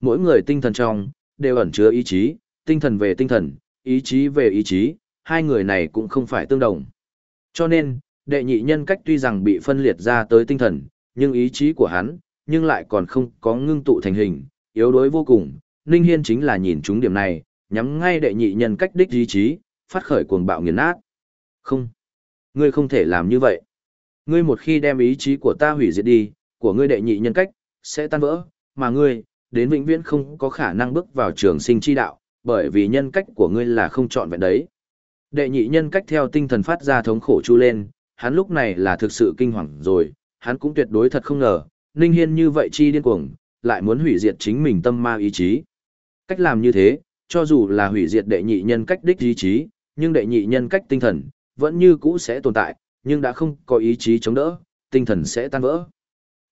mỗi người tinh thần trong, đều ẩn chứa ý chí, tinh thần về tinh thần, ý chí về ý chí, hai người này cũng không phải tương đồng. Cho nên, đệ nhị nhân cách tuy rằng bị phân liệt ra tới tinh thần, nhưng ý chí của hắn, nhưng lại còn không có ngưng tụ thành hình, yếu đuối vô cùng. Ninh Hiên chính là nhìn chúng điểm này, nhắm ngay đệ nhị nhân cách đích ý chí, phát khởi cuồng bạo nghiền nát. Không, ngươi không thể làm như vậy. Ngươi một khi đem ý chí của ta hủy diệt đi, của ngươi đệ nhị nhân cách, sẽ tan vỡ, mà ngươi, đến vĩnh viễn không có khả năng bước vào trường sinh chi đạo, bởi vì nhân cách của ngươi là không chọn vẹn đấy. Đệ nhị nhân cách theo tinh thần phát ra thống khổ chu lên, hắn lúc này là thực sự kinh hoàng rồi, hắn cũng tuyệt đối thật không ngờ, Ninh Hiên như vậy chi điên cuồng, lại muốn hủy diệt chính mình tâm ma ý chí. Cách làm như thế, cho dù là hủy diệt đệ nhị nhân cách đích ý chí, nhưng đệ nhị nhân cách tinh thần, vẫn như cũ sẽ tồn tại, nhưng đã không có ý chí chống đỡ, tinh thần sẽ tan vỡ.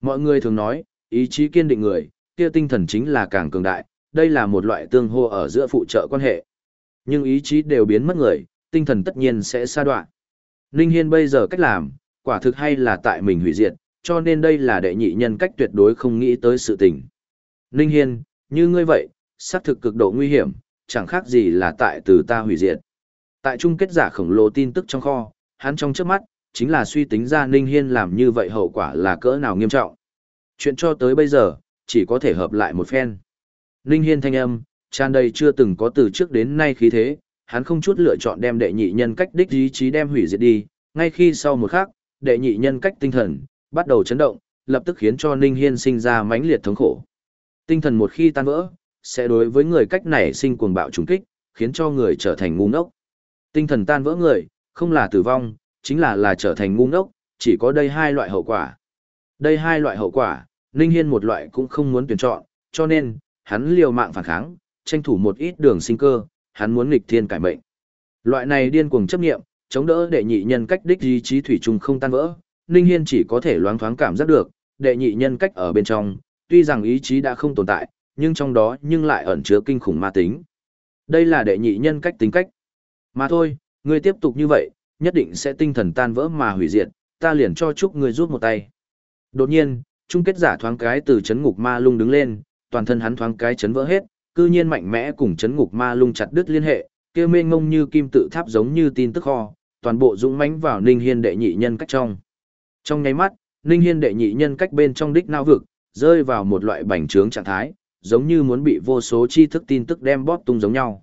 Mọi người thường nói, ý chí kiên định người, kia tinh thần chính là càng cường đại, đây là một loại tương hô ở giữa phụ trợ quan hệ. Nhưng ý chí đều biến mất người, tinh thần tất nhiên sẽ xa đoạn. Ninh Hiên bây giờ cách làm, quả thực hay là tại mình hủy diệt, cho nên đây là đệ nhị nhân cách tuyệt đối không nghĩ tới sự tình. Ninh Hiên, như ngươi vậy, xác thực cực độ nguy hiểm, chẳng khác gì là tại từ ta hủy diệt. Tại chung kết giả khổng lồ tin tức trong kho, hắn trong trước mắt, chính là suy tính ra Ninh Hiên làm như vậy hậu quả là cỡ nào nghiêm trọng. Chuyện cho tới bây giờ, chỉ có thể hợp lại một phen. Ninh Hiên thanh âm, tràn đầy chưa từng có từ trước đến nay khí thế, hắn không chút lựa chọn đem đệ nhị nhân cách đích ý chí đem hủy diệt đi, ngay khi sau một khắc, đệ nhị nhân cách tinh thần bắt đầu chấn động, lập tức khiến cho Ninh Hiên sinh ra mãnh liệt thống khổ. Tinh thần một khi tan vỡ, sẽ đối với người cách này sinh cuồng bạo trùng kích, khiến cho người trở thành ngu ngốc. Tinh thần tan vỡ người, không là tử vong, chính là là trở thành ngu ngốc, chỉ có đây hai loại hậu quả. Đây hai loại hậu quả, Ninh Hiên một loại cũng không muốn tuyển chọn, cho nên, hắn liều mạng phản kháng, tranh thủ một ít đường sinh cơ, hắn muốn nghịch thiên cải mệnh. Loại này điên cuồng chấp nghiệm, chống đỡ đệ nhị nhân cách đích ý chí thủy chung không tan vỡ, Ninh Hiên chỉ có thể loáng thoáng cảm giác được, đệ nhị nhân cách ở bên trong, tuy rằng ý chí đã không tồn tại, nhưng trong đó nhưng lại ẩn chứa kinh khủng ma tính. Đây là đệ nhị nhân cách tính cách. Mà thôi, ngươi tiếp tục như vậy, nhất định sẽ tinh thần tan vỡ mà hủy diệt, ta liền cho chúc ngươi rút một tay. Đột nhiên, chung kết giả thoáng cái từ chấn ngục ma lung đứng lên, toàn thân hắn thoáng cái chấn vỡ hết, cư nhiên mạnh mẽ cùng chấn ngục ma lung chặt đứt liên hệ, kia mênh ngông như kim tự tháp giống như tin tức kho, toàn bộ dũng mãnh vào Ninh Hiên đệ nhị nhân cách trong. Trong nháy mắt, Ninh Hiên đệ nhị nhân cách bên trong đích nao vực, rơi vào một loại bành trướng trạng thái, giống như muốn bị vô số chi thức tin tức đem bóp tung giống nhau.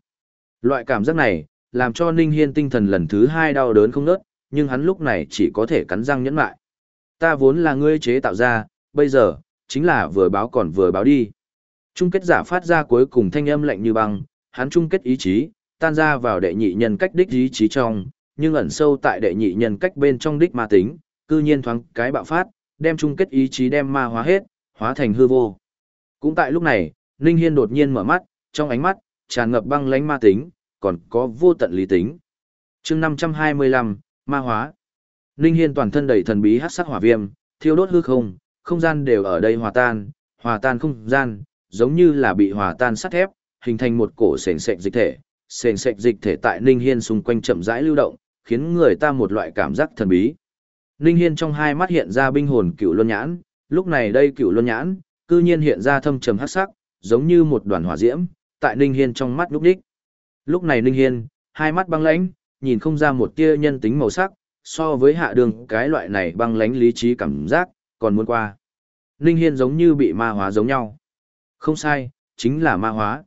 Loại cảm giác này, làm cho Ninh Hiên tinh thần lần thứ hai đau đớn không nớt, nhưng hắn lúc này chỉ có thể cắn răng nhẫn lại. Ta vốn là ngươi chế tạo ra, bây giờ, chính là vừa báo còn vừa báo đi. Trung kết giả phát ra cuối cùng thanh âm lạnh như băng, hắn chung kết ý chí, tan ra vào đệ nhị nhân cách đích ý chí trong, nhưng ẩn sâu tại đệ nhị nhân cách bên trong đích ma tính, cư nhiên thoáng cái bạo phát, đem chung kết ý chí đem ma hóa hết, hóa thành hư vô. Cũng tại lúc này, Ninh Hiên đột nhiên mở mắt, trong ánh mắt, tràn ngập băng lãnh ma tính, còn có vô tận lý tính. chương 525, ma hóa. Ninh Hiên toàn thân đầy thần bí hát sắc hỏa viêm, thiêu đốt hư không, không gian đều ở đây hòa tan, hòa tan không gian, giống như là bị hòa tan sắt thép, hình thành một cổ sền sệt dịch thể. Sền sệt dịch thể tại Ninh Hiên xung quanh chậm rãi lưu động, khiến người ta một loại cảm giác thần bí. Ninh Hiên trong hai mắt hiện ra binh hồn cựu luân nhãn, lúc này đây cựu luân nhãn, cư nhiên hiện ra thâm trầm hắc sắc, giống như một đoàn hỏa diễm, tại Ninh Hiên trong mắt lúc đích. Lúc này Ninh Hiên, hai mắt băng lãnh, nhìn không ra một tia nhân tính màu sắc, so với hạ đường cái loại này băng lãnh lý trí cảm giác, còn muốn qua. Ninh Hiên giống như bị ma hóa giống nhau. Không sai, chính là ma hóa.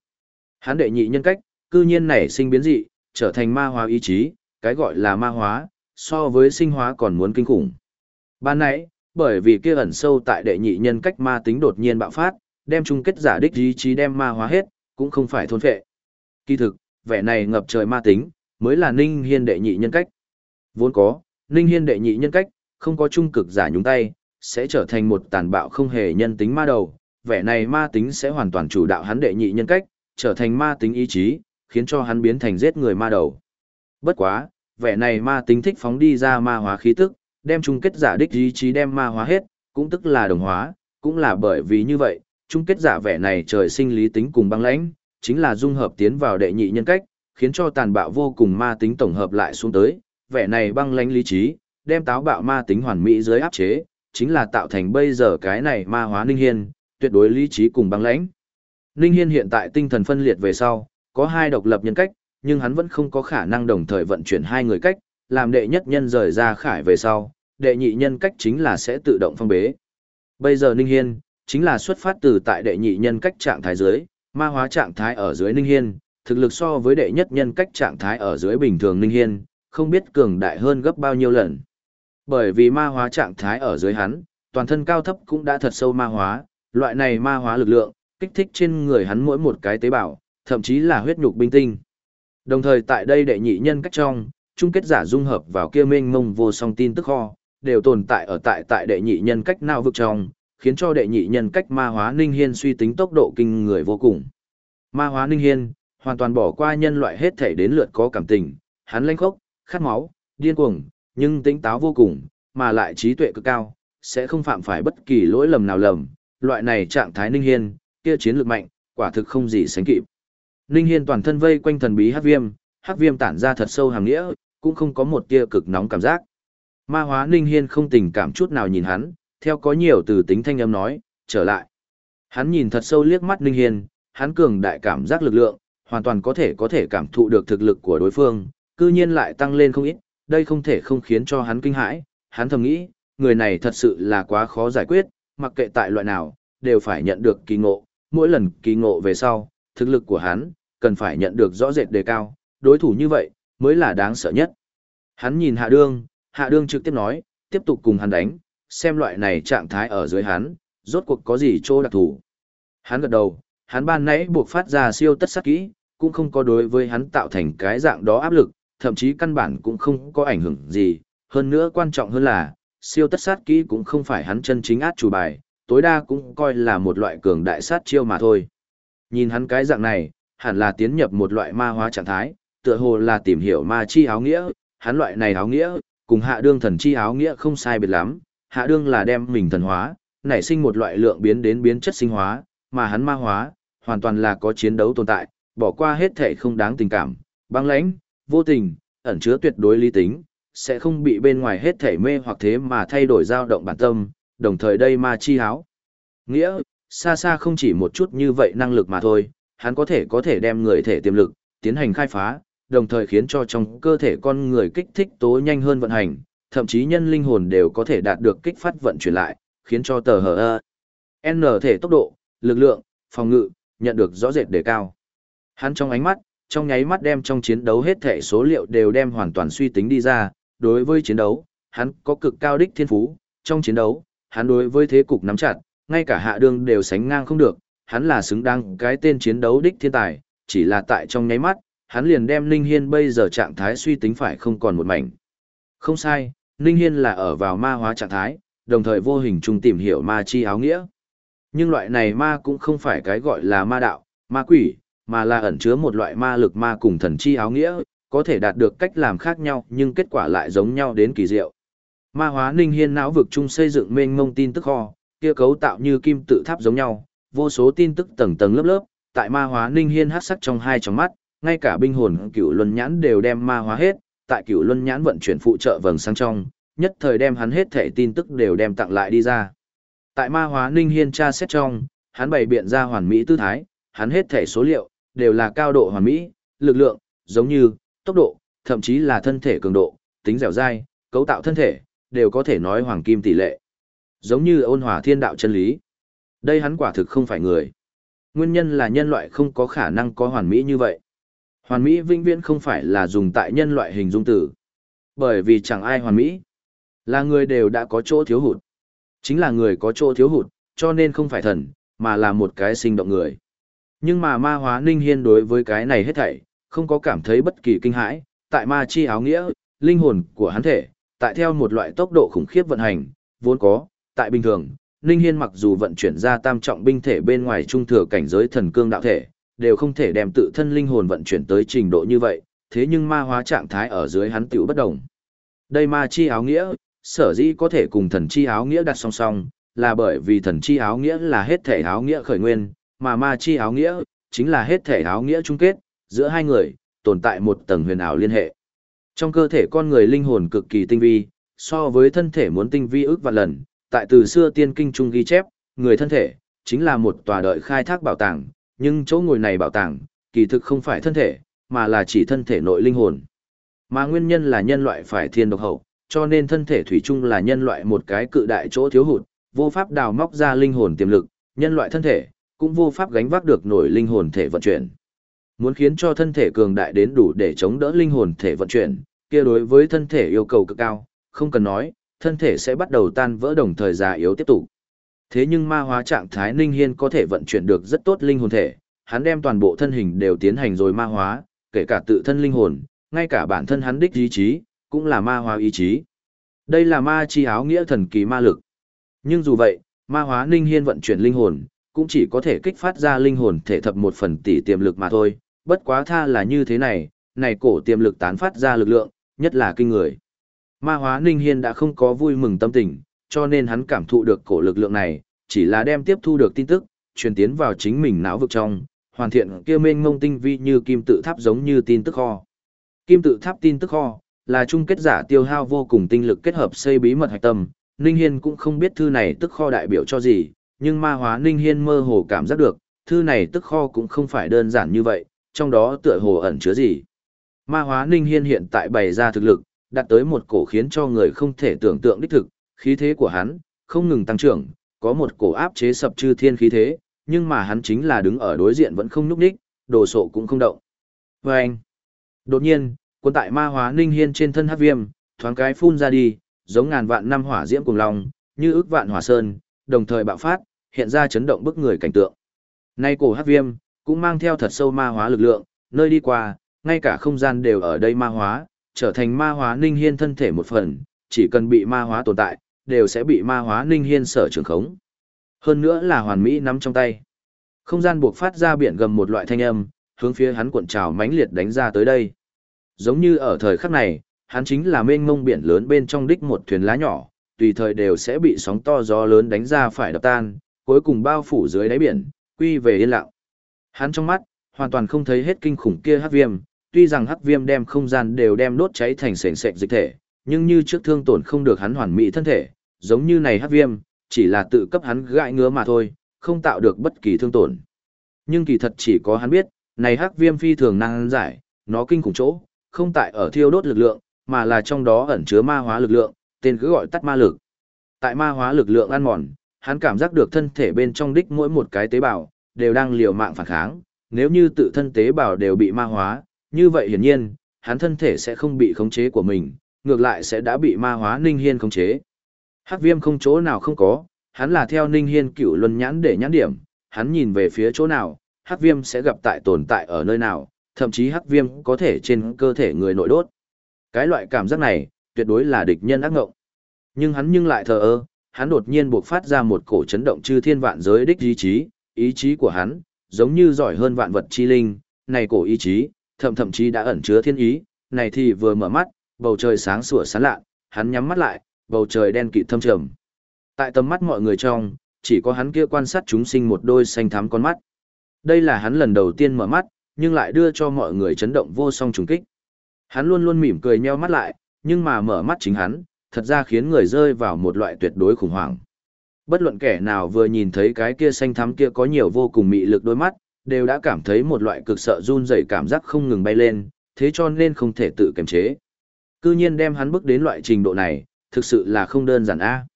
Hắn đệ nhị nhân cách, cư nhiên nảy sinh biến dị, trở thành ma hóa ý chí, cái gọi là ma hóa, so với sinh hóa còn muốn kinh khủng. Ban nãy, bởi vì kia ẩn sâu tại đệ nhị nhân cách ma tính đột nhiên bạo phát, đem chung kết giả đích ý chí đem ma hóa hết, cũng không phải thôn phệ. Kỳ thực, vẻ này ngập trời ma tính, mới là Ninh Hiên đệ nhị nhân cách. Vốn có, Ninh Hiên đệ nhị nhân cách, không có trung cực giả nhúng tay, sẽ trở thành một tàn bạo không hề nhân tính ma đầu. Vẻ này ma tính sẽ hoàn toàn chủ đạo hắn đệ nhị nhân cách, trở thành ma tính ý chí, khiến cho hắn biến thành giết người ma đầu. Bất quá, vẻ này ma tính thích phóng đi ra ma hóa khí tức, đem chung kết giả đích ý chí đem ma hóa hết, cũng tức là đồng hóa, cũng là bởi vì như vậy, chung kết giả vẻ này trời sinh lý tính cùng băng lãnh, chính là dung hợp tiến vào đệ nhị nhân cách, khiến cho tàn bạo vô cùng ma tính tổng hợp lại xuống tới, vẻ này băng lãnh lý trí, đem táo bạo ma tính hoàn mỹ dưới áp chế, chính là tạo thành bây giờ cái này ma hóa ninh hiên, tuyệt đối lý trí cùng băng lãnh. Ninh Hiên hiện tại tinh thần phân liệt về sau, có hai độc lập nhân cách, nhưng hắn vẫn không có khả năng đồng thời vận chuyển hai người cách, làm đệ nhất nhân rời ra khải về sau, đệ nhị nhân cách chính là sẽ tự động phong bế. Bây giờ Ninh Hiên, chính là xuất phát từ tại đệ nhị nhân cách trạng thái dưới, ma hóa trạng thái ở dưới Ninh Hiên, thực lực so với đệ nhất nhân cách trạng thái ở dưới bình thường Ninh Hiên, không biết cường đại hơn gấp bao nhiêu lần. Bởi vì ma hóa trạng thái ở dưới hắn, toàn thân cao thấp cũng đã thật sâu ma hóa, loại này ma hóa lực lượng, kích thích trên người hắn mỗi một cái tế bào, thậm chí là huyết nhục binh tinh. Đồng thời tại đây đệ nhị nhân cách trong, chung kết giả dung hợp vào kia mênh mông vô song tin tức kho, đều tồn tại ở tại tại đệ nhị nhân cách nào vực trong, khiến cho đệ nhị nhân cách ma hóa Ninh Hiên suy tính tốc độ kinh người vô cùng. Ma hóa Ninh Hiên, hoàn toàn bỏ qua nhân loại hết thể đến lượt có cảm tình, hắn lanh khốc, khát máu, điên cuồng, nhưng tỉnh táo vô cùng, mà lại trí tuệ cực cao, sẽ không phạm phải bất kỳ lỗi lầm nào lầm, loại này trạng thái Ninh Hiên, kia chiến lược mạnh, quả thực không gì sánh kịp. Ninh Hiên toàn thân vây quanh thần bí hắc viêm, hắc viêm tản ra thật sâu hàng nghĩa, cũng không có một tia cực nóng cảm giác. Ma hóa Ninh Hiên không tình cảm chút nào nhìn hắn, theo có nhiều từ tính thanh âm nói, trở lại. Hắn nhìn thật sâu liếc mắt Ninh Hiên, hắn cường đại cảm giác lực lượng, hoàn toàn có thể có thể cảm thụ được thực lực của đối phương, cư nhiên lại tăng lên không ít, đây không thể không khiến cho hắn kinh hãi, hắn thầm nghĩ, người này thật sự là quá khó giải quyết, mặc kệ tại loại nào, đều phải nhận được kỳ ngộ, mỗi lần kỳ ngộ về sau, thực lực của hắn, cần phải nhận được rõ rệt đề cao, đối thủ như vậy, mới là đáng sợ nhất. Hắn nhìn hạ đương, hạ đương trực tiếp nói, tiếp tục cùng hắn đánh, xem loại này trạng thái ở dưới hắn, rốt cuộc có gì chỗ đặc thù. Hắn gật đầu, hắn ban nãy buộc phát ra siêu tất sắc kỹ, cũng không có đối với hắn tạo thành cái dạng đó áp lực, thậm chí căn bản cũng không có ảnh hưởng gì, hơn nữa quan trọng hơn là, siêu tất sát kỹ cũng không phải hắn chân chính át chủ bài, tối đa cũng coi là một loại cường đại sát chiêu mà thôi. Nhìn hắn cái dạng này, hẳn là tiến nhập một loại ma hóa trạng thái, tựa hồ là tìm hiểu ma chi áo nghĩa, hắn loại này áo nghĩa, cùng hạ đương thần chi áo nghĩa không sai biệt lắm, hạ đương là đem mình thần hóa, nảy sinh một loại lượng biến đến biến chất sinh hóa, mà hắn ma hóa, hoàn toàn là có chiến đấu tồn tại, bỏ qua hết thể không đáng tình cảm, băng lãnh, vô tình, ẩn chứa tuyệt đối lý tính, sẽ không bị bên ngoài hết thể mê hoặc thế mà thay đổi dao động bản tâm, đồng thời đây ma chi háo. Nghĩa, xa xa không chỉ một chút như vậy năng lực mà thôi, hắn có thể có thể đem người thể tiềm lực, tiến hành khai phá, đồng thời khiến cho trong cơ thể con người kích thích tố nhanh hơn vận hành, thậm chí nhân linh hồn đều có thể đạt được kích phát vận chuyển lại, khiến cho tờ hờ N thể tốc độ, lực lượng, phòng ngự, nhận được rõ rệt đề cao. Hắn trong ánh mắt, trong nháy mắt đem trong chiến đấu hết thể số liệu đều đem hoàn toàn suy tính đi ra, đối với chiến đấu, hắn có cực cao đích thiên phú, trong chiến đấu, hắn đối với thế cục nắm chặt, ngay cả hạ đường đều sánh ngang không được, hắn là xứng đáng cái tên chiến đấu đích thiên tài, chỉ là tại trong nháy mắt, hắn liền đem Ninh Hiên bây giờ trạng thái suy tính phải không còn một mảnh. Không sai, Ninh Hiên là ở vào ma hóa trạng thái, đồng thời vô hình trung tìm hiểu ma chi áo nghĩa. Nhưng loại này ma cũng không phải cái gọi là ma đạo, ma quỷ, mà là ẩn chứa một loại ma lực ma cùng thần chi áo nghĩa, có thể đạt được cách làm khác nhau nhưng kết quả lại giống nhau đến kỳ diệu. Ma hóa Ninh Hiên não vực chung xây dựng mênh mông tin tức kho, kia cấu tạo như kim tự tháp giống nhau, vô số tin tức tầng tầng lớp lớp, tại ma hóa Ninh Hiên hắc sắc trong hai tròng mắt, ngay cả binh hồn cựu luân nhãn đều đem ma hóa hết, tại cựu luân nhãn vận chuyển phụ trợ vầng sáng trong, nhất thời đem hắn hết thể tin tức đều đem tặng lại đi ra. Tại ma hóa Ninh Hiên tra xét trong, hắn bày biện ra hoàn mỹ tư thái, hắn hết thể số liệu đều là cao độ hoàn mỹ, lực lượng, giống như tốc độ, thậm chí là thân thể cường độ, tính dẻo dai, cấu tạo thân thể, đều có thể nói hoàng kim tỷ lệ. Giống như ôn hòa thiên đạo chân lý. Đây hắn quả thực không phải người. Nguyên nhân là nhân loại không có khả năng có hoàn mỹ như vậy. Hoàn mỹ vĩnh viễn không phải là dùng tại nhân loại hình dung tử. Bởi vì chẳng ai hoàn mỹ. Là người đều đã có chỗ thiếu hụt. Chính là người có chỗ thiếu hụt, cho nên không phải thần, mà là một cái sinh động người. Nhưng mà ma hóa ninh hiên đối với cái này hết thảy, không có cảm thấy bất kỳ kinh hãi, tại ma chi áo nghĩa, linh hồn của hắn thể, tại theo một loại tốc độ khủng khiếp vận hành, vốn có, tại bình thường, Ninh Hiên mặc dù vận chuyển ra tam trọng binh thể bên ngoài trung thừa cảnh giới thần cương đạo thể, đều không thể đem tự thân linh hồn vận chuyển tới trình độ như vậy, thế nhưng ma hóa trạng thái ở dưới hắn tiểu bất động. Đây ma chi áo nghĩa, sở dĩ có thể cùng thần chi áo nghĩa đặt song song, là bởi vì thần chi áo nghĩa là hết thể áo nghĩa khởi nguyên, mà ma chi áo nghĩa, chính là hết thể áo nghĩa chung kết, giữa hai người, tồn tại một tầng huyền ảo liên hệ. Trong cơ thể con người linh hồn cực kỳ tinh vi, so với thân thể muốn tinh vi ước vạn lần, tại từ xưa tiên kinh trung ghi chép, người thân thể, chính là một tòa đợi khai thác bảo tàng, nhưng chỗ ngồi này bảo tàng, kỳ thực không phải thân thể, mà là chỉ thân thể nội linh hồn. Mà nguyên nhân là nhân loại phải thiên độc hậu, cho nên thân thể thủy chung là nhân loại một cái cự đại chỗ thiếu hụt, vô pháp đào móc ra linh hồn tiềm lực, nhân loại thân thể cũng vô pháp gánh vác được nổi linh hồn thể vận chuyển. Muốn khiến cho thân thể cường đại đến đủ để chống đỡ linh hồn thể vận chuyển, kia đối với thân thể yêu cầu cực cao, không cần nói, thân thể sẽ bắt đầu tan vỡ đồng thời già yếu tiếp tục. Thế nhưng ma hóa trạng thái Ninh Hiên có thể vận chuyển được rất tốt linh hồn thể, hắn đem toàn bộ thân hình đều tiến hành rồi ma hóa, kể cả tự thân linh hồn, ngay cả bản thân hắn đích ý chí, cũng là ma hóa ý chí. Đây là ma chi áo nghĩa thần kỳ ma lực. Nhưng dù vậy, ma hóa Ninh Hiên vận chuyển linh hồn, cũng chỉ có thể kích phát ra linh hồn thể thập một phần tỷ tiềm lực mà thôi, bất quá tha là như thế này, này cổ tiềm lực tán phát ra lực lượng, nhất là kinh người. Ma hóa Ninh Hiên đã không có vui mừng tâm tình, cho nên hắn cảm thụ được cổ lực lượng này, chỉ là đem tiếp thu được tin tức, truyền tiến vào chính mình não vực trong, hoàn thiện kia mênh mông tinh vi như kim tự tháp giống như tin tức kho. Kim tự tháp tin tức kho là chung kết giả tiêu hao vô cùng tinh lực kết hợp xây bí mật hạch tâm, Ninh Hiên cũng không biết thư này tức kho đại biểu cho gì, nhưng ma hóa Ninh Hiên mơ hồ cảm giác được, thư này tức kho cũng không phải đơn giản như vậy, trong đó tựa hồ ẩn chứa gì. Ma hóa Ninh Hiên hiện tại bày ra thực lực, đạt tới một cổ khiến cho người không thể tưởng tượng đích thực, khí thế của hắn, không ngừng tăng trưởng, có một cổ áp chế sập chư thiên khí thế, nhưng mà hắn chính là đứng ở đối diện vẫn không núp đích, đồ sộ cũng không động. Và anh, đột nhiên, quân tại ma hóa Ninh Hiên trên thân hắc viêm, thoáng cái phun ra đi, giống ngàn vạn năm hỏa diễm cùng long, như ước vạn hỏa sơn, đồng thời bạo phát, hiện ra chấn động bức người cảnh tượng. Nay cổ hắc viêm, cũng mang theo thật sâu ma hóa lực lượng, nơi đi qua, ngay cả không gian đều ở đây ma hóa, trở thành ma hóa ninh hiên thân thể một phần, chỉ cần bị ma hóa tồn tại, đều sẽ bị ma hóa ninh hiên sở trường khống. Hơn nữa là hoàn mỹ nắm trong tay. Không gian buộc phát ra biển gầm một loại thanh âm, hướng phía hắn cuộn trào mãnh liệt đánh ra tới đây. Giống như ở thời khắc này, hắn chính là mênh mông biển lớn bên trong đích một thuyền lá nhỏ, tùy thời đều sẽ bị sóng to gió lớn đánh ra phải đập tan, cuối cùng bao phủ dưới đáy biển, quy về yên lặng. Hắn trong mắt, hoàn toàn không thấy hết kinh khủng kia hắc viêm, tuy rằng hắc viêm đem không gian đều đem đốt cháy thành sền sệt dịch thể, nhưng như trước thương tổn không được hắn hoàn mỹ thân thể, giống như này hắc viêm, chỉ là tự cấp hắn gãi ngứa mà thôi, không tạo được bất kỳ thương tổn. Nhưng kỳ thật chỉ có hắn biết, này hắc viêm phi thường năng giải, nó kinh khủng chỗ, không tại ở thiêu đốt lực lượng, mà là trong đó ẩn chứa ma hóa lực lượng, tên cứ gọi tắt ma lực. Tại ma hóa lực lượng ăn mòn, hắn cảm giác được thân thể bên trong đích mỗi một cái tế bào, đều đang liều mạng phản kháng, nếu như tự thân tế bào đều bị ma hóa, như vậy hiển nhiên, hắn thân thể sẽ không bị khống chế của mình, ngược lại sẽ đã bị ma hóa Ninh Hiên khống chế. Hắc viêm không chỗ nào không có, hắn là theo Ninh Hiên cựu luân nhãn để nhãn điểm, hắn nhìn về phía chỗ nào, hắc viêm sẽ gặp tại tồn tại ở nơi nào, thậm chí hắc viêm có thể trên cơ thể người nội đốt. Cái loại cảm giác này, tuyệt đối là địch nhân ác ngộng. Nhưng hắn nhưng lại thờ ơ, hắn đột nhiên buộc phát ra một cổ chấn động chư thiên vạn giới đích ý chí, ý chí của hắn, giống như giỏi hơn vạn vật chi linh, này cổ ý chí, thậm thậm chí đã ẩn chứa thiên ý, này thì vừa mở mắt, bầu trời sáng sủa sáng lạ, hắn nhắm mắt lại, bầu trời đen kịt thâm trầm. Tại tầm mắt mọi người trong, chỉ có hắn kia quan sát chúng sinh một đôi xanh thắm con mắt. Đây là hắn lần đầu tiên mở mắt, nhưng lại đưa cho mọi người chấn động vô song trùng kích. Hắn luôn luôn mỉm cười nheo mắt lại, nhưng mà mở mắt chính hắn, thật ra khiến người rơi vào một loại tuyệt đối khủng hoảng. Bất luận kẻ nào vừa nhìn thấy cái kia xanh thắm kia có nhiều vô cùng mị lực đôi mắt, đều đã cảm thấy một loại cực sợ run rẩy cảm giác không ngừng bay lên, thế cho nên không thể tự kiềm chế. Cư nhiên đem hắn bước đến loại trình độ này, thực sự là không đơn giản a.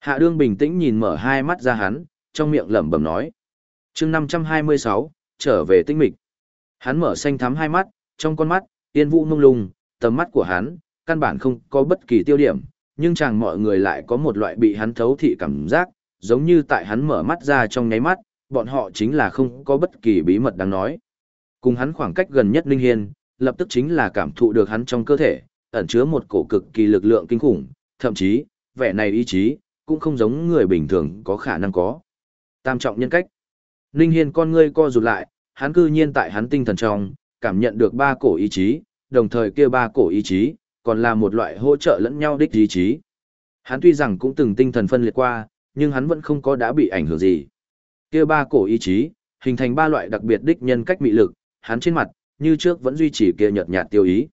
Hạ đương bình tĩnh nhìn mở hai mắt ra hắn, trong miệng lẩm bẩm nói. chương 526, trở về tinh mịch. Hắn mở xanh thắm hai mắt, trong con mắt, tiên vũ mông lung, tầm mắt của hắn, căn bản không có bất kỳ tiêu điểm, nhưng chàng mọi người lại có một loại bị hắn thấu thị cảm giác, giống như tại hắn mở mắt ra trong nháy mắt, bọn họ chính là không có bất kỳ bí mật đáng nói. Cùng hắn khoảng cách gần nhất Linh Hiên, lập tức chính là cảm thụ được hắn trong cơ thể, ẩn chứa một cổ cực kỳ lực lượng kinh khủng, thậm chí, vẻ này ý chí, cũng không giống người bình thường có khả năng có. Tam trọng nhân cách. Linh Hiên con ngươi co rụt lại, hắn cư nhiên tại hắn tinh thần trong, cảm nhận được ba cổ ý chí, đồng thời kia ba cổ ý chí, còn là một loại hỗ trợ lẫn nhau đích ý chí. Hắn tuy rằng cũng từng tinh thần phân liệt qua, nhưng hắn vẫn không có đã bị ảnh hưởng gì. Kia ba cổ ý chí, hình thành ba loại đặc biệt đích nhân cách mị lực, hắn trên mặt, như trước vẫn duy trì kia nhợt nhạt tiêu ý.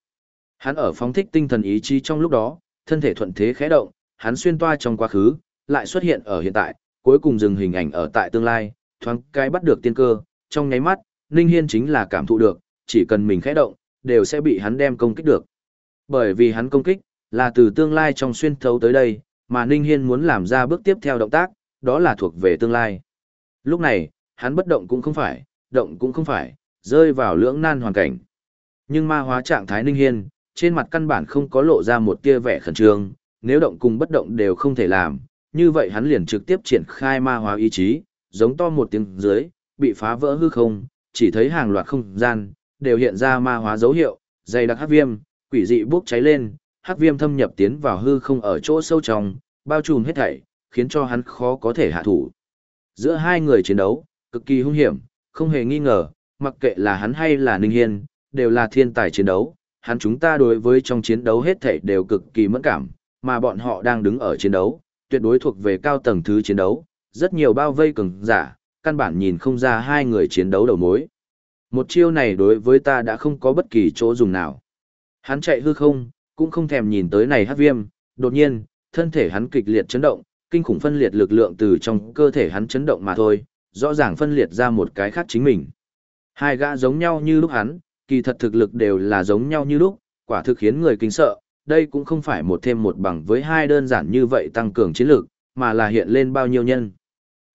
Hắn ở phóng thích tinh thần ý chí trong lúc đó, thân thể thuận thế khẽ động, hắn xuyên toa trong quá khứ, lại xuất hiện ở hiện tại, cuối cùng dừng hình ảnh ở tại tương lai, thoáng cái bắt được tiên cơ, trong nháy mắt, Ninh Hiên chính là cảm thụ được, chỉ cần mình khẽ động, đều sẽ bị hắn đem công kích được. Bởi vì hắn công kích, là từ tương lai trong xuyên thấu tới đây, mà Ninh Hiên muốn làm ra bước tiếp theo động tác, đó là thuộc về tương lai. Lúc này, hắn bất động cũng không phải, động cũng không phải, rơi vào lưỡng nan hoàn cảnh. Nhưng ma hóa trạng thái Ninh Hiên, trên mặt căn bản không có lộ ra một tia vẻ khẩn trương, nếu động cùng bất động đều không thể làm, như vậy hắn liền trực tiếp triển khai ma hóa ý chí, giống to một tiếng dưới, bị phá vỡ hư không, chỉ thấy hàng loạt không gian, đều hiện ra ma hóa dấu hiệu, dày đặc hắc viêm, quỷ dị bốc cháy lên, hắc viêm thâm nhập tiến vào hư không ở chỗ sâu trong, bao trùm hết thảy, khiến cho hắn khó có thể hạ thủ. Giữa hai người chiến đấu, cực kỳ hung hiểm, không hề nghi ngờ, mặc kệ là hắn hay là Ninh Hiên, đều là thiên tài chiến đấu, hắn chúng ta đối với trong chiến đấu hết thảy đều cực kỳ mẫn cảm, mà bọn họ đang đứng ở chiến đấu, tuyệt đối thuộc về cao tầng thứ chiến đấu, rất nhiều bao vây cường giả, căn bản nhìn không ra hai người chiến đấu đầu mối. Một chiêu này đối với ta đã không có bất kỳ chỗ dùng nào. Hắn chạy hư không, cũng không thèm nhìn tới này hát viêm, đột nhiên, thân thể hắn kịch liệt chấn động, kinh khủng phân liệt lực lượng từ trong cơ thể hắn chấn động mà thôi, rõ ràng phân liệt ra một cái khác chính mình. Hai gã giống nhau như lúc hắn, kỳ thật thực lực đều là giống nhau như lúc, quả thực khiến người kinh sợ, đây cũng không phải một thêm một bằng với hai đơn giản như vậy tăng cường chiến lược, mà là hiện lên bao nhiêu nhân.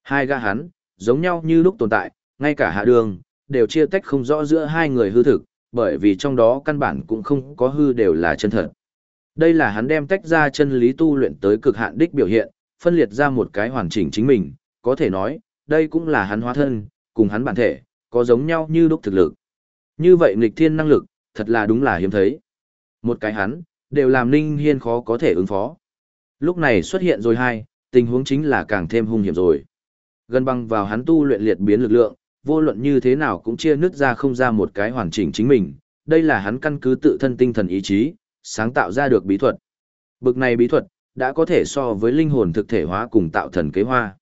Hai gã hắn, giống nhau như lúc tồn tại, ngay cả hạ đường, đều chia tách không rõ giữa hai người hư thực, bởi vì trong đó căn bản cũng không có hư đều là chân thật. Đây là hắn đem tách ra chân lý tu luyện tới cực hạn đích biểu hiện, phân liệt ra một cái hoàn chỉnh chính mình, có thể nói, đây cũng là hắn hóa thân, cùng hắn bản thể, có giống nhau như đúc thực lực. Như vậy nghịch thiên năng lực, thật là đúng là hiếm thấy. Một cái hắn, đều làm Ninh Hiên khó có thể ứng phó. Lúc này xuất hiện rồi hai, tình huống chính là càng thêm hung hiểm rồi. Gần băng vào hắn tu luyện liệt biến lực lượng, vô luận như thế nào cũng chia nứt ra không ra một cái hoàn chỉnh chính mình, đây là hắn căn cứ tự thân tinh thần ý chí, sáng tạo ra được bí thuật. Bực này bí thuật, đã có thể so với linh hồn thực thể hóa cùng tạo thần kế hoa.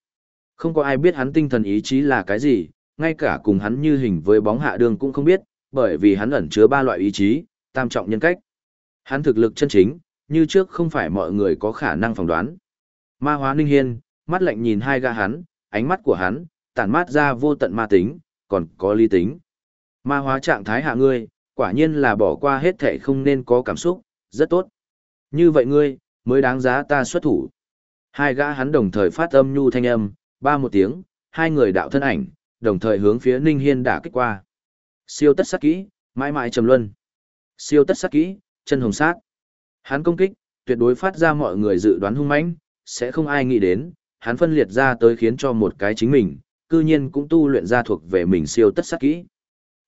Không có ai biết hắn tinh thần ý chí là cái gì, ngay cả cùng hắn như hình với bóng hạ đường cũng không biết, bởi vì hắn ẩn chứa ba loại ý chí, tam trọng nhân cách. Hắn thực lực chân chính, như trước không phải mọi người có khả năng phỏng đoán. Ma hóa ninh hiên, mắt lạnh nhìn hai gã hắn, ánh mắt của hắn, tản mát ra vô tận ma tính, còn có lý tính. Ma hóa trạng thái hạ ngươi, quả nhiên là bỏ qua hết thể không nên có cảm xúc, rất tốt. Như vậy ngươi, mới đáng giá ta xuất thủ. Hai gã hắn đồng thời phát âm nhu thanh âm, ba một tiếng, hai người đạo thân ảnh, đồng thời hướng phía Ninh Hiên đả kích qua. Siêu tất sát kỹ, mãi mãi trầm luân. Siêu tất sát kỹ, chân hồng sát. Hắn công kích, tuyệt đối phát ra mọi người dự đoán hung mãnh, sẽ không ai nghĩ đến, hắn phân liệt ra tới khiến cho một cái chính mình, cư nhiên cũng tu luyện ra thuộc về mình siêu tất sát kỹ.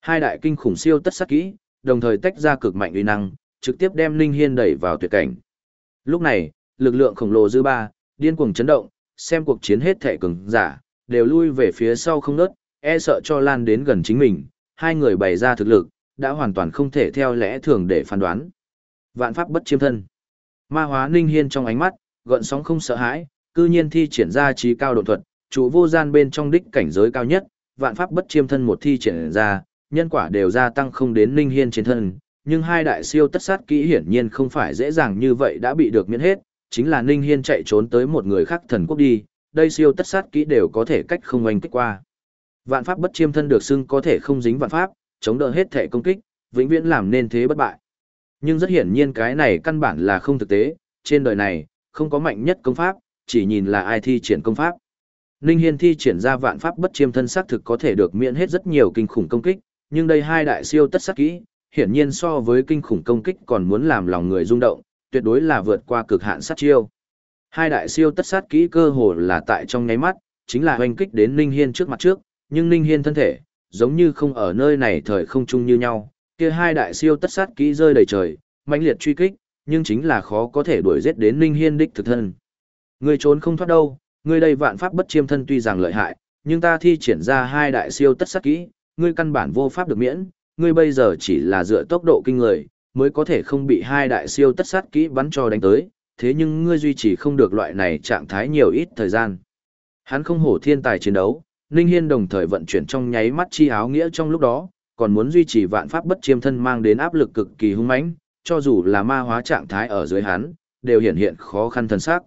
Hai đại kinh khủng siêu tất sát kỹ, đồng thời tách ra cực mạnh uy năng, trực tiếp đem Ninh Hiên đẩy vào tuyệt cảnh. Lúc này, lực lượng khổng lồ dư ba, điên cuồng chấn động, xem cuộc chiến hết thể cường giả, đều lui về phía sau không nớt, e sợ cho lan đến gần chính mình, hai người bày ra thực lực, đã hoàn toàn không thể theo lẽ thường để phán đoán. Vạn pháp bất chiêm thân. Ma hóa Ninh Hiên trong ánh mắt, gợn sóng không sợ hãi, cư nhiên thi triển ra trí cao độ thuật, chủ vô gian bên trong đích cảnh giới cao nhất, vạn pháp bất chiêm thân một thi triển ra, nhân quả đều gia tăng không đến linh Hiên trên thân, nhưng hai đại siêu tất sát kỹ hiển nhiên không phải dễ dàng như vậy đã bị được miễn hết, chính là Ninh Hiên chạy trốn tới một người khác thần quốc đi, đây siêu tất sát kỹ đều có thể cách không oanh kích qua. Vạn pháp bất chiêm thân được xưng có thể không dính vạn pháp, chống đỡ hết thể công kích, vĩnh viễn làm nên thế bất bại. Nhưng rất hiển nhiên cái này căn bản là không thực tế, trên đời này, không có mạnh nhất công pháp, chỉ nhìn là ai thi triển công pháp. Ninh Hiên thi triển ra vạn pháp bất chiêm thân xác thực có thể được miễn hết rất nhiều kinh khủng công kích, nhưng đây hai đại siêu tất sát kỹ, hiển nhiên so với kinh khủng công kích còn muốn làm lòng người rung động, tuyệt đối là vượt qua cực hạn sát chiêu. Hai đại siêu tất sát kỹ cơ hồ là tại trong nháy mắt, chính là hoành kích đến Ninh Hiên trước mặt trước, nhưng Ninh Hiên thân thể, giống như không ở nơi này thời không chung như nhau, kia hai đại siêu tất sát kỹ rơi đầy trời, mãnh liệt truy kích, nhưng chính là khó có thể đuổi giết đến Ninh Hiên đích thực thân. Người trốn không thoát đâu, Ngươi đây vạn pháp bất chiêm thân tuy rằng lợi hại, nhưng ta thi triển ra hai đại siêu tất sát kỹ, ngươi căn bản vô pháp được miễn, ngươi bây giờ chỉ là dựa tốc độ kinh người, mới có thể không bị hai đại siêu tất sát kỹ bắn cho đánh tới, thế nhưng ngươi duy trì không được loại này trạng thái nhiều ít thời gian. Hắn không hổ thiên tài chiến đấu, Ninh Hiên đồng thời vận chuyển trong nháy mắt chi áo nghĩa trong lúc đó, còn muốn duy trì vạn pháp bất chiêm thân mang đến áp lực cực kỳ hung mãnh, cho dù là ma hóa trạng thái ở dưới hắn, đều hiện hiện khó khăn thân xác.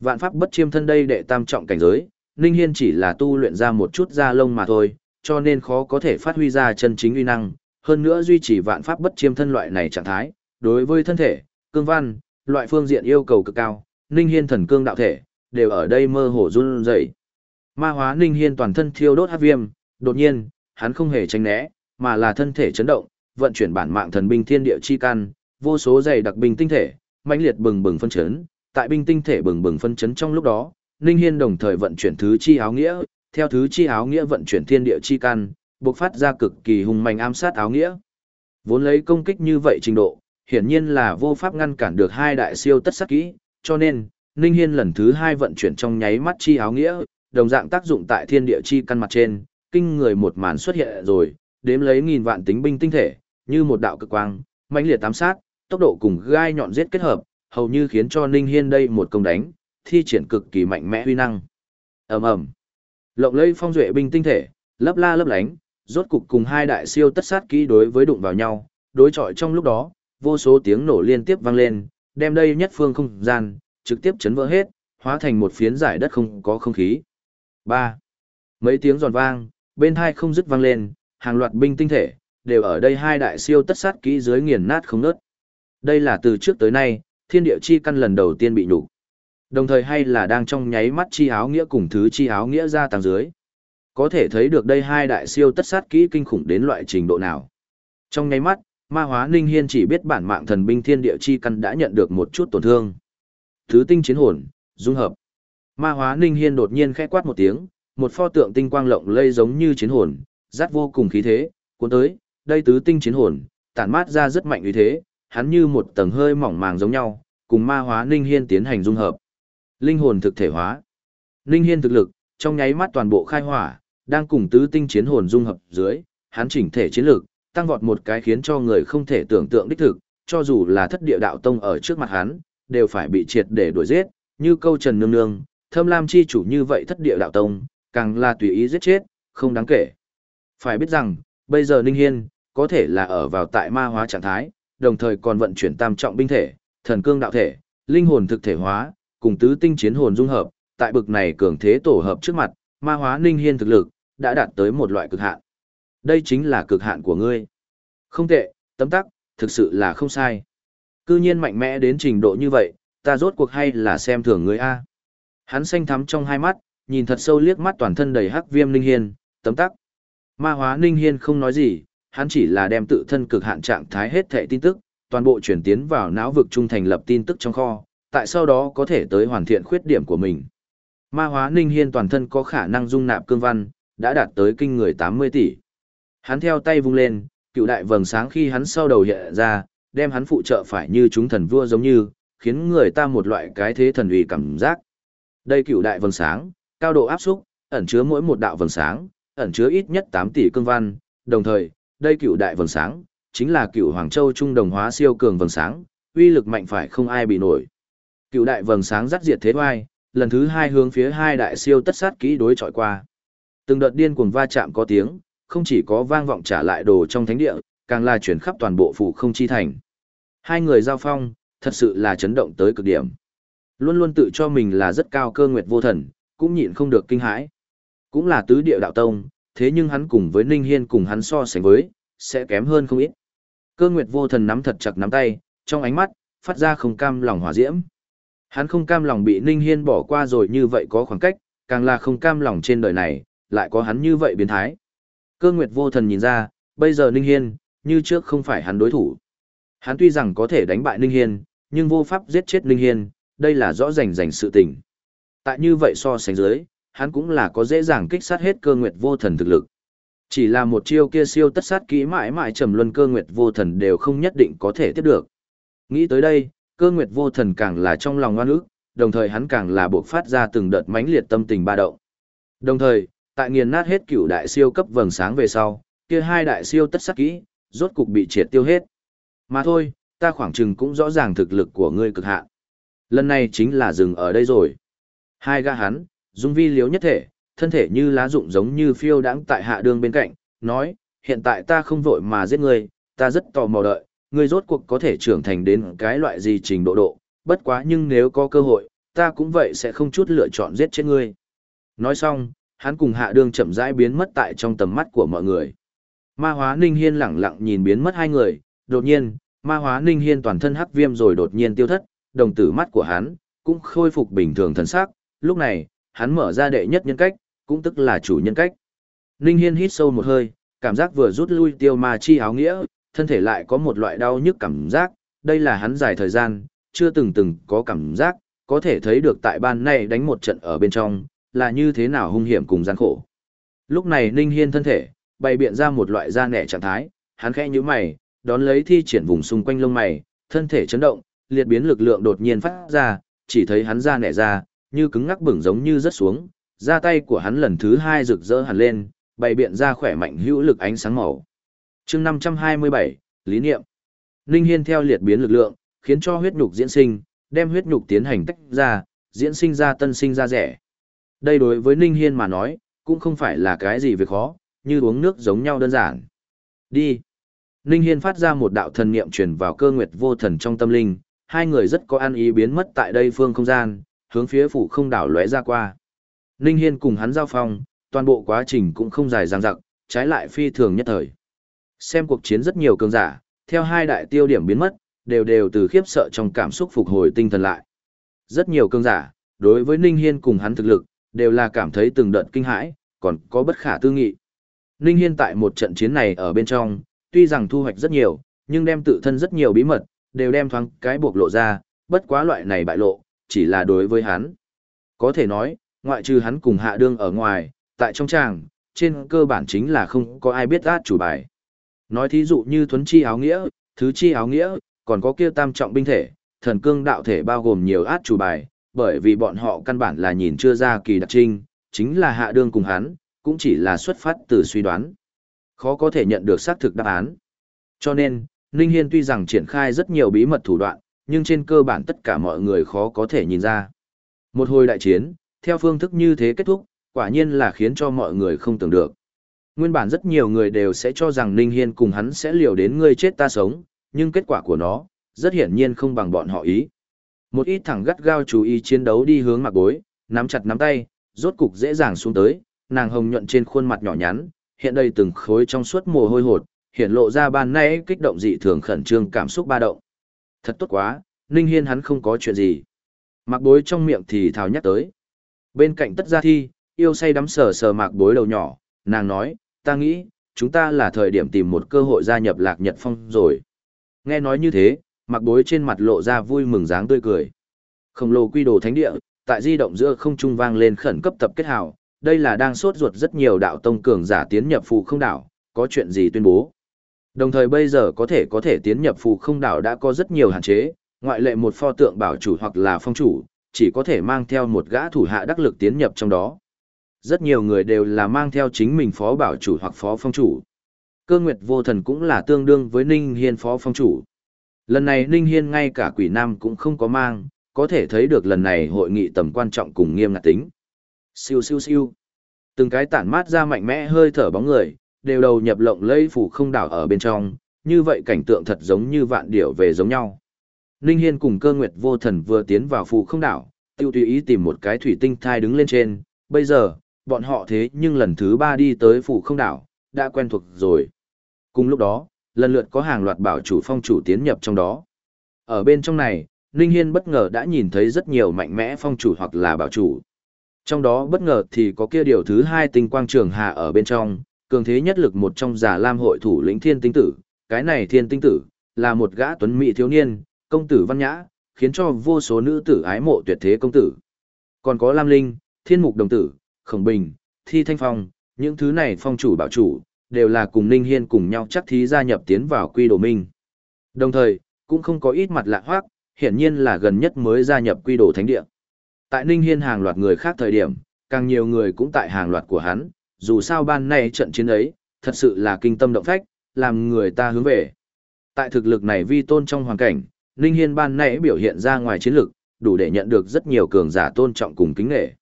Vạn pháp bất chiêm thân đây đệ tam trọng cảnh giới, Ninh Hiên chỉ là tu luyện ra một chút da lông mà thôi, cho nên khó có thể phát huy ra chân chính uy năng, hơn nữa duy trì vạn pháp bất chiêm thân loại này trạng thái, đối với thân thể, cương văn, loại phương diện yêu cầu cực cao, Ninh Hiên thần cương đạo thể, đều ở đây mơ hồ run rẩy. Ma hóa Ninh Hiên toàn thân thiêu đốt hắc viêm, đột nhiên, hắn không hề tránh né, mà là thân thể chấn động, vận chuyển bản mạng thần binh thiên địa chi căn, vô số dày đặc binh tinh thể, mãnh liệt bừng bừng phân chấn, tại binh tinh thể bừng bừng phân chấn trong lúc đó, Ninh Hiên đồng thời vận chuyển thứ chi áo nghĩa, theo thứ chi áo nghĩa vận chuyển thiên địa chi căn, bộc phát ra cực kỳ hùng mạnh ám sát áo nghĩa. Vốn lấy công kích như vậy trình độ, hiển nhiên là vô pháp ngăn cản được hai đại siêu tất sát kỹ, cho nên, Ninh Hiên lần thứ hai vận chuyển trong nháy mắt chi áo nghĩa, đồng dạng tác dụng tại thiên địa chi căn mặt trên, kinh người một màn xuất hiện rồi, đếm lấy nghìn vạn tính binh tinh thể, như một đạo cực quang, mãnh liệt tám sát, tốc độ cùng gai nhọn giết kết hợp, hầu như khiến cho Ninh Hiên đây một công đánh, thi triển cực kỳ mạnh mẽ huy năng. Ầm ầm. Lộng lẫy phong duệ binh tinh thể, lấp la lấp lánh, rốt cục cùng hai đại siêu tất sát kỹ đối với đụng vào nhau, đối chọi trong lúc đó, vô số tiếng nổ liên tiếp vang lên, đem đây nhất phương không gian, trực tiếp chấn vỡ hết, hóa thành một phiến giải đất không có không khí. 3. Mấy tiếng giòn vang, bên hai không dứt vang lên, hàng loạt binh tinh thể, đều ở đây hai đại siêu tất sát kỹ dưới nghiền nát không nớt. Đây là từ trước tới nay, thiên địa chi căn lần đầu tiên bị nhục. Đồng thời hay là đang trong nháy mắt chi áo nghĩa cùng thứ chi áo nghĩa ra tầng dưới. Có thể thấy được đây hai đại siêu tất sát kỹ kinh khủng đến loại trình độ nào. Trong nháy mắt, ma hóa ninh hiên chỉ biết bản mạng thần binh thiên địa chi căn đã nhận được một chút tổn thương. Thứ tinh chiến hồn, dung hợp. Ma hóa ninh hiên đột nhiên khẽ quát một tiếng, một pho tượng tinh quang lộng lây giống như chiến hồn, rát vô cùng khí thế, cuốn tới, đây tứ tinh chiến hồn, tản mát ra rất mạnh uy thế, hắn như một tầng hơi mỏng màng giống nhau, cùng ma hóa ninh hiên tiến hành dung hợp. Linh hồn thực thể hóa. Ninh hiên thực lực, trong nháy mắt toàn bộ khai hỏa, đang cùng tứ tinh chiến hồn dung hợp dưới, hắn chỉnh thể chiến lực, tăng vọt một cái khiến cho người không thể tưởng tượng đích thực, cho dù là thất địa đạo tông ở trước mặt hắn, đều phải bị triệt để đuổi giết, như câu Trần Nương Nương, thâm lam chi chủ như vậy thất địa đạo tông, càng là tùy ý giết chết, không đáng kể. Phải biết rằng, bây giờ Ninh Hiên, có thể là ở vào tại ma hóa trạng thái, đồng thời còn vận chuyển tam trọng binh thể, thần cương đạo thể, linh hồn thực thể hóa, cùng tứ tinh chiến hồn dung hợp, tại bực này cường thế tổ hợp trước mặt, ma hóa Ninh Hiên thực lực, đã đạt tới một loại cực hạn. Đây chính là cực hạn của ngươi. Không tệ, tấm tắc, thực sự là không sai. Cư nhiên mạnh mẽ đến trình độ như vậy, ta rốt cuộc hay là xem thường ngươi A. Hắn xanh thắm trong hai mắt, nhìn thật sâu liếc mắt toàn thân đầy hắc viêm Ninh Hiên, tấm tắc. Ma hóa Ninh Hiên không nói gì, hắn chỉ là đem tự thân cực hạn trạng thái hết thảy tin tức, toàn bộ chuyển tiến vào não vực trung thành lập tin tức trong kho, tại sau đó có thể tới hoàn thiện khuyết điểm của mình. Ma hóa Ninh Hiên toàn thân có khả năng dung nạp cương văn, đã đạt tới kinh người 80 tỷ. Hắn theo tay vung lên, cựu đại vầng sáng khi hắn sau đầu hiện ra, đem hắn phụ trợ phải như chúng thần vua giống như, khiến người ta một loại cái thế thần uy cảm giác. Đây cựu đại vầng sáng, cao độ áp xúc, ẩn chứa mỗi một đạo vầng sáng, ẩn chứa ít nhất 8 tỷ cương văn, đồng thời, đây cựu đại vầng sáng, chính là cựu Hoàng Châu trung đồng hóa siêu cường vầng sáng, uy lực mạnh phải không ai bị nổi. Cựu đại vầng sáng dắt diệt thế oai, lần thứ hai hướng phía hai đại siêu tất sát kỹ đối chọi qua. Từng đợt điên cuồng va chạm có tiếng, không chỉ có vang vọng trả lại đồ trong thánh địa, càng là chuyển khắp toàn bộ phủ không chi thành. Hai người giao phong, thật sự là chấn động tới cực điểm. Luôn luôn tự cho mình là rất cao cơ nguyệt vô thần, cũng nhịn không được kinh hãi. Cũng là tứ địa đạo tông, thế nhưng hắn cùng với Ninh Hiên cùng hắn so sánh với, sẽ kém hơn không ít. Cơ nguyệt vô thần nắm thật chặt nắm tay, trong ánh mắt, phát ra không cam lòng hỏa diễm. Hắn không cam lòng bị Ninh Hiên bỏ qua rồi như vậy có khoảng cách, càng là không cam lòng trên đời này, lại có hắn như vậy biến thái. Cơ nguyệt vô thần nhìn ra, bây giờ Ninh Hiên, như trước không phải hắn đối thủ. Hắn tuy rằng có thể đánh bại Ninh Hiên, nhưng vô pháp giết chết Ninh Hiên, đây là rõ rành rành sự tình. Tại như vậy so sánh dưới, hắn cũng là có dễ dàng kích sát hết cơ nguyệt vô thần thực lực. Chỉ là một chiêu kia siêu tất sát kỹ mãi mãi trầm luân cơ nguyệt vô thần đều không nhất định có thể tiếp được. Nghĩ tới đây, cơ nguyệt vô thần càng là trong lòng ngoan ức, đồng thời hắn càng là buộc phát ra từng đợt mãnh liệt tâm tình ba động. Đồng thời, tại nghiền nát hết cửu đại siêu cấp vầng sáng về sau, kia hai đại siêu tất sát kỹ, rốt cục bị triệt tiêu hết. Mà thôi, ta khoảng chừng cũng rõ ràng thực lực của ngươi cực hạn. Lần này chính là dừng ở đây rồi. Hai gã hắn, dung vi liếu nhất thể, thân thể như lá rụng giống như phiêu đãng tại hạ đường bên cạnh, nói, hiện tại ta không vội mà giết ngươi, ta rất tò mò đợi, ngươi rốt cuộc có thể trưởng thành đến cái loại gì trình độ độ, bất quá nhưng nếu có cơ hội, ta cũng vậy sẽ không chút lựa chọn giết chết ngươi. Nói xong, hắn cùng hạ đương chậm rãi biến mất tại trong tầm mắt của mọi người. Ma hóa Ninh Hiên lẳng lặng nhìn biến mất hai người, đột nhiên, ma hóa Ninh Hiên toàn thân hắc viêm rồi đột nhiên tiêu thất, đồng tử mắt của hắn cũng khôi phục bình thường thần sắc, lúc này, hắn mở ra đệ nhất nhân cách, cũng tức là chủ nhân cách. Ninh Hiên hít sâu một hơi, cảm giác vừa rút lui tiêu ma chi áo nghĩa, thân thể lại có một loại đau nhức cảm giác, đây là hắn dài thời gian, chưa từng từng có cảm giác, có thể thấy được tại ban này đánh một trận ở bên trong, là như thế nào hung hiểm cùng gian khổ. Lúc này Ninh Hiên thân thể, bày biện ra một loại da nẻ trạng thái, hắn khẽ nhíu mày, đón lấy thi triển vùng xung quanh lông mày, thân thể chấn động, liệt biến lực lượng đột nhiên phát ra, chỉ thấy hắn da nẻ ra, như cứng ngắc bừng giống như rớt xuống, da tay của hắn lần thứ hai rực rỡ hẳn lên, bày biện ra khỏe mạnh hữu lực ánh sáng màu. Chương 527, lý niệm. Ninh Hiên theo liệt biến lực lượng, khiến cho huyết nhục diễn sinh, đem huyết nhục tiến hành tách ra, diễn sinh ra tân sinh ra rẻ. Đây đối với Ninh Hiên mà nói, cũng không phải là cái gì việc khó, như uống nước giống nhau đơn giản. Đi. Ninh Hiên phát ra một đạo thần niệm truyền vào cơ nguyệt vô thần trong tâm linh, hai người rất có an ý biến mất tại đây phương không gian, hướng phía phủ không đảo lóe ra qua. Ninh Hiên cùng hắn giao phong, toàn bộ quá trình cũng không dài dằng dặc, trái lại phi thường nhất thời. Xem cuộc chiến rất nhiều cường giả, theo hai đại tiêu điểm biến mất, đều đều từ khiếp sợ trong cảm xúc phục hồi tinh thần lại. Rất nhiều cường giả, đối với Ninh Hiên cùng hắn thực lực, đều là cảm thấy từng đợt kinh hãi, còn có bất khả tư nghị. Ninh Hiên tại một trận chiến này ở bên trong, tuy rằng thu hoạch rất nhiều, nhưng đem tự thân rất nhiều bí mật, đều đem thoáng cái buộc lộ ra, bất quá loại này bại lộ, chỉ là đối với hắn. Có thể nói, ngoại trừ hắn cùng hạ đương ở ngoài, tại trong tràng, trên cơ bản chính là không có ai biết át chủ bài. Nói thí dụ như thuấn chi áo nghĩa, thứ chi áo nghĩa, còn có kia tam trọng binh thể, thần cương đạo thể bao gồm nhiều át chủ bài, bởi vì bọn họ căn bản là nhìn chưa ra kỳ đặc trinh, chính là hạ đương cùng hắn, cũng chỉ là xuất phát từ suy đoán. Khó có thể nhận được xác thực đáp án. Cho nên, Ninh Hiên tuy rằng triển khai rất nhiều bí mật thủ đoạn, nhưng trên cơ bản tất cả mọi người khó có thể nhìn ra. Một hồi đại chiến, theo phương thức như thế kết thúc, quả nhiên là khiến cho mọi người không tưởng được. Nguyên bản rất nhiều người đều sẽ cho rằng Ninh Hiên cùng hắn sẽ liều đến ngươi chết ta sống, nhưng kết quả của nó, rất hiển nhiên không bằng bọn họ ý. Một ít thẳng gắt gao chú ý chiến đấu đi hướng mặt bối, nắm chặt nắm tay, rốt cục dễ dàng xuống tới, nàng hồng nhuận trên khuôn mặt nhỏ nhắn, hiện đây từng khối trong suốt mồ hôi hột, hiện lộ ra ban nãy kích động dị thường khẩn trương cảm xúc ba động. Thật tốt quá, Ninh Hiên hắn không có chuyện gì. Mạc bối trong miệng thì thào nhắc tới. Bên cạnh tất gia thi, yêu say đắm sờ sờ mạc bối đầu nhỏ, nàng nói, ta nghĩ, chúng ta là thời điểm tìm một cơ hội gia nhập lạc nhật phong rồi. Nghe nói như thế, mạc bối trên mặt lộ ra vui mừng dáng tươi cười. Khổng lồ quy đồ thánh địa, tại di động giữa không trung vang lên khẩn cấp tập kết hào, đây là đang sốt ruột rất nhiều đạo tông cường giả tiến nhập phù không đảo, có chuyện gì tuyên bố. Đồng thời bây giờ có thể có thể tiến nhập phù không đảo đã có rất nhiều hạn chế, ngoại lệ một pho tượng bảo chủ hoặc là phong chủ, chỉ có thể mang theo một gã thủ hạ đắc lực tiến nhập trong đó. Rất nhiều người đều là mang theo chính mình phó bảo chủ hoặc phó phong chủ. Cơ nguyệt vô thần cũng là tương đương với Ninh Hiên phó phong chủ. Lần này Ninh Hiên ngay cả quỷ nam cũng không có mang, có thể thấy được lần này hội nghị tầm quan trọng cùng nghiêm ngặt tính. Siêu siêu siêu. Từng cái tản mát ra mạnh mẽ hơi thở bóng người, đều đầu nhập lộng lây phủ không đảo ở bên trong, như vậy cảnh tượng thật giống như vạn điểu về giống nhau. Ninh Hiên cùng cơ nguyệt vô thần vừa tiến vào phủ không đảo, tiêu tùy ý tìm một cái thủy tinh thai đứng lên trên, bây giờ, bọn họ thế nhưng lần thứ ba đi tới phủ không đảo, đã quen thuộc rồi. Cùng lúc đó, lần lượt có hàng loạt bảo chủ phong chủ tiến nhập trong đó. Ở bên trong này, Ninh Hiên bất ngờ đã nhìn thấy rất nhiều mạnh mẽ phong chủ hoặc là bảo chủ. Trong đó bất ngờ thì có kia điều thứ hai tinh quang trường hà ở bên trong, cường thế nhất lực một trong giả lam hội thủ lĩnh thiên tinh tử, cái này thiên tinh tử, là một gã tuấn mỹ thiếu niên, công tử văn nhã, khiến cho vô số nữ tử ái mộ tuyệt thế công tử. Còn có Lam Linh, Thiên Mục Đồng Tử, Khổng Bình, Thi Thanh Phong, những thứ này phong chủ bảo chủ, đều là cùng Ninh Hiên cùng nhau chắc thí gia nhập tiến vào quy đồ minh. Đồng thời, cũng không có ít mặt lạ hoác, hiển nhiên là gần nhất mới gia nhập quy đồ thánh địa. Tại Ninh Hiên hàng loạt người khác thời điểm, càng nhiều người cũng tại hàng loạt của hắn, dù sao ban nay trận chiến ấy, thật sự là kinh tâm động phách, làm người ta hướng về. Tại thực lực này vi tôn trong hoàn cảnh, Ninh Hiên ban nãy biểu hiện ra ngoài chiến lực, đủ để nhận được rất nhiều cường giả tôn trọng cùng kính nghệ.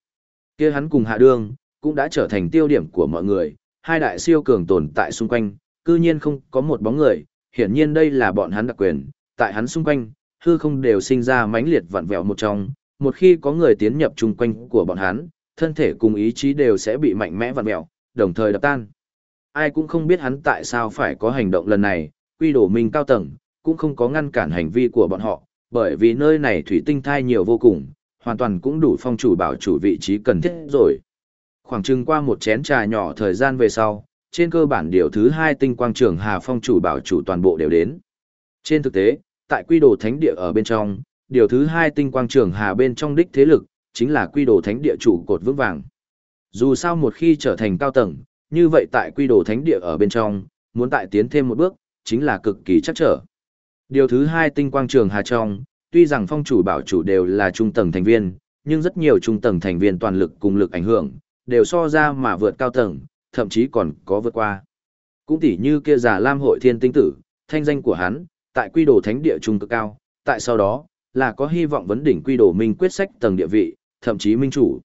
Kia hắn cùng Hạ Đương, cũng đã trở thành tiêu điểm của mọi người, hai đại siêu cường tồn tại xung quanh, cư nhiên không có một bóng người, hiển nhiên đây là bọn hắn đặc quyền, tại hắn xung quanh, hư không đều sinh ra mãnh liệt vặn vẹo một trong, một khi có người tiến nhập chung quanh của bọn hắn, Thân thể cùng ý chí đều sẽ bị mạnh mẽ vặn mẹo, đồng thời đập tan. Ai cũng không biết hắn tại sao phải có hành động lần này, quy đổ minh cao tầng, cũng không có ngăn cản hành vi của bọn họ, bởi vì nơi này thủy tinh thai nhiều vô cùng, hoàn toàn cũng đủ phong chủ bảo chủ vị trí cần thiết rồi. Khoảng chừng qua một chén trà nhỏ thời gian về sau, trên cơ bản điều thứ hai tinh quang trường Hà Phong chủ bảo chủ toàn bộ đều đến. Trên thực tế, tại quy đồ thánh địa ở bên trong, điều thứ hai tinh quang trường Hà bên trong đích thế lực, chính là quy đồ thánh địa chủ cột vững vàng. Dù sao một khi trở thành cao tầng, như vậy tại quy đồ thánh địa ở bên trong, muốn tại tiến thêm một bước, chính là cực kỳ chắc trở. Điều thứ hai tinh quang trường Hà trong, tuy rằng phong chủ bảo chủ đều là trung tầng thành viên, nhưng rất nhiều trung tầng thành viên toàn lực cùng lực ảnh hưởng, đều so ra mà vượt cao tầng, thậm chí còn có vượt qua. Cũng tỉ như kia giả lam hội thiên tinh tử, thanh danh của hắn, tại quy đồ thánh địa trung cực cao, tại sau đó, là có hy vọng vấn đỉnh quy đồ minh quyết sách tầng địa vị, thậm chí minh chủ.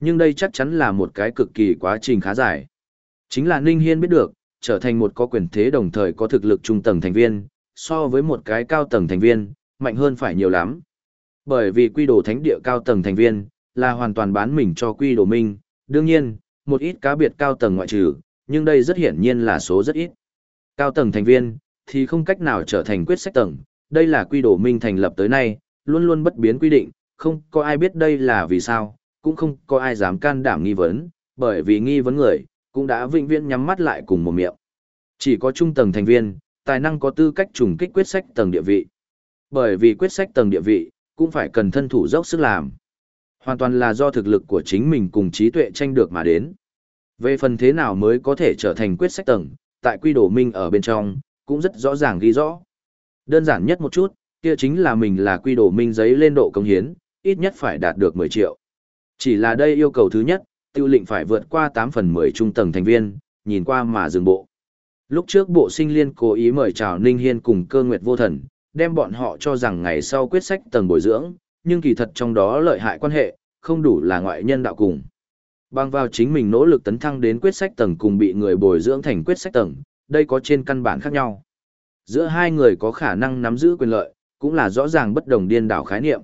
Nhưng đây chắc chắn là một cái cực kỳ quá trình khá dài. Chính là Ninh Hiên biết được, trở thành một có quyền thế đồng thời có thực lực trung tầng thành viên, so với một cái cao tầng thành viên, mạnh hơn phải nhiều lắm. Bởi vì quy đồ thánh địa cao tầng thành viên, là hoàn toàn bán mình cho quy đồ minh, đương nhiên, một ít cá biệt cao tầng ngoại trừ, nhưng đây rất hiển nhiên là số rất ít. Cao tầng thành viên, thì không cách nào trở thành quyết sách tầng, đây là quy đồ minh thành lập tới nay, luôn luôn bất biến quy định, không có ai biết đây là vì sao, cũng không có ai dám can đảm nghi vấn, bởi vì nghi vấn người, cũng đã vĩnh viễn nhắm mắt lại cùng một miệng. Chỉ có trung tầng thành viên, tài năng có tư cách trùng kích quyết sách tầng địa vị. Bởi vì quyết sách tầng địa vị, cũng phải cần thân thủ dốc sức làm. Hoàn toàn là do thực lực của chính mình cùng trí tuệ tranh được mà đến. Về phần thế nào mới có thể trở thành quyết sách tầng, tại quy đồ minh ở bên trong, cũng rất rõ ràng ghi rõ. Đơn giản nhất một chút, kia chính là mình là quy đồ minh giấy lên độ công hiến, ít nhất phải đạt được 10 triệu. Chỉ là đây yêu cầu thứ nhất, tiêu lệnh phải vượt qua 8 phần 10 trung tầng thành viên, nhìn qua mà dừng bộ. Lúc trước bộ sinh liên cố ý mời chào Ninh Hiên cùng cơ nguyệt vô thần, đem bọn họ cho rằng ngày sau quyết sách tầng bồi dưỡng, nhưng kỳ thật trong đó lợi hại quan hệ, không đủ là ngoại nhân đạo cùng. Bằng vào chính mình nỗ lực tấn thăng đến quyết sách tầng cùng bị người bồi dưỡng thành quyết sách tầng, đây có trên căn bản khác nhau. Giữa hai người có khả năng nắm giữ quyền lợi, cũng là rõ ràng bất đồng điên đảo khái niệm.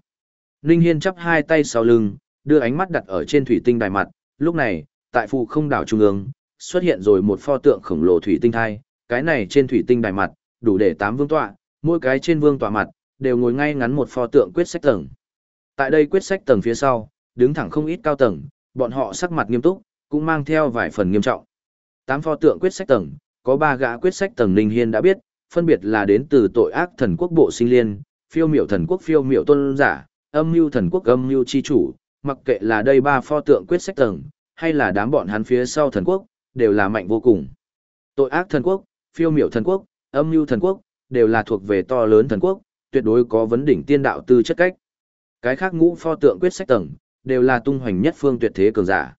Ninh Hiên chắp hai tay sau lưng, đưa ánh mắt đặt ở trên thủy tinh đài mặt, lúc này, tại phù không đảo trung ương, xuất hiện rồi một pho tượng khổng lồ thủy tinh thai, cái này trên thủy tinh đài mặt, đủ để tám vương tọa, mỗi cái trên vương tọa mặt, đều ngồi ngay ngắn một pho tượng quyết sách tầng. Tại đây quyết sách tầng phía sau, đứng thẳng không ít cao tầng, bọn họ sắc mặt nghiêm túc, cũng mang theo vài phần nghiêm trọng. Tám pho tượng quyết sách tầng, có ba gã quyết sách tầng Ninh Hiên đã biết, phân biệt là đến từ tội ác thần quốc bộ sinh liên, phiêu miểu thần quốc phiêu miểu tôn giả, âm mưu thần quốc âm mưu chi chủ, mặc kệ là đây ba pho tượng quyết sách tầng, hay là đám bọn hắn phía sau thần quốc, đều là mạnh vô cùng. Tội ác thần quốc, phiêu miểu thần quốc, âm mưu thần quốc, đều là thuộc về to lớn thần quốc, tuyệt đối có vấn đỉnh tiên đạo tư chất cách. Cái khác ngũ pho tượng quyết sách tầng, đều là tung hoành nhất phương tuyệt thế cường giả.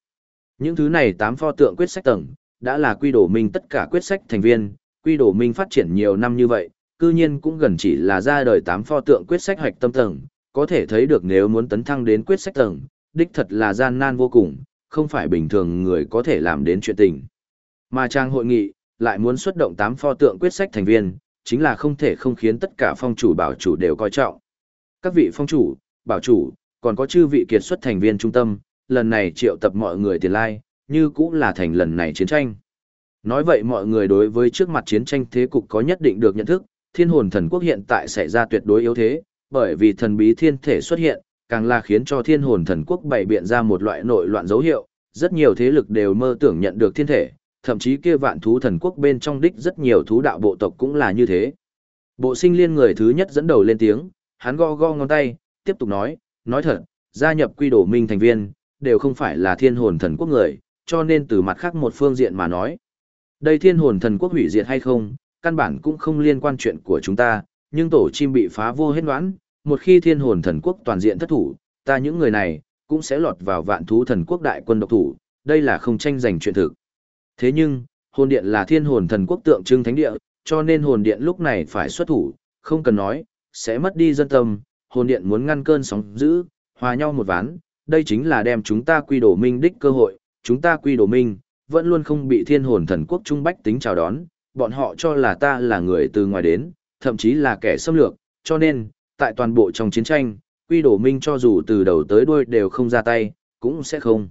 Những thứ này tám pho tượng quyết sách tầng, đã là quy đổ minh tất cả quyết sách thành viên, quy đổ minh phát triển nhiều năm như vậy, cư nhiên cũng gần chỉ là ra đời tám pho tượng quyết sách hoạch tâm tầng, có thể thấy được nếu muốn tấn thăng đến quyết sách tầng, đích thật là gian nan vô cùng, không phải bình thường người có thể làm đến chuyện tình. Mà trang hội nghị, lại muốn xuất động tám pho tượng quyết sách thành viên, chính là không thể không khiến tất cả phong chủ bảo chủ đều coi trọng. Các vị phong chủ, bảo chủ, còn có chư vị kiệt xuất thành viên trung tâm, lần này triệu tập mọi người tiền lai, như cũng là thành lần này chiến tranh. Nói vậy mọi người đối với trước mặt chiến tranh thế cục có nhất định được nhận thức, thiên hồn thần quốc hiện tại xảy ra tuyệt đối yếu thế, bởi vì thần bí thiên thể xuất hiện, càng là khiến cho thiên hồn thần quốc bày biện ra một loại nội loạn dấu hiệu, rất nhiều thế lực đều mơ tưởng nhận được thiên thể, thậm chí kia vạn thú thần quốc bên trong đích rất nhiều thú đạo bộ tộc cũng là như thế. Bộ sinh liên người thứ nhất dẫn đầu lên tiếng, hắn go go ngón tay, tiếp tục nói, nói thật, gia nhập quy đổ minh thành viên, đều không phải là thiên hồn thần quốc người, cho nên từ mặt khác một phương diện mà nói. Đây thiên hồn thần quốc hủy diệt hay không, căn bản cũng không liên quan chuyện của chúng ta, nhưng tổ chim bị phá vô hết đoán, một khi thiên hồn thần quốc toàn diện thất thủ, ta những người này, cũng sẽ lọt vào vạn thú thần quốc đại quân độc thủ, đây là không tranh giành chuyện thực. Thế nhưng, hồn điện là thiên hồn thần quốc tượng trưng thánh địa, cho nên hồn điện lúc này phải xuất thủ, không cần nói, sẽ mất đi dân tâm, hồn điện muốn ngăn cơn sóng dữ, hòa nhau một ván, đây chính là đem chúng ta quy đổ minh đích cơ hội, chúng ta quy đổ minh, vẫn luôn không bị thiên hồn thần quốc trung bách tính chào đón, bọn họ cho là ta là người từ ngoài đến, thậm chí là kẻ xâm lược, cho nên, tại toàn bộ trong chiến tranh, quy đổ minh cho dù từ đầu tới đuôi đều không ra tay, cũng sẽ không.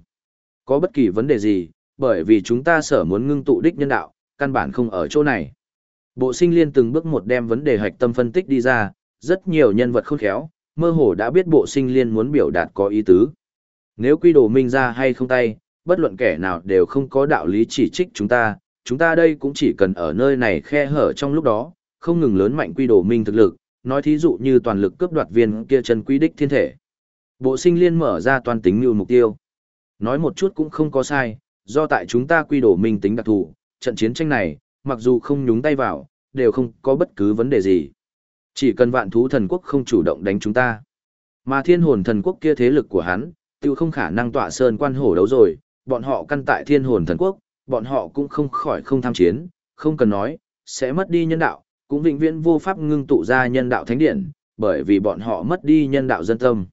Có bất kỳ vấn đề gì, bởi vì chúng ta sở muốn ngưng tụ đích nhân đạo, căn bản không ở chỗ này. Bộ sinh liên từng bước một đem vấn đề hạch tâm phân tích đi ra, rất nhiều nhân vật khôn khéo, mơ hồ đã biết bộ sinh liên muốn biểu đạt có ý tứ. Nếu quy đồ minh ra hay không tay, bất luận kẻ nào đều không có đạo lý chỉ trích chúng ta, chúng ta đây cũng chỉ cần ở nơi này khe hở trong lúc đó, không ngừng lớn mạnh quy đồ minh thực lực, nói thí dụ như toàn lực cướp đoạt viên kia chân quý đích thiên thể. Bộ sinh liên mở ra toàn tính như mục tiêu. Nói một chút cũng không có sai, do tại chúng ta quy đổ minh tính đặc thù, trận chiến tranh này, mặc dù không nhúng tay vào, đều không có bất cứ vấn đề gì. Chỉ cần vạn thú thần quốc không chủ động đánh chúng ta. Mà thiên hồn thần quốc kia thế lực của hắn, tiêu không khả năng tỏa sơn quan hổ đấu rồi, bọn họ căn tại thiên hồn thần quốc, bọn họ cũng không khỏi không tham chiến, không cần nói, sẽ mất đi nhân đạo, cũng vĩnh viễn vô pháp ngưng tụ ra nhân đạo thánh điển, bởi vì bọn họ mất đi nhân đạo dân tâm.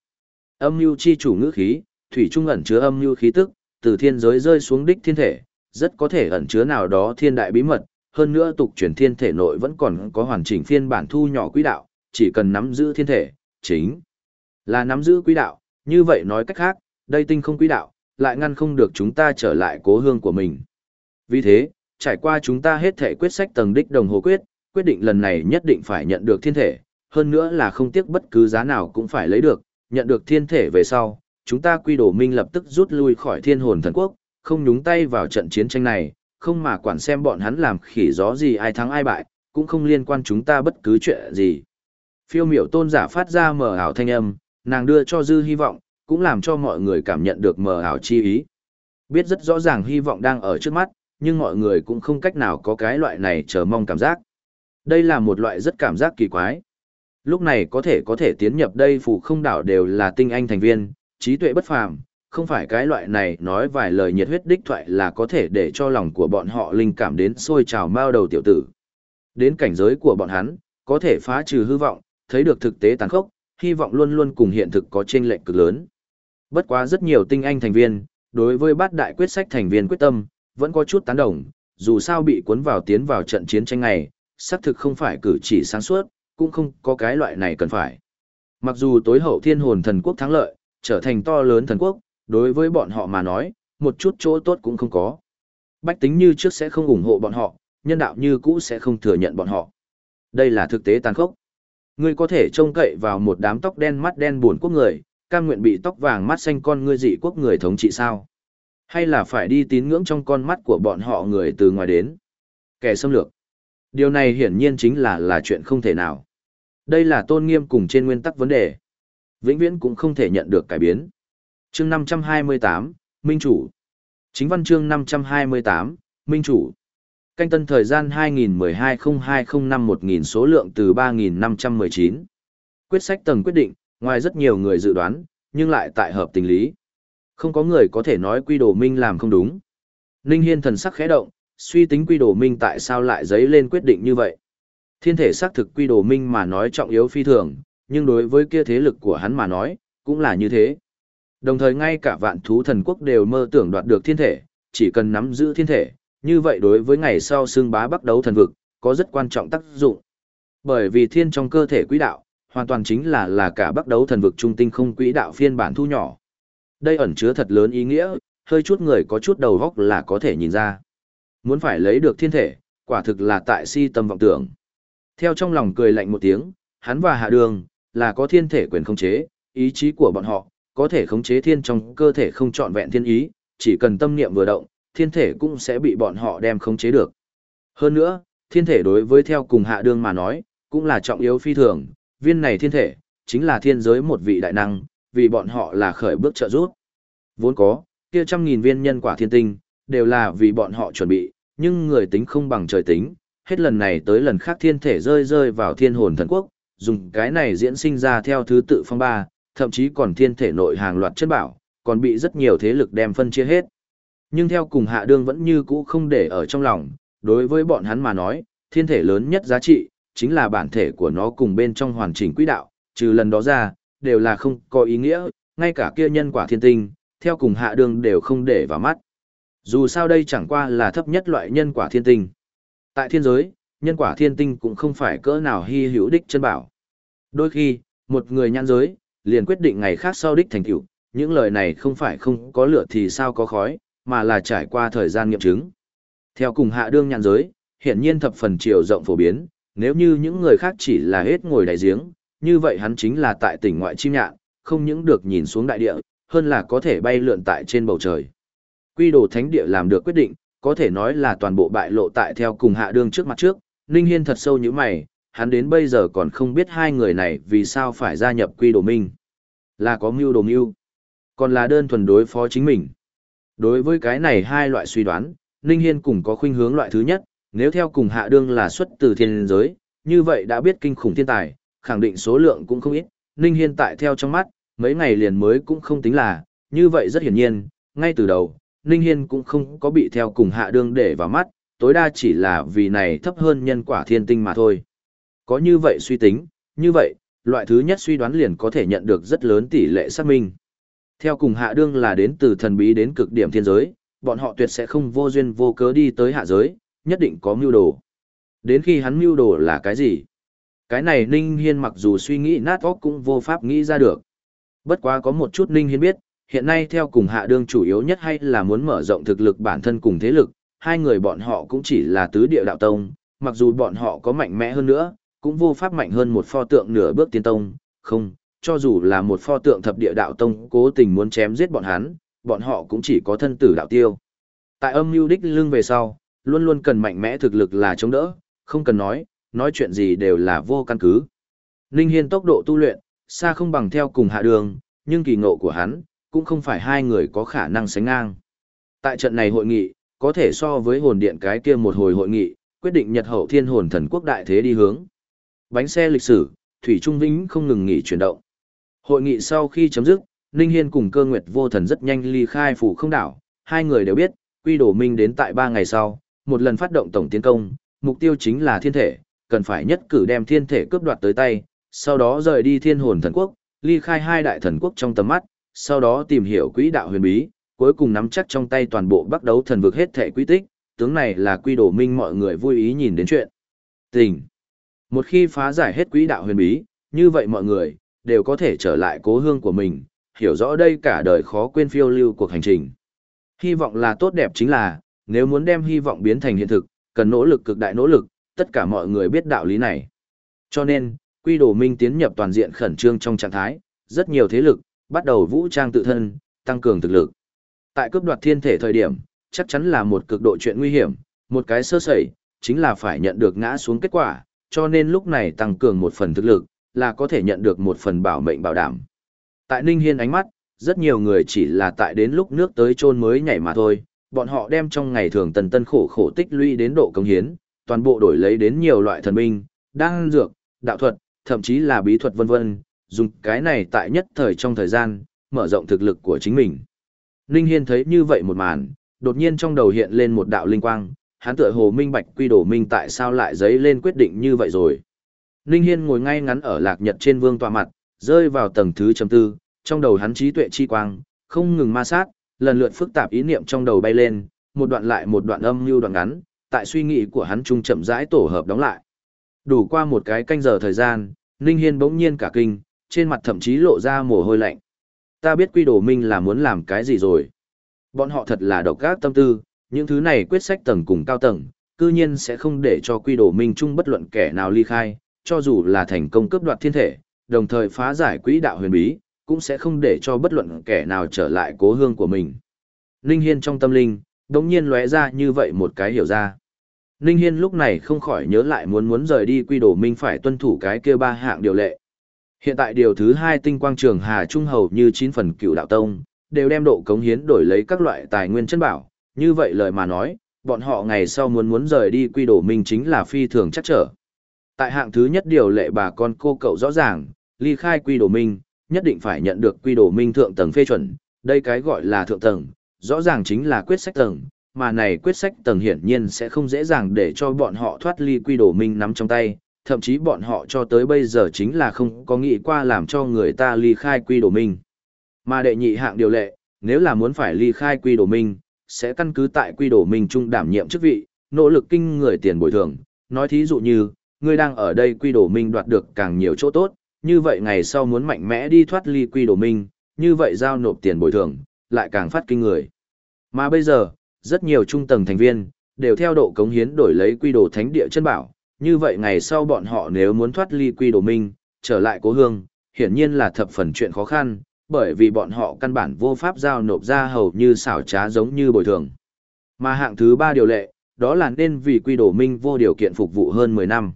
Âm mưu chi chủ ngữ khí, thủy trung ẩn chứa âm mưu khí tức, từ thiên giới rơi xuống đích thiên thể, rất có thể ẩn chứa nào đó thiên đại bí mật, hơn nữa tục truyền thiên thể nội vẫn còn có hoàn chỉnh phiên bản thu nhỏ quỹ đạo, chỉ cần nắm giữ thiên thể, chính là nắm giữ quỹ đạo, như vậy nói cách khác, đây tinh không quỹ đạo, lại ngăn không được chúng ta trở lại cố hương của mình. Vì thế, trải qua chúng ta hết thể quyết sách tầng đích đồng hồ quyết, quyết định lần này nhất định phải nhận được thiên thể, hơn nữa là không tiếc bất cứ giá nào cũng phải lấy được, nhận được thiên thể về sau, chúng ta quy đổ minh lập tức rút lui khỏi thiên hồn thần quốc, không nhúng tay vào trận chiến tranh này, không mà quản xem bọn hắn làm khỉ gió gì ai thắng ai bại, cũng không liên quan chúng ta bất cứ chuyện gì. Phiêu miểu tôn giả phát ra mờ ảo thanh âm, nàng đưa cho dư hy vọng, cũng làm cho mọi người cảm nhận được mờ ảo chi ý. Biết rất rõ ràng hy vọng đang ở trước mắt, nhưng mọi người cũng không cách nào có cái loại này chờ mong cảm giác. Đây là một loại rất cảm giác kỳ quái. Lúc này có thể có thể tiến nhập đây phủ không đảo đều là tinh anh thành viên, trí tuệ bất phàm, không phải cái loại này nói vài lời nhiệt huyết đích thoại là có thể để cho lòng của bọn họ linh cảm đến sôi trào mao đầu tiểu tử. Đến cảnh giới của bọn hắn, có thể phá trừ hư vọng, thấy được thực tế tàn khốc, hy vọng luôn luôn cùng hiện thực có chênh lệch cực lớn. Bất quá rất nhiều tinh anh thành viên, đối với bát đại quyết sách thành viên quyết tâm, vẫn có chút tán đồng, dù sao bị cuốn vào tiến vào trận chiến tranh này, xác thực không phải cử chỉ sáng suốt, cũng không có cái loại này cần phải. Mặc dù tối hậu thiên hồn thần quốc thắng lợi, trở thành to lớn thần quốc, đối với bọn họ mà nói, một chút chỗ tốt cũng không có. Bách tính như trước sẽ không ủng hộ bọn họ, nhân đạo như cũ sẽ không thừa nhận bọn họ. Đây là thực tế tàn khốc. Ngươi có thể trông cậy vào một đám tóc đen mắt đen buồn quốc người, cam nguyện bị tóc vàng mắt xanh con ngươi dị quốc người thống trị sao? Hay là phải đi tín ngưỡng trong con mắt của bọn họ người từ ngoài đến? Kẻ xâm lược. Điều này hiển nhiên chính là là chuyện không thể nào. Đây là tôn nghiêm cùng trên nguyên tắc vấn đề. Vĩnh viễn cũng không thể nhận được cải biến. Chương 528, Minh Chủ. Chính văn chương 528, Minh Chủ. Canh tân thời gian 2012-0205-1000 số lượng từ 3519. Quyết sách tầng quyết định, ngoài rất nhiều người dự đoán, nhưng lại tại hợp tình lý. Không có người có thể nói quy đồ minh làm không đúng. Ninh Hiên thần sắc khẽ động, suy tính quy đồ minh tại sao lại dấy lên quyết định như vậy. Thiên thể xác thực quy đồ minh mà nói trọng yếu phi thường, nhưng đối với kia thế lực của hắn mà nói, cũng là như thế. Đồng thời ngay cả vạn thú thần quốc đều mơ tưởng đoạt được thiên thể, chỉ cần nắm giữ thiên thể, như vậy đối với ngày sau xương bá bắt đấu thần vực, có rất quan trọng tác dụng. Bởi vì thiên trong cơ thể quỹ đạo, hoàn toàn chính là là cả bắt đấu thần vực trung tinh không quỹ đạo phiên bản thu nhỏ. Đây ẩn chứa thật lớn ý nghĩa, hơi chút người có chút đầu góc là có thể nhìn ra. Muốn phải lấy được thiên thể, quả thực là tại si tâm vọng tưởng. Theo trong lòng cười lạnh một tiếng, hắn và hạ đường, là có thiên thể quyền khống chế, ý chí của bọn họ, có thể khống chế thiên trong cơ thể không trọn vẹn thiên ý, chỉ cần tâm niệm vừa động, thiên thể cũng sẽ bị bọn họ đem khống chế được. Hơn nữa, thiên thể đối với theo cùng hạ đường mà nói, cũng là trọng yếu phi thường, viên này thiên thể, chính là thiên giới một vị đại năng, vì bọn họ là khởi bước trợ giúp. Vốn có, kia trăm nghìn viên nhân quả thiên tinh, đều là vì bọn họ chuẩn bị, nhưng người tính không bằng trời tính, hết lần này tới lần khác thiên thể rơi rơi vào thiên hồn thần quốc, dùng cái này diễn sinh ra theo thứ tự phong ba, thậm chí còn thiên thể nội hàng loạt chất bảo, còn bị rất nhiều thế lực đem phân chia hết. Nhưng theo cùng hạ đương vẫn như cũ không để ở trong lòng, đối với bọn hắn mà nói, thiên thể lớn nhất giá trị, chính là bản thể của nó cùng bên trong hoàn chỉnh quỹ đạo, trừ lần đó ra, đều là không có ý nghĩa, ngay cả kia nhân quả thiên tinh, theo cùng hạ đương đều không để vào mắt. Dù sao đây chẳng qua là thấp nhất loại nhân quả thiên tinh. Tại thiên giới, nhân quả thiên tinh cũng không phải cỡ nào hy hữu đích chân bảo. Đôi khi, một người nhãn giới, liền quyết định ngày khác sau đích thành tựu, những lời này không phải không có lửa thì sao có khói, mà là trải qua thời gian nghiệm chứng. Theo cùng hạ đương nhãn giới, hiện nhiên thập phần chiều rộng phổ biến, nếu như những người khác chỉ là hết ngồi đại giếng, như vậy hắn chính là tại tỉnh ngoại chim nhạn, không những được nhìn xuống đại địa, hơn là có thể bay lượn tại trên bầu trời. Quy đồ thánh địa làm được quyết định, có thể nói là toàn bộ bại lộ tại theo cùng hạ đương trước mặt trước, Ninh Hiên thật sâu như mày, hắn đến bây giờ còn không biết hai người này vì sao phải gia nhập quy đồ minh. Là có mưu đồ mưu, còn là đơn thuần đối phó chính mình. Đối với cái này hai loại suy đoán, Ninh Hiên cũng có khuynh hướng loại thứ nhất, nếu theo cùng hạ đương là xuất từ thiên giới, như vậy đã biết kinh khủng thiên tài, khẳng định số lượng cũng không ít, Ninh Hiên tại theo trong mắt, mấy ngày liền mới cũng không tính là, như vậy rất hiển nhiên, ngay từ đầu, Ninh Hiên cũng không có bị theo cùng hạ đương để vào mắt, tối đa chỉ là vì này thấp hơn nhân quả thiên tinh mà thôi. Có như vậy suy tính, như vậy, loại thứ nhất suy đoán liền có thể nhận được rất lớn tỷ lệ xác minh. Theo cùng hạ đương là đến từ thần bí đến cực điểm thiên giới, bọn họ tuyệt sẽ không vô duyên vô cớ đi tới hạ giới, nhất định có mưu đồ. Đến khi hắn mưu đồ là cái gì? Cái này Ninh Hiên mặc dù suy nghĩ nát óc cũng vô pháp nghĩ ra được. Bất quá có một chút Ninh Hiên biết, hiện nay theo cùng hạ đương chủ yếu nhất hay là muốn mở rộng thực lực bản thân cùng thế lực, hai người bọn họ cũng chỉ là tứ địa đạo tông, mặc dù bọn họ có mạnh mẽ hơn nữa, cũng vô pháp mạnh hơn một pho tượng nửa bước tiên tông, không, cho dù là một pho tượng thập địa đạo tông cố tình muốn chém giết bọn hắn, bọn họ cũng chỉ có thân tử đạo tiêu. Tại âm mưu đích lưng về sau, luôn luôn cần mạnh mẽ thực lực là chống đỡ, không cần nói, nói chuyện gì đều là vô căn cứ. Ninh Hiên tốc độ tu luyện, xa không bằng theo cùng hạ đường, nhưng kỳ ngộ của hắn, cũng không phải hai người có khả năng sánh ngang. Tại trận này hội nghị, có thể so với hồn điện cái kia một hồi hội nghị, quyết định nhật hậu thiên hồn thần quốc đại thế đi hướng. Bánh xe lịch sử, Thủy Trung Vĩnh không ngừng nghỉ chuyển động. Hội nghị sau khi chấm dứt, Ninh Hiên cùng cơ nguyệt vô thần rất nhanh ly khai phủ không đảo, hai người đều biết, quy đồ minh đến tại ba ngày sau, một lần phát động tổng tiến công, mục tiêu chính là thiên thể, cần phải nhất cử đem thiên thể cướp đoạt tới tay, sau đó rời đi thiên hồn thần quốc, ly khai hai đại thần quốc trong tầm mắt, sau đó tìm hiểu quỹ đạo huyền bí, cuối cùng nắm chắc trong tay toàn bộ bắt đấu thần vực hết thể quy tích, tướng này là quy đổ minh mọi người vui ý nhìn đến chuyện. Tình. Một khi phá giải hết quỹ đạo huyền bí, như vậy mọi người, đều có thể trở lại cố hương của mình, hiểu rõ đây cả đời khó quên phiêu lưu cuộc hành trình. Hy vọng là tốt đẹp chính là, nếu muốn đem hy vọng biến thành hiện thực, cần nỗ lực cực đại nỗ lực, tất cả mọi người biết đạo lý này. Cho nên, quy đồ minh tiến nhập toàn diện khẩn trương trong trạng thái, rất nhiều thế lực, bắt đầu vũ trang tự thân, tăng cường thực lực. Tại cướp đoạt thiên thể thời điểm, chắc chắn là một cực độ chuyện nguy hiểm, một cái sơ sẩy, chính là phải nhận được ngã xuống kết quả, cho nên lúc này tăng cường một phần thực lực, là có thể nhận được một phần bảo mệnh bảo đảm. Tại Ninh Hiên ánh mắt, rất nhiều người chỉ là tại đến lúc nước tới trôn mới nhảy mà thôi, bọn họ đem trong ngày thường tần tân khổ khổ tích lũy đến độ công hiến, toàn bộ đổi lấy đến nhiều loại thần binh, đan dược, đạo thuật, thậm chí là bí thuật vân vân, dùng cái này tại nhất thời trong thời gian, mở rộng thực lực của chính mình. Ninh Hiên thấy như vậy một màn, đột nhiên trong đầu hiện lên một đạo linh quang, hắn tựa hồ minh bạch quy đổ minh tại sao lại giấy lên quyết định như vậy rồi. Ninh Hiên ngồi ngay ngắn ở lạc nhật trên vương tòa mặt, rơi vào tầng thứ chấm tư, trong đầu hắn trí tuệ chi quang, không ngừng ma sát, lần lượt phức tạp ý niệm trong đầu bay lên, một đoạn lại một đoạn âm lưu đoạn ngắn, tại suy nghĩ của hắn trung chậm rãi tổ hợp đóng lại. Đủ qua một cái canh giờ thời gian, Ninh Hiên bỗng nhiên cả kinh, trên mặt thậm chí lộ ra mồ hôi lạnh. Ta biết quy đồ minh là muốn làm cái gì rồi. Bọn họ thật là độc ác tâm tư, những thứ này quyết sách tầng cùng cao tầng, cư nhiên sẽ không để cho quy đồ minh chung bất luận kẻ nào ly khai, cho dù là thành công cướp đoạt thiên thể, đồng thời phá giải quỹ đạo huyền bí, cũng sẽ không để cho bất luận kẻ nào trở lại cố hương của mình. Ninh Hiên trong tâm linh, đống nhiên lóe ra như vậy một cái hiểu ra. Ninh Hiên lúc này không khỏi nhớ lại muốn muốn rời đi quy đồ minh phải tuân thủ cái kia ba hạng điều lệ. Hiện tại điều thứ hai tinh quang trường Hà Trung hầu như 9 phần cựu đạo tông, đều đem độ cống hiến đổi lấy các loại tài nguyên chân bảo. Như vậy lời mà nói, bọn họ ngày sau muốn muốn rời đi quy đổ minh chính là phi thường chắc trở. Tại hạng thứ nhất điều lệ bà con cô cậu rõ ràng, ly khai quy đổ minh, nhất định phải nhận được quy đổ minh thượng tầng phê chuẩn, đây cái gọi là thượng tầng, rõ ràng chính là quyết sách tầng, mà này quyết sách tầng hiển nhiên sẽ không dễ dàng để cho bọn họ thoát ly quy đổ minh nắm trong tay, thậm chí bọn họ cho tới bây giờ chính là không có nghĩ qua làm cho người ta ly khai quy đồ minh. Mà đệ nhị hạng điều lệ, nếu là muốn phải ly khai quy đồ minh, sẽ căn cứ tại quy đồ minh trung đảm nhiệm chức vị, nỗ lực kinh người tiền bồi thường, nói thí dụ như, ngươi đang ở đây quy đồ minh đoạt được càng nhiều chỗ tốt, như vậy ngày sau muốn mạnh mẽ đi thoát ly quy đồ minh, như vậy giao nộp tiền bồi thường, lại càng phát kinh người. Mà bây giờ, rất nhiều trung tầng thành viên, đều theo độ cống hiến đổi lấy quy đồ thánh địa chân bảo, như vậy ngày sau bọn họ nếu muốn thoát ly quy đồ minh, trở lại cố hương, hiển nhiên là thập phần chuyện khó khăn, bởi vì bọn họ căn bản vô pháp giao nộp ra hầu như xảo trá giống như bồi thường. Mà hạng thứ ba điều lệ, đó là nên vì quy đồ minh vô điều kiện phục vụ hơn 10 năm.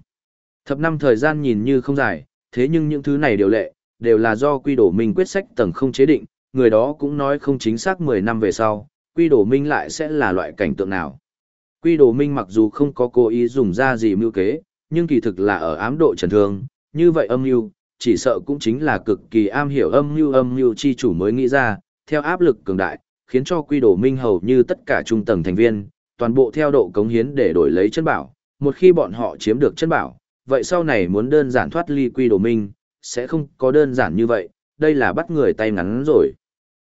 Thập năm thời gian nhìn như không dài, thế nhưng những thứ này điều lệ, đều là do quy đồ minh quyết sách tầng không chế định, người đó cũng nói không chính xác 10 năm về sau, quy đồ minh lại sẽ là loại cảnh tượng nào. Quy đồ minh mặc dù không có cố ý dùng ra gì mưu kế, nhưng kỳ thực là ở ám độ trần thương, như vậy âm mưu, chỉ sợ cũng chính là cực kỳ am hiểu âm mưu âm mưu chi chủ mới nghĩ ra, theo áp lực cường đại, khiến cho quy đồ minh hầu như tất cả trung tầng thành viên, toàn bộ theo độ cống hiến để đổi lấy chân bảo, một khi bọn họ chiếm được chân bảo, vậy sau này muốn đơn giản thoát ly quy đồ minh, sẽ không có đơn giản như vậy, đây là bắt người tay ngắn rồi.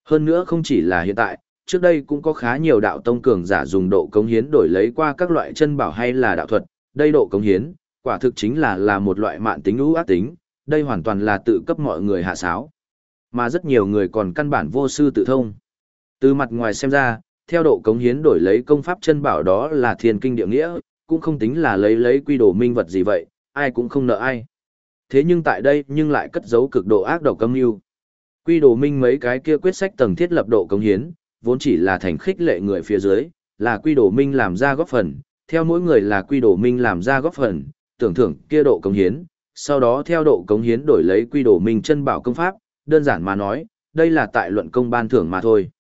Hơn nữa không chỉ là hiện tại, trước đây cũng có khá nhiều đạo tông cường giả dùng độ cống hiến đổi lấy qua các loại chân bảo hay là đạo thuật, đây độ cống hiến, quả thực chính là là một loại mạng tính ưu ác tính, đây hoàn toàn là tự cấp mọi người hạ sáo. Mà rất nhiều người còn căn bản vô sư tự thông. Từ mặt ngoài xem ra, theo độ cống hiến đổi lấy công pháp chân bảo đó là thiên kinh địa nghĩa, cũng không tính là lấy lấy quy đồ minh vật gì vậy, ai cũng không nợ ai. Thế nhưng tại đây nhưng lại cất giấu cực độ ác độc cấm mưu. Quy đồ minh mấy cái kia quyết sách tầng thiết lập độ cống hiến, vốn chỉ là thành khích lệ người phía dưới, là quy đồ minh làm ra góp phần, theo mỗi người là quy đồ minh làm ra góp phần, tưởng thưởng kia độ cống hiến, sau đó theo độ cống hiến đổi lấy quy đồ minh chân bảo công pháp, đơn giản mà nói, đây là tại luận công ban thưởng mà thôi.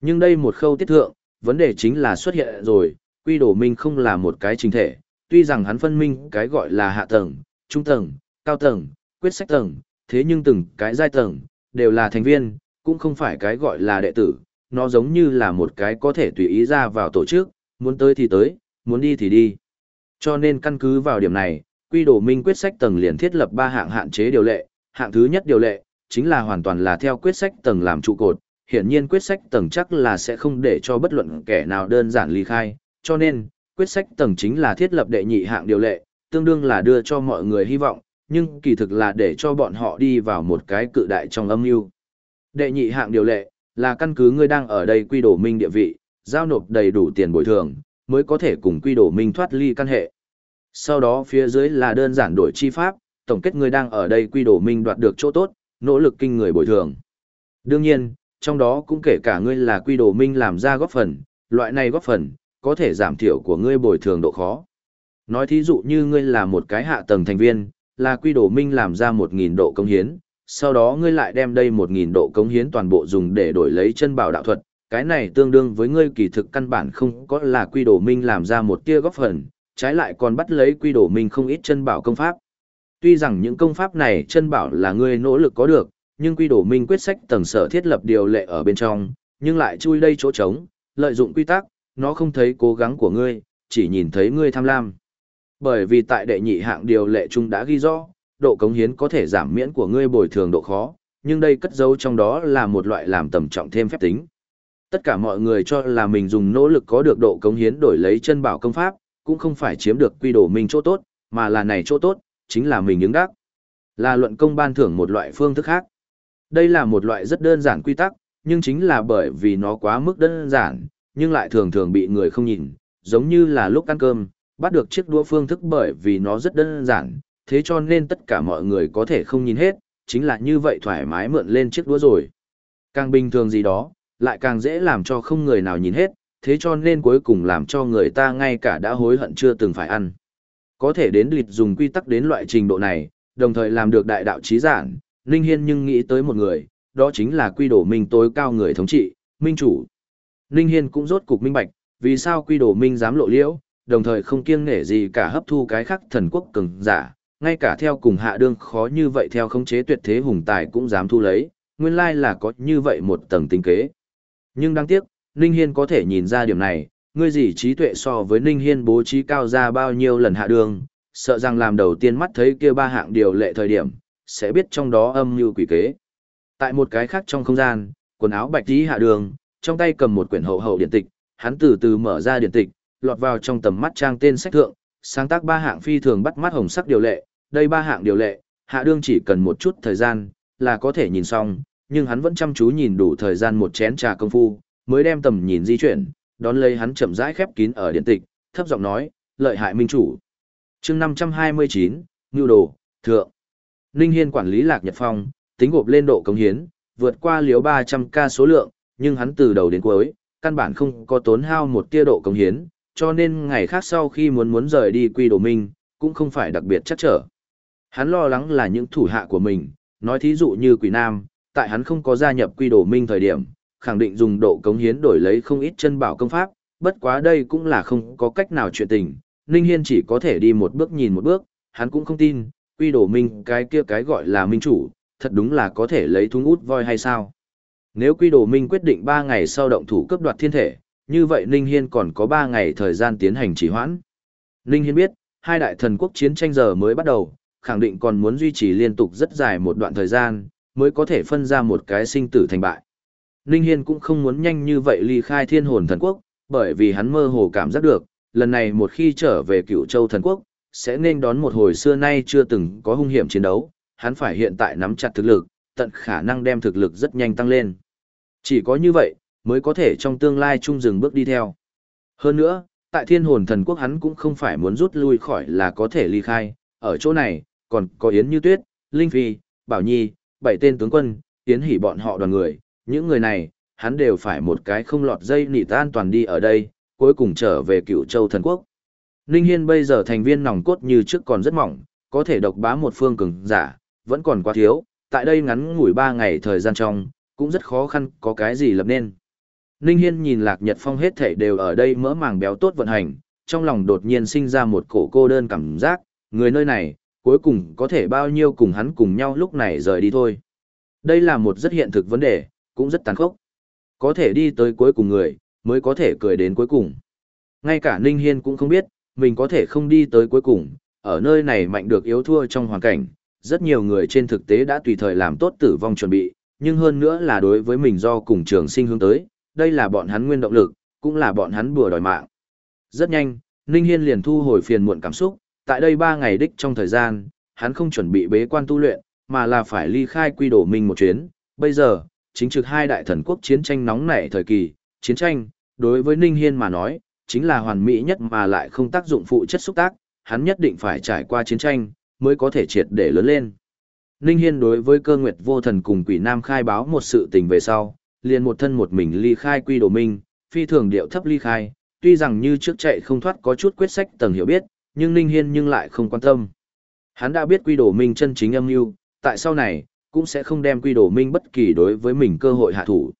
Nhưng đây một khâu tiết thượng, vấn đề chính là xuất hiện rồi, quy đồ minh không là một cái chính thể, tuy rằng hắn phân minh cái gọi là hạ tầng, trung tầng, cao tầng, quyết sách tầng, thế nhưng từng cái giai tầng, đều là thành viên, cũng không phải cái gọi là đệ tử, nó giống như là một cái có thể tùy ý ra vào tổ chức, muốn tới thì tới, muốn đi thì đi. Cho nên căn cứ vào điểm này, quy đồ minh quyết sách tầng liền thiết lập ba hạng hạn chế điều lệ, hạng thứ nhất điều lệ, chính là hoàn toàn là theo quyết sách tầng làm trụ cột, hiển nhiên quyết sách tầng chắc là sẽ không để cho bất luận kẻ nào đơn giản ly khai, cho nên, quyết sách tầng chính là thiết lập đệ nhị hạng điều lệ, tương đương là đưa cho mọi người hy vọng, nhưng kỳ thực là để cho bọn họ đi vào một cái cự đại trong âm mưu. Đệ nhị hạng điều lệ, là căn cứ ngươi đang ở đây quy đồ minh địa vị, giao nộp đầy đủ tiền bồi thường, mới có thể cùng quy đồ minh thoát ly căn hệ. Sau đó phía dưới là đơn giản đổi chi pháp, tổng kết ngươi đang ở đây quy đồ minh đoạt được chỗ tốt, nỗ lực kinh người bồi thường. Đương nhiên, trong đó cũng kể cả ngươi là quy đồ minh làm ra góp phần, loại này góp phần, có thể giảm thiểu của ngươi bồi thường độ khó. Nói thí dụ như ngươi là một cái hạ tầng thành viên, là quy đồ minh làm ra 1.000 độ công hiến, sau đó ngươi lại đem đây 1.000 độ cống hiến toàn bộ dùng để đổi lấy chân bảo đạo thuật, cái này tương đương với ngươi kỳ thực căn bản không có là quy đồ minh làm ra một tia góp phần, trái lại còn bắt lấy quy đồ minh không ít chân bảo công pháp. Tuy rằng những công pháp này chân bảo là ngươi nỗ lực có được, nhưng quy đồ minh quyết sách tầng sở thiết lập điều lệ ở bên trong, nhưng lại chui đây chỗ trống, lợi dụng quy tắc, nó không thấy cố gắng của ngươi, chỉ nhìn thấy ngươi tham lam. Bởi vì tại đệ nhị hạng điều lệ chung đã ghi rõ, độ cống hiến có thể giảm miễn của ngươi bồi thường độ khó, nhưng đây cất dấu trong đó là một loại làm tầm trọng thêm phép tính. Tất cả mọi người cho là mình dùng nỗ lực có được độ cống hiến đổi lấy chân bảo công pháp, cũng không phải chiếm được quy đồ mình chỗ tốt, mà là này chỗ tốt, chính là mình ứng đắc. Là luận công ban thưởng một loại phương thức khác. Đây là một loại rất đơn giản quy tắc, nhưng chính là bởi vì nó quá mức đơn giản, nhưng lại thường thường bị người không nhìn, giống như là lúc ăn cơm, bắt được chiếc đũa phương thức bởi vì nó rất đơn giản, thế cho nên tất cả mọi người có thể không nhìn hết, chính là như vậy thoải mái mượn lên chiếc đũa rồi. Càng bình thường gì đó, lại càng dễ làm cho không người nào nhìn hết, thế cho nên cuối cùng làm cho người ta ngay cả đã hối hận chưa từng phải ăn. Có thể đến lịch dùng quy tắc đến loại trình độ này, đồng thời làm được đại đạo trí giản, linh Hiên nhưng nghĩ tới một người, đó chính là quy đồ minh tối cao người thống trị, minh chủ. linh Hiên cũng rốt cục minh bạch, vì sao quy đồ minh dám lộ liễu, đồng thời không kiêng nể gì cả hấp thu cái khắc thần quốc cường giả, ngay cả theo cùng hạ đương khó như vậy theo khống chế tuyệt thế hùng tài cũng dám thu lấy, nguyên lai là có như vậy một tầng tinh kế. Nhưng đáng tiếc, Ninh Hiên có thể nhìn ra điểm này, ngươi gì trí tuệ so với Ninh Hiên bố trí cao ra bao nhiêu lần hạ đương, sợ rằng làm đầu tiên mắt thấy kia ba hạng điều lệ thời điểm, sẽ biết trong đó âm như quỷ kế. Tại một cái khác trong không gian, quần áo bạch tí hạ đường, trong tay cầm một quyển hậu hậu điện tịch, hắn từ từ mở ra điện tịch, lọt vào trong tầm mắt trang tên sách thượng, sáng tác ba hạng phi thường bắt mắt hồng sắc điều lệ, đây ba hạng điều lệ, hạ đương chỉ cần một chút thời gian, là có thể nhìn xong, nhưng hắn vẫn chăm chú nhìn đủ thời gian một chén trà công phu, mới đem tầm nhìn di chuyển, đón lấy hắn chậm rãi khép kín ở điện tịch, thấp giọng nói, lợi hại minh chủ. chương 529, Ngưu Đồ, Thượng. Ninh Hiên quản lý Lạc Nhật Phong, tính gộp lên độ cống hiến, vượt qua liếu 300k số lượng, nhưng hắn từ đầu đến cuối, căn bản không có tốn hao một tia độ cống hiến, cho nên ngày khác sau khi muốn muốn rời đi quy đồ minh, cũng không phải đặc biệt chắc trở. Hắn lo lắng là những thủ hạ của mình, nói thí dụ như Quỷ Nam, tại hắn không có gia nhập quy đồ minh thời điểm, khẳng định dùng độ cống hiến đổi lấy không ít chân bảo công pháp, bất quá đây cũng là không có cách nào chuyện tình, Ninh Hiên chỉ có thể đi một bước nhìn một bước, hắn cũng không tin, quy đồ minh cái kia cái gọi là minh chủ, thật đúng là có thể lấy thúng út voi hay sao. Nếu quy đồ minh quyết định 3 ngày sau động thủ cấp đoạt thiên thể, như vậy Ninh Hiên còn có 3 ngày thời gian tiến hành trì hoãn. Ninh Hiên biết, hai đại thần quốc chiến tranh giờ mới bắt đầu, khẳng định còn muốn duy trì liên tục rất dài một đoạn thời gian, mới có thể phân ra một cái sinh tử thành bại. Ninh Hiên cũng không muốn nhanh như vậy ly khai thiên hồn thần quốc, bởi vì hắn mơ hồ cảm giác được, lần này một khi trở về cựu châu thần quốc, sẽ nên đón một hồi xưa nay chưa từng có hung hiểm chiến đấu, hắn phải hiện tại nắm chặt thực lực, tận khả năng đem thực lực rất nhanh tăng lên. Chỉ có như vậy, mới có thể trong tương lai chung dừng bước đi theo. Hơn nữa, tại thiên hồn thần quốc hắn cũng không phải muốn rút lui khỏi là có thể ly khai, ở chỗ này, còn có Yến Như Tuyết, Linh Phi, Bảo Nhi, bảy tên tướng quân, Yến Hỷ bọn họ đoàn người, những người này, hắn đều phải một cái không lọt dây nỉ tan toàn đi ở đây, cuối cùng trở về cựu châu thần quốc. Ninh Hiên bây giờ thành viên nòng cốt như trước còn rất mỏng, có thể độc bá một phương cường giả, vẫn còn quá thiếu, tại đây ngắn ngủi 3 ngày thời gian trong, cũng rất khó khăn có cái gì lập nên. Ninh Hiên nhìn Lạc Nhật Phong hết thảy đều ở đây mỡ màng béo tốt vận hành, trong lòng đột nhiên sinh ra một cổ cô đơn cảm giác, người nơi này, cuối cùng có thể bao nhiêu cùng hắn cùng nhau lúc này rời đi thôi. Đây là một rất hiện thực vấn đề, cũng rất tàn khốc. Có thể đi tới cuối cùng người, mới có thể cười đến cuối cùng. Ngay cả Ninh Hiên cũng không biết, mình có thể không đi tới cuối cùng, ở nơi này mạnh được yếu thua trong hoàn cảnh, rất nhiều người trên thực tế đã tùy thời làm tốt tử vong chuẩn bị, nhưng hơn nữa là đối với mình do cùng trường sinh hướng tới, đây là bọn hắn nguyên động lực, cũng là bọn hắn bùa đòi mạng. Rất nhanh, Ninh Hiên liền thu hồi phiền muộn cảm xúc, tại đây 3 ngày đích trong thời gian, hắn không chuẩn bị bế quan tu luyện, mà là phải ly khai quy đổ mình một chuyến. Bây giờ, chính trực hai đại thần quốc chiến tranh nóng nảy thời kỳ, chiến tranh, đối với Ninh Hiên mà nói, chính là hoàn mỹ nhất mà lại không tác dụng phụ chất xúc tác, hắn nhất định phải trải qua chiến tranh, mới có thể triệt để lớn lên. Ninh Hiên đối với cơ nguyệt vô thần cùng quỷ nam khai báo một sự tình về sau, liền một thân một mình ly khai quy đồ minh, phi thường điệu thấp ly khai, tuy rằng như trước chạy không thoát có chút quyết sách tầng hiểu biết, nhưng Ninh Hiên nhưng lại không quan tâm. Hắn đã biết quy đồ minh chân chính âm mưu, tại sau này, cũng sẽ không đem quy đồ minh bất kỳ đối với mình cơ hội hạ thủ.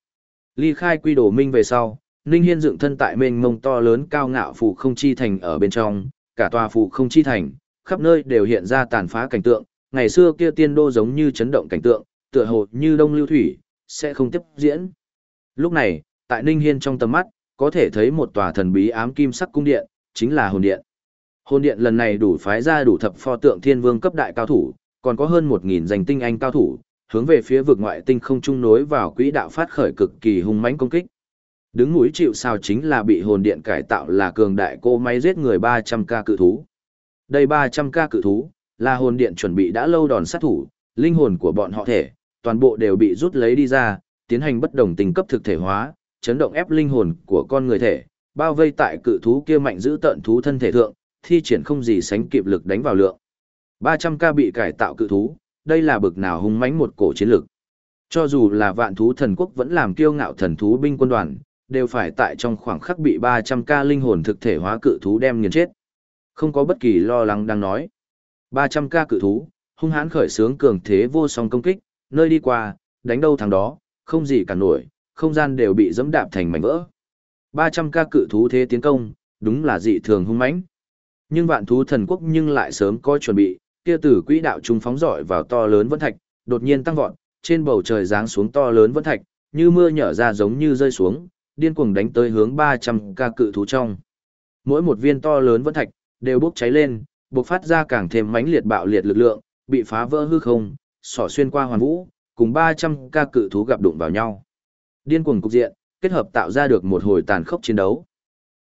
Ly khai quy đồ minh về sau, Ninh Hiên dựng thân tại mênh mông to lớn cao ngạo phủ không chi thành ở bên trong, cả tòa phủ không chi thành, khắp nơi đều hiện ra tàn phá cảnh tượng, ngày xưa kia tiên đô giống như chấn động cảnh tượng, tựa hồ như đông lưu thủy, sẽ không tiếp diễn. Lúc này, tại Ninh Hiên trong tầm mắt, có thể thấy một tòa thần bí ám kim sắc cung điện, chính là hồn điện. Hồn điện lần này đủ phái ra đủ thập pho tượng thiên vương cấp đại cao thủ, còn có hơn 1000 danh tinh anh cao thủ, hướng về phía vực ngoại tinh không trung nối vào quỹ đạo phát khởi cực kỳ hung mãnh công kích. Đứng mũi chịu sao chính là bị hồn điện cải tạo là cường đại cô máy giết người 300k cự thú. Đây 300k cự thú, là hồn điện chuẩn bị đã lâu đòn sát thủ, linh hồn của bọn họ thể, toàn bộ đều bị rút lấy đi ra, tiến hành bất đồng tình cấp thực thể hóa, chấn động ép linh hồn của con người thể, bao vây tại cự thú kia mạnh giữ tận thú thân thể thượng, thi triển không gì sánh kịp lực đánh vào lượng. 300k bị cải tạo cự thú, đây là bực nào hung mãnh một cổ chiến lực. Cho dù là vạn thú thần quốc vẫn làm kiêu ngạo thần thú binh quân đoàn, đều phải tại trong khoảng khắc bị 300k linh hồn thực thể hóa cự thú đem nghiền chết. Không có bất kỳ lo lắng đang nói. 300k cự thú, hung hãn khởi sướng cường thế vô song công kích, nơi đi qua, đánh đâu thằng đó, không gì cả nổi, không gian đều bị dẫm đạp thành mảnh vỡ. 300 ca cự thú thế tiến công, đúng là dị thường hung mãnh. Nhưng vạn thú thần quốc nhưng lại sớm có chuẩn bị, kia tử quỹ đạo trung phóng giỏi vào to lớn vân thạch, đột nhiên tăng vọt, trên bầu trời giáng xuống to lớn vân thạch, như mưa nhỏ ra giống như rơi xuống, điên cuồng đánh tới hướng 300 ca cự thú trong. Mỗi một viên to lớn vân thạch đều bốc cháy lên, bộc phát ra càng thêm mãnh liệt bạo liệt lực lượng, bị phá vỡ hư không, sỏ xuyên qua hoàn vũ, cùng 300 ca cự thú gặp đụng vào nhau. Điên cuồng cục diện, kết hợp tạo ra được một hồi tàn khốc chiến đấu.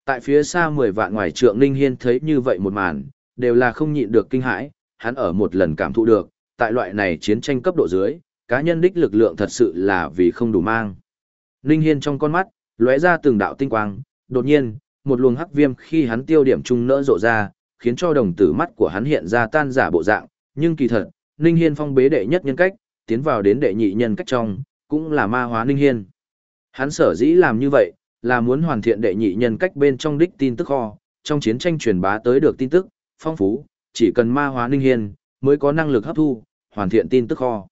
Tại phía xa 10 vạn ngoài trượng Ninh Hiên thấy như vậy một màn, đều là không nhịn được kinh hãi, hắn ở một lần cảm thụ được, tại loại này chiến tranh cấp độ dưới, cá nhân đích lực lượng thật sự là vì không đủ mang. Ninh Hiên trong con mắt, lóe ra từng đạo tinh quang, đột nhiên, một luồng hắc viêm khi hắn tiêu điểm trung nỡ rộ ra, khiến cho đồng tử mắt của hắn hiện ra tan giả bộ dạng, nhưng kỳ thật, Ninh Hiên phong bế đệ nhất nhân cách, tiến vào đến đệ nhị nhân cách trong, cũng là ma hóa Ninh Hiên. Hắn sở dĩ làm như vậy, là muốn hoàn thiện đệ nhị nhân cách bên trong đích tin tức kho, trong chiến tranh truyền bá tới được tin tức, phong phú, chỉ cần ma hóa Ninh Hiên, mới có năng lực hấp thu, hoàn thiện tin tức kho.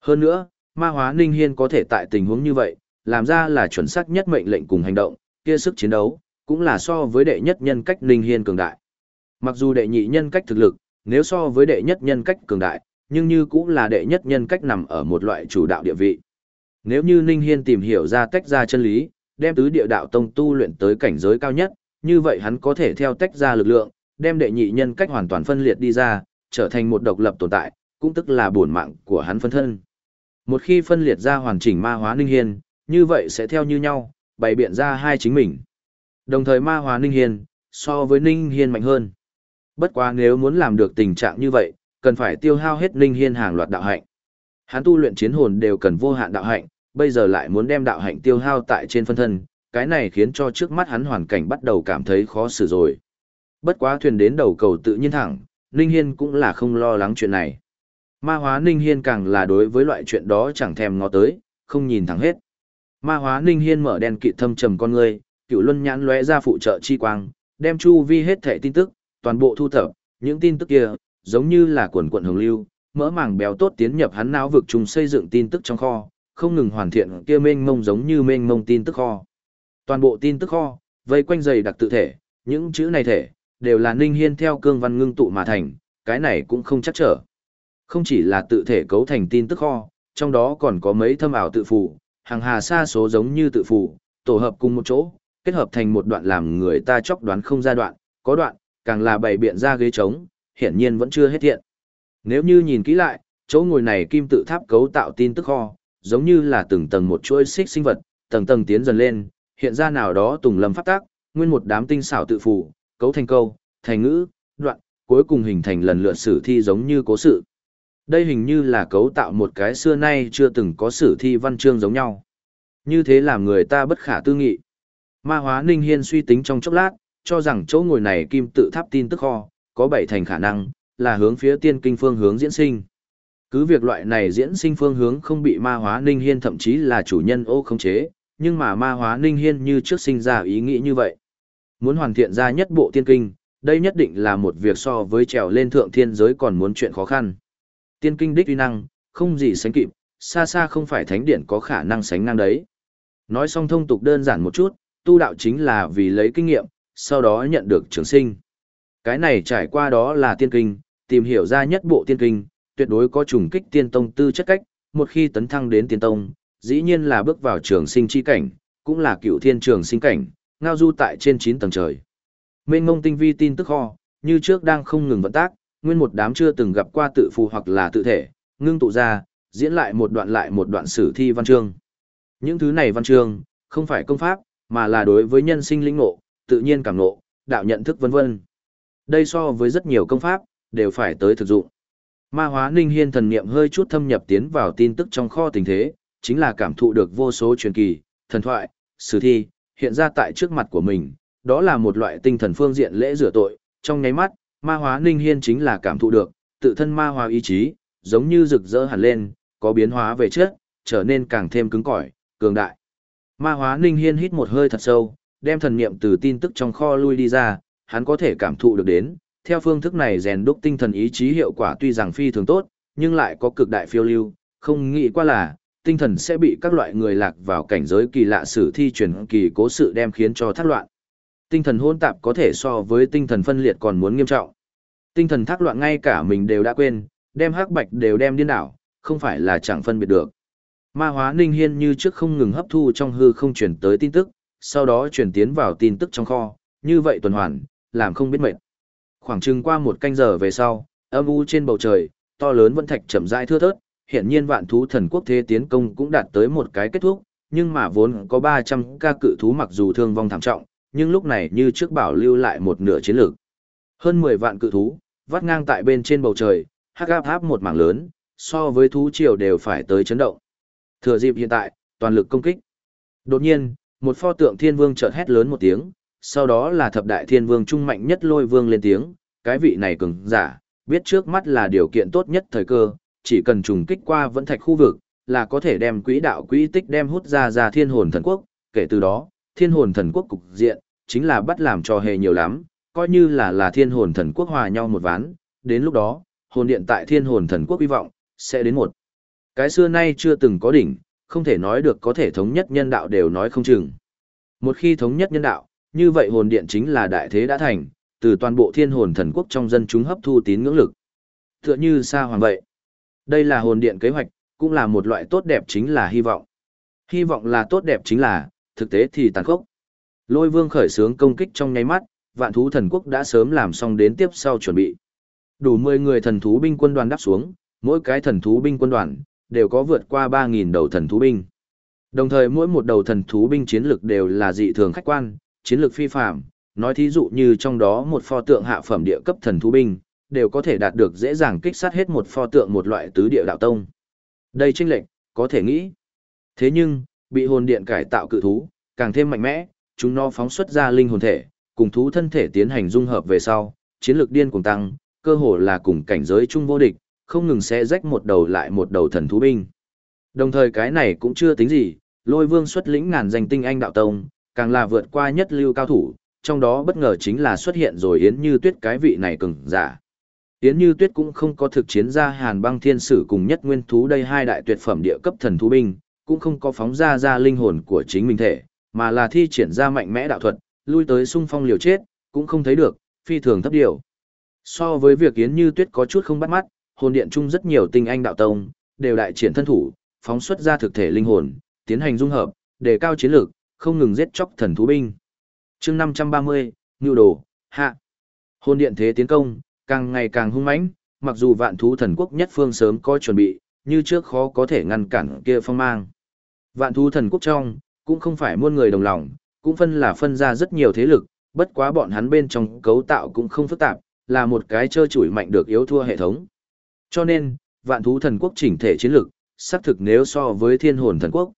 Hơn nữa, ma hóa Ninh Hiên có thể tại tình huống như vậy, làm ra là chuẩn xác nhất mệnh lệnh cùng hành động, kia sức chiến đấu, cũng là so với đệ nhất nhân cách Ninh Hiên cường đại. Mặc dù đệ nhị nhân cách thực lực, nếu so với đệ nhất nhân cách cường đại, nhưng như cũng là đệ nhất nhân cách nằm ở một loại chủ đạo địa vị. Nếu như Ninh Hiên tìm hiểu ra tách ra chân lý, đem tứ địa đạo tông tu luyện tới cảnh giới cao nhất, như vậy hắn có thể theo tách ra lực lượng, đem đệ nhị nhân cách hoàn toàn phân liệt đi ra, trở thành một độc lập tồn tại, cũng tức là bổn mạng của hắn phân thân. Một khi phân liệt ra hoàn chỉnh ma hóa Ninh Hiên, như vậy sẽ theo như nhau, bày biện ra hai chính mình. Đồng thời ma hóa Ninh Hiên, so với Ninh Hiên mạnh hơn. Bất quá nếu muốn làm được tình trạng như vậy, cần phải tiêu hao hết linh Hiên hàng loạt đạo hạnh. Hắn tu luyện chiến hồn đều cần vô hạn đạo hạnh, bây giờ lại muốn đem đạo hạnh tiêu hao tại trên phân thân, cái này khiến cho trước mắt hắn hoàn cảnh bắt đầu cảm thấy khó xử rồi. Bất quá thuyền đến đầu cầu tự nhiên thẳng, Ninh Hiên cũng là không lo lắng chuyện này. Ma hóa Ninh Hiên càng là đối với loại chuyện đó chẳng thèm ngó tới, không nhìn thẳng hết. Ma hóa Ninh Hiên mở đèn kỵ thâm trầm con người, cựu luân nhãn lóe ra phụ trợ chi quang, đem chu vi hết thể tin tức, toàn bộ thu thập, những tin tức kia, giống như là quần quận hồng lưu, mỡ màng béo tốt tiến nhập hắn não vực trùng xây dựng tin tức trong kho, không ngừng hoàn thiện kia mênh mông giống như mênh mông tin tức kho. Toàn bộ tin tức kho, vây quanh dày đặc tự thể, những chữ này thể, đều là Ninh Hiên theo cương văn ngưng tụ mà thành, cái này cũng không chắc trở. Không chỉ là tự thể cấu thành tin tức kho, trong đó còn có mấy thâm ảo tự phụ, hàng hà xa số giống như tự phụ, tổ hợp cùng một chỗ, kết hợp thành một đoạn làm người ta chóc đoán không ra đoạn, có đoạn, càng là bày biện ra ghế trống, hiển nhiên vẫn chưa hết thiện. Nếu như nhìn kỹ lại, chỗ ngồi này kim tự tháp cấu tạo tin tức kho, giống như là từng tầng một chuỗi xích sinh vật, tầng tầng tiến dần lên, hiện ra nào đó tùng lâm pháp tác, nguyên một đám tinh xảo tự phụ, cấu thành câu, thành ngữ, đoạn, cuối cùng hình thành lần lượt sử thi giống như cố sự. Đây hình như là cấu tạo một cái xưa nay chưa từng có sử thi văn chương giống nhau. Như thế làm người ta bất khả tư nghị. Ma hóa Ninh Hiên suy tính trong chốc lát, cho rằng chỗ ngồi này kim tự tháp tin tức kho, có bảy thành khả năng, là hướng phía tiên kinh phương hướng diễn sinh. Cứ việc loại này diễn sinh phương hướng không bị ma hóa Ninh Hiên thậm chí là chủ nhân ô khống chế, nhưng mà ma hóa Ninh Hiên như trước sinh ra ý nghĩ như vậy. Muốn hoàn thiện ra nhất bộ tiên kinh, đây nhất định là một việc so với trèo lên thượng thiên giới còn muốn chuyện khó khăn. Tiên kinh đích uy năng, không gì sánh kịp, xa xa không phải thánh điển có khả năng sánh ngang đấy. Nói xong thông tục đơn giản một chút, tu đạo chính là vì lấy kinh nghiệm, sau đó nhận được trường sinh. Cái này trải qua đó là tiên kinh, tìm hiểu ra nhất bộ tiên kinh, tuyệt đối có trùng kích tiên tông tư chất cách, một khi tấn thăng đến tiên tông, dĩ nhiên là bước vào trường sinh chi cảnh, cũng là cựu thiên trường sinh cảnh, ngao du tại trên 9 tầng trời. Mênh ngông tinh vi tin tức kho, như trước đang không ngừng vận tác, nguyên một đám chưa từng gặp qua tự phù hoặc là tự thể, ngưng tụ ra, diễn lại một đoạn lại một đoạn sử thi văn chương. Những thứ này văn chương, không phải công pháp, mà là đối với nhân sinh linh ngộ, tự nhiên cảm ngộ, đạo nhận thức vân vân. Đây so với rất nhiều công pháp, đều phải tới thực dụng. Ma hóa Ninh Hiên thần niệm hơi chút thâm nhập tiến vào tin tức trong kho tình thế, chính là cảm thụ được vô số truyền kỳ, thần thoại, sử thi, hiện ra tại trước mặt của mình, đó là một loại tinh thần phương diện lễ rửa tội, trong nháy mắt, ma hóa Ninh Hiên chính là cảm thụ được, tự thân ma hóa ý chí, giống như rực rỡ hẳn lên, có biến hóa về trước, trở nên càng thêm cứng cỏi, cường đại. Ma hóa Ninh Hiên hít một hơi thật sâu, đem thần niệm từ tin tức trong kho lui đi ra, hắn có thể cảm thụ được đến, theo phương thức này rèn đúc tinh thần ý chí hiệu quả tuy rằng phi thường tốt, nhưng lại có cực đại phiêu lưu, không nghĩ qua là, tinh thần sẽ bị các loại người lạc vào cảnh giới kỳ lạ sử thi truyền kỳ cố sự đem khiến cho thác loạn. Tinh thần hỗn tạp có thể so với tinh thần phân liệt còn muốn nghiêm trọng. Tinh thần thác loạn ngay cả mình đều đã quên, đem hắc bạch đều đem điên đảo, không phải là chẳng phân biệt được. Ma hóa Ninh Hiên như trước không ngừng hấp thu trong hư không chuyển tới tin tức, sau đó chuyển tiến vào tin tức trong kho, như vậy tuần hoàn, làm không biết mệt. Khoảng chừng qua một canh giờ về sau, âm u trên bầu trời, to lớn vẫn thạch chậm rãi thưa thớt, hiện nhiên vạn thú thần quốc thế tiến công cũng đạt tới một cái kết thúc, nhưng mà vốn có 300 ca cự thú mặc dù thương vong thảm trọng, nhưng lúc này như trước bảo lưu lại một nửa chiến lược. Hơn 10 vạn cự thú, vắt ngang tại bên trên bầu trời, hắc áp áp một mảng lớn, so với thú triều đều phải tới chấn động. Thừa dịp hiện tại, toàn lực công kích. Đột nhiên, một pho tượng thiên vương chợt hét lớn một tiếng, sau đó là thập đại thiên vương trung mạnh nhất lôi vương lên tiếng, cái vị này cường giả, biết trước mắt là điều kiện tốt nhất thời cơ, chỉ cần trùng kích qua vẫn thạch khu vực, là có thể đem quỹ đạo quỹ tích đem hút ra ra thiên hồn thần quốc, kể từ đó, thiên hồn thần quốc cục diện, chính là bắt làm trò hề nhiều lắm, coi như là là thiên hồn thần quốc hòa nhau một ván, đến lúc đó, hồn điện tại thiên hồn thần quốc hy vọng, sẽ đến một. Cái xưa nay chưa từng có đỉnh, không thể nói được có thể thống nhất nhân đạo đều nói không chừng. Một khi thống nhất nhân đạo, như vậy hồn điện chính là đại thế đã thành, từ toàn bộ thiên hồn thần quốc trong dân chúng hấp thu tín ngưỡng lực. Tựa như sa hoàng vậy. Đây là hồn điện kế hoạch, cũng là một loại tốt đẹp chính là hy vọng. Hy vọng là tốt đẹp chính là, thực tế thì tàn khốc. Lôi vương khởi sướng công kích trong nháy mắt, vạn thú thần quốc đã sớm làm xong đến tiếp sau chuẩn bị. Đủ 10 người thần thú binh quân đoàn đáp xuống, mỗi cái thần thú binh quân đoàn đều có vượt qua 3000 đầu thần thú binh. Đồng thời mỗi một đầu thần thú binh chiến lực đều là dị thường khách quan, chiến lược phi phạm, nói thí dụ như trong đó một pho tượng hạ phẩm địa cấp thần thú binh, đều có thể đạt được dễ dàng kích sát hết một pho tượng một loại tứ địa đạo tông. Đây chênh lệnh, có thể nghĩ. Thế nhưng, bị hồn điện cải tạo cự thú, càng thêm mạnh mẽ, chúng nó phóng xuất ra linh hồn thể, cùng thú thân thể tiến hành dung hợp về sau, chiến lược điên cuồng tăng, cơ hồ là cùng cảnh giới chung vô địch, không ngừng sẽ rách một đầu lại một đầu thần thú binh. Đồng thời cái này cũng chưa tính gì, lôi vương xuất lĩnh ngàn danh tinh anh đạo tông, càng là vượt qua nhất lưu cao thủ, trong đó bất ngờ chính là xuất hiện rồi Yến Như Tuyết cái vị này cứng giả. Yến Như Tuyết cũng không có thực chiến ra Hàn Băng Thiên Sử cùng nhất nguyên thú đây hai đại tuyệt phẩm địa cấp thần thú binh, cũng không có phóng ra ra linh hồn của chính mình thể, mà là thi triển ra mạnh mẽ đạo thuật, lui tới xung phong liều chết, cũng không thấy được, phi thường thấp điều. So với việc Yến Như Tuyết có chút không bắt mắt, hồn điện chung rất nhiều tinh anh đạo tông, đều đại triển thân thủ, phóng xuất ra thực thể linh hồn, tiến hành dung hợp, đề cao chiến lược, không ngừng giết chóc thần thú binh. chương 530, Ngưu Đồ, Hạ. Hồn điện thế tiến công, càng ngày càng hung mãnh, mặc dù vạn thú thần quốc nhất phương sớm có chuẩn bị, như trước khó có thể ngăn cản kia phong mang. Vạn thú thần quốc trong, cũng không phải muôn người đồng lòng, cũng phân là phân ra rất nhiều thế lực, bất quá bọn hắn bên trong cấu tạo cũng không phức tạp, là một cái chơi chủi mạnh được yếu thua hệ thống. Cho nên, vạn thú thần quốc chỉnh thể chiến lực, xác thực nếu so với thiên hồn thần quốc.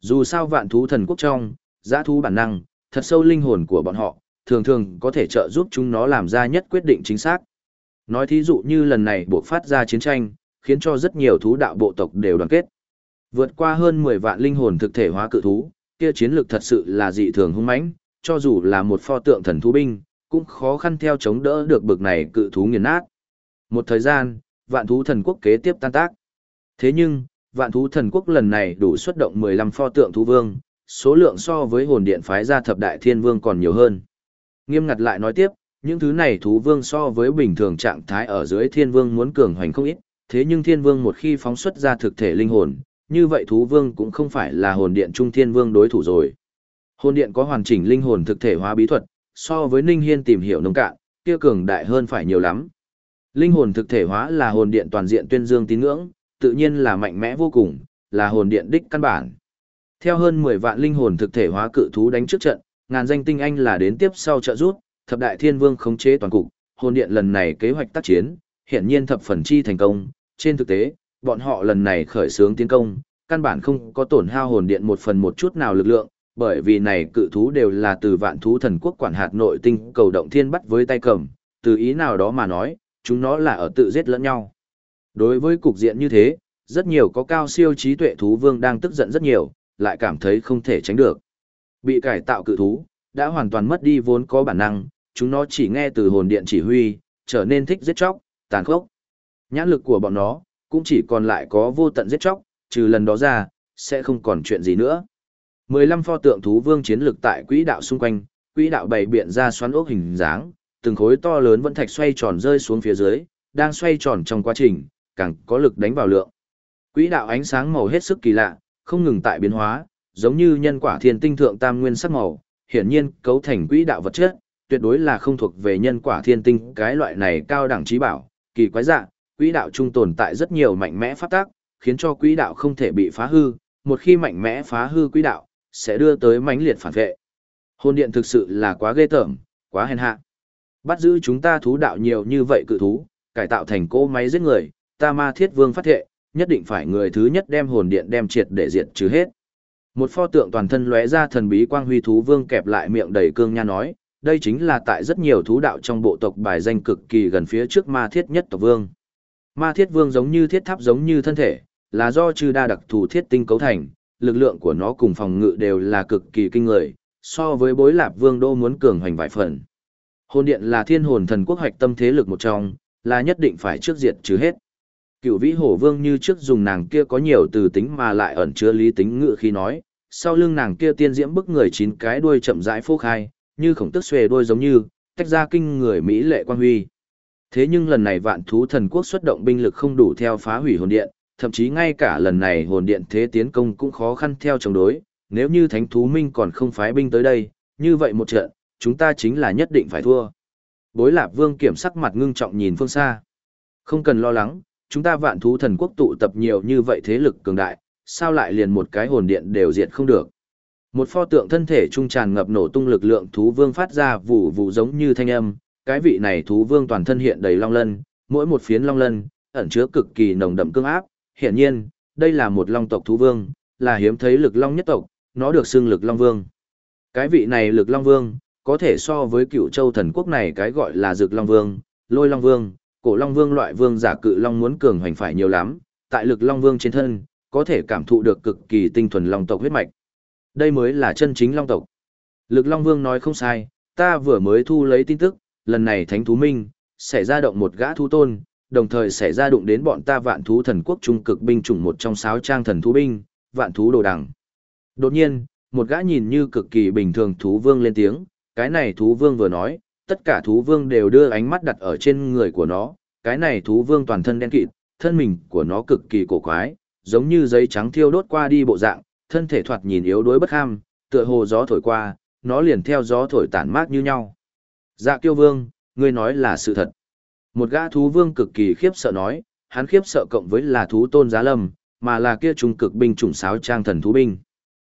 Dù sao vạn thú thần quốc trong, giã thú bản năng, thật sâu linh hồn của bọn họ, thường thường có thể trợ giúp chúng nó làm ra nhất quyết định chính xác. Nói thí dụ như lần này buộc phát ra chiến tranh, khiến cho rất nhiều thú đạo bộ tộc đều đoàn kết. Vượt qua hơn 10 vạn linh hồn thực thể hóa cự thú, kia chiến lược thật sự là dị thường hung mãnh, cho dù là một pho tượng thần thú binh, cũng khó khăn theo chống đỡ được bực này cự thú nghiền nát. Một thời gian, vạn thú thần quốc kế tiếp tan tác. Thế nhưng, vạn thú thần quốc lần này đủ xuất động 15 pho tượng thú vương, số lượng so với hồn điện phái ra thập đại thiên vương còn nhiều hơn. Nghiêm ngặt lại nói tiếp, những thứ này thú vương so với bình thường trạng thái ở dưới thiên vương muốn cường hoành không ít, thế nhưng thiên vương một khi phóng xuất ra thực thể linh hồn, như vậy thú vương cũng không phải là hồn điện trung thiên vương đối thủ rồi. Hồn điện có hoàn chỉnh linh hồn thực thể hóa bí thuật, so với Ninh Hiên tìm hiểu nông cạn, kia cường đại hơn phải nhiều lắm. Linh hồn thực thể hóa là hồn điện toàn diện tuyên dương tín ngưỡng, tự nhiên là mạnh mẽ vô cùng, là hồn điện đích căn bản. Theo hơn 10 vạn linh hồn thực thể hóa cự thú đánh trước trận, ngàn danh tinh anh là đến tiếp sau trợ rút, thập đại thiên vương khống chế toàn cục, hồn điện lần này kế hoạch tác chiến, hiện nhiên thập phần chi thành công, trên thực tế, bọn họ lần này khởi xướng tiến công, căn bản không có tổn hao hồn điện một phần một chút nào lực lượng, bởi vì này cự thú đều là từ vạn thú thần quốc quản hạt nội tinh cầu động thiên bắt với tay cầm, từ ý nào đó mà nói, chúng nó là ở tự giết lẫn nhau. Đối với cục diện như thế, rất nhiều có cao siêu trí tuệ thú vương đang tức giận rất nhiều, lại cảm thấy không thể tránh được. Bị cải tạo cự thú, đã hoàn toàn mất đi vốn có bản năng, chúng nó chỉ nghe từ hồn điện chỉ huy, trở nên thích giết chóc, tàn khốc. Nhãn lực của bọn nó, cũng chỉ còn lại có vô tận giết chóc, trừ lần đó ra, sẽ không còn chuyện gì nữa. 15 pho tượng thú vương chiến lực tại quỹ đạo xung quanh, quỹ đạo bày biện ra xoắn ốc hình dáng, từng khối to lớn vẫn thạch xoay tròn rơi xuống phía dưới, đang xoay tròn trong quá trình, càng có lực đánh vào lượng. Quỹ đạo ánh sáng màu hết sức kỳ lạ, không ngừng tại biến hóa, giống như nhân quả thiên tinh thượng tam nguyên sắc màu, hiển nhiên cấu thành quỹ đạo vật chất, tuyệt đối là không thuộc về nhân quả thiên tinh cái loại này cao đẳng trí bảo, kỳ quái dạng, quỹ đạo trung tồn tại rất nhiều mạnh mẽ pháp tác, khiến cho quỹ đạo không thể bị phá hư, một khi mạnh mẽ phá hư quỹ đạo, sẽ đưa tới mãnh liệt phản vệ. Hôn điện thực sự là quá ghê tởm, quá hèn hạ. Bắt giữ chúng ta thú đạo nhiều như vậy cự thú, cải tạo thành cỗ máy giết người, ta ma thiết vương phát thệ, nhất định phải người thứ nhất đem hồn điện đem triệt để diệt trừ hết. Một pho tượng toàn thân lóe ra thần bí quang huy thú vương kẹp lại miệng đầy cương nha nói, đây chính là tại rất nhiều thú đạo trong bộ tộc bài danh cực kỳ gần phía trước ma thiết nhất tộc vương. Ma thiết vương giống như thiết tháp giống như thân thể, là do chư đa đặc thù thiết tinh cấu thành, lực lượng của nó cùng phòng ngự đều là cực kỳ kinh người, so với bối lạp vương đô muốn cường hoành vài phần. Hồn điện là thiên hồn thần quốc hoạch tâm thế lực một trong, là nhất định phải trước diệt trừ hết. Cựu vĩ hổ vương như trước dùng nàng kia có nhiều từ tính mà lại ẩn chứa lý tính ngự khi nói, sau lưng nàng kia tiên diễm bức người chín cái đuôi chậm rãi phô khai, như khổng tức xuề đuôi giống như, tách ra kinh người Mỹ lệ quan huy. Thế nhưng lần này vạn thú thần quốc xuất động binh lực không đủ theo phá hủy hồn điện, thậm chí ngay cả lần này hồn điện thế tiến công cũng khó khăn theo chống đối, nếu như thánh thú minh còn không phái binh tới đây, như vậy một trận, chúng ta chính là nhất định phải thua. Bối lạp vương kiểm sắc mặt ngưng trọng nhìn phương xa. Không cần lo lắng, chúng ta vạn thú thần quốc tụ tập nhiều như vậy thế lực cường đại, sao lại liền một cái hồn điện đều diệt không được. Một pho tượng thân thể trung tràn ngập nổ tung lực lượng thú vương phát ra vụ vụ giống như thanh âm, cái vị này thú vương toàn thân hiện đầy long lân, mỗi một phiến long lân, ẩn chứa cực kỳ nồng đậm cương áp, hiển nhiên, đây là một long tộc thú vương, là hiếm thấy lực long nhất tộc, nó được xưng lực long vương. Cái vị này lực long vương, có thể so với cựu châu thần quốc này cái gọi là dược long vương, lôi long vương, cổ long vương loại vương giả cự long muốn cường hoành phải nhiều lắm, tại lực long vương trên thân, có thể cảm thụ được cực kỳ tinh thuần long tộc huyết mạch. Đây mới là chân chính long tộc. Lực long vương nói không sai, ta vừa mới thu lấy tin tức, lần này thánh thú minh, sẽ ra động một gã thú tôn, đồng thời sẽ ra đụng đến bọn ta vạn thú thần quốc trung cực binh chủng một trong sáu trang thần thú binh, vạn thú đồ đằng. Đột nhiên, một gã nhìn như cực kỳ bình thường thú vương lên tiếng, cái này thú vương vừa nói, tất cả thú vương đều đưa ánh mắt đặt ở trên người của nó, cái này thú vương toàn thân đen kịt, thân mình của nó cực kỳ cổ quái, giống như giấy trắng thiêu đốt qua đi bộ dạng, thân thể thoạt nhìn yếu đuối bất ham, tựa hồ gió thổi qua, nó liền theo gió thổi tản mát như nhau. Dạ kiêu vương, ngươi nói là sự thật. Một gã thú vương cực kỳ khiếp sợ nói, hắn khiếp sợ cộng với là thú tôn giá lâm, mà là kia trung cực binh chủng sáo trang thần thú binh.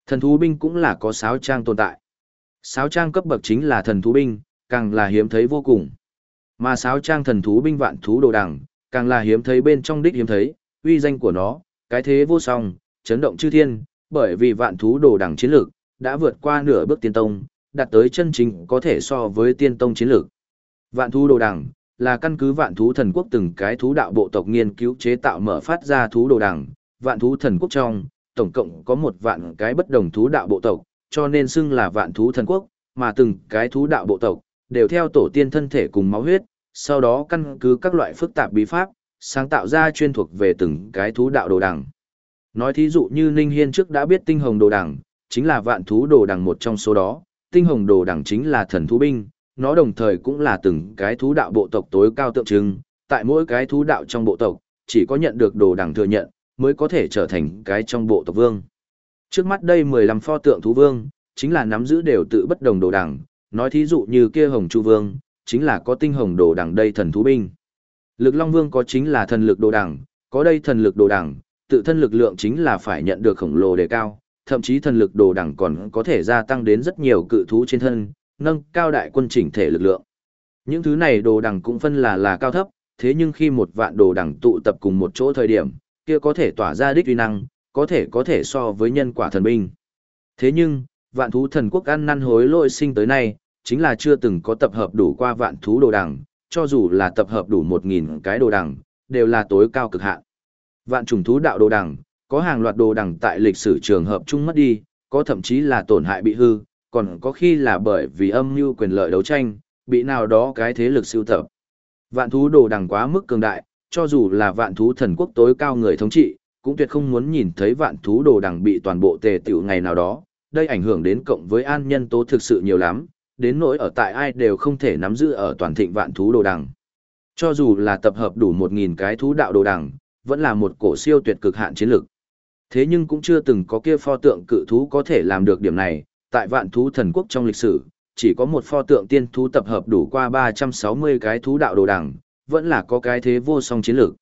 Thần thú binh cũng là có sáo trang tồn tại. Sáo trang cấp bậc chính là thần thú binh, càng là hiếm thấy vô cùng. Mà sáo trang thần thú binh vạn thú đồ đằng, càng là hiếm thấy bên trong đích hiếm thấy, uy danh của nó, cái thế vô song, chấn động chư thiên, bởi vì vạn thú đồ đằng chiến lược, đã vượt qua nửa bước tiên tông, đạt tới chân chính có thể so với tiên tông chiến lược. Vạn thú đồ đằng, là căn cứ vạn thú thần quốc từng cái thú đạo bộ tộc nghiên cứu chế tạo mở phát ra thú đồ đằng, vạn thú thần quốc trong, tổng cộng có một vạn cái bất đồng thú đạo bộ tộc, cho nên xưng là vạn thú thần quốc, mà từng cái thú đạo bộ tộc, đều theo tổ tiên thân thể cùng máu huyết, sau đó căn cứ các loại phức tạp bí pháp, sáng tạo ra chuyên thuộc về từng cái thú đạo đồ đằng. Nói thí dụ như Ninh Hiên trước đã biết tinh hồng đồ đằng, chính là vạn thú đồ đằng một trong số đó, tinh hồng đồ đằng chính là thần thú binh, nó đồng thời cũng là từng cái thú đạo bộ tộc tối cao tượng trưng, tại mỗi cái thú đạo trong bộ tộc, chỉ có nhận được đồ đằng thừa nhận, mới có thể trở thành cái trong bộ tộc vương. Trước mắt đây 15 pho tượng thú vương, chính là nắm giữ đều tự bất đồng đồ đằng, nói thí dụ như kia hồng chu vương, chính là có tinh hồng đồ đằng đây thần thú binh. Lực Long Vương có chính là thần lực đồ đằng, có đây thần lực đồ đằng, tự thân lực lượng chính là phải nhận được khổng lồ đề cao, thậm chí thần lực đồ đẳng còn có thể gia tăng đến rất nhiều cự thú trên thân, nâng cao đại quân chỉnh thể lực lượng. Những thứ này đồ đẳng cũng phân là là cao thấp, thế nhưng khi một vạn đồ đẳng tụ tập cùng một chỗ thời điểm, kia có thể tỏa ra đích uy năng, có thể có thể so với nhân quả thần binh. Thế nhưng, vạn thú thần quốc ăn năn hối lỗi sinh tới nay, chính là chưa từng có tập hợp đủ qua vạn thú đồ đằng, cho dù là tập hợp đủ một nghìn cái đồ đằng, đều là tối cao cực hạn. Vạn trùng thú đạo đồ đằng, có hàng loạt đồ đằng tại lịch sử trường hợp chung mất đi, có thậm chí là tổn hại bị hư, còn có khi là bởi vì âm mưu quyền lợi đấu tranh, bị nào đó cái thế lực siêu tập. Vạn thú đồ đằng quá mức cường đại, cho dù là vạn thú thần quốc tối cao người thống trị, cũng tuyệt không muốn nhìn thấy vạn thú đồ đằng bị toàn bộ tề tiểu ngày nào đó, đây ảnh hưởng đến cộng với an nhân tố thực sự nhiều lắm, đến nỗi ở tại ai đều không thể nắm giữ ở toàn thịnh vạn thú đồ đằng. Cho dù là tập hợp đủ 1.000 cái thú đạo đồ đằng, vẫn là một cổ siêu tuyệt cực hạn chiến lực. Thế nhưng cũng chưa từng có kia pho tượng cự thú có thể làm được điểm này, tại vạn thú thần quốc trong lịch sử, chỉ có một pho tượng tiên thú tập hợp đủ qua 360 cái thú đạo đồ đằng, vẫn là có cái thế vô song chiến lược.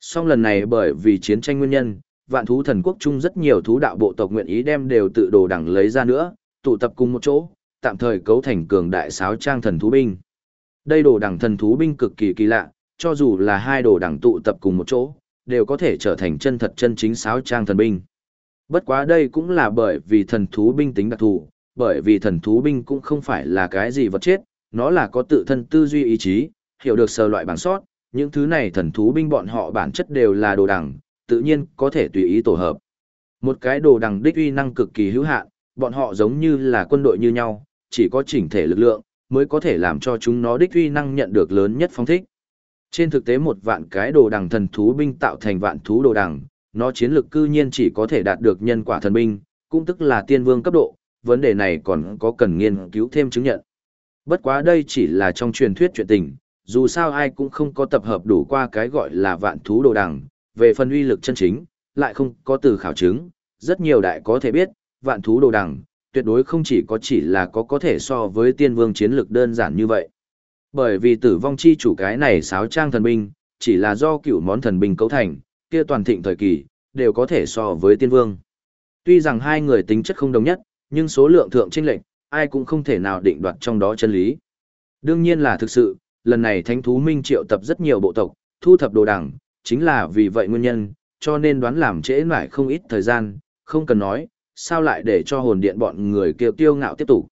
Song lần này bởi vì chiến tranh nguyên nhân, vạn thú thần quốc chung rất nhiều thú đạo bộ tộc nguyện ý đem đều tự đồ đằng lấy ra nữa, tụ tập cùng một chỗ, tạm thời cấu thành cường đại sáo trang thần thú binh. Đây đồ đằng thần thú binh cực kỳ kỳ lạ, cho dù là hai đồ đằng tụ tập cùng một chỗ, đều có thể trở thành chân thật chân chính sáo trang thần binh. Bất quá đây cũng là bởi vì thần thú binh tính đặc thù, bởi vì thần thú binh cũng không phải là cái gì vật chết, nó là có tự thân tư duy ý chí, hiểu được sơ loại bản sót, những thứ này thần thú binh bọn họ bản chất đều là đồ đằng, tự nhiên có thể tùy ý tổ hợp. Một cái đồ đằng đích uy năng cực kỳ hữu hạn, bọn họ giống như là quân đội như nhau, chỉ có chỉnh thể lực lượng, mới có thể làm cho chúng nó đích uy năng nhận được lớn nhất phong thích. Trên thực tế một vạn cái đồ đằng thần thú binh tạo thành vạn thú đồ đằng, nó chiến lực cư nhiên chỉ có thể đạt được nhân quả thần binh, cũng tức là tiên vương cấp độ, vấn đề này còn có cần nghiên cứu thêm chứng nhận. Bất quá đây chỉ là trong truyền thuyết chuyện tình, dù sao ai cũng không có tập hợp đủ qua cái gọi là vạn thú đồ đằng, về phần uy lực chân chính, lại không có từ khảo chứng, rất nhiều đại có thể biết, vạn thú đồ đằng, tuyệt đối không chỉ có chỉ là có có thể so với tiên vương chiến lực đơn giản như vậy. Bởi vì tử vong chi chủ cái này sáo trang thần binh, chỉ là do cựu món thần binh cấu thành, kia toàn thịnh thời kỳ, đều có thể so với tiên vương. Tuy rằng hai người tính chất không đồng nhất, nhưng số lượng thượng chênh lệnh, ai cũng không thể nào định đoạt trong đó chân lý. Đương nhiên là thực sự, lần này Thánh thú Minh triệu tập rất nhiều bộ tộc, thu thập đồ đằng, chính là vì vậy nguyên nhân, cho nên đoán làm trễ nải không ít thời gian, không cần nói, sao lại để cho hồn điện bọn người kêu tiêu ngạo tiếp tục.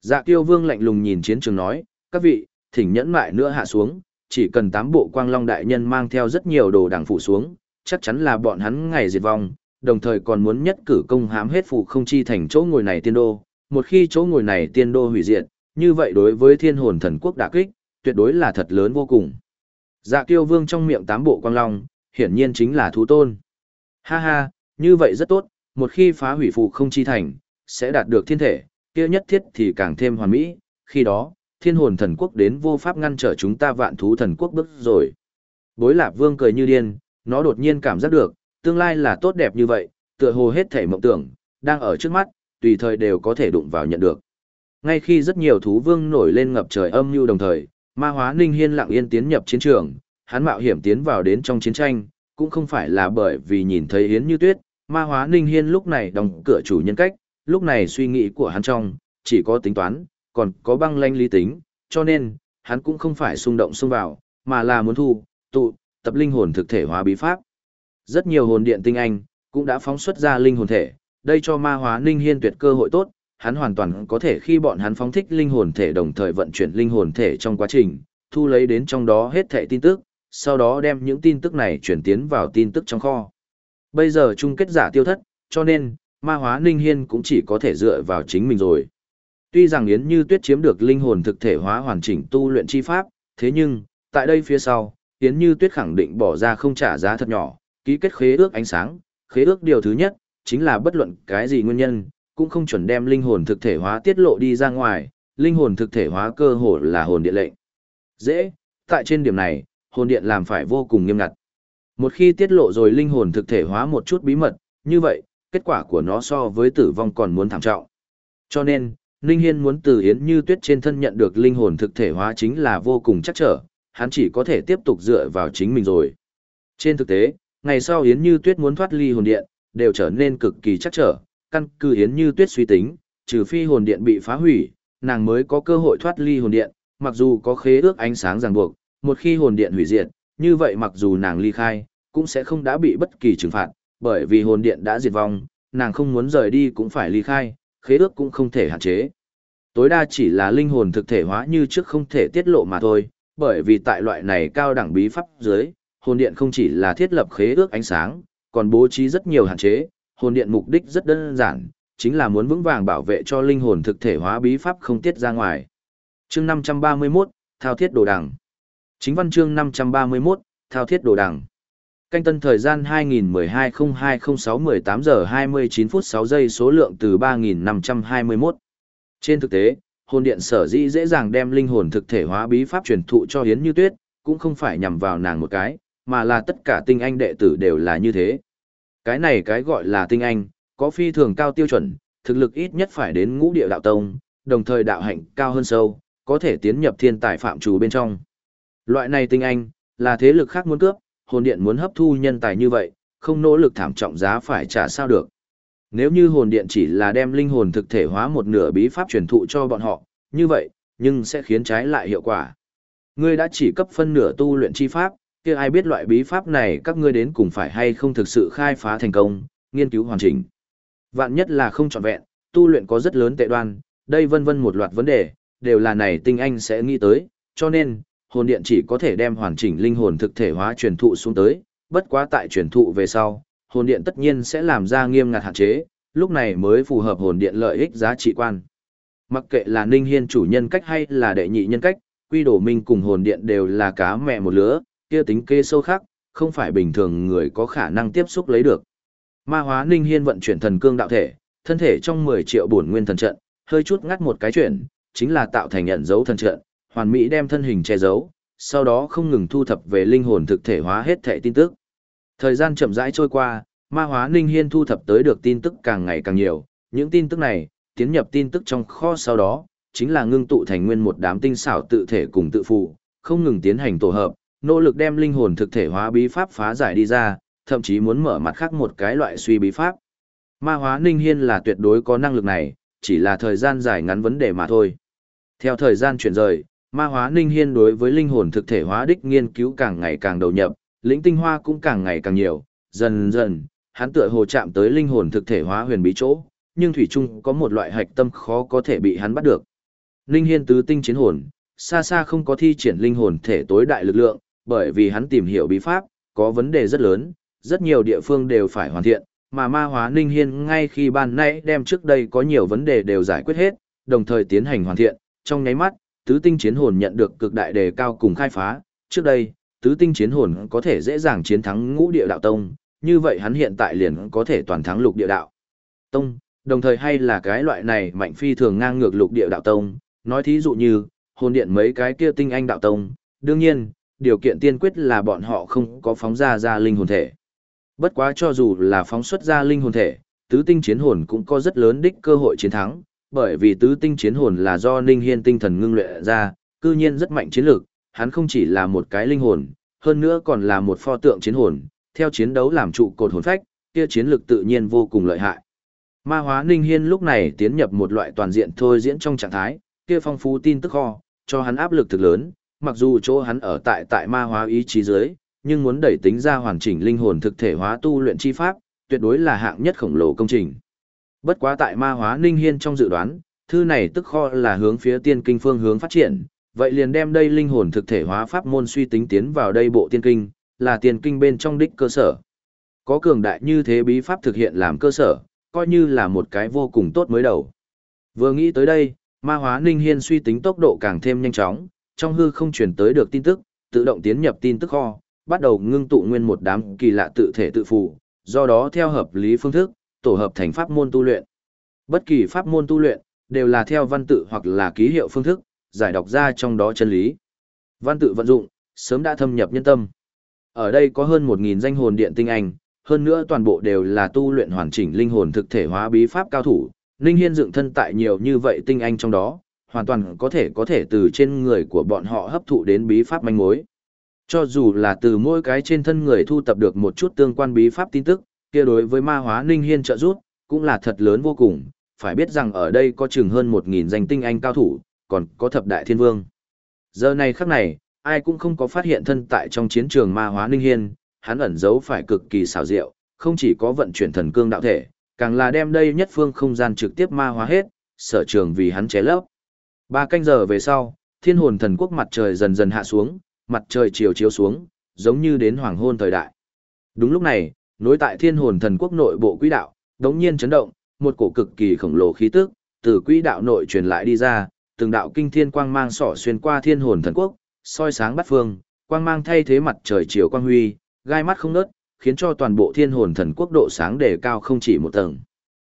Dạ tiêu vương lạnh lùng nhìn chiến trường nói, các vị, thỉnh nhẫn mại nữa hạ xuống, chỉ cần tám bộ quang long đại nhân mang theo rất nhiều đồ đảng phụ xuống, chắc chắn là bọn hắn ngày diệt vong, đồng thời còn muốn nhất cử công hám hết phụ không chi thành chỗ ngồi này tiên đô, một khi chỗ ngồi này tiên đô hủy diệt, như vậy đối với thiên hồn thần quốc đả kích, tuyệt đối là thật lớn vô cùng. Dạ kiêu vương trong miệng tám bộ quang long, hiển nhiên chính là thú tôn. Ha ha, như vậy rất tốt, một khi phá hủy phụ không chi thành, sẽ đạt được thiên thể, kia nhất thiết thì càng thêm hoàn mỹ, khi đó, thiên hồn thần quốc đến vô pháp ngăn trở chúng ta vạn thú thần quốc bước rồi. Bối lạp vương cười như điên, nó đột nhiên cảm giác được, tương lai là tốt đẹp như vậy, tựa hồ hết thể mộng tưởng, đang ở trước mắt, tùy thời đều có thể đụng vào nhận được. Ngay khi rất nhiều thú vương nổi lên ngập trời âm như đồng thời, ma hóa ninh hiên lặng yên tiến nhập chiến trường, hắn mạo hiểm tiến vào đến trong chiến tranh, cũng không phải là bởi vì nhìn thấy Yến Như Tuyết, ma hóa ninh hiên lúc này đóng cửa chủ nhân cách, lúc này suy nghĩ của hắn trong, chỉ có tính toán, còn có băng lanh lý tính, cho nên, hắn cũng không phải xung động xung vào, mà là muốn thu, tụ, tập linh hồn thực thể hóa bí pháp. Rất nhiều hồn điện tinh anh, cũng đã phóng xuất ra linh hồn thể, đây cho ma hóa ninh hiên tuyệt cơ hội tốt, hắn hoàn toàn có thể khi bọn hắn phóng thích linh hồn thể đồng thời vận chuyển linh hồn thể trong quá trình, thu lấy đến trong đó hết thảy tin tức, sau đó đem những tin tức này chuyển tiến vào tin tức trong kho. Bây giờ chung kết giả tiêu thất, cho nên, ma hóa ninh hiên cũng chỉ có thể dựa vào chính mình rồi. Tuy rằng Yến Như Tuyết chiếm được linh hồn thực thể hóa hoàn chỉnh tu luyện chi pháp, thế nhưng, tại đây phía sau, Yến Như Tuyết khẳng định bỏ ra không trả giá thật nhỏ, ký kết khế ước ánh sáng, khế ước điều thứ nhất, chính là bất luận cái gì nguyên nhân, cũng không chuẩn đem linh hồn thực thể hóa tiết lộ đi ra ngoài, linh hồn thực thể hóa cơ hồ là hồn điện lệnh. Dễ, tại trên điểm này, hồn điện làm phải vô cùng nghiêm ngặt. Một khi tiết lộ rồi linh hồn thực thể hóa một chút bí mật, như vậy, kết quả của nó so với tử vong còn muốn thảm trọng. Cho nên, Ninh Hiên muốn từ Yến Như Tuyết trên thân nhận được linh hồn thực thể hóa chính là vô cùng chắc trở, hắn chỉ có thể tiếp tục dựa vào chính mình rồi. Trên thực tế, ngày sau Yến Như Tuyết muốn thoát ly hồn điện, đều trở nên cực kỳ chắc trở, căn cứ Yến Như Tuyết suy tính, trừ phi hồn điện bị phá hủy, nàng mới có cơ hội thoát ly hồn điện, mặc dù có khế ước ánh sáng ràng buộc, một khi hồn điện hủy diệt, như vậy mặc dù nàng ly khai, cũng sẽ không đã bị bất kỳ trừng phạt, bởi vì hồn điện đã diệt vong, nàng không muốn rời đi cũng phải ly khai, khế ước cũng không thể hạn chế. Tối đa chỉ là linh hồn thực thể hóa như trước không thể tiết lộ mà thôi, bởi vì tại loại này cao đẳng bí pháp dưới, hồn điện không chỉ là thiết lập khế ước ánh sáng, còn bố trí rất nhiều hạn chế, hồn điện mục đích rất đơn giản, chính là muốn vững vàng bảo vệ cho linh hồn thực thể hóa bí pháp không tiết ra ngoài. Chương 531, Thao thiết đồ đằng. Chính văn chương 531, Thao thiết đồ đằng. Canh tân thời gian 2012-02-06-18 giờ 29 phút 6 giây số lượng từ 3521. Trên thực tế, hồn điện sở dĩ dễ dàng đem linh hồn thực thể hóa bí pháp truyền thụ cho Hiến Như Tuyết, cũng không phải nhằm vào nàng một cái, mà là tất cả tinh anh đệ tử đều là như thế. Cái này cái gọi là tinh anh, có phi thường cao tiêu chuẩn, thực lực ít nhất phải đến ngũ địa đạo tông, đồng thời đạo hạnh cao hơn sâu, có thể tiến nhập thiên tài phạm chủ bên trong. Loại này tinh anh, là thế lực khác muốn cướp, hồn điện muốn hấp thu nhân tài như vậy, không nỗ lực thảm trọng giá phải trả sao được. Nếu như hồn điện chỉ là đem linh hồn thực thể hóa một nửa bí pháp truyền thụ cho bọn họ, như vậy, nhưng sẽ khiến trái lại hiệu quả. Ngươi đã chỉ cấp phân nửa tu luyện chi pháp, kia ai biết loại bí pháp này các ngươi đến cùng phải hay không thực sự khai phá thành công, nghiên cứu hoàn chỉnh. Vạn nhất là không trọn vẹn, tu luyện có rất lớn tệ đoan, đây vân vân một loạt vấn đề, đều là này tinh anh sẽ nghĩ tới, cho nên, hồn điện chỉ có thể đem hoàn chỉnh linh hồn thực thể hóa truyền thụ xuống tới, bất quá tại truyền thụ về sau, hồn điện tất nhiên sẽ làm ra nghiêm ngặt hạn chế, lúc này mới phù hợp hồn điện lợi ích giá trị quan. Mặc kệ là Ninh Hiên chủ nhân cách hay là đệ nhị nhân cách, quy đồ minh cùng hồn điện đều là cá mẹ một lứa, kia tính kê sâu khác, không phải bình thường người có khả năng tiếp xúc lấy được. Ma hóa Ninh Hiên vận chuyển thần cương đạo thể, thân thể trong 10 triệu bổn nguyên thần trận, hơi chút ngắt một cái chuyển, chính là tạo thành nhận dấu thần trận, hoàn mỹ đem thân hình che giấu, sau đó không ngừng thu thập về linh hồn thực thể hóa hết thể tin tức. Thời gian chậm rãi trôi qua, ma hóa Ninh Hiên thu thập tới được tin tức càng ngày càng nhiều, những tin tức này, tiến nhập tin tức trong kho sau đó, chính là ngưng tụ thành nguyên một đám tinh xảo tự thể cùng tự phụ, không ngừng tiến hành tổ hợp, nỗ lực đem linh hồn thực thể hóa bí pháp phá giải đi ra, thậm chí muốn mở mặt khác một cái loại suy bí pháp. Ma hóa Ninh Hiên là tuyệt đối có năng lực này, chỉ là thời gian dài ngắn vấn đề mà thôi. Theo thời gian chuyển rời, ma hóa Ninh Hiên đối với linh hồn thực thể hóa đích nghiên cứu càng ngày càng đầu nhập, lĩnh tinh hoa cũng càng ngày càng nhiều, dần dần, hắn tựa hồ chạm tới linh hồn thực thể hóa huyền bí chỗ, nhưng thủy chung có một loại hạch tâm khó có thể bị hắn bắt được. Ninh Hiên tứ tinh chiến hồn, xa xa không có thi triển linh hồn thể tối đại lực lượng, bởi vì hắn tìm hiểu bí pháp, có vấn đề rất lớn, rất nhiều địa phương đều phải hoàn thiện, mà ma hóa Ninh Hiên ngay khi ban nãy đem trước đây có nhiều vấn đề đều giải quyết hết, đồng thời tiến hành hoàn thiện, trong nháy mắt, tứ tinh chiến hồn nhận được cực đại đề cao cùng khai phá, trước đây, tứ tinh chiến hồn có thể dễ dàng chiến thắng ngũ địa đạo tông, như vậy hắn hiện tại liền có thể toàn thắng lục địa đạo tông, đồng thời hay là cái loại này mạnh phi thường ngang ngược lục địa đạo tông, nói thí dụ như, hồn điện mấy cái kia tinh anh đạo tông, đương nhiên, điều kiện tiên quyết là bọn họ không có phóng ra ra linh hồn thể. Bất quá cho dù là phóng xuất ra linh hồn thể, tứ tinh chiến hồn cũng có rất lớn đích cơ hội chiến thắng, bởi vì tứ tinh chiến hồn là do Ninh Hiên tinh thần ngưng luyện ra, cư nhiên rất mạnh chiến lược, hắn không chỉ là một cái linh hồn, hơn nữa còn là một pho tượng chiến hồn, theo chiến đấu làm trụ cột hồn phách, kia chiến lược tự nhiên vô cùng lợi hại. Ma hóa Ninh Hiên lúc này tiến nhập một loại toàn diện thôi diễn trong trạng thái, kia phong phú tin tức kho, cho hắn áp lực thực lớn, mặc dù chỗ hắn ở tại tại ma hóa ý chí dưới, nhưng muốn đẩy tính ra hoàn chỉnh linh hồn thực thể hóa tu luyện chi pháp, tuyệt đối là hạng nhất khổng lồ công trình. Bất quá tại ma hóa Ninh Hiên trong dự đoán, thư này tức kho là hướng phía tiên kinh phương hướng phát triển, vậy liền đem đây linh hồn thực thể hóa pháp môn suy tính tiến vào đây bộ tiên kinh, là tiên kinh bên trong đích cơ sở. Có cường đại như thế bí pháp thực hiện làm cơ sở, coi như là một cái vô cùng tốt mới đầu. Vừa nghĩ tới đây, ma hóa Ninh Hiên suy tính tốc độ càng thêm nhanh chóng, trong hư không truyền tới được tin tức, tự động tiến nhập tin tức kho, bắt đầu ngưng tụ nguyên một đám kỳ lạ tự thể tự phụ, do đó theo hợp lý phương thức, tổ hợp thành pháp môn tu luyện. Bất kỳ pháp môn tu luyện, đều là theo văn tự hoặc là ký hiệu phương thức, giải đọc ra trong đó chân lý. Văn tự vận dụng, sớm đã thâm nhập nhân tâm. Ở đây có hơn 1.000 danh hồn điện tinh anh, hơn nữa toàn bộ đều là tu luyện hoàn chỉnh linh hồn thực thể hóa bí pháp cao thủ. Ninh Hiên dựng thân tại nhiều như vậy tinh anh trong đó, hoàn toàn có thể có thể từ trên người của bọn họ hấp thụ đến bí pháp manh mối. Cho dù là từ mỗi cái trên thân người thu tập được một chút tương quan bí pháp tin tức, kia đối với ma hóa Ninh Hiên trợ giúp, cũng là thật lớn vô cùng, phải biết rằng ở đây có chừng hơn 1.000 danh tinh anh cao thủ, còn có thập đại thiên vương. Giờ này khắc này, ai cũng không có phát hiện thân tại trong chiến trường ma hóa Ninh Hiên, hắn ẩn giấu phải cực kỳ xảo diệu, không chỉ có vận chuyển thần cương đạo thể, càng là đem đây nhất phương không gian trực tiếp ma hóa hết, sở trường vì hắn chế lấp. Ba canh giờ về sau, thiên hồn thần quốc mặt trời dần dần hạ xuống, mặt trời chiều chiếu xuống, giống như đến hoàng hôn thời đại. Đúng lúc này, nối tại thiên hồn thần quốc nội bộ quỹ đạo, đống nhiên chấn động, một cổ cực kỳ khổng lồ khí tức, từ quỹ đạo nội truyền lại đi ra, từng đạo kinh thiên quang mang sỏ xuyên qua thiên hồn thần quốc, soi sáng bắt phương, quang mang thay thế mặt trời chiều quang huy, gai mắt không nớt, khiến cho toàn bộ thiên hồn thần quốc độ sáng đề cao không chỉ một tầng.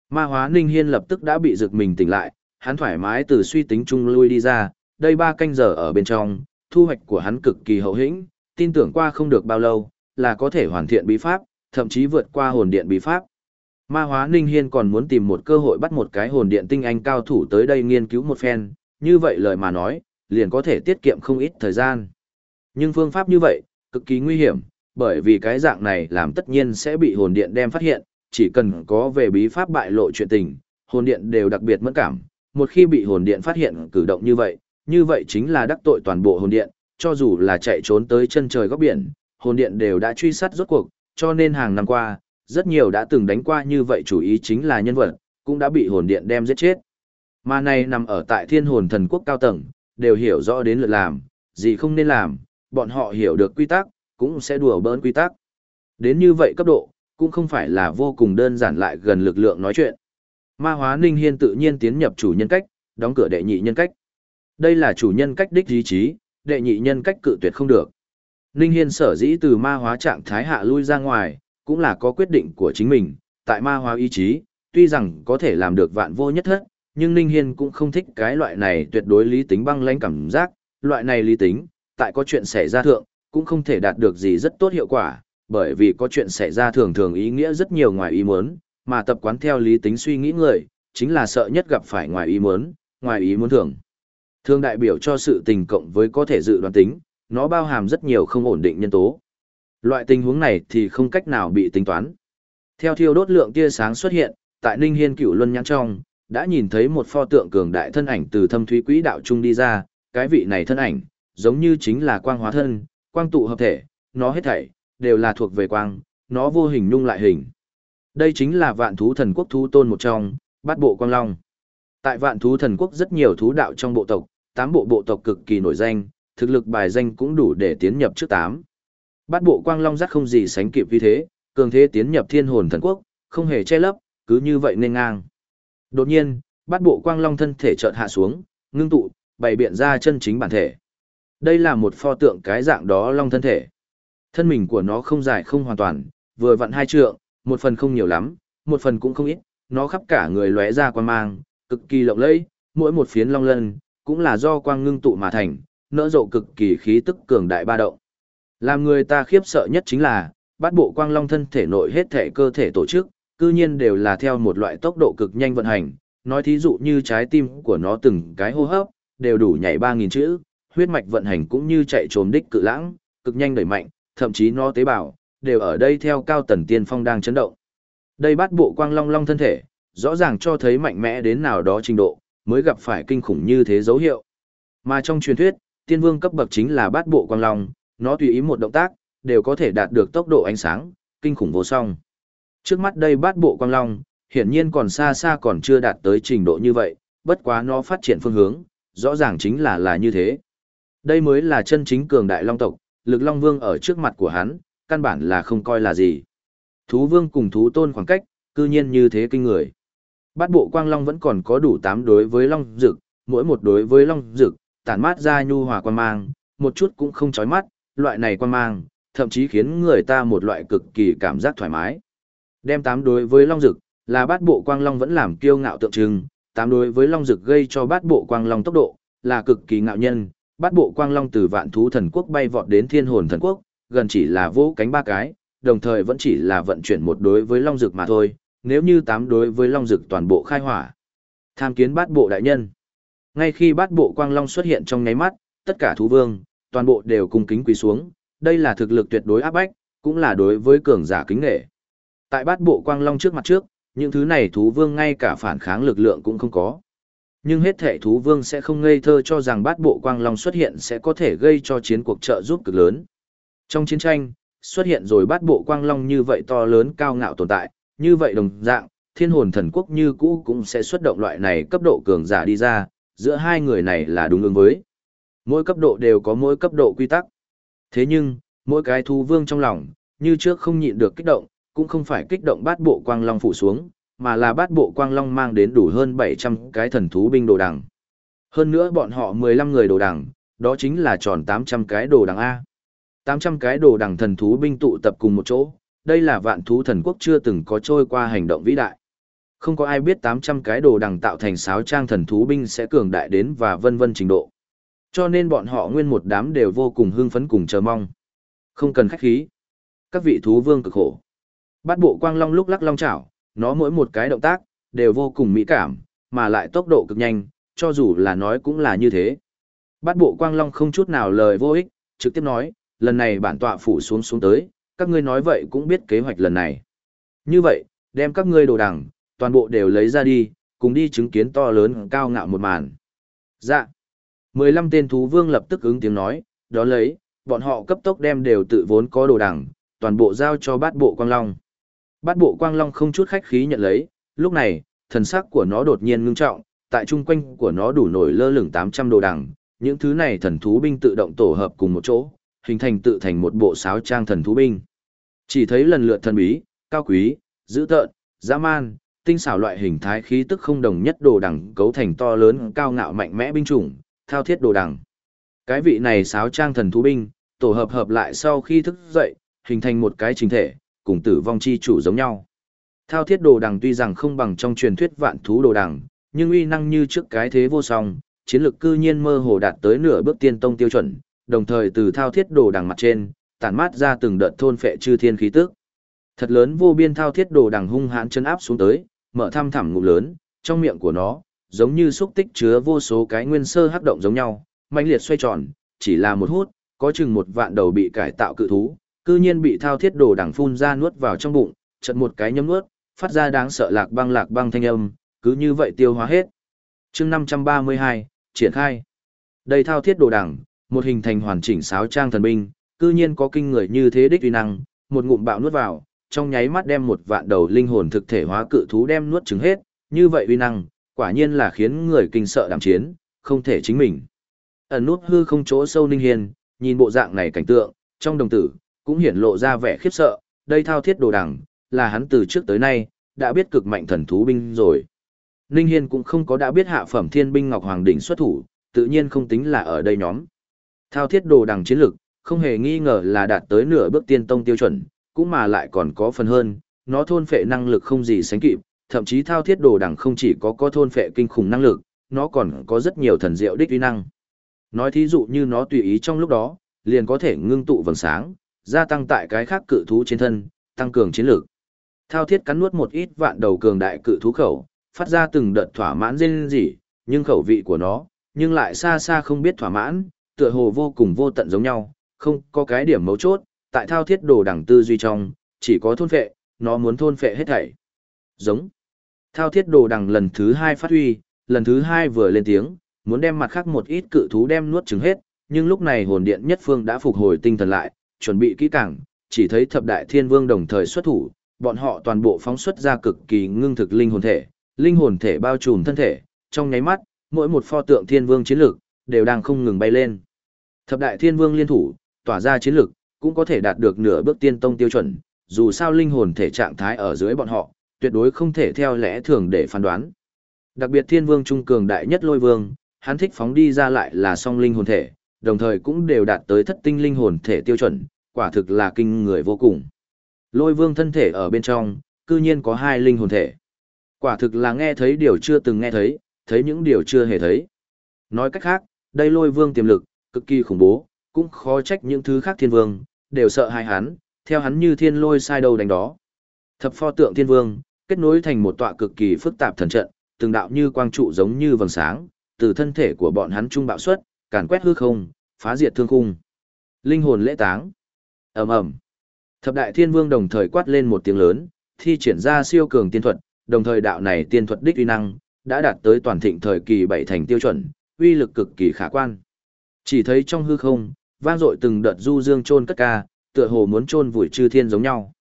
Ma hóa Ninh Hiên lập tức đã bị giật mình tỉnh lại, hắn thoải mái từ suy tính chung lui đi ra, đây ba canh giờ ở bên trong, thu hoạch của hắn cực kỳ hậu hĩnh, tin tưởng qua không được bao lâu, là có thể hoàn thiện bí pháp, thậm chí vượt qua hồn điện bí pháp. Ma hóa Ninh Hiên còn muốn tìm một cơ hội bắt một cái hồn điện tinh anh cao thủ tới đây nghiên cứu một phen, như vậy lời mà nói, liền có thể tiết kiệm không ít thời gian. Nhưng phương pháp như vậy, cực kỳ nguy hiểm, bởi vì cái dạng này làm tất nhiên sẽ bị hồn điện đem phát hiện, chỉ cần có về bí pháp bại lộ chuyện tình, hồn điện đều đặc biệt mẫn cảm, một khi bị hồn điện phát hiện cử động như vậy, như vậy chính là đắc tội toàn bộ hồn điện, cho dù là chạy trốn tới chân trời góc biển, hồn điện đều đã truy sát rốt cuộc, cho nên hàng năm qua, rất nhiều đã từng đánh qua như vậy chủ ý chính là nhân vật, cũng đã bị hồn điện đem giết chết. Mà này nằm ở tại thiên hồn thần quốc cao tầng, đều hiểu rõ đến lượt làm, gì không nên làm, bọn họ hiểu được quy tắc, cũng sẽ đùa bỡn quy tắc. Đến như vậy cấp độ, cũng không phải là vô cùng đơn giản lại gần lực lượng nói chuyện. Ma hóa Ninh Hiên tự nhiên tiến nhập chủ nhân cách, đóng cửa đệ nhị nhân cách. Đây là chủ nhân cách đích ý chí, đệ nhị nhân cách cự tuyệt không được. Ninh Hiên sở dĩ từ ma hóa trạng thái hạ lui ra ngoài, cũng là có quyết định của chính mình, tại ma hóa ý chí, tuy rằng có thể làm được vạn vô nhất thất, nhưng Ninh Hiên cũng không thích cái loại này tuyệt đối lý tính băng lãnh cảm giác, loại này lý tính, tại có chuyện xảy ra thượng, cũng không thể đạt được gì rất tốt hiệu quả, bởi vì có chuyện xảy ra thường thường ý nghĩa rất nhiều ngoài ý muốn, mà tập quán theo lý tính suy nghĩ người, chính là sợ nhất gặp phải ngoài ý muốn, ngoài ý muốn thường. Thường đại biểu cho sự tình cộng với có thể dự đoán tính, nó bao hàm rất nhiều không ổn định nhân tố. Loại tình huống này thì không cách nào bị tính toán. Theo thiêu đốt lượng tia sáng xuất hiện, tại Ninh Hiên Cửu Luân nhãn trong, đã nhìn thấy một pho tượng cường đại thân ảnh từ thâm thúy quỹ đạo trung đi ra, cái vị này thân ảnh, giống như chính là quang hóa thân, quang tụ hợp thể, nó hết thảy đều là thuộc về quang, nó vô hình nung lại hình. Đây chính là vạn thú thần quốc thú tôn một trong, bát bộ quang long. Tại vạn thú thần quốc rất nhiều thú đạo trong bộ tộc, tám bộ bộ tộc cực kỳ nổi danh, thực lực bài danh cũng đủ để tiến nhập trước tám. Bát bộ quang long rất không gì sánh kịp vì thế, cường thế tiến nhập thiên hồn thần quốc, không hề che lấp, cứ như vậy nên ngang. Đột nhiên, bát bộ quang long thân thể chợt hạ xuống, ngưng tụ, bày biện ra chân chính bản thể. Đây là một pho tượng cái dạng đó long thân thể. Thân mình của nó không dài không hoàn toàn, vừa vặn hai trượng, một phần không nhiều lắm, một phần cũng không ít, nó khắp cả người lóe ra quang mang, cực kỳ lộng lẫy, mỗi một phiến long lân cũng là do quang ngưng tụ mà thành, nỡ rộ cực kỳ khí tức cường đại ba động. Làm người ta khiếp sợ nhất chính là, bát bộ quang long thân thể nội hết thể cơ thể tổ chức, cư nhiên đều là theo một loại tốc độ cực nhanh vận hành, nói thí dụ như trái tim của nó từng cái hô hấp, đều đủ nhảy 3.000 chữ, huyết mạch vận hành cũng như chạy trồm đích cự lãng, cực nhanh đẩy mạnh, thậm chí nó tế bào, đều ở đây theo cao tần tiên phong đang chấn động. Đây bát bộ quang long long thân thể, rõ ràng cho thấy mạnh mẽ đến nào đó trình độ, mới gặp phải kinh khủng như thế dấu hiệu. Mà trong truyền thuyết, tiên vương cấp bậc chính là bát bộ quang long, nó tùy ý một động tác, đều có thể đạt được tốc độ ánh sáng, kinh khủng vô song. Trước mắt đây bát bộ quang long, hiển nhiên còn xa xa còn chưa đạt tới trình độ như vậy, bất quá nó phát triển phương hướng, rõ ràng chính là là như thế. Đây mới là chân chính cường đại long tộc, lực long vương ở trước mặt của hắn, căn bản là không coi là gì. Thú vương cùng thú tôn khoảng cách, cư nhiên như thế kinh người. Bát bộ quang long vẫn còn có đủ 8 đối với long dực, mỗi một đối với long dực, tản mát ra nhu hòa quan mang, một chút cũng không chói mắt, loại này quan mang, thậm chí khiến người ta một loại cực kỳ cảm giác thoải mái. Đem 8 đối với long dực, là bát bộ quang long vẫn làm kiêu ngạo tượng trưng, 8 đối với long dực gây cho bát bộ quang long tốc độ, là cực kỳ ngạo nhân, bát bộ quang long từ vạn thú thần quốc bay vọt đến thiên hồn thần quốc, gần chỉ là vỗ cánh ba cái, đồng thời vẫn chỉ là vận chuyển một đối với long dực mà thôi, nếu như tám đối với long dực toàn bộ khai hỏa. Tham kiến bát bộ đại nhân. Ngay khi bát bộ quang long xuất hiện trong nháy mắt, tất cả thú vương, toàn bộ đều cung kính quỳ xuống, đây là thực lực tuyệt đối áp bách, cũng là đối với cường giả kính nghệ. Tại bát bộ quang long trước mặt trước, những thứ này thú vương ngay cả phản kháng lực lượng cũng không có. Nhưng hết thể thú vương sẽ không ngây thơ cho rằng bát bộ quang long xuất hiện sẽ có thể gây cho chiến cuộc trợ giúp cực lớn. Trong chiến tranh, xuất hiện rồi bát bộ quang long như vậy to lớn cao ngạo tồn tại, như vậy đồng dạng, thiên hồn thần quốc như cũ cũng sẽ xuất động loại này cấp độ cường giả đi ra, giữa hai người này là đúng ứng với. Mỗi cấp độ đều có mỗi cấp độ quy tắc. Thế nhưng, mỗi cái thú vương trong lòng, như trước không nhịn được kích động, cũng không phải kích động bát bộ quang long phủ xuống, mà là bát bộ quang long mang đến đủ hơn 700 cái thần thú binh đồ đằng. Hơn nữa bọn họ 15 người đồ đằng, đó chính là tròn 800 cái đồ đằng A. 800 cái đồ đằng thần thú binh tụ tập cùng một chỗ, đây là vạn thú thần quốc chưa từng có trôi qua hành động vĩ đại. Không có ai biết 800 cái đồ đằng tạo thành sáo trang thần thú binh sẽ cường đại đến và vân vân trình độ. Cho nên bọn họ nguyên một đám đều vô cùng hưng phấn cùng chờ mong. Không cần khách khí. Các vị thú vương cực khổ. Bát bộ quang long lúc lắc long chảo, nó mỗi một cái động tác, đều vô cùng mỹ cảm, mà lại tốc độ cực nhanh, cho dù là nói cũng là như thế. Bát bộ quang long không chút nào lời vô ích, trực tiếp nói, lần này bản tọa phủ xuống xuống tới, các ngươi nói vậy cũng biết kế hoạch lần này. Như vậy, đem các ngươi đồ đằng, toàn bộ đều lấy ra đi, cùng đi chứng kiến to lớn cao ngạo một màn. Dạ. 15 tên thú vương lập tức ứng tiếng nói, đó lấy, bọn họ cấp tốc đem đều tự vốn có đồ đằng, toàn bộ giao cho bát bộ quang long. Bát bộ quang long không chút khách khí nhận lấy, lúc này, thần sắc của nó đột nhiên ngưng trọng, tại trung quanh của nó đủ nổi lơ lửng 800 đồ đằng, những thứ này thần thú binh tự động tổ hợp cùng một chỗ, hình thành tự thành một bộ sáo trang thần thú binh. Chỉ thấy lần lượt thần bí, cao quý, dữ tợn, dã man, tinh xảo loại hình thái khí tức không đồng nhất đồ đẳng cấu thành to lớn cao ngạo mạnh mẽ binh chủng, thao thiết đồ đẳng Cái vị này sáo trang thần thú binh, tổ hợp hợp lại sau khi thức dậy, hình thành một cái chính thể, cùng tử vong chi chủ giống nhau. Thao thiết đồ đằng tuy rằng không bằng trong truyền thuyết vạn thú đồ đằng, nhưng uy năng như trước cái thế vô song, chiến lược cư nhiên mơ hồ đạt tới nửa bước tiên tông tiêu chuẩn, đồng thời từ thao thiết đồ đằng mặt trên, tản mát ra từng đợt thôn phệ chư thiên khí tức. Thật lớn vô biên thao thiết đồ đằng hung hãn chân áp xuống tới, mở thăm thẳm ngụm lớn, trong miệng của nó, giống như xúc tích chứa vô số cái nguyên sơ hắc động giống nhau, mãnh liệt xoay tròn, chỉ là một hút, có chừng một vạn đầu bị cải tạo cự thú, cư nhiên bị thao thiết đồ đằng phun ra nuốt vào trong bụng, chợt một cái nhấm nuốt, phát ra đáng sợ lạc băng lạc băng thanh âm, cứ như vậy tiêu hóa hết. chương 532, triển khai. Đây thao thiết đồ đằng, một hình thành hoàn chỉnh sáo trang thần binh, cư nhiên có kinh người như thế đích uy năng, một ngụm bạo nuốt vào, trong nháy mắt đem một vạn đầu linh hồn thực thể hóa cự thú đem nuốt trứng hết, như vậy uy năng, quả nhiên là khiến người kinh sợ đảm chiến, không thể chính mình. Ẩn nút hư không chỗ sâu ninh hiền, nhìn bộ dạng này cảnh tượng, trong đồng tử, cũng hiển lộ ra vẻ khiếp sợ, đây thao thiết đồ đằng, là hắn từ trước tới nay, đã biết cực mạnh thần thú binh rồi. Ninh Hiên cũng không có đã biết hạ phẩm thiên binh Ngọc Hoàng Đỉnh xuất thủ, tự nhiên không tính là ở đây nhóm. Thao thiết đồ đằng chiến lực, không hề nghi ngờ là đạt tới nửa bước tiên tông tiêu chuẩn, cũng mà lại còn có phần hơn, nó thôn phệ năng lực không gì sánh kịp, thậm chí thao thiết đồ đằng không chỉ có có thôn phệ kinh khủng năng lực, nó còn có rất nhiều thần diệu đích uy năng. Nói thí dụ như nó tùy ý trong lúc đó, liền có thể ngưng tụ vầng sáng, gia tăng tại cái khác cự thú trên thân, tăng cường chiến lược. Thao thiết cắn nuốt một ít vạn đầu cường đại cự thú khẩu, phát ra từng đợt thỏa mãn rên rỉ, nhưng khẩu vị của nó, nhưng lại xa xa không biết thỏa mãn, tựa hồ vô cùng vô tận giống nhau, không có cái điểm mấu chốt, tại thao thiết đồ đẳng tư duy trong, chỉ có thôn phệ, nó muốn thôn phệ hết thảy. Giống. Thao thiết đồ đẳng lần thứ hai phát huy, lần thứ hai vừa lên tiếng, muốn đem mặt khác một ít cự thú đem nuốt trứng hết, nhưng lúc này hồn điện nhất phương đã phục hồi tinh thần lại, chuẩn bị kỹ càng, chỉ thấy thập đại thiên vương đồng thời xuất thủ, bọn họ toàn bộ phóng xuất ra cực kỳ ngưng thực linh hồn thể, linh hồn thể bao trùm thân thể, trong nháy mắt, mỗi một pho tượng thiên vương chiến lực đều đang không ngừng bay lên. Thập đại thiên vương liên thủ, tỏa ra chiến lực, cũng có thể đạt được nửa bước tiên tông tiêu chuẩn, dù sao linh hồn thể trạng thái ở dưới bọn họ, tuyệt đối không thể theo lẽ thường để phán đoán. Đặc biệt thiên vương trung cường đại nhất lôi vương, hắn thích phóng đi ra lại là song linh hồn thể, đồng thời cũng đều đạt tới thất tinh linh hồn thể tiêu chuẩn, quả thực là kinh người vô cùng. Lôi vương thân thể ở bên trong, cư nhiên có hai linh hồn thể. Quả thực là nghe thấy điều chưa từng nghe thấy, thấy những điều chưa hề thấy. Nói cách khác, đây lôi vương tiềm lực, cực kỳ khủng bố, cũng khó trách những thứ khác thiên vương, đều sợ hai hắn, theo hắn như thiên lôi sai đầu đánh đó. Thập pho tượng thiên vương, kết nối thành một tọa cực kỳ phức tạp thần trận, từng đạo như quang trụ giống như vầng sáng, từ thân thể của bọn hắn trung bạo xuất, càn quét hư không, phá diệt thương khung. Linh hồn lễ táng. Ầm ầm. Thập đại thiên vương đồng thời quát lên một tiếng lớn, thi triển ra siêu cường tiên thuật, đồng thời đạo này tiên thuật đích uy năng đã đạt tới toàn thịnh thời kỳ bảy thành tiêu chuẩn, uy lực cực kỳ khả quan. Chỉ thấy trong hư không, vang dội từng đợt du dương chôn cất ca, tựa hồ muốn chôn vùi chư thiên giống nhau.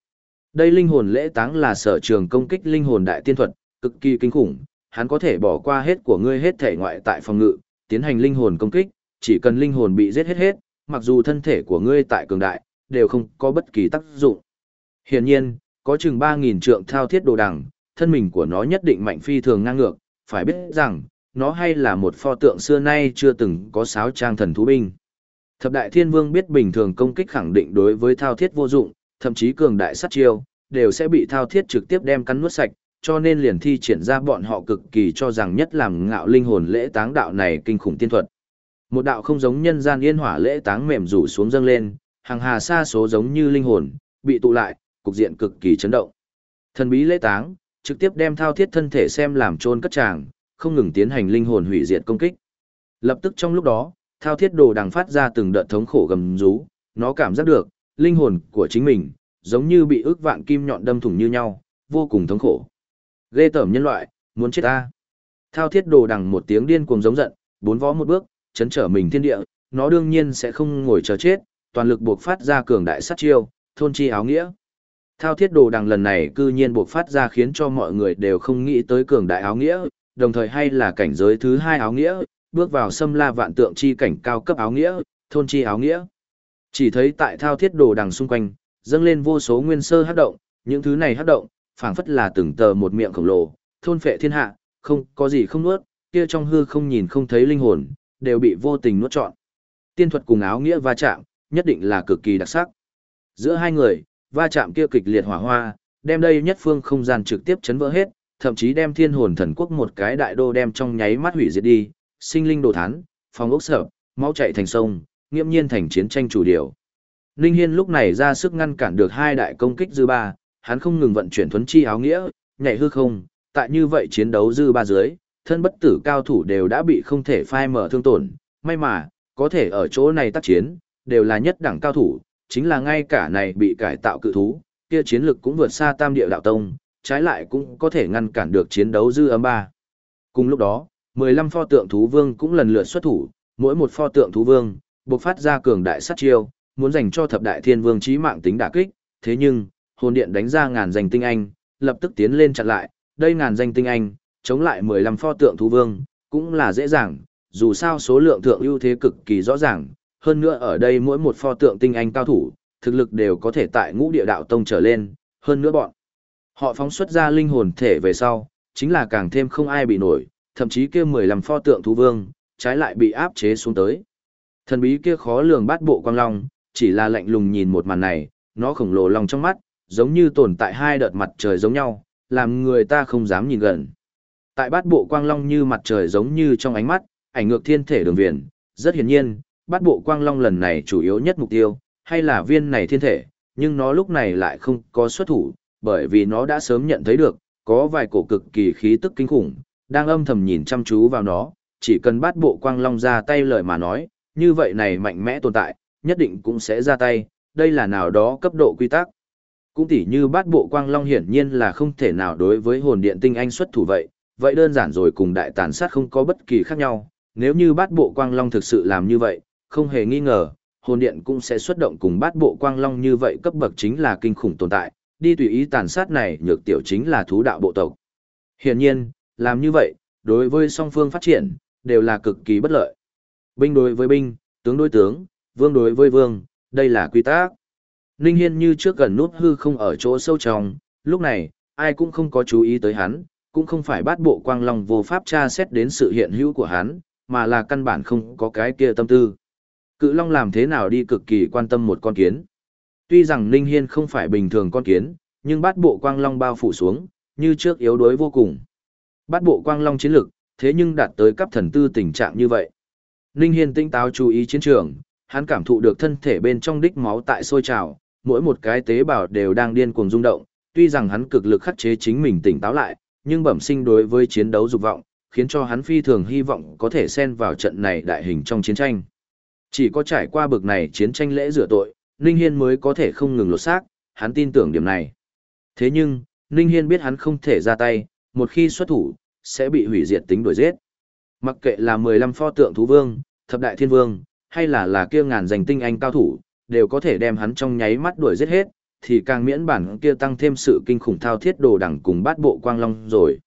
Đây linh hồn lễ táng là sở trường công kích linh hồn đại tiên thuật, cực kỳ kinh khủng, hắn có thể bỏ qua hết của ngươi hết thể ngoại tại phòng ngự, tiến hành linh hồn công kích, chỉ cần linh hồn bị giết hết hết, mặc dù thân thể của ngươi tại cường đại, đều không có bất kỳ tác dụng. Hiển nhiên, có chừng 3000 trượng thao thiết đồ đằng, thân mình của nó nhất định mạnh phi thường ngang ngược, phải biết rằng, nó hay là một pho tượng xưa nay chưa từng có sáo trang thần thú binh. Thập đại thiên vương biết bình thường công kích khẳng định đối với thao thiết vô dụng, thậm chí cường đại sát chiêu, đều sẽ bị thao thiết trực tiếp đem cắn nuốt sạch, cho nên liền thi triển ra bọn họ cực kỳ cho rằng nhất làm ngạo linh hồn lễ táng đạo này kinh khủng tiên thuật. Một đạo không giống nhân gian yên hỏa lễ táng mềm rủ xuống dâng lên, hàng hà xa số giống như linh hồn, bị tụ lại, cục diện cực kỳ chấn động. Thần bí lễ táng, trực tiếp đem thao thiết thân thể xem làm trôn cất tràng, không ngừng tiến hành linh hồn hủy diệt công kích. Lập tức trong lúc đó, thao thiết đồ đằng phát ra từng đợt thống khổ gầm rú, nó cảm giác được, linh hồn của chính mình, giống như bị ước vạn kim nhọn đâm thủng như nhau, vô cùng thống khổ. Ghê tởm nhân loại, muốn chết ta. Thao thiết đồ đằng một tiếng điên cuồng giống giận, bốn vó một bước, chấn trở mình thiên địa, nó đương nhiên sẽ không ngồi chờ chết, toàn lực buộc phát ra cường đại sát chiêu, thôn chi áo nghĩa. Thao thiết đồ đằng lần này cư nhiên buộc phát ra khiến cho mọi người đều không nghĩ tới cường đại áo nghĩa, đồng thời hay là cảnh giới thứ hai áo nghĩa, bước vào xâm la vạn tượng chi cảnh cao cấp áo nghĩa, thôn chi áo nghĩa. Chỉ thấy tại thao thiết đồ đằng xung quanh, dâng lên vô số nguyên sơ hát động, những thứ này hát động, phảng phất là từng tờ một miệng khổng lồ, thôn phệ thiên hạ, không có gì không nuốt, kia trong hư không nhìn không thấy linh hồn, đều bị vô tình nuốt trọn. Tiên thuật cùng áo nghĩa va chạm, nhất định là cực kỳ đặc sắc. Giữa hai người, va chạm kia kịch liệt hỏa hoa, đem đây nhất phương không gian trực tiếp chấn vỡ hết, thậm chí đem thiên hồn thần quốc một cái đại đô đem trong nháy mắt hủy diệt đi, sinh linh đồ thán, phòng ốc sở, máu chạy thành sông, nghiêm nhiên thành chiến tranh chủ điều. Ninh Hiên lúc này ra sức ngăn cản được hai đại công kích dư ba, hắn không ngừng vận chuyển thuấn chi áo nghĩa, nhảy hư không, tại như vậy chiến đấu dư ba dưới, thân bất tử cao thủ đều đã bị không thể phai mở thương tổn, may mà, có thể ở chỗ này tác chiến, đều là nhất đẳng cao thủ, chính là ngay cả này bị cải tạo cự thú, kia chiến lực cũng vượt xa tam địa đạo tông, trái lại cũng có thể ngăn cản được chiến đấu dư âm ba. Cùng lúc đó, 15 pho tượng thú vương cũng lần lượt xuất thủ, mỗi một pho tượng thú vương, bộc phát ra cường đại sát chiêu, muốn dành cho thập đại thiên vương chí mạng tính đả kích, thế nhưng, hồn điện đánh ra ngàn danh tinh anh, lập tức tiến lên chặn lại, đây ngàn danh tinh anh, chống lại 15 pho tượng thú vương, cũng là dễ dàng, dù sao số lượng thượng ưu thế cực kỳ rõ ràng, hơn nữa ở đây mỗi một pho tượng tinh anh cao thủ, thực lực đều có thể tại ngũ địa đạo tông trở lên, hơn nữa bọn. Họ phóng xuất ra linh hồn thể về sau, chính là càng thêm không ai bị nổi, thậm chí kia 15 pho tượng thú vương, trái lại bị áp chế xuống tới. Thần bí kia khó lường bát bộ quang long, chỉ là lạnh lùng nhìn một màn này, nó khổng lồ lòng trong mắt, giống như tồn tại hai đợt mặt trời giống nhau, làm người ta không dám nhìn gần. Tại bát bộ quang long như mặt trời giống như trong ánh mắt, ảnh ngược thiên thể đường viền, rất hiển nhiên, bát bộ quang long lần này chủ yếu nhất mục tiêu, hay là viên này thiên thể, nhưng nó lúc này lại không có xuất thủ, bởi vì nó đã sớm nhận thấy được, có vài cổ cực kỳ khí tức kinh khủng, đang âm thầm nhìn chăm chú vào nó, chỉ cần bát bộ quang long ra tay lời mà nói, như vậy này mạnh mẽ tồn tại, nhất định cũng sẽ ra tay, đây là nào đó cấp độ quy tắc. Cũng tỉ như bát bộ quang long hiển nhiên là không thể nào đối với hồn điện tinh anh xuất thủ vậy, vậy đơn giản rồi cùng đại tàn sát không có bất kỳ khác nhau, nếu như bát bộ quang long thực sự làm như vậy, không hề nghi ngờ, hồn điện cũng sẽ xuất động cùng bát bộ quang long như vậy cấp bậc chính là kinh khủng tồn tại, đi tùy ý tàn sát này nhược tiểu chính là thú đạo bộ tộc. Hiển nhiên, làm như vậy, đối với song phương phát triển, đều là cực kỳ bất lợi. Binh đối với binh, tướng đối tướng, vương đối với vương, đây là quy tắc. Ninh Hiên như trước gần nút hư không ở chỗ sâu trong, lúc này, ai cũng không có chú ý tới hắn, cũng không phải bắt bộ quang long vô pháp tra xét đến sự hiện hữu của hắn, mà là căn bản không có cái kia tâm tư. Cự long làm thế nào đi cực kỳ quan tâm một con kiến. Tuy rằng Ninh Hiên không phải bình thường con kiến, nhưng bát bộ quang long bao phủ xuống, như trước yếu đuối vô cùng. Bát bộ quang long chiến lực, thế nhưng đạt tới cấp thần tư tình trạng như vậy. Ninh Hiên tinh táo chú ý chiến trường, hắn cảm thụ được thân thể bên trong đích máu tại sôi trào, mỗi một cái tế bào đều đang điên cuồng rung động, tuy rằng hắn cực lực khắc chế chính mình tỉnh táo lại, nhưng bẩm sinh đối với chiến đấu dục vọng, khiến cho hắn phi thường hy vọng có thể xen vào trận này đại hình trong chiến tranh. Chỉ có trải qua bực này chiến tranh lễ rửa tội, Ninh Hiên mới có thể không ngừng lột xác, hắn tin tưởng điểm này. Thế nhưng, Ninh Hiên biết hắn không thể ra tay, một khi xuất thủ, sẽ bị hủy diệt tính đuổi giết. Mặc kệ là 15 pho tượng thú vương, thập đại thiên vương, hay là là kia ngàn giành tinh anh cao thủ, đều có thể đem hắn trong nháy mắt đuổi giết hết, thì càng miễn bản kia tăng thêm sự kinh khủng thao thiết đồ đẳng cùng bát bộ quang long rồi.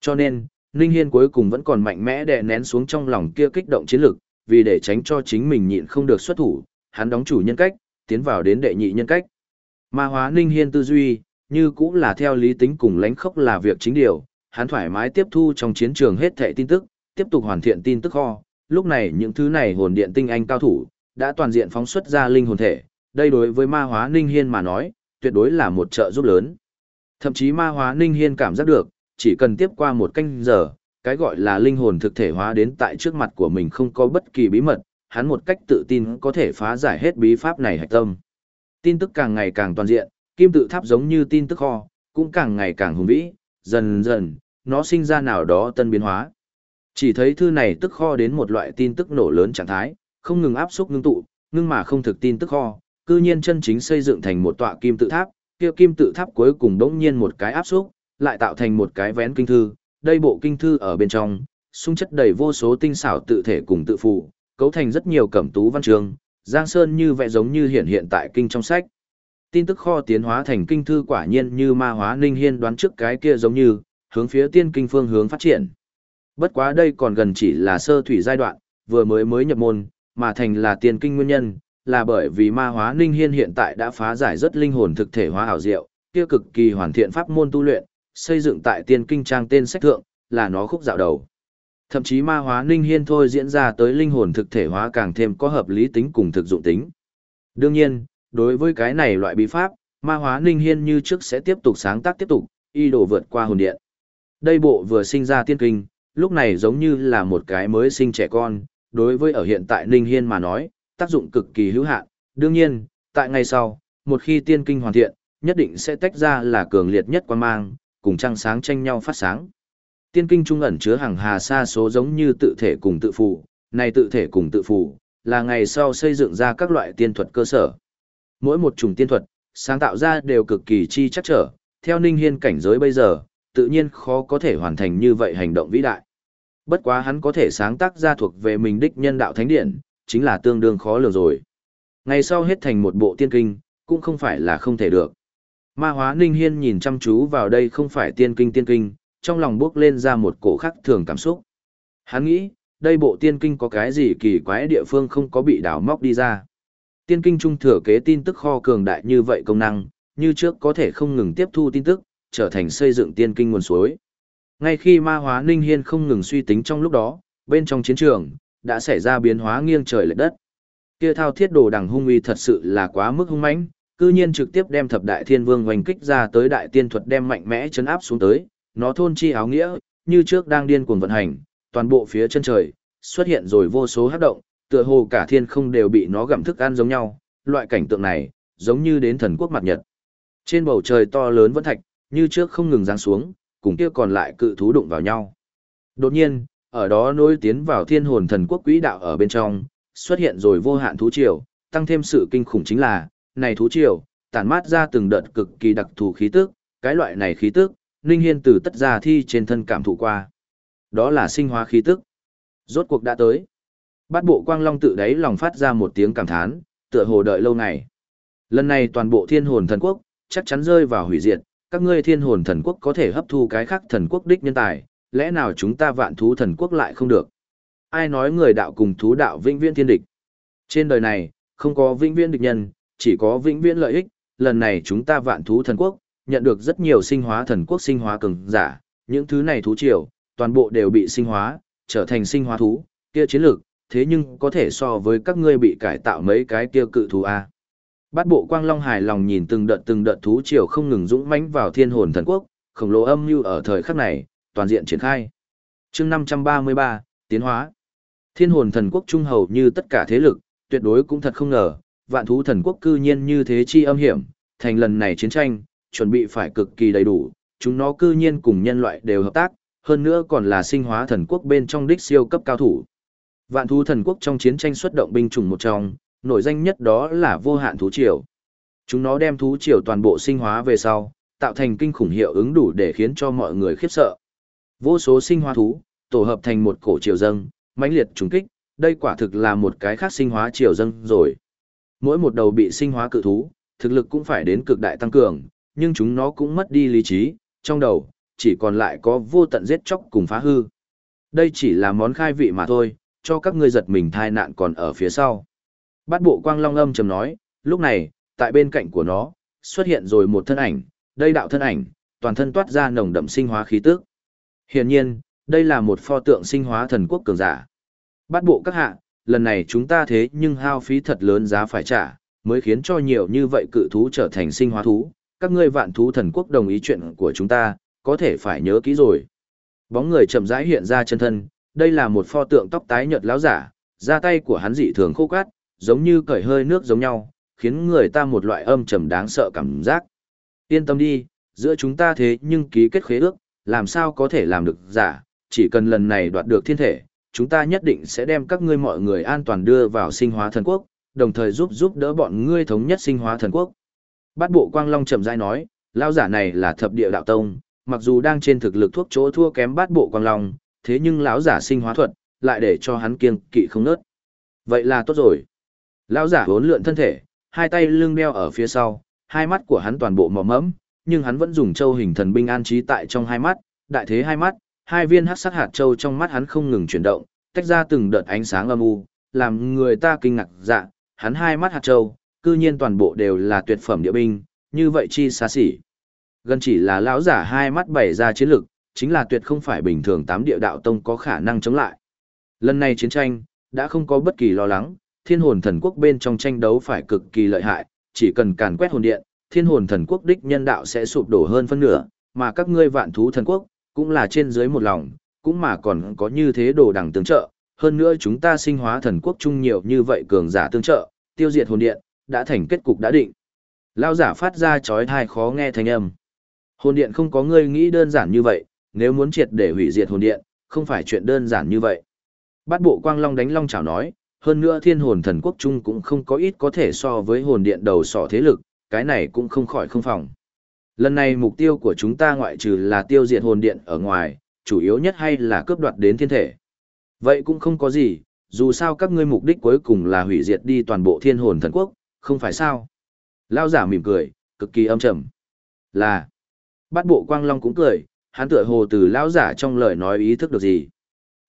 Cho nên, Ninh Hiên cuối cùng vẫn còn mạnh mẽ đè nén xuống trong lòng kia kích động chiến lực, vì để tránh cho chính mình nhịn không được xuất thủ, hắn đóng chủ nhân cách, tiến vào đến đệ nhị nhân cách. Ma hóa Ninh Hiên tư duy, như cũng là theo lý tính cùng lãnh khốc là việc chính điều, hắn thoải mái tiếp thu trong chiến trường hết thảy tin tức, tiếp tục hoàn thiện tin tức kho, lúc này những thứ này hồn điện tinh anh cao thủ, đã toàn diện phóng xuất ra linh hồn thể, đây đối với ma hóa Ninh Hiên mà nói, tuyệt đối là một trợ giúp lớn. Thậm chí ma hóa Ninh Hiên cảm giác được, chỉ cần tiếp qua một canh giờ, cái gọi là linh hồn thực thể hóa đến tại trước mặt của mình không có bất kỳ bí mật, hắn một cách tự tin có thể phá giải hết bí pháp này hạch tâm. Tin tức càng ngày càng toàn diện, kim tự tháp giống như tin tức kho, cũng càng ngày càng hùng vĩ, dần dần, nó sinh ra nào đó tân biến hóa. Chỉ thấy thư này tức kho đến một loại tin tức nổ lớn trạng thái, không ngừng áp xúc ngưng tụ, ngưng mà không thực tin tức kho, cư nhiên chân chính xây dựng thành một tọa kim tự tháp, kia kim tự tháp cuối cùng đống nhiên một cái áp xúc, lại tạo thành một cái vén kinh thư, đây bộ kinh thư ở bên trong, xung chất đầy vô số tinh xảo tự thể cùng tự phụ, cấu thành rất nhiều cẩm tú văn trường, Giang Sơn như vẽ giống như hiện hiện tại kinh trong sách. Tin tức kho tiến hóa thành kinh thư quả nhiên như ma hóa Ninh Hiên đoán trước cái kia giống như, hướng phía tiên kinh phương hướng phát triển. Bất quá đây còn gần chỉ là sơ thủy giai đoạn, vừa mới mới nhập môn, mà thành là tiên kinh nguyên nhân, là bởi vì ma hóa Ninh Hiên hiện tại đã phá giải rất linh hồn thực thể hóa ảo diệu, kia cực kỳ hoàn thiện pháp môn tu luyện, xây dựng tại tiên kinh trang tên sách thượng, là nó khúc dạo đầu. Thậm chí ma hóa Ninh Hiên thôi diễn ra tới linh hồn thực thể hóa càng thêm có hợp lý tính cùng thực dụng tính. Đương nhiên, đối với cái này loại bí pháp, ma hóa Ninh Hiên như trước sẽ tiếp tục sáng tác tiếp tục, y đổ vượt qua hồn điện. Đây bộ vừa sinh ra tiên kinh, lúc này giống như là một cái mới sinh trẻ con, đối với ở hiện tại Ninh Hiên mà nói, tác dụng cực kỳ hữu hạn. Đương nhiên, tại ngày sau, một khi tiên kinh hoàn thiện, nhất định sẽ tách ra là cường liệt nhất quan mang, cùng trăng sáng tranh nhau phát sáng. Tiên kinh trung ẩn chứa hàng hà sa số giống như tự thể cùng tự phụ, này tự thể cùng tự phụ, là ngày sau xây dựng ra các loại tiên thuật cơ sở. Mỗi một chủng tiên thuật, sáng tạo ra đều cực kỳ chi chắc trở, theo Ninh Hiên cảnh giới bây giờ, tự nhiên khó có thể hoàn thành như vậy hành động vĩ đại. Bất quá hắn có thể sáng tác ra thuộc về mình đích nhân đạo thánh điện, chính là tương đương khó lường rồi. Ngày sau hết thành một bộ tiên kinh, cũng không phải là không thể được. Ma hóa Ninh Hiên nhìn chăm chú vào đây không phải tiên kinh tiên kinh, trong lòng bước lên ra một cổ khắc thường cảm xúc. Hắn nghĩ, đây bộ tiên kinh có cái gì kỳ quái địa phương không có bị đào móc đi ra. Tiên kinh trung thừa kế tin tức kho cường đại như vậy công năng, như trước có thể không ngừng tiếp thu tin tức, trở thành xây dựng tiên kinh nguồn suối. Ngay khi ma hóa Ninh Hiên không ngừng suy tính trong lúc đó, bên trong chiến trường, đã xảy ra biến hóa nghiêng trời lệch đất. Kia thao thiết đồ đằng hung uy thật sự là quá mức hung mãnh, cư nhiên trực tiếp đem thập đại thiên vương hoành kích ra tới đại tiên thuật đem mạnh mẽ chấn áp xuống tới, nó thôn chi áo nghĩa, như trước đang điên cuồng vận hành, toàn bộ phía chân trời, xuất hiện rồi vô số hát động, tựa hồ cả thiên không đều bị nó gặm thức ăn giống nhau, loại cảnh tượng này, giống như đến thần quốc mặt nhật. Trên bầu trời to lớn vẫn thạch, như trước không ngừng giáng xuống, cùng kia còn lại cự thú đụng vào nhau. Đột nhiên, ở đó nối tiến vào thiên hồn thần quốc quỹ đạo ở bên trong, xuất hiện rồi vô hạn thú triều, tăng thêm sự kinh khủng chính là, này thú triều, tản mát ra từng đợt cực kỳ đặc thù khí tức, cái loại này khí tức, Ninh Hiên từ tất ra thi trên thân cảm thụ qua. Đó là sinh hóa khí tức. Rốt cuộc đã tới. Bát bộ quang long tự đáy lòng phát ra một tiếng cảm thán, tựa hồ đợi lâu ngày. Lần này toàn bộ thiên hồn thần quốc, chắc chắn rơi vào hủy diệt, các ngươi thiên hồn thần quốc có thể hấp thu cái khác thần quốc đích nhân tài, lẽ nào chúng ta vạn thú thần quốc lại không được? Ai nói người đạo cùng thú đạo vĩnh viễn thiên địch? Trên đời này, không có vĩnh viễn địch nhân, chỉ có vĩnh viễn lợi ích, lần này chúng ta vạn thú thần quốc, nhận được rất nhiều sinh hóa thần quốc sinh hóa cường giả, những thứ này thú triều, toàn bộ đều bị sinh hóa, trở thành sinh hóa thú, kia chiến lược, thế nhưng có thể so với các ngươi bị cải tạo mấy cái kia cự thú a. Bát bộ quang long hài lòng nhìn từng đợt từng đợt thú triều không ngừng dũng mãnh vào thiên hồn thần quốc, khổng lồ âm như ở thời khắc này, toàn diện triển khai. chương 533, tiến hóa. Thiên hồn thần quốc trung hầu như tất cả thế lực, tuyệt đối cũng thật không ngờ, vạn thú thần quốc cư nhiên như thế chi âm hiểm, thành lần này chiến tranh, chuẩn bị phải cực kỳ đầy đủ, chúng nó cư nhiên cùng nhân loại đều hợp tác, hơn nữa còn là sinh hóa thần quốc bên trong đích siêu cấp cao thủ. Vạn thú thần quốc trong chiến tranh xuất động binh chủng một trong, nổi danh nhất đó là vô hạn thú triều. Chúng nó đem thú triều toàn bộ sinh hóa về sau, tạo thành kinh khủng hiệu ứng đủ để khiến cho mọi người khiếp sợ. Vô số sinh hóa thú, tổ hợp thành một cổ triều dâng, mãnh liệt trùng kích, đây quả thực là một cái khác sinh hóa triều dâng rồi. Mỗi một đầu bị sinh hóa cự thú, thực lực cũng phải đến cực đại tăng cường, nhưng chúng nó cũng mất đi lý trí, trong đầu, chỉ còn lại có vô tận giết chóc cùng phá hư. Đây chỉ là món khai vị mà thôi, cho các ngươi giật mình thai nạn còn ở phía sau. Bát bộ quang long âm trầm nói, lúc này, tại bên cạnh của nó, xuất hiện rồi một thân ảnh, đây đạo thân ảnh, toàn thân toát ra nồng đậm sinh hóa khí tức. Hiển nhiên, đây là một pho tượng sinh hóa thần quốc cường giả. Bát bộ các hạ, lần này chúng ta thế nhưng hao phí thật lớn giá phải trả, mới khiến cho nhiều như vậy cự thú trở thành sinh hóa thú. Các ngươi vạn thú thần quốc đồng ý chuyện của chúng ta, có thể phải nhớ kỹ rồi. Bóng người chậm rãi hiện ra chân thân, đây là một pho tượng tóc tái nhợt láo giả, da tay của hắn dị thường khô cát, giống như cởi hơi nước giống nhau, khiến người ta một loại âm trầm đáng sợ cảm giác. Yên tâm đi, giữa chúng ta thế nhưng ký kết khế ước, làm sao có thể làm được giả, chỉ cần lần này đoạt được thiên thể, chúng ta nhất định sẽ đem các ngươi mọi người an toàn đưa vào sinh hóa thần quốc, đồng thời giúp giúp đỡ bọn ngươi thống nhất sinh hóa thần quốc. Bát bộ Quang Long chậm rãi nói, lao giả này là thập địa đạo tông, mặc dù đang trên thực lực thuốc chỗ thua kém bát bộ Quang Long, thế nhưng lão giả sinh hóa thuật lại để cho hắn kiêng kỵ không nớt. Vậy là tốt rồi. Lão giả hốn lượn thân thể, hai tay lưng đeo ở phía sau, hai mắt của hắn toàn bộ mò mẫm, nhưng hắn vẫn dùng châu hình thần binh an trí tại trong hai mắt, đại thế hai mắt, hai viên hắc sắc hạt châu trong mắt hắn không ngừng chuyển động, tách ra từng đợt ánh sáng âm u, làm người ta kinh ngạc dạ, hắn hai mắt hạt châu, cư nhiên toàn bộ đều là tuyệt phẩm địa binh, như vậy chi xa xỉ. Gần chỉ là lão giả hai mắt bày ra chiến lực, chính là tuyệt không phải bình thường tám địa đạo tông có khả năng chống lại. Lần này chiến tranh, đã không có bất kỳ lo lắng, thiên hồn thần quốc bên trong tranh đấu phải cực kỳ lợi hại, chỉ cần càn quét hồn điện, thiên hồn thần quốc đích nhân đạo sẽ sụp đổ hơn phân nửa, mà các ngươi vạn thú thần quốc, cũng là trên dưới một lòng, cũng mà còn có như thế đồ đẳng tương trợ, hơn nữa chúng ta sinh hóa thần quốc chung nhiều như vậy cường giả tương trợ, tiêu diệt hồn điện, đã thành kết cục đã định. Lao giả phát ra chói tai khó nghe thanh âm. Hồn điện không có ngươi nghĩ đơn giản như vậy, nếu muốn triệt để hủy diệt hồn điện, không phải chuyện đơn giản như vậy. Bát bộ quang long đánh long chảo nói, hơn nữa thiên hồn thần quốc chung cũng không có ít có thể so với hồn điện đầu sỏ thế lực, cái này cũng không khỏi không phòng. Lần này mục tiêu của chúng ta ngoại trừ là tiêu diệt hồn điện ở ngoài, chủ yếu nhất hay là cướp đoạt đến thiên thể. Vậy cũng không có gì, dù sao các ngươi mục đích cuối cùng là hủy diệt đi toàn bộ thiên hồn thần quốc, không phải sao? Lao giả mỉm cười, cực kỳ âm trầm. Là. Bát bộ quang long cũng cười, hắn tựa hồ từ lão giả trong lời nói ý thức được gì.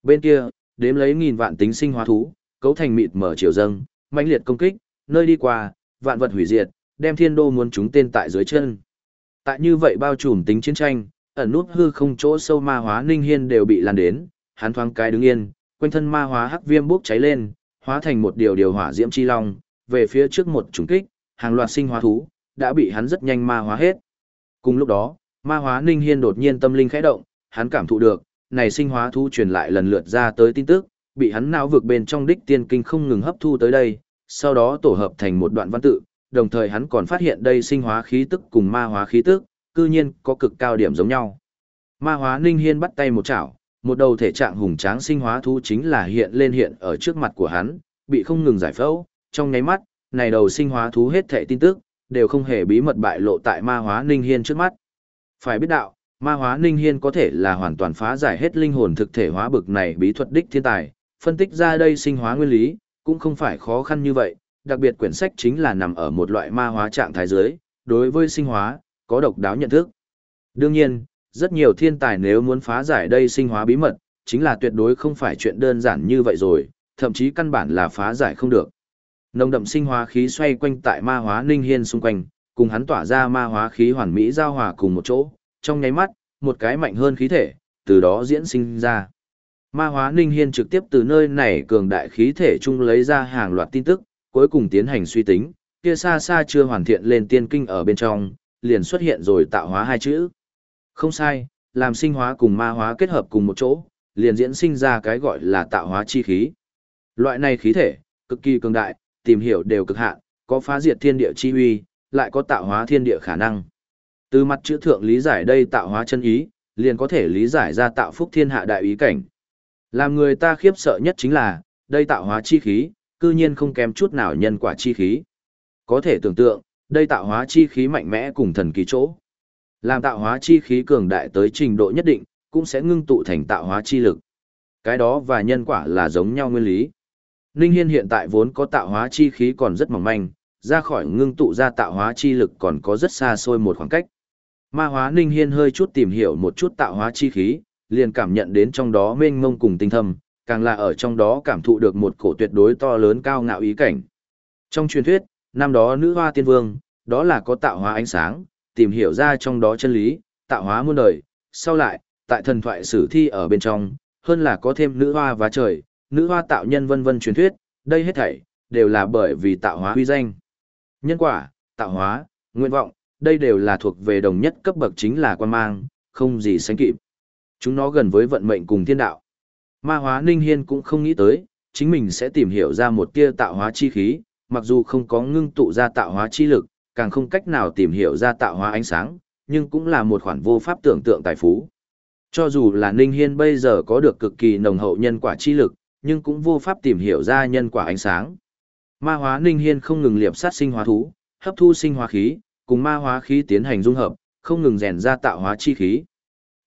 Bên kia, đếm lấy nghìn vạn tính sinh hóa thú, cấu thành mịt mở chiều dâng, mãnh liệt công kích, nơi đi qua, vạn vật hủy diệt, đem thiên đô muốn chúng tên tại dưới chân. Tại như vậy bao trùm tính chiến tranh, ẩn nút hư không chỗ sâu ma hóa ninh hiên đều bị lan đến, hắn thoáng cái đứng yên, quanh thân ma hóa hắc viêm bốc cháy lên, hóa thành một điều điều hỏa diễm chi long, về phía trước một trùng kích, hàng loạt sinh hóa thú, đã bị hắn rất nhanh ma hóa hết. Cùng lúc đó, ma hóa ninh hiên đột nhiên tâm linh khẽ động, hắn cảm thụ được, này sinh hóa thú truyền lại lần lượt ra tới tin tức, bị hắn não vực bên trong đích tiên kinh không ngừng hấp thu tới đây, sau đó tổ hợp thành một đoạn văn tự, đồng thời hắn còn phát hiện đây sinh hóa khí tức cùng ma hóa khí tức, cư nhiên có cực cao điểm giống nhau. Ma hóa Ninh Hiên bắt tay một chảo, một đầu thể trạng hùng tráng sinh hóa thú chính là hiện lên hiện ở trước mặt của hắn, bị không ngừng giải phẫu, trong nháy mắt, này đầu sinh hóa thú hết thảy tin tức, đều không hề bí mật bại lộ tại ma hóa Ninh Hiên trước mắt. Phải biết đạo, ma hóa Ninh Hiên có thể là hoàn toàn phá giải hết linh hồn thực thể hóa bực này bí thuật đích thiên tài, phân tích ra đây sinh hóa nguyên lý, cũng không phải khó khăn như vậy, đặc biệt quyển sách chính là nằm ở một loại ma hóa trạng thái dưới, đối với sinh hóa, có độc đáo nhận thức. Đương nhiên, rất nhiều thiên tài nếu muốn phá giải đây sinh hóa bí mật, chính là tuyệt đối không phải chuyện đơn giản như vậy rồi, thậm chí căn bản là phá giải không được. Nồng đậm sinh hóa khí xoay quanh tại ma hóa ninh hiên xung quanh, cùng hắn tỏa ra ma hóa khí hoàn mỹ giao hòa cùng một chỗ, trong nháy mắt, một cái mạnh hơn khí thể, từ đó diễn sinh ra. Ma hóa ninh hiên trực tiếp từ nơi này cường đại khí thể chung lấy ra hàng loạt tin tức, cuối cùng tiến hành suy tính, kia xa xa chưa hoàn thiện lên tiên kinh ở bên trong, liền xuất hiện rồi tạo hóa hai chữ. Không sai, làm sinh hóa cùng ma hóa kết hợp cùng một chỗ, liền diễn sinh ra cái gọi là tạo hóa chi khí. Loại này khí thể, cực kỳ cường đại, tìm hiểu đều cực hạn, có phá diệt thiên địa chi uy, lại có tạo hóa thiên địa khả năng. Từ mặt chữ thượng lý giải đây tạo hóa chân ý, liền có thể lý giải ra tạo phúc thiên hạ đại ý cảnh. Làm người ta khiếp sợ nhất chính là, đây tạo hóa chi khí, cư nhiên không kém chút nào nhân quả chi khí. Có thể tưởng tượng, đây tạo hóa chi khí mạnh mẽ cùng thần kỳ chỗ. Làm tạo hóa chi khí cường đại tới trình độ nhất định, cũng sẽ ngưng tụ thành tạo hóa chi lực. Cái đó và nhân quả là giống nhau nguyên lý. Ninh Hiên hiện tại vốn có tạo hóa chi khí còn rất mỏng manh, ra khỏi ngưng tụ ra tạo hóa chi lực còn có rất xa xôi một khoảng cách. Ma hóa Ninh Hiên hơi chút tìm hiểu một chút tạo hóa chi khí, liền cảm nhận đến trong đó mênh mông cùng tinh thâm, càng là ở trong đó cảm thụ được một cổ tuyệt đối to lớn cao ngạo ý cảnh. Trong truyền thuyết, năm đó nữ hoa tiên vương, đó là có tạo hóa ánh sáng, tìm hiểu ra trong đó chân lý, tạo hóa muôn đời, sau lại, tại thần thoại sử thi ở bên trong, hơn là có thêm nữ hoa và trời, nữ hoa tạo nhân vân vân truyền thuyết, đây hết thảy, đều là bởi vì tạo hóa huy danh. Nhân quả, tạo hóa, nguyện vọng, đây đều là thuộc về đồng nhất cấp bậc chính là quan mang, không gì sánh kịp. Chúng nó gần với vận mệnh cùng thiên đạo. Ma hóa Ninh Hiên cũng không nghĩ tới, chính mình sẽ tìm hiểu ra một tia tạo hóa chi khí, mặc dù không có ngưng tụ ra tạo hóa chi lực, càng không cách nào tìm hiểu ra tạo hóa ánh sáng, nhưng cũng là một khoản vô pháp tưởng tượng tài phú. Cho dù là Ninh Hiên bây giờ có được cực kỳ nồng hậu nhân quả chi lực, nhưng cũng vô pháp tìm hiểu ra nhân quả ánh sáng. Ma hóa Ninh Hiên không ngừng liệp sát sinh hóa thú, hấp thu sinh hóa khí, cùng ma hóa khí tiến hành dung hợp, không ngừng rèn ra tạo hóa chi khí.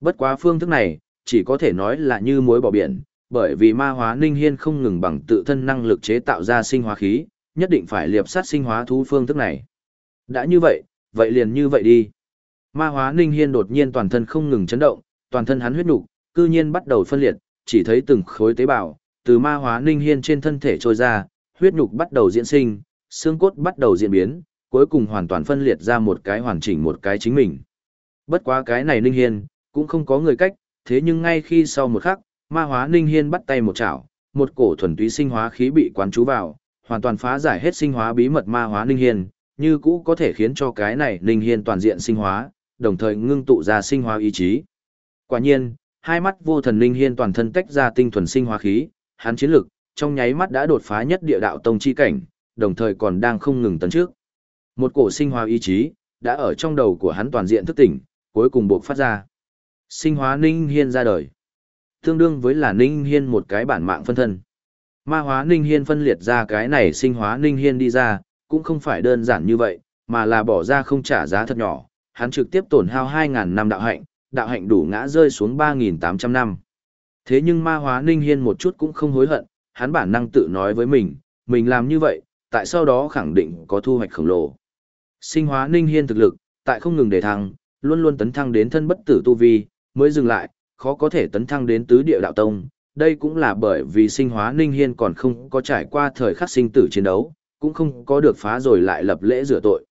Bất quá phương thức này, chỉ có thể nói là như muối bỏ biển, bởi vì ma hóa Ninh Hiên không ngừng bằng tự thân năng lực chế tạo ra sinh hóa khí, nhất định phải liệp sát sinh hóa thú phương thức này. Đã như vậy, vậy liền như vậy đi. Ma hóa Ninh Hiên đột nhiên toàn thân không ngừng chấn động, toàn thân hắn huyết nục, cư nhiên bắt đầu phân liệt, chỉ thấy từng khối tế bào từ ma hóa Ninh Hiên trên thân thể trôi ra, huyết nhục bắt đầu diễn sinh, xương cốt bắt đầu diễn biến, cuối cùng hoàn toàn phân liệt ra một cái hoàn chỉnh một cái chính mình. Bất quá cái này Ninh Hiên, cũng không có người cách, thế nhưng ngay khi sau một khắc, ma hóa Ninh Hiên bắt tay một chảo, một cổ thuần túy sinh hóa khí bị quán trú vào, hoàn toàn phá giải hết sinh hóa bí mật ma hóa Ninh Hiên, như cũ có thể khiến cho cái này Ninh Hiên toàn diện sinh hóa, đồng thời ngưng tụ ra sinh hóa ý chí. Quả nhiên, hai mắt vô thần Ninh Hiên toàn thân tách ra tinh thuần sinh hóa khí, hắn chiến lực, trong nháy mắt đã đột phá nhất địa đạo tông chi cảnh, đồng thời còn đang không ngừng tấn trước. Một cổ sinh hóa ý chí, đã ở trong đầu của hắn toàn diện thức tỉnh, cuối cùng buộc phát ra. Sinh hóa Ninh Hiên ra đời. Tương đương với là Ninh Hiên một cái bản mạng phân thân. Ma hóa Ninh Hiên phân liệt ra cái này sinh hóa Ninh Hiên đi ra, cũng không phải đơn giản như vậy, mà là bỏ ra không trả giá thật nhỏ, hắn trực tiếp tổn hao 2.000 năm đạo hạnh, đạo hạnh đủ ngã rơi xuống 3.800 năm. Thế nhưng ma hóa Ninh Hiên một chút cũng không hối hận, hắn bản năng tự nói với mình, mình làm như vậy, tại sau đó khẳng định có thu hoạch khổng lồ. Sinh hóa Ninh Hiên thực lực, tại không ngừng để thăng, luôn luôn tấn thăng đến thân bất tử tu vi, mới dừng lại, khó có thể tấn thăng đến tứ địa đạo tông. Đây cũng là bởi vì sinh hóa Ninh Hiên còn không có trải qua thời khắc sinh tử chiến đấu, cũng không có được phá rồi lại lập lễ rửa tội.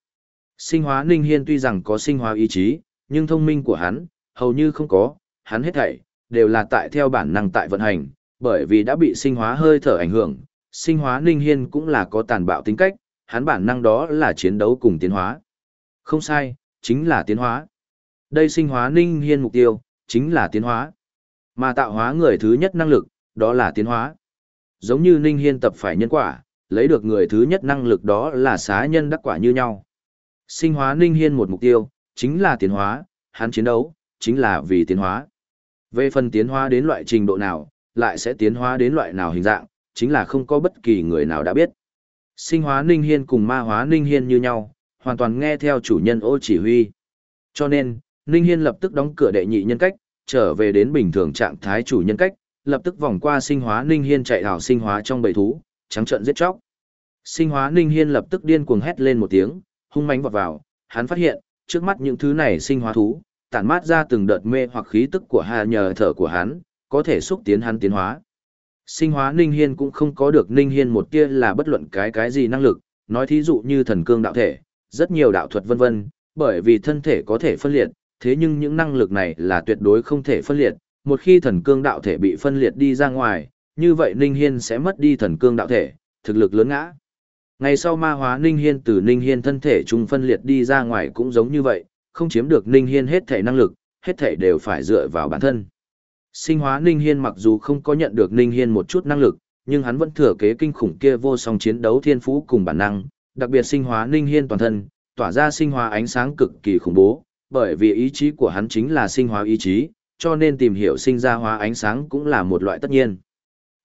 Sinh hóa Ninh Hiên tuy rằng có sinh hóa ý chí, nhưng thông minh của hắn, hầu như không có, hắn hết thảy, đều là tại theo bản năng tại vận hành, bởi vì đã bị sinh hóa hơi thở ảnh hưởng, sinh hóa Ninh Hiên cũng là có tàn bạo tính cách, hắn bản năng đó là chiến đấu cùng tiến hóa. Không sai, chính là tiến hóa. Đây sinh hóa Ninh Hiên mục tiêu, chính là tiến hóa. Mà tạo hóa người thứ nhất năng lực, đó là tiến hóa. Giống như Ninh Hiên tập phải nhân quả, lấy được người thứ nhất năng lực đó là xá nhân đắc quả như nhau. Sinh hóa Ninh Hiên một mục tiêu, chính là tiến hóa, hắn chiến đấu, chính là vì tiến hóa. Về phần tiến hóa đến loại trình độ nào, lại sẽ tiến hóa đến loại nào hình dạng, chính là không có bất kỳ người nào đã biết. Sinh hóa Ninh Hiên cùng ma hóa Ninh Hiên như nhau, hoàn toàn nghe theo chủ nhân ô chỉ huy. Cho nên, Ninh Hiên lập tức đóng cửa đệ nhị nhân cách, trở về đến bình thường trạng thái chủ nhân cách, lập tức vòng qua sinh hóa Ninh Hiên chạy hào sinh hóa trong bầy thú, trắng trợn giết chóc. Sinh hóa Ninh Hiên lập tức điên cuồng hét lên một tiếng, hung mãnh vọt vào, hắn phát hiện, trước mắt những thứ này sinh hóa thú, tản mát ra từng đợt mê hoặc khí tức của hà nhờ thở của hắn, có thể xúc tiến hắn tiến hóa. Sinh hóa Ninh Hiên cũng không có được Ninh Hiên một tia là bất luận cái cái gì năng lực, nói thí dụ như thần cương đạo thể, rất nhiều đạo thuật vân vân, bởi vì thân thể có thể phân liệt, thế nhưng những năng lực này là tuyệt đối không thể phân liệt, một khi thần cương đạo thể bị phân liệt đi ra ngoài, như vậy Ninh Hiên sẽ mất đi thần cương đạo thể, thực lực lớn ngã. Ngày sau ma hóa Ninh Hiên từ Ninh Hiên thân thể trung phân liệt đi ra ngoài cũng giống như vậy, không chiếm được Ninh Hiên hết thể năng lực, hết thể đều phải dựa vào bản thân. Sinh hóa Ninh Hiên mặc dù không có nhận được Ninh Hiên một chút năng lực, nhưng hắn vẫn thừa kế kinh khủng kia vô song chiến đấu thiên phú cùng bản năng, đặc biệt sinh hóa Ninh Hiên toàn thân, tỏa ra sinh hóa ánh sáng cực kỳ khủng bố, bởi vì ý chí của hắn chính là sinh hóa ý chí, cho nên tìm hiểu sinh ra hóa ánh sáng cũng là một loại tất nhiên.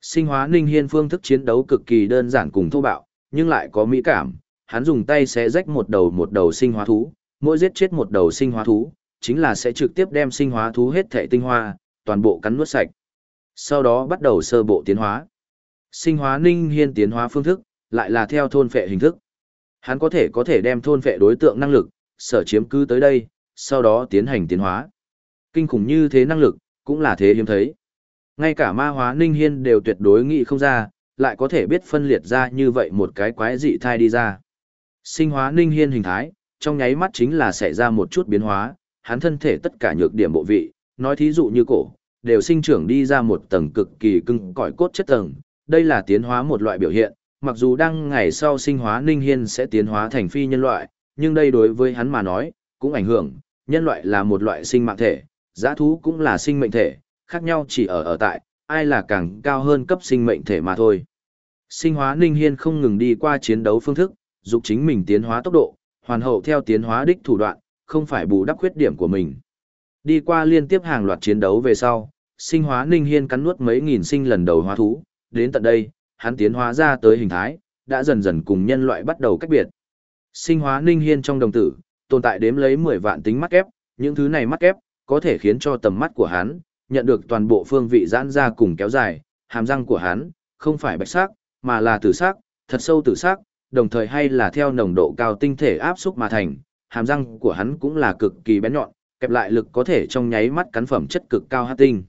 Sinh hóa Ninh Hiên phương thức chiến đấu cực kỳ đơn giản cùng thô bạo, nhưng lại có mỹ cảm, hắn dùng tay xé rách một đầu một đầu sinh hóa thú, mỗi giết chết một đầu sinh hóa thú, chính là sẽ trực tiếp đem sinh hóa thú hết thể tinh hoa, toàn bộ cắn nuốt sạch. Sau đó bắt đầu sơ bộ tiến hóa. Sinh hóa Ninh Hiên tiến hóa phương thức, lại là theo thôn phệ hình thức. Hắn có thể có thể đem thôn phệ đối tượng năng lực, sở chiếm cứ tới đây, sau đó tiến hành tiến hóa. Kinh khủng như thế năng lực, cũng là thế hiếm thấy. Ngay cả ma hóa Ninh Hiên đều tuyệt đối nghĩ không ra, lại có thể biết phân liệt ra như vậy một cái quái dị thai đi ra. Sinh hóa Ninh Hiên hình thái, trong nháy mắt chính là xảy ra một chút biến hóa, hắn thân thể tất cả nhược điểm bộ vị, nói thí dụ như cổ, đều sinh trưởng đi ra một tầng cực kỳ cứng cỏi cốt chất tầng, đây là tiến hóa một loại biểu hiện, mặc dù đang ngày sau sinh hóa Ninh Hiên sẽ tiến hóa thành phi nhân loại, nhưng đây đối với hắn mà nói, cũng ảnh hưởng, nhân loại là một loại sinh mạng thể, giã thú cũng là sinh mệnh thể, khác nhau chỉ ở ở tại, ai là càng cao hơn cấp sinh mệnh thể mà thôi. Sinh hóa Ninh Hiên không ngừng đi qua chiến đấu phương thức, dục chính mình tiến hóa tốc độ, hoàn hậu theo tiến hóa đích thủ đoạn, không phải bù đắp khuyết điểm của mình. Đi qua liên tiếp hàng loạt chiến đấu về sau, sinh hóa Ninh Hiên cắn nuốt mấy nghìn sinh lần đầu hóa thú, đến tận đây, hắn tiến hóa ra tới hình thái, đã dần dần cùng nhân loại bắt đầu cách biệt. Sinh hóa Ninh Hiên trong đồng tử, tồn tại đếm lấy 10 vạn tính mắt kép, những thứ này mắt kép, có thể khiến cho tầm mắt của hắn, nhận được toàn bộ phương vị giãn ra cùng kéo dài, hàm răng của hắn, không phải bạch sắc, mà là tử sắc, thật sâu tử sắc, đồng thời hay là theo nồng độ cao tinh thể áp xúc mà thành, hàm răng của hắn cũng là cực kỳ bén nhọn, kẹp lại lực có thể trong nháy mắt cắn phẩm chất cực cao hạt tinh.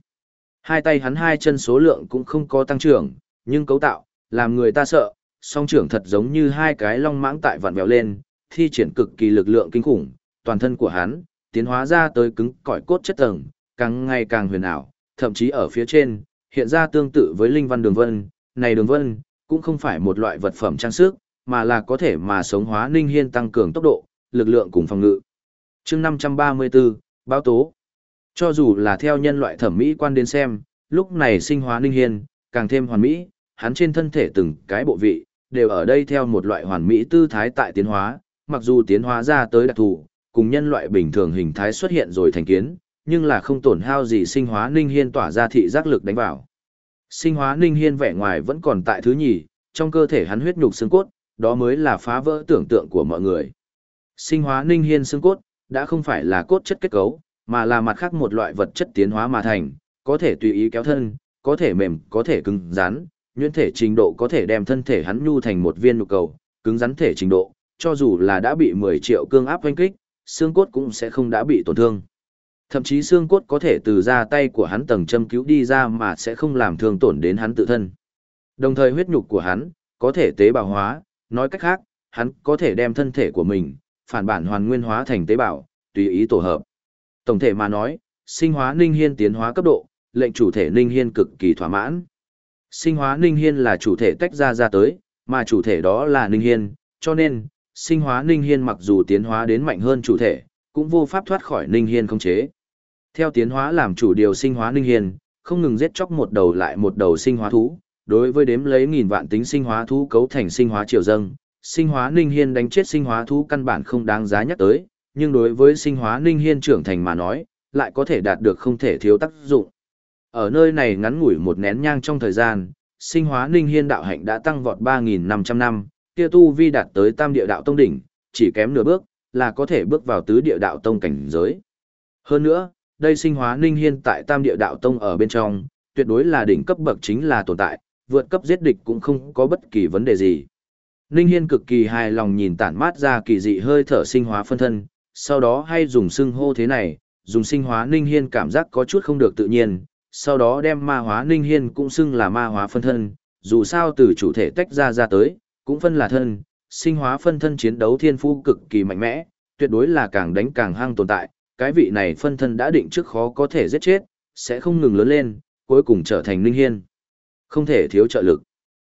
Hai tay hắn hai chân số lượng cũng không có tăng trưởng, nhưng cấu tạo, làm người ta sợ, song trưởng thật giống như hai cái long mãng tại vặn vẹo lên, thi triển cực kỳ lực lượng kinh khủng, toàn thân của hắn, tiến hóa ra tới cứng cỏi cốt chất tầng, càng ngày càng huyền ảo, thậm chí ở phía trên, hiện ra tương tự với linh văn đường vân, này đường vân, cũng không phải một loại vật phẩm trang sức, mà là có thể mà sống hóa ninh hiên tăng cường tốc độ, lực lượng cùng phòng ngự. chương 534, báo tố. Cho dù là theo nhân loại thẩm mỹ quan đến xem, lúc này sinh hóa ninh hiên, càng thêm hoàn mỹ, hắn trên thân thể từng cái bộ vị, đều ở đây theo một loại hoàn mỹ tư thái tại tiến hóa, mặc dù tiến hóa ra tới đặc thù, cùng nhân loại bình thường hình thái xuất hiện rồi thành kiến, nhưng là không tổn hao gì sinh hóa ninh hiên tỏa ra thị giác lực đánh vào. Sinh hóa ninh hiên vẻ ngoài vẫn còn tại thứ nhì, trong cơ thể hắn huyết nhục xương cốt, đó mới là phá vỡ tưởng tượng của mọi người. Sinh hóa ninh hiên xương cốt, đã không phải là cốt chất kết cấu, mà là mặt khác một loại vật chất tiến hóa mà thành, có thể tùy ý kéo thân, có thể mềm, có thể cứng rắn, nhuyễn thể trình độ có thể đem thân thể hắn nhu thành một viên nụ cầu, cứng rắn thể trình độ, cho dù là đã bị 10 triệu cương áp hoanh kích, xương cốt cũng sẽ không đã bị tổn thương. Thậm chí xương cốt có thể từ ra tay của hắn tầng châm cứu đi ra mà sẽ không làm thương tổn đến hắn tự thân. Đồng thời huyết nhục của hắn, có thể tế bào hóa, nói cách khác, hắn có thể đem thân thể của mình, phản bản hoàn nguyên hóa thành tế bào, tùy ý tổ hợp. Tổng thể mà nói, sinh hóa ninh hiên tiến hóa cấp độ, lệnh chủ thể ninh hiên cực kỳ thỏa mãn. Sinh hóa ninh hiên là chủ thể tách ra ra tới, mà chủ thể đó là ninh hiên, cho nên, sinh hóa ninh hiên mặc dù tiến hóa đến mạnh hơn chủ thể, cũng vô pháp thoát khỏi ninh hiên không chế. Theo tiến hóa làm chủ điều sinh hóa ninh hiên, không ngừng giết chóc một đầu lại một đầu sinh hóa thú, đối với đếm lấy nghìn vạn tính sinh hóa thú cấu thành sinh hóa triều dâng, sinh hóa ninh hiên đánh chết sinh hóa thú căn bản không đáng giá nhắc tới, nhưng đối với sinh hóa ninh hiên trưởng thành mà nói, lại có thể đạt được không thể thiếu tác dụng. Ở nơi này ngắn ngủi một nén nhang trong thời gian, sinh hóa ninh hiên đạo hạnh đã tăng vọt 3.500 năm, kia tu vi đạt tới tam địa đạo tông đỉnh, chỉ kém nửa bước, là có thể bước vào tứ địa đạo tông cảnh giới. Hơn nữa, đây sinh hóa ninh hiên tại tam địa đạo tông ở bên trong, tuyệt đối là đỉnh cấp bậc chính là tồn tại, vượt cấp giết địch cũng không có bất kỳ vấn đề gì. Ninh hiên cực kỳ hài lòng nhìn tản mát ra kỳ dị hơi thở sinh hóa phân thân, sau đó hay dùng xưng hô thế này, dùng sinh hóa Ninh hiên cảm giác có chút không được tự nhiên, sau đó đem ma hóa Ninh hiên cũng xưng là ma hóa phân thân, dù sao từ chủ thể tách ra ra tới, cũng phân là thân, sinh hóa phân thân chiến đấu thiên phu cực kỳ mạnh mẽ, tuyệt đối là càng đánh càng hăng tồn tại, cái vị này phân thân đã định trước khó có thể giết chết, sẽ không ngừng lớn lên, cuối cùng trở thành Ninh Hiên. Không thể thiếu trợ lực.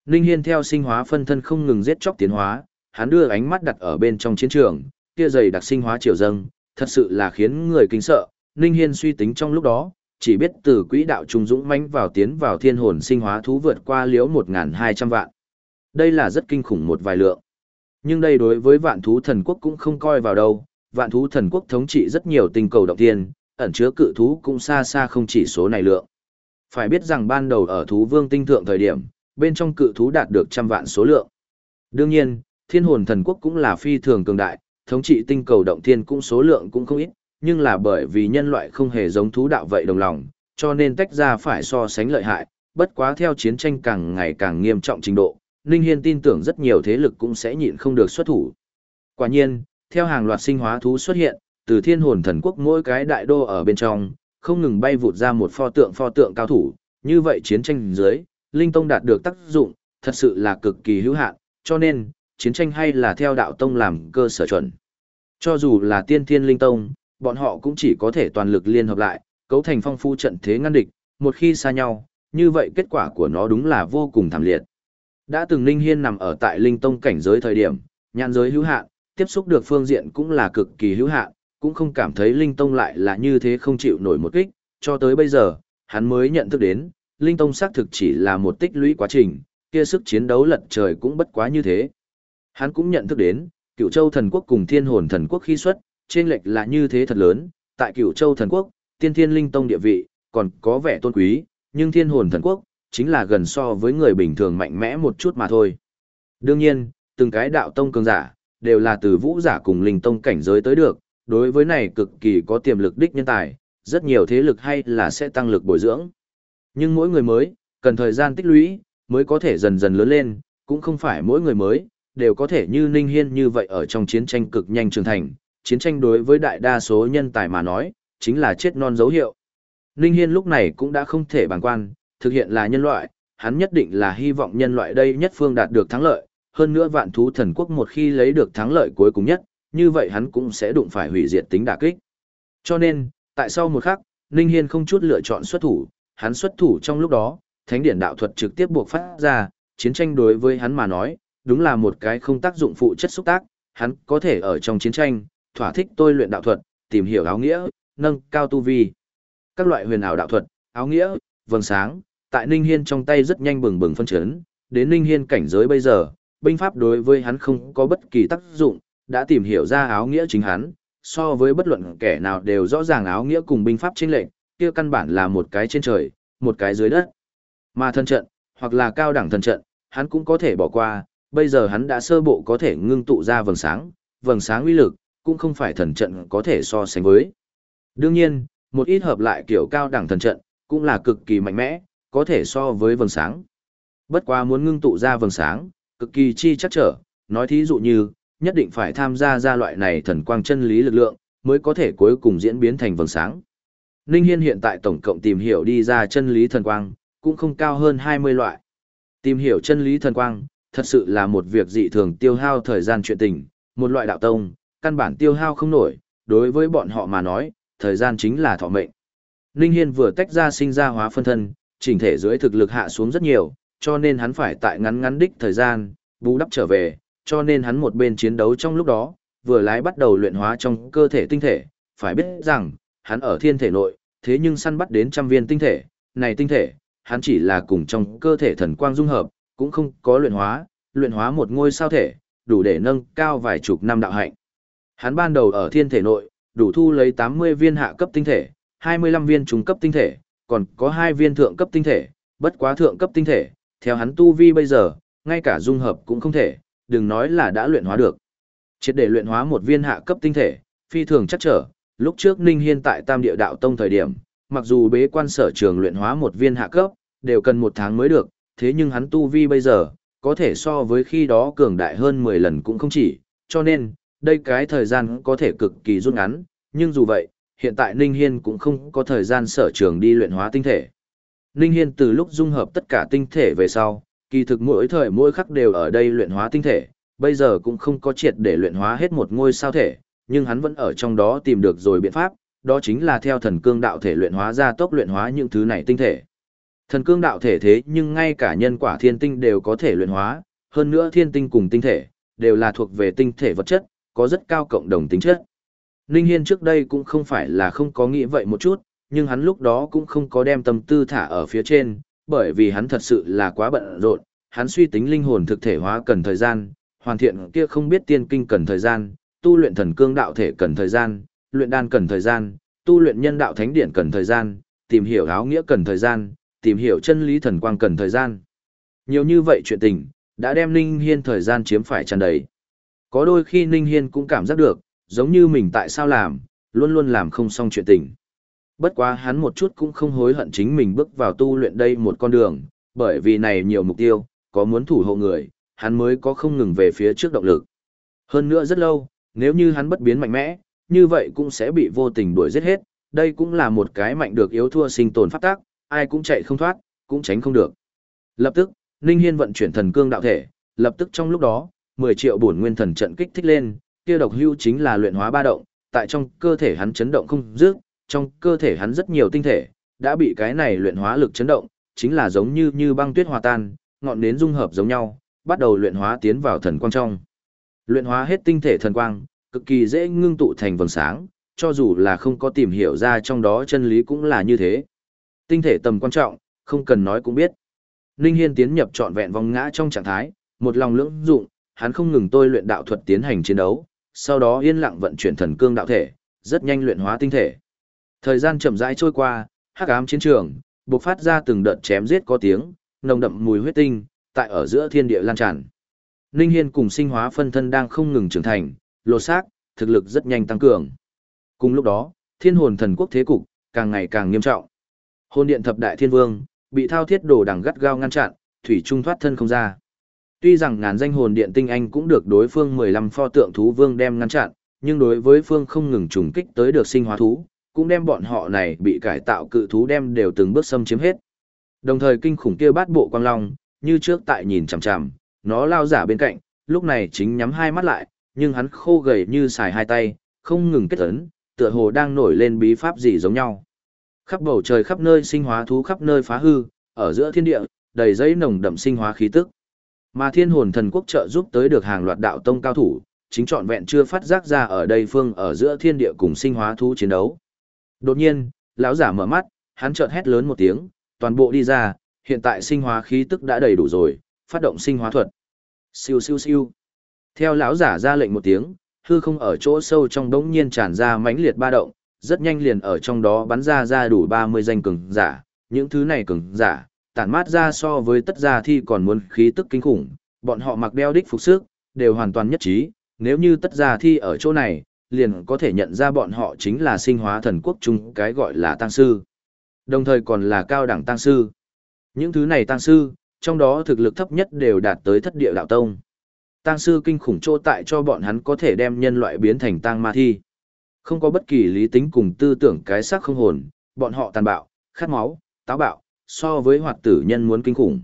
Ninh Hiên theo sinh hóa phân thân không ngừng giết chóc tiến hóa, hắn đưa ánh mắt đặt ở bên trong chiến trường, kia dày đặc sinh hóa triều dâng, thật sự là khiến người kinh sợ. Ninh Hiên suy tính trong lúc đó, chỉ biết từ quỹ đạo trung dũng mãnh vào tiến vào thiên hồn sinh hóa thú vượt qua liễu 1.200 vạn. Đây là rất kinh khủng một vài lượng. Nhưng đây đối với vạn thú thần quốc cũng không coi vào đâu, vạn thú thần quốc thống trị rất nhiều tinh cầu động tiên, ẩn chứa cự thú cũng xa xa không chỉ số này lượng. Phải biết rằng ban đầu ở thú vương tinh thượng thời điểm, bên trong cự thú đạt được trăm vạn số lượng. Đương nhiên, thiên hồn thần quốc cũng là phi thường cường đại, thống trị tinh cầu động thiên cũng số lượng cũng không ít, nhưng là bởi vì nhân loại không hề giống thú đạo vậy đồng lòng, cho nên tách ra phải so sánh lợi hại, bất quá theo chiến tranh càng ngày càng nghiêm trọng trình độ, Ninh Hiên tin tưởng rất nhiều thế lực cũng sẽ nhịn không được xuất thủ. Quả nhiên, theo hàng loạt sinh hóa thú xuất hiện, từ thiên hồn thần quốc mỗi cái đại đô ở bên trong, không ngừng bay vụt ra một pho tượng pho tượng cao thủ, như vậy chiến tranh dưới, Linh Tông đạt được tác dụng, thật sự là cực kỳ hữu hạn, cho nên, chiến tranh hay là theo đạo tông làm cơ sở chuẩn. Cho dù là tiên thiên Linh Tông, bọn họ cũng chỉ có thể toàn lực liên hợp lại, cấu thành phong phu trận thế ngăn địch, một khi xa nhau, như vậy kết quả của nó đúng là vô cùng thảm liệt. Đã từng linh Hiên nằm ở tại Linh Tông cảnh giới thời điểm, nhãn giới hữu hạn, tiếp xúc được phương diện cũng là cực kỳ hữu hạn, cũng không cảm thấy Linh Tông lại là như thế không chịu nổi một kích, cho tới bây giờ, hắn mới nhận thức đến, Linh Tông xác thực chỉ là một tích lũy quá trình, kia sức chiến đấu lật trời cũng bất quá như thế. Hắn cũng nhận thức đến, Cựu Châu thần quốc cùng Thiên Hồn thần quốc khi xuất, trên lệch là như thế thật lớn, tại Cựu Châu thần quốc, Tiên Thiên Linh Tông địa vị còn có vẻ tôn quý, nhưng Thiên Hồn thần quốc chính là gần so với người bình thường mạnh mẽ một chút mà thôi. Đương nhiên, từng cái đạo tông cường giả đều là từ vũ giả cùng linh tông cảnh giới tới được, đối với này cực kỳ có tiềm lực đích nhân tài, rất nhiều thế lực hay là sẽ tăng lực bồi dưỡng. Nhưng mỗi người mới, cần thời gian tích lũy, mới có thể dần dần lớn lên, cũng không phải mỗi người mới, đều có thể như Ninh Hiên như vậy ở trong chiến tranh cực nhanh trưởng thành, chiến tranh đối với đại đa số nhân tài mà nói, chính là chết non dấu hiệu. Ninh Hiên lúc này cũng đã không thể bàng quan, thực hiện là nhân loại, hắn nhất định là hy vọng nhân loại đây nhất phương đạt được thắng lợi, hơn nữa vạn thú thần quốc một khi lấy được thắng lợi cuối cùng nhất, như vậy hắn cũng sẽ đụng phải hủy diệt tính đả kích. Cho nên, tại sau một khắc, Ninh Hiên không chút lựa chọn xuất thủ, hắn xuất thủ trong lúc đó, thánh điển đạo thuật trực tiếp buộc phát ra, chiến tranh đối với hắn mà nói, đúng là một cái không tác dụng phụ chất xúc tác, hắn có thể ở trong chiến tranh, thỏa thích tôi luyện đạo thuật, tìm hiểu áo nghĩa, nâng cao tu vi. Các loại huyền ảo đạo thuật, áo nghĩa, vầng sáng, tại Ninh Hiên trong tay rất nhanh bừng bừng phân chấn, đến Ninh Hiên cảnh giới bây giờ, binh pháp đối với hắn không có bất kỳ tác dụng, đã tìm hiểu ra áo nghĩa chính hắn, so với bất luận kẻ nào đều rõ ràng áo nghĩa cùng binh pháp chênh lệnh, kia căn bản là một cái trên trời, một cái dưới đất. Mà thân trận, hoặc là cao đẳng thần trận, hắn cũng có thể bỏ qua, bây giờ hắn đã sơ bộ có thể ngưng tụ ra vầng sáng, vầng sáng uy lực, cũng không phải thần trận có thể so sánh với. Đương nhiên, một ít hợp lại kiểu cao đẳng thần trận, cũng là cực kỳ mạnh mẽ, có thể so với vầng sáng. Bất quá muốn ngưng tụ ra vầng sáng, cực kỳ chi chắc trở, nói thí dụ như, nhất định phải tham gia ra loại này thần quang chân lý lực lượng, mới có thể cuối cùng diễn biến thành vầng sáng. Ninh Hiên hiện tại tổng cộng tìm hiểu đi ra chân lý thần quang, cũng không cao hơn 20 loại. Tìm hiểu chân lý thần quang, thật sự là một việc dị thường tiêu hao thời gian chuyện tình, một loại đạo tông, căn bản tiêu hao không nổi, đối với bọn họ mà nói, thời gian chính là thọ mệnh. Ninh Hiên vừa tách ra sinh ra hóa phân thân, chỉnh thể dưới thực lực hạ xuống rất nhiều, cho nên hắn phải tại ngắn ngắn đích thời gian, bù đắp trở về, cho nên hắn một bên chiến đấu trong lúc đó, vừa lái bắt đầu luyện hóa trong cơ thể tinh thể, phải biết rằng, hắn ở thiên thể nội, thế nhưng săn bắt đến trăm viên tinh thể, này tinh thể, hắn chỉ là cùng trong cơ thể thần quang dung hợp, cũng không có luyện hóa, luyện hóa một ngôi sao thể, đủ để nâng cao vài chục năm đạo hạnh. Hắn ban đầu ở thiên thể nội, đủ thu lấy 80 viên hạ cấp tinh thể, 25 viên trung cấp tinh thể, còn có 2 viên thượng cấp tinh thể, bất quá thượng cấp tinh thể, theo hắn tu vi bây giờ, ngay cả dung hợp cũng không thể, đừng nói là đã luyện hóa được. Triệt để luyện hóa một viên hạ cấp tinh thể, phi thường chắc trở, lúc trước Ninh Hiên tại Tam Địa Đạo Tông thời điểm, mặc dù bế quan sở trường luyện hóa một viên hạ cấp, đều cần một tháng mới được, thế nhưng hắn tu vi bây giờ, có thể so với khi đó cường đại hơn 10 lần cũng không chỉ, cho nên, đây cái thời gian có thể cực kỳ rút ngắn, nhưng dù vậy, hiện tại Ninh Hiên cũng không có thời gian sở trường đi luyện hóa tinh thể. Ninh Hiên từ lúc dung hợp tất cả tinh thể về sau, kỳ thực mỗi thời mỗi khắc đều ở đây luyện hóa tinh thể, bây giờ cũng không có triệt để luyện hóa hết một ngôi sao thể, nhưng hắn vẫn ở trong đó tìm được rồi biện pháp, đó chính là theo thần cương đạo thể luyện hóa ra tốc luyện hóa những thứ này tinh thể. Thần cương đạo thể thế nhưng ngay cả nhân quả thiên tinh đều có thể luyện hóa, hơn nữa thiên tinh cùng tinh thể, đều là thuộc về tinh thể vật chất, có rất cao cộng đồng tính chất. Ninh Hiên trước đây cũng không phải là không có nghĩ vậy một chút, nhưng hắn lúc đó cũng không có đem tâm tư thả ở phía trên, bởi vì hắn thật sự là quá bận rộn, hắn suy tính linh hồn thực thể hóa cần thời gian, hoàn thiện kia không biết tiên kinh cần thời gian, tu luyện thần cương đạo thể cần thời gian, luyện đan cần thời gian, tu luyện nhân đạo thánh điển cần thời gian, tìm hiểu áo nghĩa cần thời gian, tìm hiểu chân lý thần quang cần thời gian. Nhiều như vậy chuyện tình, đã đem Ninh Hiên thời gian chiếm phải tràn đầy. Có đôi khi Ninh Hiên cũng cảm giác được, giống như mình tại sao làm, luôn luôn làm không xong chuyện tình. Bất quá hắn một chút cũng không hối hận chính mình bước vào tu luyện đây một con đường, bởi vì này nhiều mục tiêu, có muốn thủ hộ người, hắn mới có không ngừng về phía trước động lực. Hơn nữa rất lâu, nếu như hắn bất biến mạnh mẽ, như vậy cũng sẽ bị vô tình đuổi giết hết, đây cũng là một cái mạnh được yếu thua sinh tồn pháp tác, ai cũng chạy không thoát, cũng tránh không được. Lập tức, Ninh Hiên vận chuyển thần cương đạo thể, lập tức trong lúc đó, 10 triệu bổn nguyên thần trận kích thích lên, kia độc hưu chính là luyện hóa ba động, tại trong cơ thể hắn chấn động không dứt, trong cơ thể hắn rất nhiều tinh thể, đã bị cái này luyện hóa lực chấn động, chính là giống như như băng tuyết hòa tan, ngọn nến dung hợp giống nhau, bắt đầu luyện hóa tiến vào thần quang trong. Luyện hóa hết tinh thể thần quang, cực kỳ dễ ngưng tụ thành vầng sáng, cho dù là không có tìm hiểu ra trong đó chân lý cũng là như thế. Tinh thể tầm quan trọng, không cần nói cũng biết. Ninh Hiên tiến nhập trọn vẹn vòng ngã trong trạng thái, một lòng lưỡng dụng, hắn không ngừng tôi luyện đạo thuật tiến hành chiến đấu, sau đó yên lặng vận chuyển thần cương đạo thể, rất nhanh luyện hóa tinh thể. Thời gian chậm rãi trôi qua, hắc ám chiến trường, bộc phát ra từng đợt chém giết có tiếng, nồng đậm mùi huyết tinh, tại ở giữa thiên địa lan tràn. Ninh Hiên cùng sinh hóa phân thân đang không ngừng trưởng thành, lột xác, thực lực rất nhanh tăng cường. Cùng lúc đó, thiên hồn thần quốc thế cục, càng ngày càng nghiêm trọng. Hồn điện thập đại thiên vương, bị thao thiết đồ đằng gắt gao ngăn chặn, thủy trung thoát thân không ra. Tuy rằng ngàn danh hồn điện tinh anh cũng được đối phương 15 pho tượng thú vương đem ngăn chặn, nhưng đối với phương không ngừng trùng kích tới được sinh hóa thú, cũng đem bọn họ này bị cải tạo cự thú đem đều từng bước xâm chiếm hết. Đồng thời kinh khủng kia bát bộ quang long, như trước tại nhìn chằm chằm, nó lao giả bên cạnh, lúc này chính nhắm hai mắt lại, nhưng hắn khô gầy như xài hai tay, không ngừng kết ấn, tựa hồ đang nổi lên bí pháp gì giống nhau. Khắp bầu trời khắp nơi sinh hóa thú khắp nơi phá hư, ở giữa thiên địa, đầy giấy nồng đậm sinh hóa khí tức. Mà thiên hồn thần quốc trợ giúp tới được hàng loạt đạo tông cao thủ, chính trọn vẹn chưa phát giác ra ở đây phương ở giữa thiên địa cùng sinh hóa thú chiến đấu. Đột nhiên, lão giả mở mắt, hắn chợt hét lớn một tiếng, toàn bộ đi ra, hiện tại sinh hóa khí tức đã đầy đủ rồi, phát động sinh hóa thuật. Siêu siêu siêu. Theo lão giả ra lệnh một tiếng, hư không ở chỗ sâu trong đống nhiên tràn ra mãnh liệt ba động, rất nhanh liền ở trong đó bắn ra ra đủ 30 danh cường giả, những thứ này cường giả, tản mát ra so với tất gia thi còn muốn khí tức kinh khủng, bọn họ mặc đeo đích phục sức, đều hoàn toàn nhất trí, nếu như tất gia thi ở chỗ này, liền có thể nhận ra bọn họ chính là sinh hóa thần quốc trung cái gọi là tăng sư. Đồng thời còn là cao đẳng tăng sư. Những thứ này tăng sư, trong đó thực lực thấp nhất đều đạt tới thất địa đạo tông. Tăng sư kinh khủng chỗ tại cho bọn hắn có thể đem nhân loại biến thành tăng ma thi. Không có bất kỳ lý tính cùng tư tưởng cái xác không hồn, bọn họ tàn bạo, khát máu, táo bạo, so với hoạt tử nhân muốn kinh khủng.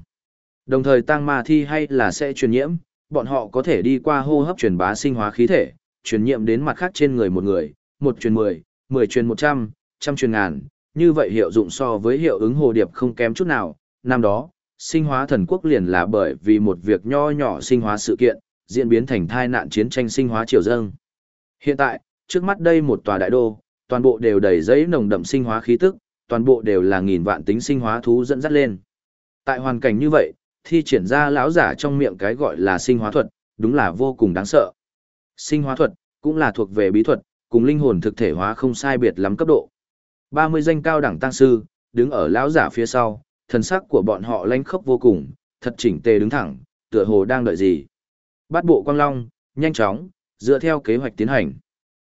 Đồng thời tăng ma thi hay là sẽ truyền nhiễm, bọn họ có thể đi qua hô hấp truyền bá sinh hóa khí thể, truyền nhiễm đến mặt khác trên người một người, một truyền mười, mười truyền một trăm, trăm truyền ngàn, như vậy hiệu dụng so với hiệu ứng hồ điệp không kém chút nào. Năm đó, sinh hóa thần quốc liền là bởi vì một việc nho nhỏ sinh hóa sự kiện, diễn biến thành thai nạn chiến tranh sinh hóa triều dâng. Hiện tại, trước mắt đây một tòa đại đô, toàn bộ đều đầy giấy nồng đậm sinh hóa khí tức, toàn bộ đều là nghìn vạn tính sinh hóa thú dẫn dắt lên. Tại hoàn cảnh như vậy, thi triển ra lão giả trong miệng cái gọi là sinh hóa thuật, đúng là vô cùng đáng sợ. Sinh hóa thuật, cũng là thuộc về bí thuật, cùng linh hồn thực thể hóa không sai biệt lắm cấp độ. 30 danh cao đẳng tăng sư, đứng ở lão giả phía sau, thần sắc của bọn họ lanh khốc vô cùng, thật chỉnh tề đứng thẳng, tựa hồ đang đợi gì. Bát bộ quang long, nhanh chóng, dựa theo kế hoạch tiến hành.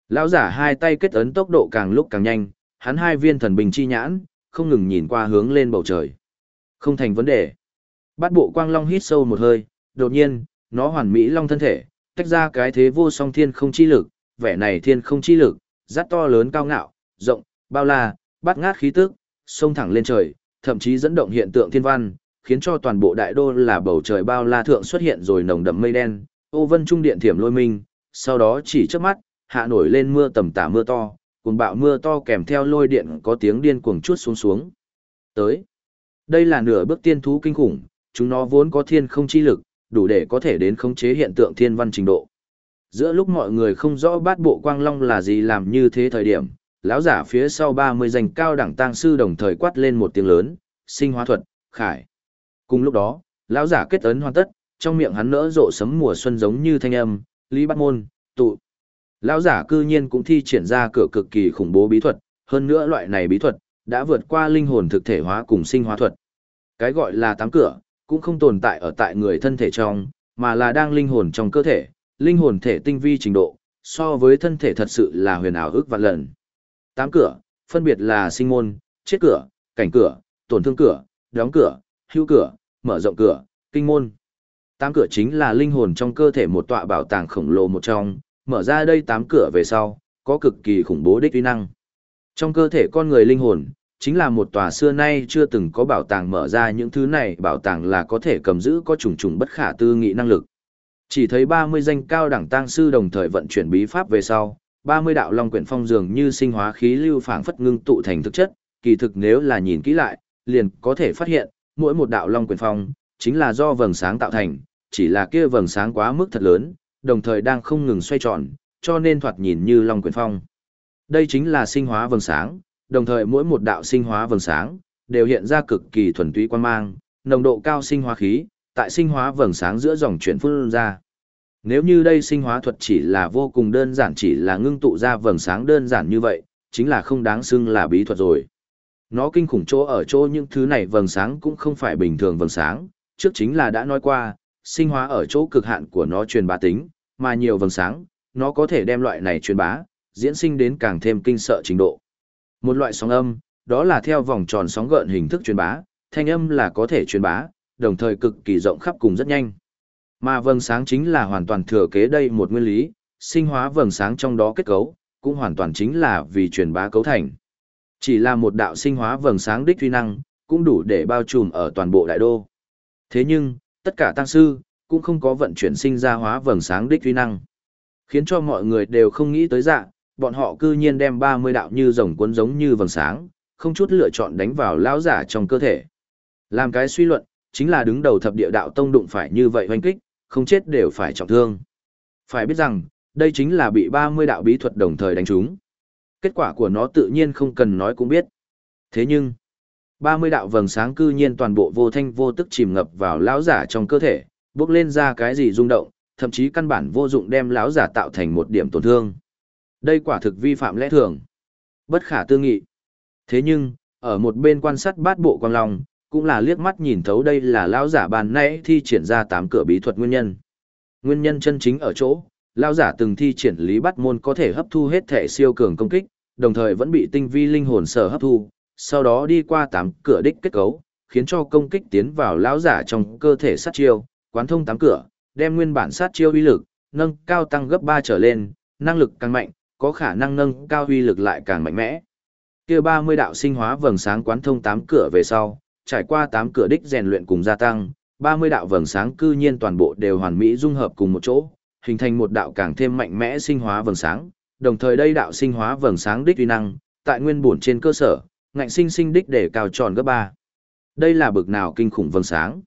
Lão giả hai tay kết ấn tốc độ càng lúc càng nhanh, hắn hai viên thần bình chi nhãn, không ngừng nhìn qua hướng lên bầu trời. Không thành vấn đề. Bát bộ quang long hít sâu một hơi, đột nhiên, nó hoàn mỹ long thân thể, tách ra cái thế vô song thiên không chi lực, vẻ này thiên không chi lực, rất to lớn cao ngạo, rộng, bao la, bát ngát khí tức, sông thẳng lên trời, thậm chí dẫn động hiện tượng thiên văn, khiến cho toàn bộ đại đô là bầu trời bao la thượng xuất hiện rồi nồng đậm mây đen, ô vân trung điện thiểm lôi minh, sau đó chỉ trước mắt, hạ nổi lên mưa tầm tả mưa to, cùng bạo mưa to kèm theo lôi điện có tiếng điên cuồng chút xuống xuống. Tới. Đây là nửa bước tiên thú kinh khủng, chúng nó vốn có thiên không chi lực, đủ để có thể đến khống chế hiện tượng thiên văn trình độ. Giữa lúc mọi người không rõ bát bộ quang long là gì làm như thế thời điểm, lão giả phía sau 30 danh cao đẳng tang sư đồng thời quát lên một tiếng lớn, sinh hóa thuật, khải. Cùng lúc đó, lão giả kết ấn hoàn tất, trong miệng hắn nỡ rộ sấm mùa xuân giống như thanh âm, lý bát môn, tụ. Lão giả cư nhiên cũng thi triển ra cửa cực kỳ khủng bố bí thuật, hơn nữa loại này bí thuật, đã vượt qua linh hồn thực thể hóa cùng sinh hóa thuật. Cái gọi là tám cửa, cũng không tồn tại ở tại người thân thể trong, mà là đang linh hồn trong cơ thể, linh hồn thể tinh vi trình độ, so với thân thể thật sự là huyền ảo ước vạn lần. Tám cửa, phân biệt là sinh môn, chết cửa, cảnh cửa, tổn thương cửa, đóng cửa, hưu cửa, mở rộng cửa, kinh môn. Tám cửa chính là linh hồn trong cơ thể một tọa bảo tàng khổng lồ một trong, mở ra đây tám cửa về sau, có cực kỳ khủng bố đích uy năng. Trong cơ thể con người linh hồn, chính là một tòa xưa nay chưa từng có bảo tàng mở ra những thứ này bảo tàng là có thể cầm giữ có trùng trùng bất khả tư nghị năng lực. Chỉ thấy 30 danh cao đẳng tang sư đồng thời vận chuyển bí pháp về sau, 30 đạo long quyển phong dường như sinh hóa khí lưu phảng phất ngưng tụ thành thực chất, kỳ thực nếu là nhìn kỹ lại, liền có thể phát hiện, mỗi một đạo long quyển phong chính là do vầng sáng tạo thành, chỉ là kia vầng sáng quá mức thật lớn, đồng thời đang không ngừng xoay tròn, cho nên thoạt nhìn như long quyển phong. Đây chính là sinh hóa vầng sáng, đồng thời mỗi một đạo sinh hóa vầng sáng đều hiện ra cực kỳ thuần túy quan mang, nồng độ cao sinh hóa khí, tại sinh hóa vầng sáng giữa dòng chuyển phun ra. Nếu như đây sinh hóa thuật chỉ là vô cùng đơn giản chỉ là ngưng tụ ra vầng sáng đơn giản như vậy, chính là không đáng xưng là bí thuật rồi. Nó kinh khủng chỗ ở chỗ những thứ này vầng sáng cũng không phải bình thường vầng sáng, trước chính là đã nói qua, sinh hóa ở chỗ cực hạn của nó truyền bá tính, mà nhiều vầng sáng, nó có thể đem loại này truyền bá, diễn sinh đến càng thêm kinh sợ trình độ. Một loại sóng âm, đó là theo vòng tròn sóng gợn hình thức truyền bá, thanh âm là có thể truyền bá, đồng thời cực kỳ rộng khắp cùng rất nhanh. Mà vầng sáng chính là hoàn toàn thừa kế đây một nguyên lý, sinh hóa vầng sáng trong đó kết cấu, cũng hoàn toàn chính là vì truyền bá cấu thành. Chỉ là một đạo sinh hóa vầng sáng đích tuy năng, cũng đủ để bao trùm ở toàn bộ đại đô. Thế nhưng, tất cả tăng sư, cũng không có vận chuyển sinh ra hóa vầng sáng đích tuy năng. Khiến cho mọi người đều không nghĩ tới dạng, bọn họ cư nhiên đem 30 đạo như rồng cuốn giống như vầng sáng, không chút lựa chọn đánh vào lão giả trong cơ thể. Làm cái suy luận, chính là đứng đầu thập địa đạo tông đụng phải như vậy hoanh kích, không chết đều phải trọng thương. Phải biết rằng, đây chính là bị 30 đạo bí thuật đồng thời đánh trúng. Kết quả của nó tự nhiên không cần nói cũng biết. Thế nhưng, 30 đạo vầng sáng cư nhiên toàn bộ vô thanh vô tức chìm ngập vào lão giả trong cơ thể, bước lên ra cái gì rung động, thậm chí căn bản vô dụng đem lão giả tạo thành một điểm tổn thương. Đây quả thực vi phạm lẽ thường. Bất khả tư nghị. Thế nhưng, ở một bên quan sát bát bộ quang long, cũng là liếc mắt nhìn thấu đây là lão giả bàn nãy thi triển ra tám cửa bí thuật nguyên nhân. Nguyên nhân chân chính ở chỗ, lão giả từng thi triển lý bắt môn có thể hấp thu hết thể siêu cường công kích, đồng thời vẫn bị tinh vi linh hồn sở hấp thu, sau đó đi qua tám cửa đích kết cấu, khiến cho công kích tiến vào lão giả trong cơ thể sát chiêu, quán thông tám cửa, đem nguyên bản sát chiêu uy lực nâng cao tăng gấp 3 trở lên, năng lực càng mạnh, có khả năng nâng cao uy lực lại càng mạnh mẽ. Kia 30 đạo sinh hóa vầng sáng quán thông tám cửa về sau, trải qua tám cửa đích rèn luyện cùng gia tăng, 30 đạo vầng sáng cư nhiên toàn bộ đều hoàn mỹ dung hợp cùng một chỗ, hình thành một đạo càng thêm mạnh mẽ sinh hóa vầng sáng, đồng thời đây đạo sinh hóa vầng sáng đích uy năng, tại nguyên bổn trên cơ sở, ngạnh sinh sinh đích để cao tròn gấp 3. Đây là bực nào kinh khủng vầng sáng.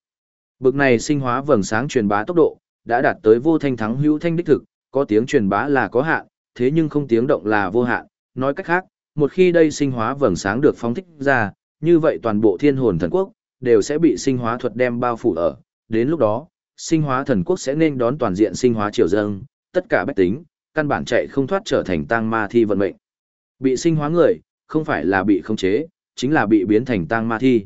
Bực này sinh hóa vầng sáng truyền bá tốc độ, đã đạt tới vô thanh thắng hữu thanh đích thực, có tiếng truyền bá là có hạn, thế nhưng không tiếng động là vô hạn, nói cách khác, một khi đây sinh hóa vầng sáng được phóng thích ra, như vậy toàn bộ thiên hồn thần quốc, đều sẽ bị sinh hóa thuật đem bao phủ ở, đến lúc đó, sinh hóa thần quốc sẽ nên đón toàn diện sinh hóa triều dâng, tất cả bách tính, căn bản chạy không thoát trở thành tang ma thi vận mệnh. Bị sinh hóa người, không phải là bị khống chế, chính là bị biến thành tang ma thi.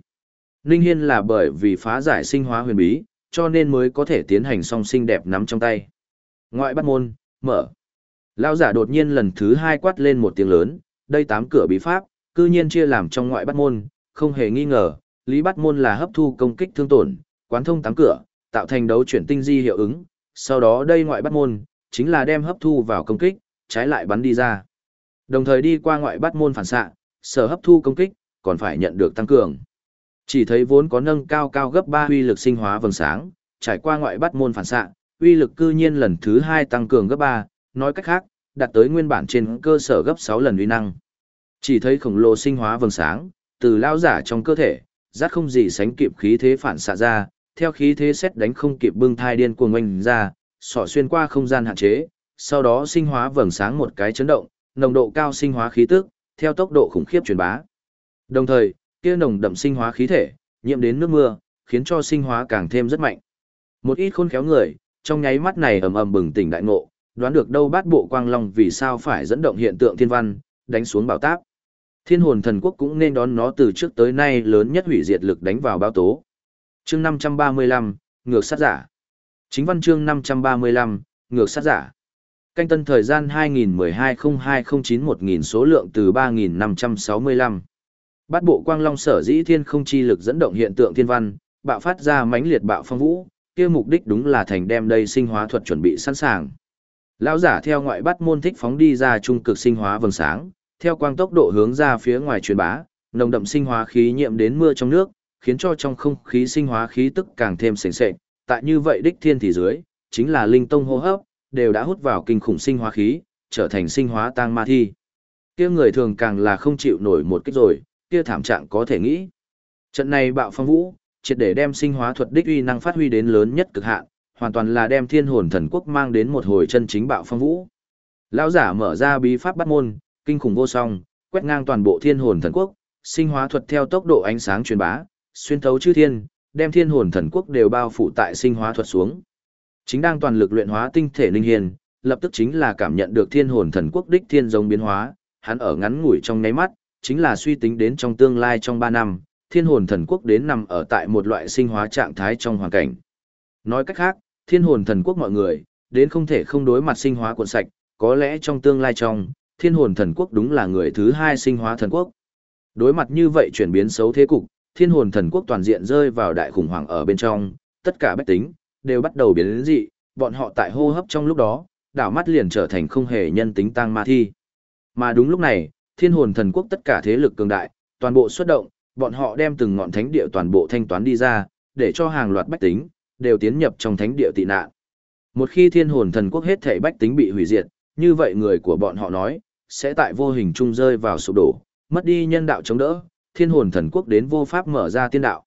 Ninh Hiên là bởi vì phá giải sinh hóa huyền bí, cho nên mới có thể tiến hành song sinh đẹp nắm trong tay. Ngoại bắt môn, mở. Lão giả đột nhiên lần thứ hai quát lên một tiếng lớn, đây tám cửa bí pháp, cư nhiên chia làm trong ngoại bắt môn, không hề nghi ngờ, lý bắt môn là hấp thu công kích thương tổn, quán thông tám cửa, tạo thành đấu chuyển tinh di hiệu ứng, sau đó đây ngoại bắt môn, chính là đem hấp thu vào công kích, trái lại bắn đi ra. Đồng thời đi qua ngoại bắt môn phản xạ, sở hấp thu công kích, còn phải nhận được tăng cường. Chỉ thấy vốn có nâng cao cao gấp 3 uy lực sinh hóa vầng sáng, trải qua ngoại bắt môn phản xạ, uy lực cư nhiên lần thứ 2 tăng cường gấp 3, nói cách khác, đạt tới nguyên bản trên cơ sở gấp 6 lần uy năng. Chỉ thấy khổng lồ sinh hóa vầng sáng, từ lao giả trong cơ thể, rát không gì sánh kịp khí thế phản xạ ra, theo khí thế xét đánh không kịp bưng thai điên cuồng oanh ra, sỏ xuyên qua không gian hạn chế, sau đó sinh hóa vầng sáng một cái chấn động, nồng độ cao sinh hóa khí tức, theo tốc độ khủng khiếp truyền bá. Đồng thời, kia nồng đậm sinh hóa khí thể, nhiễm đến nước mưa, khiến cho sinh hóa càng thêm rất mạnh. Một ít khôn khéo người, trong nháy mắt này ầm ầm bừng tỉnh đại ngộ, đoán được đâu bát bộ quang long vì sao phải dẫn động hiện tượng thiên văn, đánh xuống bảo táp. Thiên hồn thần quốc cũng nên đón nó từ trước tới nay lớn nhất hủy diệt lực đánh vào báo tố. Chương 535, ngược sát giả. Chính văn chương 535, ngược sát giả. Canh tân thời gian 2012-0209-1000 số lượng từ 3565. Bát bộ quang long sở dĩ thiên không chi lực dẫn động hiện tượng thiên văn, bạo phát ra mãnh liệt bạo phong vũ, kia mục đích đúng là thành đem đây sinh hóa thuật chuẩn bị sẵn sàng. Lão giả theo ngoại bắt môn thích phóng đi ra trung cực sinh hóa vầng sáng, theo quang tốc độ hướng ra phía ngoài truyền bá, nồng đậm sinh hóa khí nhiễm đến mưa trong nước, khiến cho trong không khí sinh hóa khí tức càng thêm sền sệt. Tại như vậy đích thiên thì dưới, chính là linh tông hô hấp, đều đã hút vào kinh khủng sinh hóa khí, trở thành sinh hóa tang ma thi. Kia người thường càng là không chịu nổi một kích rồi, kia thảm trạng có thể nghĩ. Trận này bạo phong vũ, triệt để đem sinh hóa thuật đích uy năng phát huy đến lớn nhất cực hạn, hoàn toàn là đem thiên hồn thần quốc mang đến một hồi chân chính bạo phong vũ. Lão giả mở ra bí pháp bắt môn, kinh khủng vô song, quét ngang toàn bộ thiên hồn thần quốc, sinh hóa thuật theo tốc độ ánh sáng truyền bá, xuyên thấu chư thiên, đem thiên hồn thần quốc đều bao phủ tại sinh hóa thuật xuống. Chính đang toàn lực luyện hóa tinh thể linh hiền, lập tức chính là cảm nhận được thiên hồn thần quốc đích thiên giống biến hóa, hắn ở ngắn ngủi trong nháy mắt, chính là suy tính đến trong tương lai trong 3 năm, thiên hồn thần quốc đến nằm ở tại một loại sinh hóa trạng thái trong hoàn cảnh. Nói cách khác, thiên hồn thần quốc mọi người, đến không thể không đối mặt sinh hóa cuộn sạch, có lẽ trong tương lai trong, thiên hồn thần quốc đúng là người thứ hai sinh hóa thần quốc. Đối mặt như vậy chuyển biến xấu thế cục, thiên hồn thần quốc toàn diện rơi vào đại khủng hoảng ở bên trong, tất cả bách tính, đều bắt đầu biến đến dị, bọn họ tại hô hấp trong lúc đó, đảo mắt liền trở thành không hề nhân tính tăng ma thi. Mà đúng lúc này, thiên hồn thần quốc tất cả thế lực cường đại, toàn bộ xuất động, bọn họ đem từng ngọn thánh địa toàn bộ thanh toán đi ra, để cho hàng loạt bách tính, đều tiến nhập trong thánh địa tị nạn. Một khi thiên hồn thần quốc hết thể bách tính bị hủy diệt, như vậy người của bọn họ nói, sẽ tại vô hình trung rơi vào sụp đổ, mất đi nhân đạo chống đỡ, thiên hồn thần quốc đến vô pháp mở ra tiên đạo.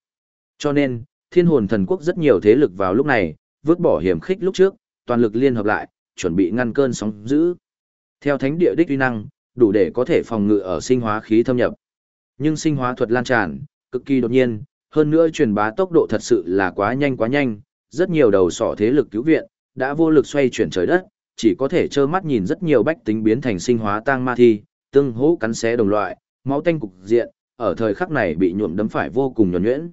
Cho nên, thiên hồn thần quốc rất nhiều thế lực vào lúc này, vứt bỏ hiểm khích lúc trước, toàn lực liên hợp lại, chuẩn bị ngăn cơn sóng dữ. Theo thánh địa đích uy năng, đủ để có thể phòng ngự ở sinh hóa khí thâm nhập. Nhưng sinh hóa thuật lan tràn, cực kỳ đột nhiên, hơn nữa truyền bá tốc độ thật sự là quá nhanh quá nhanh, rất nhiều đầu sỏ thế lực cứu viện, đã vô lực xoay chuyển trời đất, chỉ có thể trơ mắt nhìn rất nhiều bách tính biến thành sinh hóa tang ma thi, tương hỗ cắn xé đồng loại, máu tanh cục diện, ở thời khắc này bị nhuộm đấm phải vô cùng nhuẩn nhuyễn.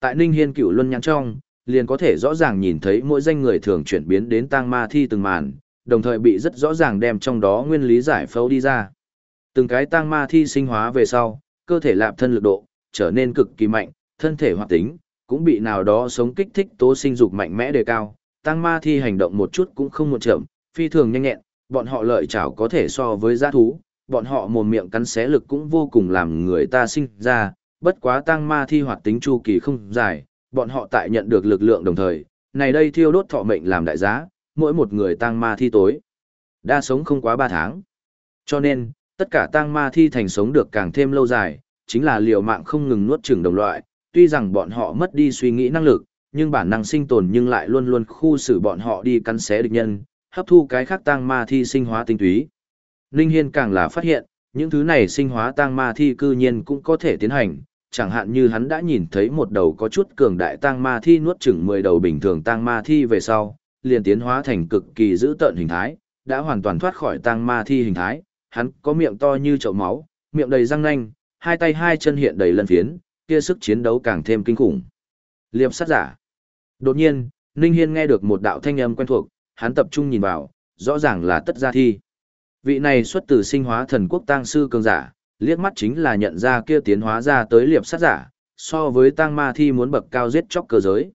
Tại Ninh Hiên cửu luân nhãn trong, liền có thể rõ ràng nhìn thấy mỗi danh người thường chuyển biến đến tang ma thi từng màn, đồng thời bị rất rõ ràng đem trong đó nguyên lý giải phẫu đi ra. Từng cái tang ma thi sinh hóa về sau, cơ thể lạp thân lực độ, trở nên cực kỳ mạnh, thân thể hoạt tính, cũng bị nào đó sống kích thích tố sinh dục mạnh mẽ đề cao, tăng ma thi hành động một chút cũng không một chậm, phi thường nhanh nhẹn, bọn họ lợi chảo có thể so với giã thú, bọn họ mồm miệng cắn xé lực cũng vô cùng làm người ta sinh ra, bất quá tăng ma thi hoạt tính chu kỳ không dài, bọn họ tại nhận được lực lượng đồng thời, này đây thiêu đốt thọ mệnh làm đại giá, mỗi một người tăng ma thi tối. Đa sống không quá 3 tháng. Cho nên, tất cả tăng ma thi thành sống được càng thêm lâu dài, chính là liều mạng không ngừng nuốt chửng đồng loại, tuy rằng bọn họ mất đi suy nghĩ năng lực, nhưng bản năng sinh tồn nhưng lại luôn luôn khu xử bọn họ đi cắn xé địch nhân, hấp thu cái khác tang ma thi sinh hóa tinh túy. Ninh Hiên càng là phát hiện, những thứ này sinh hóa tang ma thi cư nhiên cũng có thể tiến hành, chẳng hạn như hắn đã nhìn thấy một đầu có chút cường đại tang ma thi nuốt chửng 10 đầu bình thường tang ma thi về sau, liền tiến hóa thành cực kỳ dữ tợn hình thái, đã hoàn toàn thoát khỏi tang ma thi hình thái, hắn có miệng to như chậu máu, miệng đầy răng nanh, hai tay hai chân hiện đầy lân phiến, kia sức chiến đấu càng thêm kinh khủng. Liệp sát giả. Đột nhiên, Ninh Hiên nghe được một đạo thanh âm quen thuộc, hắn tập trung nhìn vào, rõ ràng là tất gia thi. Vị này xuất từ sinh hóa thần quốc tang sư cường giả, liếc mắt chính là nhận ra kia tiến hóa ra tới liệp sát giả, so với tang ma thi muốn bậc cao giết chóc cơ giới.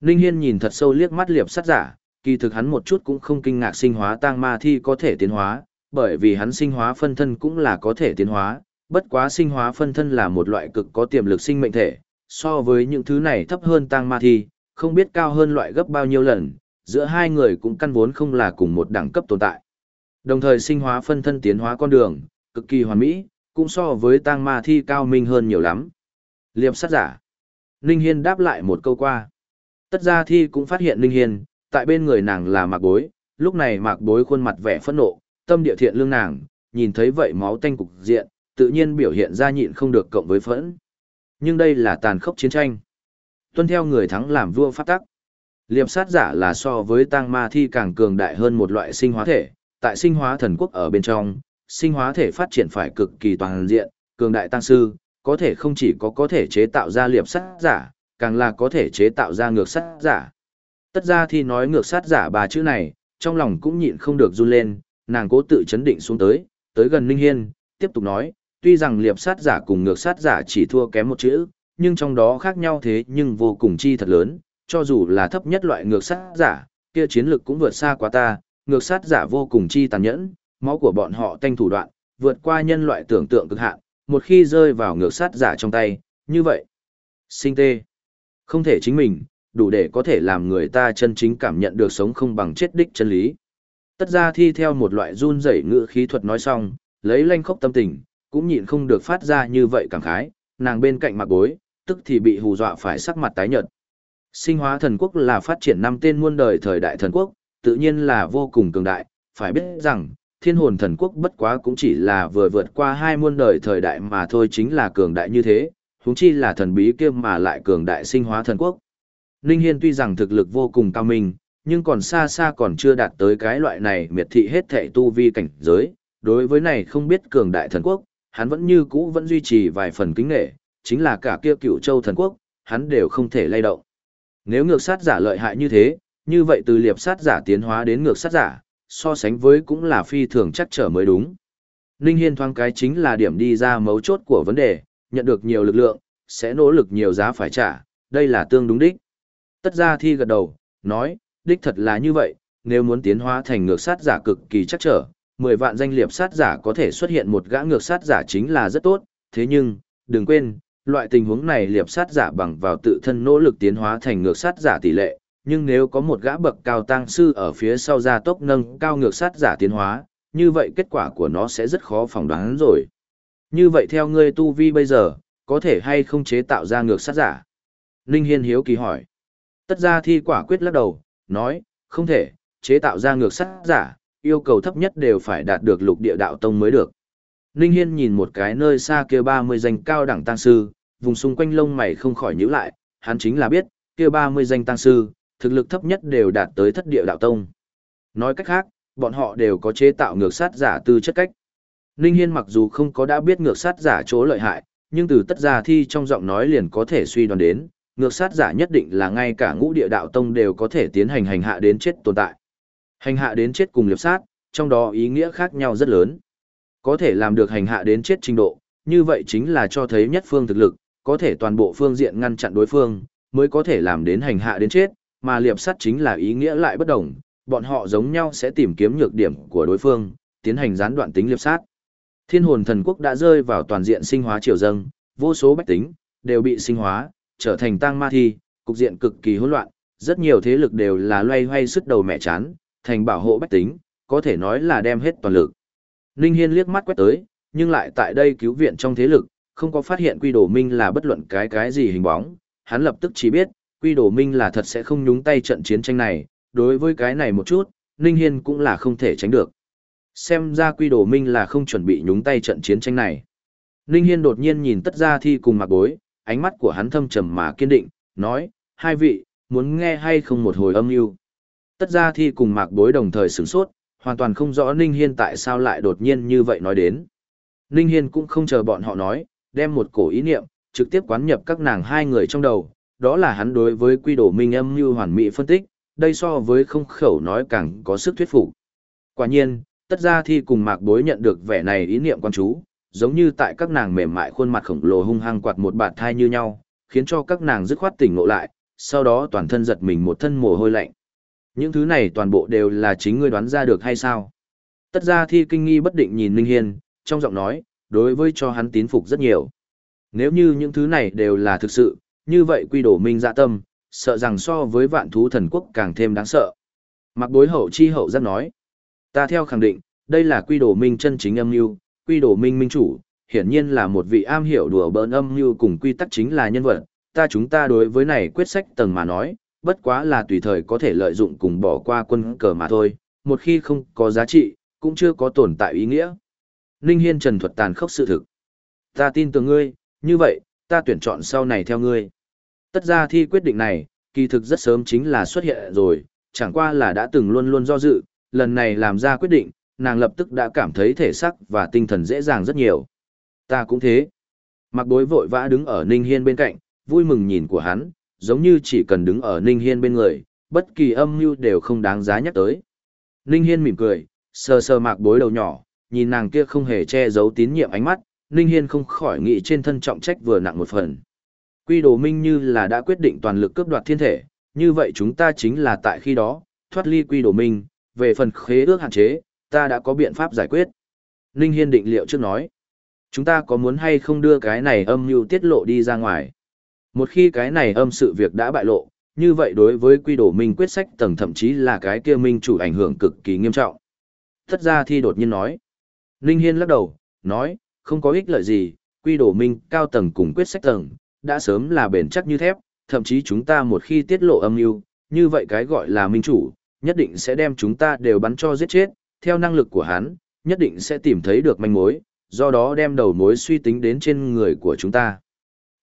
Ninh Hiên nhìn thật sâu liếc mắt liệp sát giả, kỳ thực hắn một chút cũng không kinh ngạc sinh hóa tang ma thi có thể tiến hóa, bởi vì hắn sinh hóa phân thân cũng là có thể tiến hóa, bất quá sinh hóa phân thân là một loại cực có tiềm lực sinh mệnh thể, so với những thứ này thấp hơn tang ma thi, không biết cao hơn loại gấp bao nhiêu lần, giữa hai người cũng căn vốn không là cùng một đẳng cấp tồn tại. Đồng thời sinh hóa phân thân tiến hóa con đường, cực kỳ hoàn mỹ, cũng so với tang ma thi cao minh hơn nhiều lắm. Liệp sát giả. Ninh Hiên đáp lại một câu qua. Tất ra thi cũng phát hiện Ninh Hiên, tại bên người nàng là mạc bối, lúc này mạc bối khuôn mặt vẻ phẫn nộ, tâm địa thiện lương nàng, nhìn thấy vậy máu tanh cục diện, tự nhiên biểu hiện ra nhịn không được cộng với phẫn. Nhưng đây là tàn khốc chiến tranh. Tuân theo người thắng làm vua phát tắc. Liệp sát giả là so với tang ma thi càng cường đại hơn một loại sinh hóa thể, tại sinh hóa thần quốc ở bên trong, sinh hóa thể phát triển phải cực kỳ toàn diện, cường đại tăng sư, có thể không chỉ có có thể chế tạo ra liệp sát giả, càng là có thể chế tạo ra ngược sát giả. Tất ra thì nói ngược sát giả ba chữ này, trong lòng cũng nhịn không được run lên, nàng cố tự chấn định xuống tới, tới gần Ninh Hiên, tiếp tục nói, tuy rằng liệp sát giả cùng ngược sát giả chỉ thua kém một chữ, nhưng trong đó khác nhau thế nhưng vô cùng chi thật lớn, cho dù là thấp nhất loại ngược sát giả, kia chiến lực cũng vượt xa quá ta, ngược sát giả vô cùng chi tàn nhẫn, máu của bọn họ tanh thủ đoạn, vượt qua nhân loại tưởng tượng cực hạn, một khi rơi vào ngược sát giả trong tay, như vậy. Sinh tê. Không thể chính mình, đủ để có thể làm người ta chân chính cảm nhận được sống không bằng chết đích chân lý. Tất ra thi theo một loại run rẩy ngữ khí thuật nói xong, lấy lanh khốc tâm tình, cũng nhịn không được phát ra như vậy cảm khái, nàng bên cạnh mặt bối, tức thì bị hù dọa phải sắc mặt tái nhợt. Sinh hóa thần quốc là phát triển năm tên muôn đời thời đại thần quốc, tự nhiên là vô cùng cường đại, phải biết rằng, thiên hồn thần quốc bất quá cũng chỉ là vừa vượt qua hai muôn đời thời đại mà thôi chính là cường đại như thế, huống chi là thần bí kia mà lại cường đại sinh hóa thần quốc. Ninh Hiên tuy rằng thực lực vô cùng cao minh, nhưng còn xa xa còn chưa đạt tới cái loại này miệt thị hết thể tu vi cảnh giới, đối với này không biết cường đại thần quốc, hắn vẫn như cũ vẫn duy trì vài phần kính nghệ, chính là cả kia cựu châu thần quốc, hắn đều không thể lay động. Nếu ngược sát giả lợi hại như thế, như vậy từ liệp sát giả tiến hóa đến ngược sát giả, so sánh với cũng là phi thường chắc trở mới đúng. Ninh Hiên thoáng cái chính là điểm đi ra mấu chốt của vấn đề, nhận được nhiều lực lượng, sẽ nỗ lực nhiều giá phải trả, đây là tương đúng đích. Tất ra thi gật đầu, nói, đích thật là như vậy, nếu muốn tiến hóa thành ngược sát giả cực kỳ chắc trở, 10 vạn danh liệp sát giả có thể xuất hiện một gã ngược sát giả chính là rất tốt, thế nhưng, đừng quên, loại tình huống này liệp sát giả bằng vào tự thân nỗ lực tiến hóa thành ngược sát giả tỷ lệ, nhưng nếu có một gã bậc cao tăng sư ở phía sau gia tốc nâng cao ngược sát giả tiến hóa, như vậy kết quả của nó sẽ rất khó phỏng đoán rồi. Như vậy theo ngươi tu vi bây giờ, có thể hay không chế tạo ra ngược sát giả? Ninh Hiên hiếu kỳ hỏi. Tất ra thi quả quyết lắc đầu, nói, không thể, chế tạo ra ngược sát giả, yêu cầu thấp nhất đều phải đạt được lục địa đạo tông mới được. Ninh Hiên nhìn một cái nơi xa kia 30 danh cao đẳng tăng sư, vùng xung quanh lông mày không khỏi nhíu lại, hắn chính là biết, kia 30 danh tăng sư, thực lực thấp nhất đều đạt tới thất địa đạo tông. Nói cách khác, bọn họ đều có chế tạo ngược sát giả tư chất cách. Ninh Hiên mặc dù không có đã biết ngược sát giả chỗ lợi hại, nhưng từ tất giả thi trong giọng nói liền có thể suy đoán đến, ngược sát giả nhất định là ngay cả ngũ địa đạo tông đều có thể tiến hành hành hạ đến chết tồn tại. Hành hạ đến chết cùng liệp sát, trong đó ý nghĩa khác nhau rất lớn. Có thể làm được hành hạ đến chết trình độ, như vậy chính là cho thấy nhất phương thực lực, có thể toàn bộ phương diện ngăn chặn đối phương, mới có thể làm đến hành hạ đến chết, mà liệp sát chính là ý nghĩa lại bất đồng, bọn họ giống nhau sẽ tìm kiếm nhược điểm của đối phương, tiến hành gián đoạn tính liệp sát. Thiên hồn thần quốc đã rơi vào toàn diện sinh hóa triều dâng, vô số bách tính, đều bị sinh hóa, trở thành tang ma thi, cục diện cực kỳ hỗn loạn, rất nhiều thế lực đều là loay hoay sức đầu mẹ chán, thành bảo hộ bách tính, có thể nói là đem hết toàn lực. Ninh Hiên liếc mắt quét tới, nhưng lại tại đây cứu viện trong thế lực, không có phát hiện quy đồ minh là bất luận cái cái gì hình bóng, hắn lập tức chỉ biết, quy đồ minh là thật sẽ không nhúng tay trận chiến tranh này, đối với cái này một chút, Ninh Hiên cũng là không thể tránh được. Xem ra quy đồ minh là không chuẩn bị nhúng tay trận chiến tranh này. Ninh Hiên đột nhiên nhìn tất ra thi cùng mặc bối, ánh mắt của hắn thâm trầm mà kiên định, nói, hai vị, muốn nghe hay không một hồi âm yêu. Tất ra thi cùng mạc bối đồng thời sửng sốt, hoàn toàn không rõ Ninh Hiên tại sao lại đột nhiên như vậy nói đến. Ninh Hiên cũng không chờ bọn họ nói, đem một cổ ý niệm, trực tiếp quán nhập các nàng hai người trong đầu, đó là hắn đối với quy đồ minh âm như hoàn mỹ phân tích, đây so với không khẩu nói càng có sức thuyết phục. Quả nhiên, tất ra thi cùng mạc bối nhận được vẻ này ý niệm quan chú, giống như tại các nàng mềm mại khuôn mặt khổng lồ hung hăng quạt một bạt thai như nhau, khiến cho các nàng dứt khoát tỉnh ngộ lại, sau đó toàn thân giật mình một thân mồ hôi lạnh. Những thứ này toàn bộ đều là chính ngươi đoán ra được hay sao? Tất ra thi kinh nghi bất định nhìn Ninh Hiên, trong giọng nói, đối với cho hắn tín phục rất nhiều. Nếu như những thứ này đều là thực sự, như vậy quy đổ minh dạ tâm, sợ rằng so với vạn thú thần quốc càng thêm đáng sợ. Mặc bối hậu chi hậu giác nói, ta theo khẳng định, đây là quy đổ minh chân chính âm mưu quy đổ minh minh chủ, hiển nhiên là một vị am hiểu đùa bỡn âm mưu cùng quy tắc chính là nhân vật, ta chúng ta đối với này quyết sách tầng mà nói, bất quá là tùy thời có thể lợi dụng cùng bỏ qua quân cờ mà thôi, một khi không có giá trị, cũng chưa có tồn tại ý nghĩa. Ninh Hiên trần thuật tàn khốc sự thực. Ta tin tưởng ngươi, như vậy, ta tuyển chọn sau này theo ngươi. Tất ra thi quyết định này, kỳ thực rất sớm chính là xuất hiện rồi, chẳng qua là đã từng luôn luôn do dự, lần này làm ra quyết định, nàng lập tức đã cảm thấy thể sắc và tinh thần dễ dàng rất nhiều. Ta cũng thế. Mặc bối vội vã đứng ở Ninh Hiên bên cạnh, vui mừng nhìn của hắn, giống như chỉ cần đứng ở Ninh Hiên bên người, bất kỳ âm mưu đều không đáng giá nhắc tới. Ninh Hiên mỉm cười, sờ sờ mạc bối đầu nhỏ, nhìn nàng kia không hề che giấu tín nhiệm ánh mắt, Ninh Hiên không khỏi nghĩ trên thân trọng trách vừa nặng một phần. Quy đồ minh như là đã quyết định toàn lực cướp đoạt thiên thể, như vậy chúng ta chính là tại khi đó, thoát ly quy đồ minh, về phần khế ước hạn chế, ta đã có biện pháp giải quyết. Ninh Hiên định liệu trước nói, chúng ta có muốn hay không đưa cái này âm mưu tiết lộ đi ra ngoài. Một khi cái này âm sự việc đã bại lộ, như vậy đối với quy đồ minh quyết sách tầng thậm chí là cái kia minh chủ ảnh hưởng cực kỳ nghiêm trọng. Thất ra thi đột nhiên nói. Ninh Hiên lắc đầu, nói, không có ích lợi gì, quy đồ minh cao tầng cùng quyết sách tầng, đã sớm là bền chắc như thép, thậm chí chúng ta một khi tiết lộ âm mưu, như vậy cái gọi là minh chủ, nhất định sẽ đem chúng ta đều bắn cho giết chết, theo năng lực của hắn, nhất định sẽ tìm thấy được manh mối, do đó đem đầu mối suy tính đến trên người của chúng ta.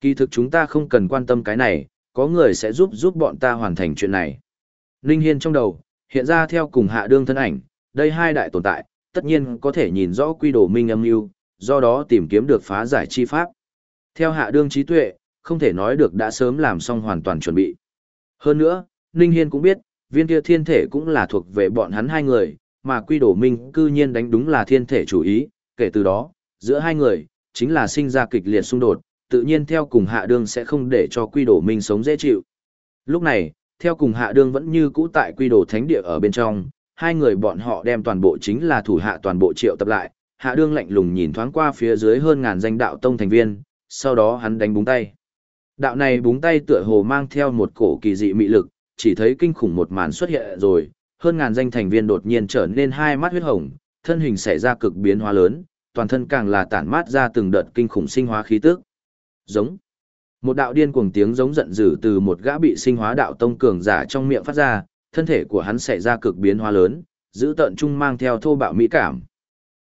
Kỳ thực chúng ta không cần quan tâm cái này, có người sẽ giúp giúp bọn ta hoàn thành chuyện này. Ninh Hiên trong đầu, hiện ra theo cùng hạ đương thân ảnh, đây hai đại tồn tại, tất nhiên có thể nhìn rõ quy đồ minh âm mưu, do đó tìm kiếm được phá giải chi pháp. Theo hạ đương trí tuệ, không thể nói được đã sớm làm xong hoàn toàn chuẩn bị. Hơn nữa, Ninh Hiên cũng biết, viên kia thiên thể cũng là thuộc về bọn hắn hai người, mà quy đồ minh cư nhiên đánh đúng là thiên thể chủ ý, kể từ đó, giữa hai người, chính là sinh ra kịch liệt xung đột, tự nhiên theo cùng hạ đương sẽ không để cho quy đồ minh sống dễ chịu. Lúc này, theo cùng hạ đương vẫn như cũ tại quy đồ thánh địa ở bên trong, hai người bọn họ đem toàn bộ chính là thủ hạ toàn bộ triệu tập lại, hạ đương lạnh lùng nhìn thoáng qua phía dưới hơn ngàn danh đạo tông thành viên, sau đó hắn đánh búng tay. Đạo này búng tay tựa hồ mang theo một cổ kỳ dị mị lực, chỉ thấy kinh khủng một màn xuất hiện rồi, hơn ngàn danh thành viên đột nhiên trở nên hai mắt huyết hồng, thân hình xảy ra cực biến hóa lớn, toàn thân càng là tản mát ra từng đợt kinh khủng sinh hóa khí tức. Giống. Một đạo điên cuồng tiếng giống giận dữ từ một gã bị sinh hóa đạo tông cường giả trong miệng phát ra, thân thể của hắn xảy ra cực biến hóa lớn, giữ tận trung mang theo thô bạo mỹ cảm.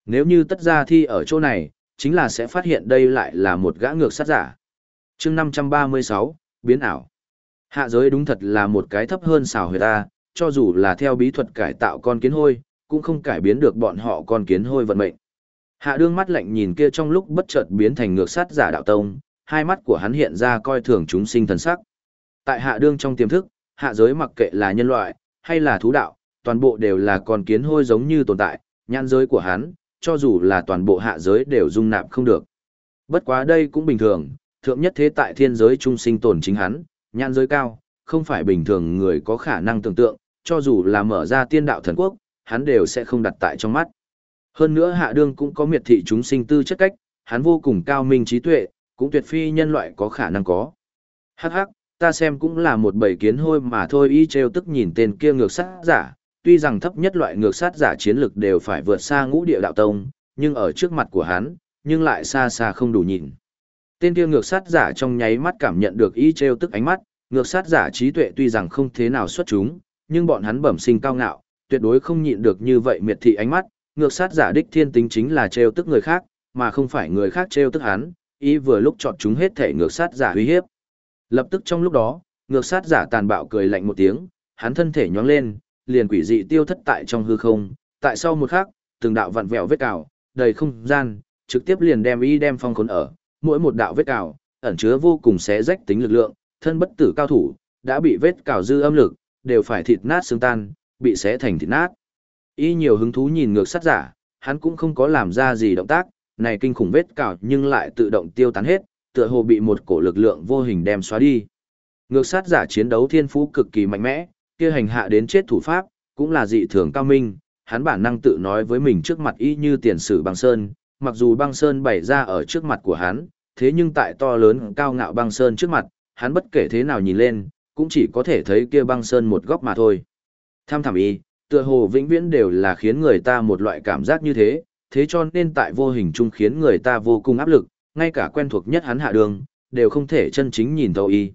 Nếu như tất gia thi ở chỗ này, chính là sẽ phát hiện đây lại là một gã ngược sát giả. chương 536, biến ảo. Hạ giới đúng thật là một cái thấp hơn xào huyệt ta, cho dù là theo bí thuật cải tạo con kiến hôi, cũng không cải biến được bọn họ con kiến hôi vận mệnh. Hạ đương mắt lạnh nhìn kia trong lúc bất chợt biến thành ngược sát giả đạo tông, hai mắt của hắn hiện ra coi thường chúng sinh thần sắc. Tại hạ đương trong tiềm thức, hạ giới mặc kệ là nhân loại, hay là thú đạo, toàn bộ đều là con kiến hôi giống như tồn tại, nhãn giới của hắn, cho dù là toàn bộ hạ giới đều dung nạp không được. Bất quá đây cũng bình thường, thượng nhất thế tại thiên giới trung sinh tồn chính hắn, nhãn giới cao, không phải bình thường người có khả năng tưởng tượng, cho dù là mở ra tiên đạo thần quốc, hắn đều sẽ không đặt tại trong mắt. Hơn nữa hạ đương cũng có miệt thị chúng sinh tư chất cách, hắn vô cùng cao minh trí tuệ, cũng tuyệt phi nhân loại có khả năng có. Hắc hắc, ta xem cũng là một bầy kiến hôi mà thôi y treo tức nhìn tên kia ngược sát giả, tuy rằng thấp nhất loại ngược sát giả chiến lực đều phải vượt xa ngũ địa đạo tông, nhưng ở trước mặt của hắn, nhưng lại xa xa không đủ nhìn. Tên kia ngược sát giả trong nháy mắt cảm nhận được y treo tức ánh mắt, ngược sát giả trí tuệ tuy rằng không thế nào xuất chúng, nhưng bọn hắn bẩm sinh cao ngạo, tuyệt đối không nhịn được như vậy miệt thị ánh mắt, ngược sát giả đích thiên tính chính là treo tức người khác, mà không phải người khác treo tức hắn, y vừa lúc chọn chúng hết thể ngược sát giả uy hiếp. Lập tức trong lúc đó, ngược sát giả tàn bạo cười lạnh một tiếng, hắn thân thể nhoáng lên, liền quỷ dị tiêu thất tại trong hư không, tại sau một khắc, từng đạo vặn vẹo vết cào, đầy không gian, trực tiếp liền đem y đem phong khốn ở, mỗi một đạo vết cào, ẩn chứa vô cùng xé rách tính lực lượng, thân bất tử cao thủ, đã bị vết cào dư âm lực, đều phải thịt nát xương tan, bị xé thành thịt nát. Y nhiều hứng thú nhìn ngược sát giả, hắn cũng không có làm ra gì động tác, này kinh khủng vết cào nhưng lại tự động tiêu tán hết, tựa hồ bị một cổ lực lượng vô hình đem xóa đi. Ngược sát giả chiến đấu thiên phú cực kỳ mạnh mẽ, kia hành hạ đến chết thủ pháp, cũng là dị thường cao minh, hắn bản năng tự nói với mình trước mặt y như tiền sử băng sơn, mặc dù băng sơn bày ra ở trước mặt của hắn, thế nhưng tại to lớn cao ngạo băng sơn trước mặt, hắn bất kể thế nào nhìn lên, cũng chỉ có thể thấy kia băng sơn một góc mà thôi. Tham thảm y, tựa hồ vĩnh viễn đều là khiến người ta một loại cảm giác như thế, thế cho nên tại vô hình chung khiến người ta vô cùng áp lực, ngay cả quen thuộc nhất hắn hạ đường, đều không thể chân chính nhìn thấu y.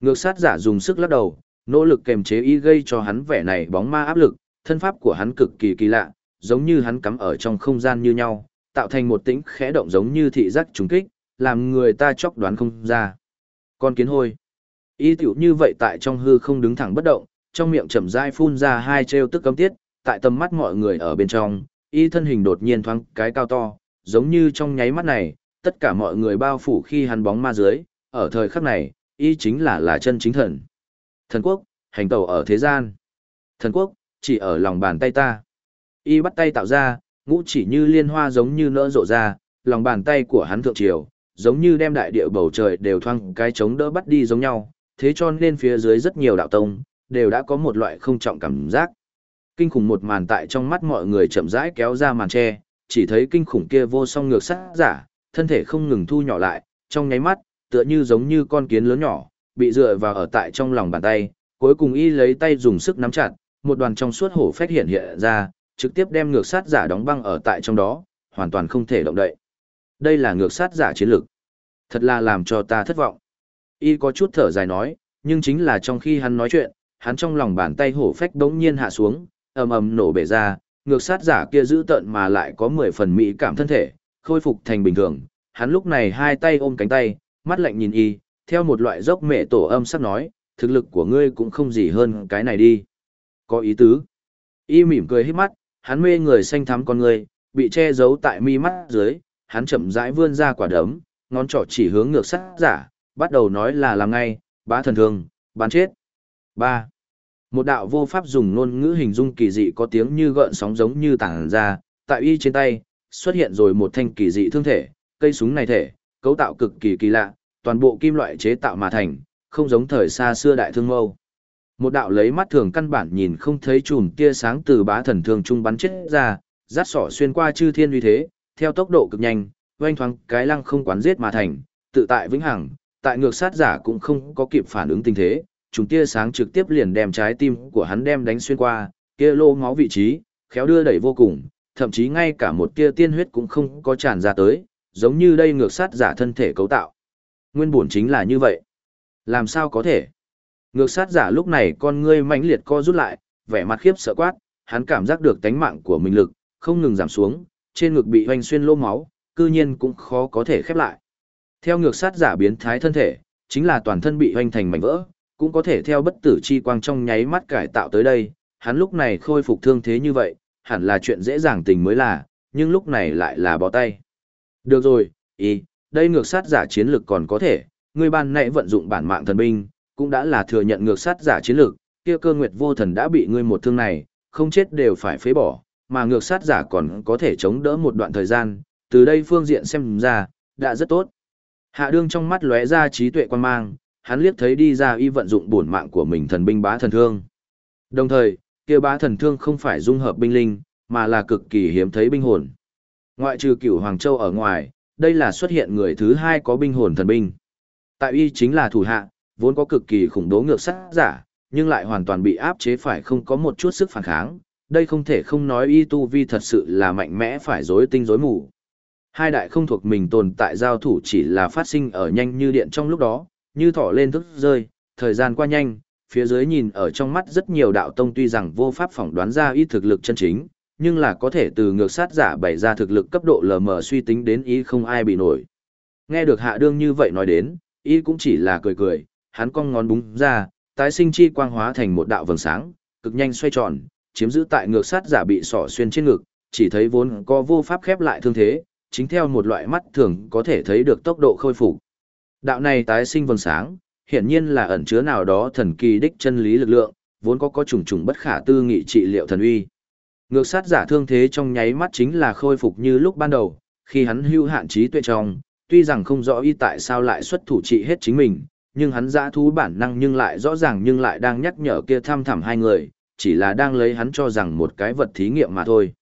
Ngược sát giả dùng sức lắc đầu, nỗ lực kềm chế y gây cho hắn vẻ này bóng ma áp lực, thân pháp của hắn cực kỳ kỳ lạ, giống như hắn cắm ở trong không gian như nhau, tạo thành một tĩnh khẽ động giống như thị giác trùng kích, làm người ta chóc đoán không ra. Con kiến hôi. Y tiểu như vậy tại trong hư không đứng thẳng bất động, trong miệng chậm rãi phun ra hai trêu tức cấm tiết, tại tầm mắt mọi người ở bên trong, y thân hình đột nhiên thoáng cái cao to, giống như trong nháy mắt này, tất cả mọi người bao phủ khi hắn bóng ma dưới, ở thời khắc này, y chính là là chân chính thần. Thần quốc, hành tẩu ở thế gian. Thần quốc, chỉ ở lòng bàn tay ta. Y bắt tay tạo ra, ngũ chỉ như liên hoa giống như nỡ rộ ra, lòng bàn tay của hắn thượng triều, giống như đem đại địa bầu trời đều thoang cái chống đỡ bắt đi giống nhau, thế cho nên phía dưới rất nhiều đạo tông, đều đã có một loại không trọng cảm giác. Kinh khủng một màn tại trong mắt mọi người chậm rãi kéo ra màn che, chỉ thấy kinh khủng kia vô song ngược sát giả, thân thể không ngừng thu nhỏ lại, trong nháy mắt, tựa như giống như con kiến lớn nhỏ, bị dựa vào ở tại trong lòng bàn tay, cuối cùng y lấy tay dùng sức nắm chặt, một đoàn trong suốt hổ phách hiện hiện ra, trực tiếp đem ngược sát giả đóng băng ở tại trong đó, hoàn toàn không thể động đậy. Đây là ngược sát giả chiến lực. Thật là làm cho ta thất vọng. Y có chút thở dài nói, nhưng chính là trong khi hắn nói chuyện, hắn trong lòng bàn tay hổ phách đống nhiên hạ xuống, ầm ầm nổ bể ra, ngược sát giả kia giữ tận mà lại có 10 phần mỹ cảm thân thể, khôi phục thành bình thường. Hắn lúc này hai tay ôm cánh tay, mắt lạnh nhìn y, theo một loại dốc mẹ tổ âm sắc nói, thực lực của ngươi cũng không gì hơn cái này đi. Có ý tứ. Y mỉm cười hết mắt, hắn mê người xanh thắm con ngươi, bị che giấu tại mi mắt dưới, hắn chậm rãi vươn ra quả đấm, ngón trỏ chỉ hướng ngược sát giả, bắt đầu nói là làm ngay, bá thần thương, bán chết. 3. Một đạo vô pháp dùng ngôn ngữ hình dung kỳ dị có tiếng như gợn sóng giống như tảng ra, tại y trên tay, xuất hiện rồi một thanh kỳ dị thương thể, cây súng này thể, cấu tạo cực kỳ kỳ lạ, toàn bộ kim loại chế tạo mà thành, không giống thời xa xưa đại thương mâu. Một đạo lấy mắt thường căn bản nhìn không thấy chùm tia sáng từ bá thần thương trung bắn chết ra, rát sỏ xuyên qua chư thiên uy thế, theo tốc độ cực nhanh, oanh thoáng cái lăng không quán giết mà thành, tự tại vĩnh hằng, tại ngược sát giả cũng không có kịp phản ứng tình thế, chúng tia sáng trực tiếp liền đem trái tim của hắn đem đánh xuyên qua, kia lô máu vị trí, khéo đưa đẩy vô cùng, thậm chí ngay cả một tia tiên huyết cũng không có tràn ra tới, giống như đây ngược sát giả thân thể cấu tạo. Nguyên bổn chính là như vậy. Làm sao có thể? Ngược sát giả lúc này con ngươi mãnh liệt co rút lại, vẻ mặt khiếp sợ quát, hắn cảm giác được tánh mạng của mình lực, không ngừng giảm xuống, trên ngực bị hoành xuyên lô máu, cư nhiên cũng khó có thể khép lại. Theo ngược sát giả biến thái thân thể, chính là toàn thân bị hoành thành mảnh vỡ, cũng có thể theo bất tử chi quang trong nháy mắt cải tạo tới đây, hắn lúc này khôi phục thương thế như vậy, hẳn là chuyện dễ dàng tình mới là, nhưng lúc này lại là bỏ tay. Được rồi, ý, đây ngược sát giả chiến lực còn có thể, người ban nãy vận dụng bản mạng thần binh, cũng đã là thừa nhận ngược sát giả chiến lực, kia cơ nguyệt vô thần đã bị ngươi một thương này, không chết đều phải phế bỏ, mà ngược sát giả còn có thể chống đỡ một đoạn thời gian, từ đây phương diện xem ra, đã rất tốt. Hạ đương trong mắt lóe ra trí tuệ quan mang, hắn liếc thấy đi ra y vận dụng bổn mạng của mình thần binh bá thần thương. Đồng thời, kia bá thần thương không phải dung hợp binh linh, mà là cực kỳ hiếm thấy binh hồn. Ngoại trừ cửu Hoàng Châu ở ngoài, đây là xuất hiện người thứ hai có binh hồn thần binh. Tại y chính là thủ hạ, vốn có cực kỳ khủng bố ngược sát giả, nhưng lại hoàn toàn bị áp chế phải không có một chút sức phản kháng. Đây không thể không nói y tu vi thật sự là mạnh mẽ phải rối tinh rối mù. Hai đại không thuộc mình tồn tại giao thủ chỉ là phát sinh ở nhanh như điện trong lúc đó, như thỏ lên thức rơi, thời gian qua nhanh, phía dưới nhìn ở trong mắt rất nhiều đạo tông tuy rằng vô pháp phỏng đoán ra ít thực lực chân chính, nhưng là có thể từ ngược sát giả bày ra thực lực cấp độ lờ mờ suy tính đến ý không ai bị nổi. Nghe được hạ đương như vậy nói đến, ý cũng chỉ là cười cười, hắn cong ngón búng ra, tái sinh chi quang hóa thành một đạo vầng sáng, cực nhanh xoay tròn, chiếm giữ tại ngược sát giả bị sỏ xuyên trên ngực, chỉ thấy vốn có vô pháp khép lại thương thế, chính theo một loại mắt thường có thể thấy được tốc độ khôi phục. Đạo này tái sinh vầng sáng, hiển nhiên là ẩn chứa nào đó thần kỳ đích chân lý lực lượng, vốn có có trùng trùng bất khả tư nghị trị liệu thần uy. Ngược sát giả thương thế trong nháy mắt chính là khôi phục như lúc ban đầu, khi hắn hưu hạn trí tuệ trong, tuy rằng không rõ y tại sao lại xuất thủ trị hết chính mình, nhưng hắn dã thú bản năng nhưng lại rõ ràng nhưng lại đang nhắc nhở kia thăm thẳm hai người, chỉ là đang lấy hắn cho rằng một cái vật thí nghiệm mà thôi.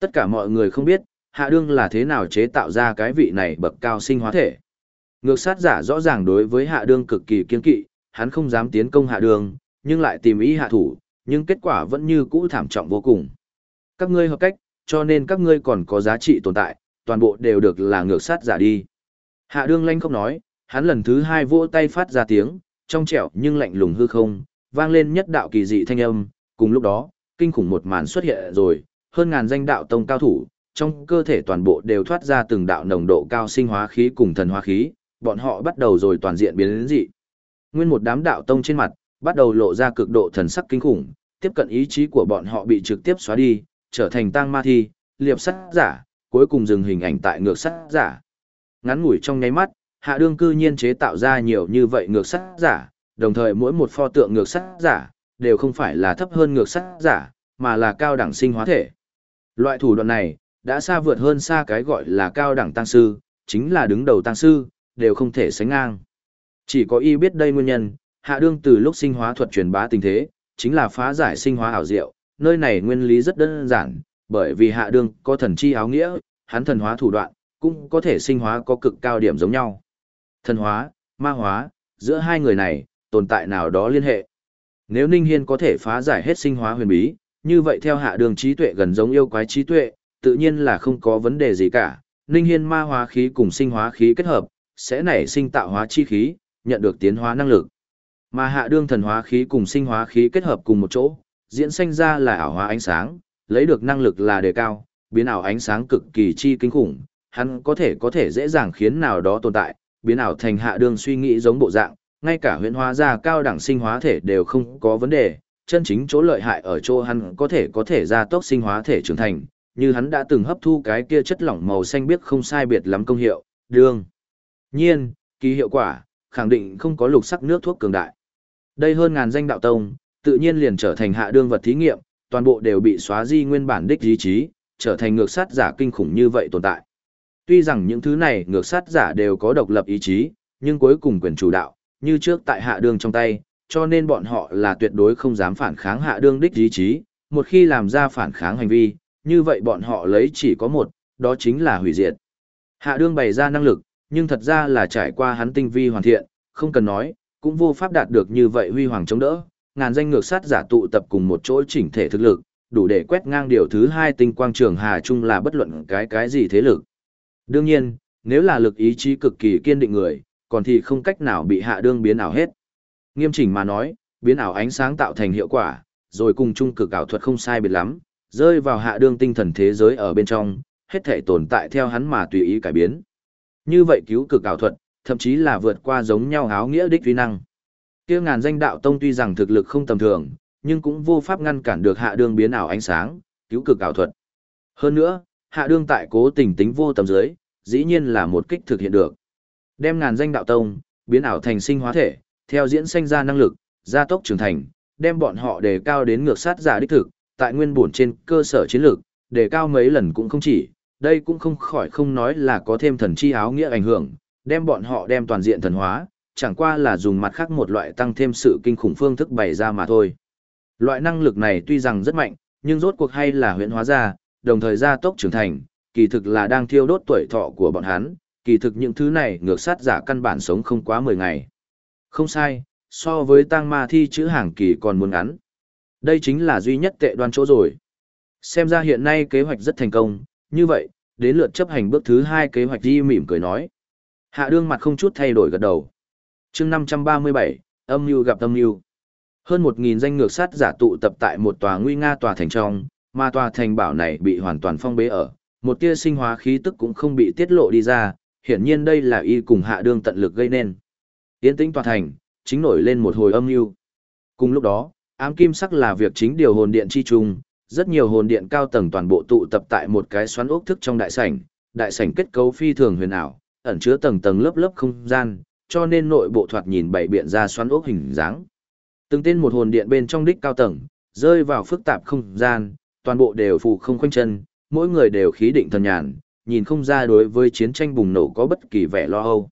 Tất cả mọi người không biết, hạ đương là thế nào chế tạo ra cái vị này bậc cao sinh hóa thể. Ngược sát giả rõ ràng đối với hạ Đường cực kỳ kiên kỵ, hắn không dám tiến công hạ Đường, nhưng lại tìm ý hạ thủ, nhưng kết quả vẫn như cũ thảm trọng vô cùng. Các ngươi hợp cách, cho nên các ngươi còn có giá trị tồn tại, toàn bộ đều được là ngược sát giả đi. Hạ đương lanh không nói, hắn lần thứ hai vỗ tay phát ra tiếng, trong trẻo nhưng lạnh lùng hư không, vang lên nhất đạo kỳ dị thanh âm, cùng lúc đó, kinh khủng một màn xuất hiện rồi, hơn ngàn danh đạo tông cao thủ, trong cơ thể toàn bộ đều thoát ra từng đạo nồng độ cao sinh hóa khí cùng thần hóa khí, bọn họ bắt đầu rồi toàn diện biến đến dị. Nguyên một đám đạo tông trên mặt, bắt đầu lộ ra cực độ thần sắc kinh khủng, tiếp cận ý chí của bọn họ bị trực tiếp xóa đi, trở thành tang ma thi, liệp sắt giả, cuối cùng dừng hình ảnh tại ngược sắt giả. Ngắn ngủi trong nháy mắt, hạ đương cư nhiên chế tạo ra nhiều như vậy ngược sắt giả, đồng thời mỗi một pho tượng ngược sắt giả, đều không phải là thấp hơn ngược sắt giả, mà là cao đẳng sinh hóa thể. Loại thủ đoạn này, đã xa vượt hơn xa cái gọi là cao đẳng tăng sư, chính là đứng đầu tăng sư, đều không thể sánh ngang. Chỉ có y biết đây nguyên nhân, hạ đương từ lúc sinh hóa thuật truyền bá tình thế, chính là phá giải sinh hóa ảo diệu, nơi này nguyên lý rất đơn giản, bởi vì hạ đương có thần chi áo nghĩa, hắn thần hóa thủ đoạn, cũng có thể sinh hóa có cực cao điểm giống nhau. Thần hóa, ma hóa, giữa hai người này, tồn tại nào đó liên hệ. Nếu Ninh Hiên có thể phá giải hết sinh hóa huyền bí, như vậy theo hạ đường trí tuệ gần giống yêu quái trí tuệ, tự nhiên là không có vấn đề gì cả. Ninh Hiên ma hóa khí cùng sinh hóa khí kết hợp, sẽ nảy sinh tạo hóa chi khí, nhận được tiến hóa năng lực. Mà hạ đương thần hóa khí cùng sinh hóa khí kết hợp cùng một chỗ, diễn sinh ra là ảo hóa ánh sáng, lấy được năng lực là đề cao, biến ảo ánh sáng cực kỳ chi kinh khủng, hắn có thể có thể dễ dàng khiến nào đó tồn tại, biến ảo thành hạ đương suy nghĩ giống bộ dạng, ngay cả huyễn hóa ra cao đẳng sinh hóa thể đều không có vấn đề, chân chính chỗ lợi hại ở chỗ hắn có thể có thể ra tốc sinh hóa thể trưởng thành, như hắn đã từng hấp thu cái kia chất lỏng màu xanh biếc không sai biệt lắm công hiệu, đương. Nhiên, kỳ hiệu quả, khẳng định không có lục sắc nước thuốc cường đại. Đây hơn ngàn danh đạo tông, tự nhiên liền trở thành hạ đương vật thí nghiệm, toàn bộ đều bị xóa di nguyên bản đích ý chí, trở thành ngược sát giả kinh khủng như vậy tồn tại. Tuy rằng những thứ này ngược sát giả đều có độc lập ý chí, nhưng cuối cùng quyền chủ đạo, như trước tại hạ đương trong tay, cho nên bọn họ là tuyệt đối không dám phản kháng hạ đương đích ý chí, một khi làm ra phản kháng hành vi, như vậy bọn họ lấy chỉ có một, đó chính là hủy diệt. Hạ đương bày ra năng lực, nhưng thật ra là trải qua hắn tinh vi hoàn thiện, không cần nói, cũng vô pháp đạt được như vậy huy hoàng chống đỡ, ngàn danh ngược sát giả tụ tập cùng một chỗ chỉnh thể thực lực, đủ để quét ngang điều thứ hai tinh quang trường Hà Trung là bất luận cái cái gì thế lực. Đương nhiên, nếu là lực ý chí cực kỳ kiên định người, còn thì không cách nào bị hạ đương biến ảo hết. Nghiêm chỉnh mà nói, biến ảo ánh sáng tạo thành hiệu quả, rồi cùng chung cực ảo thuật không sai biệt lắm, rơi vào hạ đương tinh thần thế giới ở bên trong, hết thể tồn tại theo hắn mà tùy ý cải biến. Như vậy cứu cực ảo thuật, thậm chí là vượt qua giống nhau áo nghĩa đích uy năng. Kia ngàn danh đạo tông tuy rằng thực lực không tầm thường, nhưng cũng vô pháp ngăn cản được hạ đương biến ảo ánh sáng, cứu cực ảo thuật. Hơn nữa, hạ đương tại cố tình tính vô tầm dưới, dĩ nhiên là một kích thực hiện được. Đem ngàn danh đạo tông, biến ảo thành sinh hóa thể, theo diễn sinh ra năng lực, gia tốc trưởng thành, đem bọn họ đề cao đến ngược sát giả đích thực, tại nguyên bổn trên cơ sở chiến lược, đề cao mấy lần cũng không chỉ, đây cũng không khỏi không nói là có thêm thần chi áo nghĩa ảnh hưởng, đem bọn họ đem toàn diện thần hóa, chẳng qua là dùng mặt khác một loại tăng thêm sự kinh khủng phương thức bày ra mà thôi. Loại năng lực này tuy rằng rất mạnh, nhưng rốt cuộc hay là huyễn hóa ra, đồng thời gia tốc trưởng thành, kỳ thực là đang thiêu đốt tuổi thọ của bọn hắn, kỳ thực những thứ này ngược sát giả căn bản sống không quá 10 ngày. Không sai, so với tăng ma thi chữ hàng kỳ còn muốn ngắn. Đây chính là duy nhất tệ đoan chỗ rồi. Xem ra hiện nay kế hoạch rất thành công, như vậy, đến lượt chấp hành bước thứ hai kế hoạch đi mỉm cười nói. Hạ đương mặt không chút thay đổi gật đầu. chương 537, âm mưu gặp âm mưu Hơn 1.000 danh ngược sát giả tụ tập tại một tòa nguy nga tòa thành trong, mà tòa thành bảo này bị hoàn toàn phong bế ở, một tia sinh hóa khí tức cũng không bị tiết lộ đi ra, hiển nhiên đây là y cùng hạ đương tận lực gây nên. Tiến tĩnh tòa thành, chính nổi lên một hồi âm mưu. Cùng lúc đó, ám kim sắc là việc chính điều hồn điện chi trùng, rất nhiều hồn điện cao tầng toàn bộ tụ tập tại một cái xoắn ốc thức trong đại sảnh, đại sảnh kết cấu phi thường huyền ảo, ẩn chứa tầng tầng lớp lớp không gian, cho nên nội bộ thoạt nhìn bảy biện ra xoắn ốc hình dáng. Từng tên một hồn điện bên trong đích cao tầng, rơi vào phức tạp không gian, toàn bộ đều phù không khoanh chân, mỗi người đều khí định thần nhàn, nhìn không ra đối với chiến tranh bùng nổ có bất kỳ vẻ lo âu.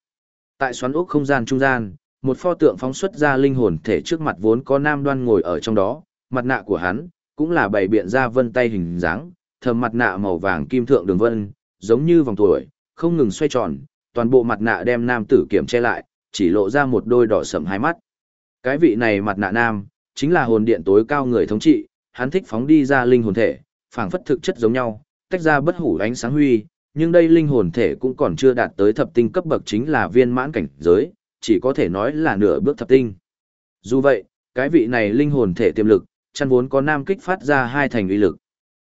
Tại xoắn ốc không gian trung gian, một pho tượng phóng xuất ra linh hồn thể trước mặt vốn có nam đoan ngồi ở trong đó, mặt nạ của hắn cũng là bày biện ra vân tay hình dáng, thầm mặt nạ màu vàng kim thượng đường vân, giống như vòng tuổi, không ngừng xoay tròn, toàn bộ mặt nạ đem nam tử kiểm che lại, chỉ lộ ra một đôi đỏ sẫm hai mắt. Cái vị này mặt nạ nam, chính là hồn điện tối cao người thống trị, hắn thích phóng đi ra linh hồn thể, phảng phất thực chất giống nhau, tách ra bất hủ ánh sáng huy, nhưng đây linh hồn thể cũng còn chưa đạt tới thập tinh cấp bậc chính là viên mãn cảnh giới, chỉ có thể nói là nửa bước thập tinh. Dù vậy, cái vị này linh hồn thể tiềm lực, chăn vốn có nam kích phát ra hai thành uy lực.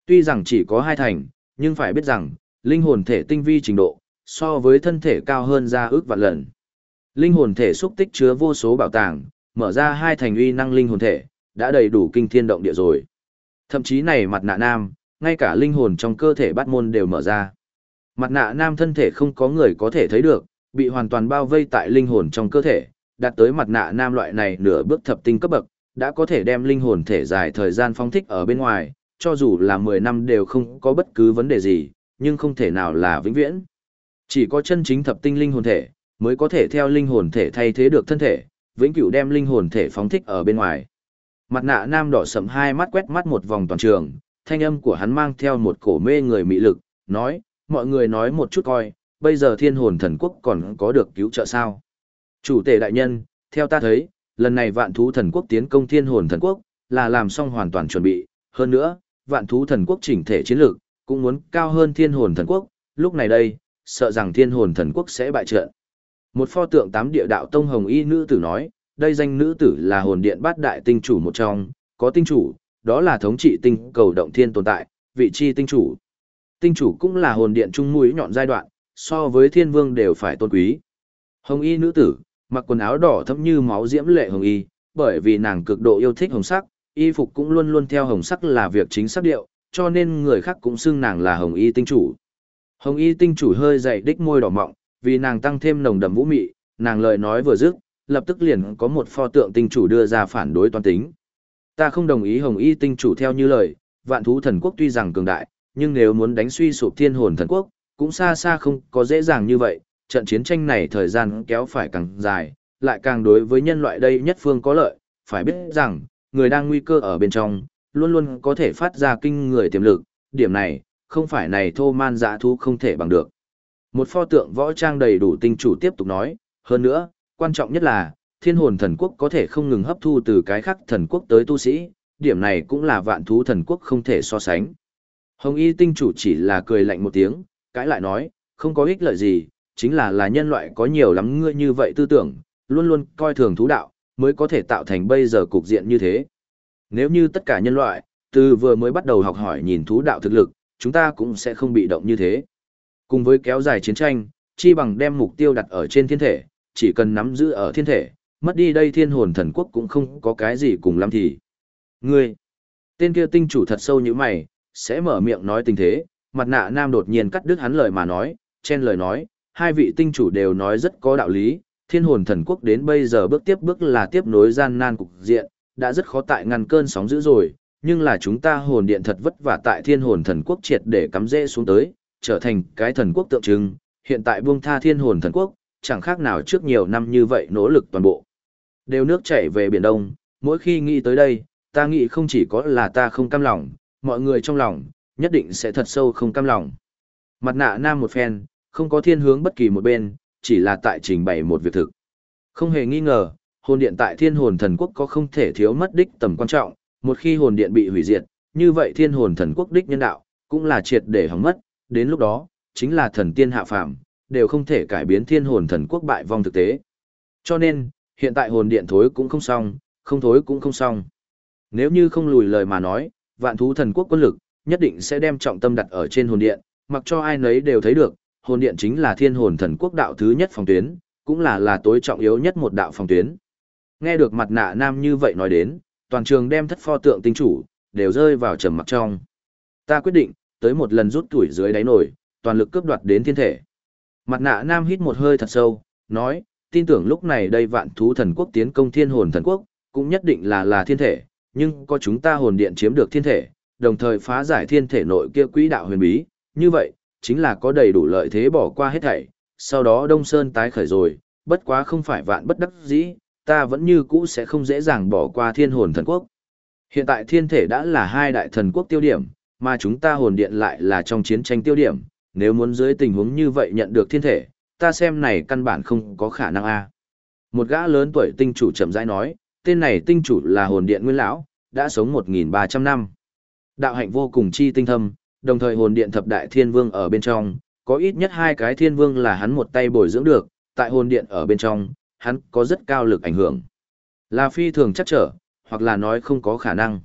Tuy rằng chỉ có hai thành, nhưng phải biết rằng, linh hồn thể tinh vi trình độ, so với thân thể cao hơn ra ước vạn lần. Linh hồn thể xúc tích chứa vô số bảo tàng, mở ra hai thành uy năng linh hồn thể, đã đầy đủ kinh thiên động địa rồi. Thậm chí này mặt nạ nam, ngay cả linh hồn trong cơ thể bắt môn đều mở ra. Mặt nạ nam thân thể không có người có thể thấy được, bị hoàn toàn bao vây tại linh hồn trong cơ thể, đạt tới mặt nạ nam loại này nửa bước thập tinh cấp bậc, đã có thể đem linh hồn thể dài thời gian phóng thích ở bên ngoài, cho dù là 10 năm đều không có bất cứ vấn đề gì, nhưng không thể nào là vĩnh viễn. Chỉ có chân chính thập tinh linh hồn thể, mới có thể theo linh hồn thể thay thế được thân thể, vĩnh cửu đem linh hồn thể phóng thích ở bên ngoài. Mặt nạ nam đỏ sầm hai mắt quét mắt một vòng toàn trường, thanh âm của hắn mang theo một cổ mê người mị lực, nói, mọi người nói một chút coi, bây giờ thiên hồn thần quốc còn có được cứu trợ sao. Chủ tể đại nhân, theo ta thấy, lần này vạn thú thần quốc tiến công thiên hồn thần quốc, là làm xong hoàn toàn chuẩn bị, hơn nữa, vạn thú thần quốc chỉnh thể chiến lược, cũng muốn cao hơn thiên hồn thần quốc, lúc này đây, sợ rằng thiên hồn thần quốc sẽ bại trận. Một pho tượng tám địa đạo tông hồng y nữ tử nói, đây danh nữ tử là hồn điện bát đại tinh chủ một trong, có tinh chủ, đó là thống trị tinh cầu động thiên tồn tại, vị chi tinh chủ. Tinh chủ cũng là hồn điện trung mũi nhọn giai đoạn, so với thiên vương đều phải tôn quý. Hồng y nữ tử, mặc quần áo đỏ thẫm như máu diễm lệ hồng y, bởi vì nàng cực độ yêu thích hồng sắc, y phục cũng luôn luôn theo hồng sắc là việc chính sắc điệu, cho nên người khác cũng xưng nàng là hồng y tinh chủ. Hồng y tinh chủ hơi dậy đích môi đỏ mọng, vì nàng tăng thêm nồng đậm vũ mị, nàng lời nói vừa dứt, lập tức liền có một pho tượng tinh chủ đưa ra phản đối toàn tính. Ta không đồng ý hồng y tinh chủ theo như lời, vạn thú thần quốc tuy rằng cường đại, nhưng nếu muốn đánh suy sụp thiên hồn thần quốc, cũng xa xa không có dễ dàng như vậy, trận chiến tranh này thời gian kéo phải càng dài, lại càng đối với nhân loại đây nhất phương có lợi, phải biết rằng, người đang nguy cơ ở bên trong, luôn luôn có thể phát ra kinh người tiềm lực, điểm này, không phải này thô man dã thú không thể bằng được. Một pho tượng võ trang đầy đủ tinh chủ tiếp tục nói, hơn nữa, quan trọng nhất là, thiên hồn thần quốc có thể không ngừng hấp thu từ cái khác thần quốc tới tu sĩ, điểm này cũng là vạn thú thần quốc không thể so sánh. Hồng y tinh chủ chỉ là cười lạnh một tiếng, cãi lại nói, không có ích lợi gì, chính là là nhân loại có nhiều lắm ngươi như vậy tư tưởng, luôn luôn coi thường thú đạo, mới có thể tạo thành bây giờ cục diện như thế. Nếu như tất cả nhân loại, từ vừa mới bắt đầu học hỏi nhìn thú đạo thực lực, chúng ta cũng sẽ không bị động như thế. Cùng với kéo dài chiến tranh, chi bằng đem mục tiêu đặt ở trên thiên thể, chỉ cần nắm giữ ở thiên thể, mất đi đây thiên hồn thần quốc cũng không có cái gì cùng lắm thì. Ngươi, tên kia tinh chủ thật sâu như mày, sẽ mở miệng nói tình thế, mặt nạ nam đột nhiên cắt đứt hắn lời mà nói, chen lời nói, hai vị tinh chủ đều nói rất có đạo lý, thiên hồn thần quốc đến bây giờ bước tiếp bước là tiếp nối gian nan cục diện, đã rất khó tại ngăn cơn sóng dữ rồi, nhưng là chúng ta hồn điện thật vất vả tại thiên hồn thần quốc triệt để cắm rễ xuống tới, trở thành cái thần quốc tượng trưng, hiện tại buông tha thiên hồn thần quốc, chẳng khác nào trước nhiều năm như vậy nỗ lực toàn bộ. Đều nước chảy về biển đông, mỗi khi nghĩ tới đây, ta nghĩ không chỉ có là ta không cam lòng, mọi người trong lòng, nhất định sẽ thật sâu không cam lòng. Mặt nạ nam một phen, không có thiên hướng bất kỳ một bên, chỉ là tại trình bày một việc thực. Không hề nghi ngờ, hồn điện tại thiên hồn thần quốc có không thể thiếu mất đích tầm quan trọng, một khi hồn điện bị hủy diệt, như vậy thiên hồn thần quốc đích nhân đạo, cũng là triệt để hỏng mất, đến lúc đó, chính là thần tiên hạ phàm, đều không thể cải biến thiên hồn thần quốc bại vong thực tế. Cho nên, hiện tại hồn điện thối cũng không xong, không thối cũng không xong. Nếu như không lùi lời mà nói, vạn thú thần quốc quân lực, nhất định sẽ đem trọng tâm đặt ở trên hồn điện, mặc cho ai nấy đều thấy được, hồn điện chính là thiên hồn thần quốc đạo thứ nhất phòng tuyến, cũng là là tối trọng yếu nhất một đạo phòng tuyến. Nghe được mặt nạ nam như vậy nói đến, toàn trường đem thất pho tượng tinh chủ, đều rơi vào trầm mặc trong. Ta quyết định, tới một lần rút tuổi dưới đáy nổi, toàn lực cướp đoạt đến thiên thể. Mặt nạ nam hít một hơi thật sâu, nói, tin tưởng lúc này đây vạn thú thần quốc tiến công thiên hồn thần quốc, cũng nhất định là là thiên thể, nhưng có chúng ta hồn điện chiếm được thiên thể, đồng thời phá giải thiên thể nội kia quỹ đạo huyền bí, như vậy, chính là có đầy đủ lợi thế bỏ qua hết thảy, sau đó Đông Sơn tái khởi rồi, bất quá không phải vạn bất đắc dĩ, ta vẫn như cũ sẽ không dễ dàng bỏ qua thiên hồn thần quốc. Hiện tại thiên thể đã là hai đại thần quốc tiêu điểm, mà chúng ta hồn điện lại là trong chiến tranh tiêu điểm, nếu muốn dưới tình huống như vậy nhận được thiên thể, ta xem này căn bản không có khả năng a. Một gã lớn tuổi tinh chủ chậm rãi nói, tên này tinh chủ là hồn điện nguyên lão, đã sống 1.300 năm. Đạo hạnh vô cùng chi tinh thâm, đồng thời hồn điện thập đại thiên vương ở bên trong, có ít nhất hai cái thiên vương là hắn một tay bồi dưỡng được, tại hồn điện ở bên trong, hắn có rất cao lực ảnh hưởng. Là phi thường chắc trở, hoặc là nói không có khả năng.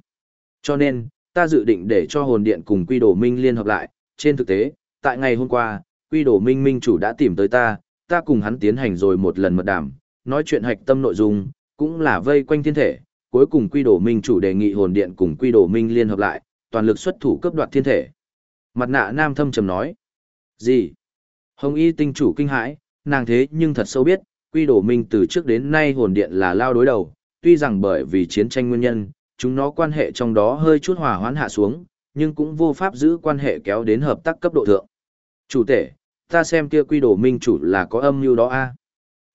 Cho nên, ta dự định để cho hồn điện cùng quy đồ minh liên hợp lại, trên thực tế, tại ngày hôm qua, quy đồ minh minh chủ đã tìm tới ta, ta cùng hắn tiến hành rồi một lần mật đàm, nói chuyện hạch tâm nội dung, cũng là vây quanh thiên thể, cuối cùng quy đồ minh chủ đề nghị hồn điện cùng quy đồ minh liên hợp lại, toàn lực xuất thủ cấp đoạt thiên thể. Mặt nạ nam thâm trầm nói. Gì? Hồng y tinh chủ kinh hãi, nàng thế nhưng thật sâu biết, quy đồ minh từ trước đến nay hồn điện là lao đối đầu, tuy rằng bởi vì chiến tranh nguyên nhân, chúng nó quan hệ trong đó hơi chút hòa hoãn hạ xuống, nhưng cũng vô pháp giữ quan hệ kéo đến hợp tác cấp độ thượng. Chủ tể, ta xem kia quy đồ minh chủ là có âm mưu đó a.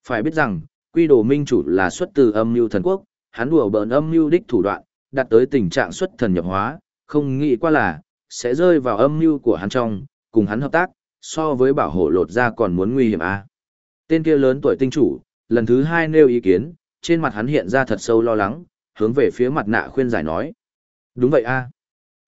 Phải biết rằng, quy đồ minh chủ là xuất từ âm mưu thần quốc, hắn đùa bỡn âm mưu đích thủ đoạn, đạt tới tình trạng xuất thần nhập hóa, không nghĩ qua là, sẽ rơi vào âm mưu của hắn trong, cùng hắn hợp tác, so với bảo hộ lột ra còn muốn nguy hiểm a. Tên kia lớn tuổi tinh chủ, lần thứ hai nêu ý kiến, trên mặt hắn hiện ra thật sâu lo lắng, hướng về phía mặt nạ khuyên giải nói. Đúng vậy a.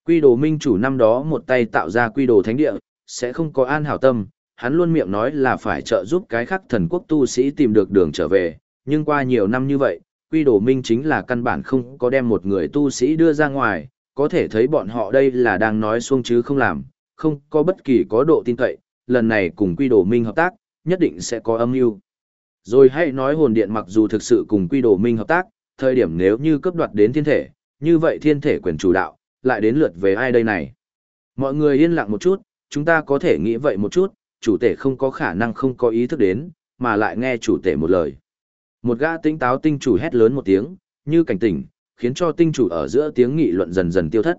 Quy đồ minh chủ năm đó một tay tạo ra quy đồ thánh địa, sẽ không có an hảo tâm, hắn luôn miệng nói là phải trợ giúp cái khắc thần quốc tu sĩ tìm được đường trở về, nhưng qua nhiều năm như vậy, quy đồ minh chính là căn bản không có đem một người tu sĩ đưa ra ngoài, có thể thấy bọn họ đây là đang nói xuông chứ không làm, không có bất kỳ có độ tin cậy, lần này cùng quy đồ minh hợp tác, nhất định sẽ có âm mưu. Rồi hãy nói hồn điện mặc dù thực sự cùng quy đồ minh hợp tác, thời điểm nếu như cấp đoạt đến thiên thể, như vậy thiên thể quyền chủ đạo, lại đến lượt về ai đây này. Mọi người yên lặng một chút, chúng ta có thể nghĩ vậy một chút, chủ tể không có khả năng không có ý thức đến, mà lại nghe chủ tể một lời. Một gã tinh táo tinh chủ hét lớn một tiếng, như cảnh tỉnh, khiến cho tinh chủ ở giữa tiếng nghị luận dần dần tiêu thất.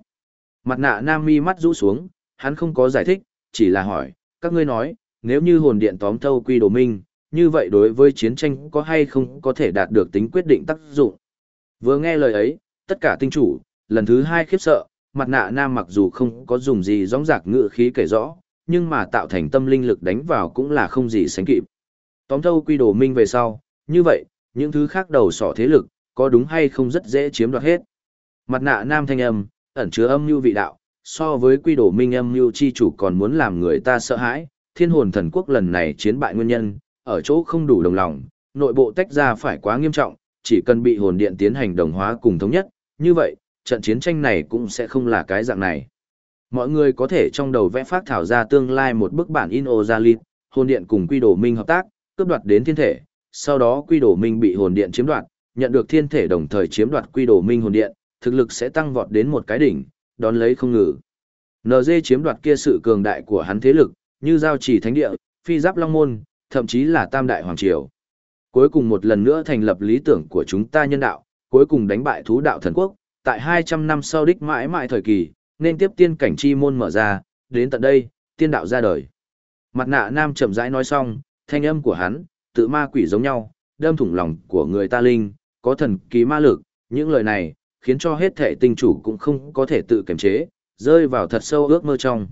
Mặt nạ nam mi mắt rũ xuống, hắn không có giải thích, chỉ là hỏi, các ngươi nói, nếu như hồn điện tóm thâu quy đồ minh, như vậy đối với chiến tranh có hay không có thể đạt được tính quyết định tác dụng. Vừa nghe lời ấy, tất cả tinh chủ, lần thứ hai khiếp sợ, mặt nạ nam mặc dù không có dùng gì gióng giạc ngựa khí kể rõ, nhưng mà tạo thành tâm linh lực đánh vào cũng là không gì sánh kịp. Tóm thâu quy đồ minh về sau, như vậy, những thứ khác đầu sỏ thế lực, có đúng hay không rất dễ chiếm đoạt hết. Mặt nạ nam thanh âm, ẩn chứa âm mưu vị đạo, so với quy đồ minh âm mưu chi chủ còn muốn làm người ta sợ hãi, thiên hồn thần quốc lần này chiến bại nguyên nhân, ở chỗ không đủ đồng lòng, nội bộ tách ra phải quá nghiêm trọng, chỉ cần bị hồn điện tiến hành đồng hóa cùng thống nhất, như vậy, trận chiến tranh này cũng sẽ không là cái dạng này. Mọi người có thể trong đầu vẽ phát thảo ra tương lai một bức bản in Ozalit, hồn điện cùng quy đồ minh hợp tác, cướp đoạt đến thiên thể, sau đó quy đồ minh bị hồn điện chiếm đoạt, nhận được thiên thể đồng thời chiếm đoạt quy đồ minh hồn điện, thực lực sẽ tăng vọt đến một cái đỉnh, đón lấy không ngừng. NG chiếm đoạt kia sự cường đại của hắn thế lực, như giao chỉ thánh địa, phi giáp long môn, thậm chí là tam đại hoàng triều. Cuối cùng một lần nữa thành lập lý tưởng của chúng ta nhân đạo, cuối cùng đánh bại thú đạo thần quốc, tại 200 năm sau đích mãi mãi thời kỳ, nên tiếp tiên cảnh chi môn mở ra, đến tận đây, tiên đạo ra đời. Mặt nạ nam chậm rãi nói xong, thanh âm của hắn, tự ma quỷ giống nhau, đâm thủng lòng của người ta linh, có thần kỳ ma lực, những lời này, khiến cho hết thể tinh chủ cũng không có thể tự kiềm chế, rơi vào thật sâu ước mơ trong.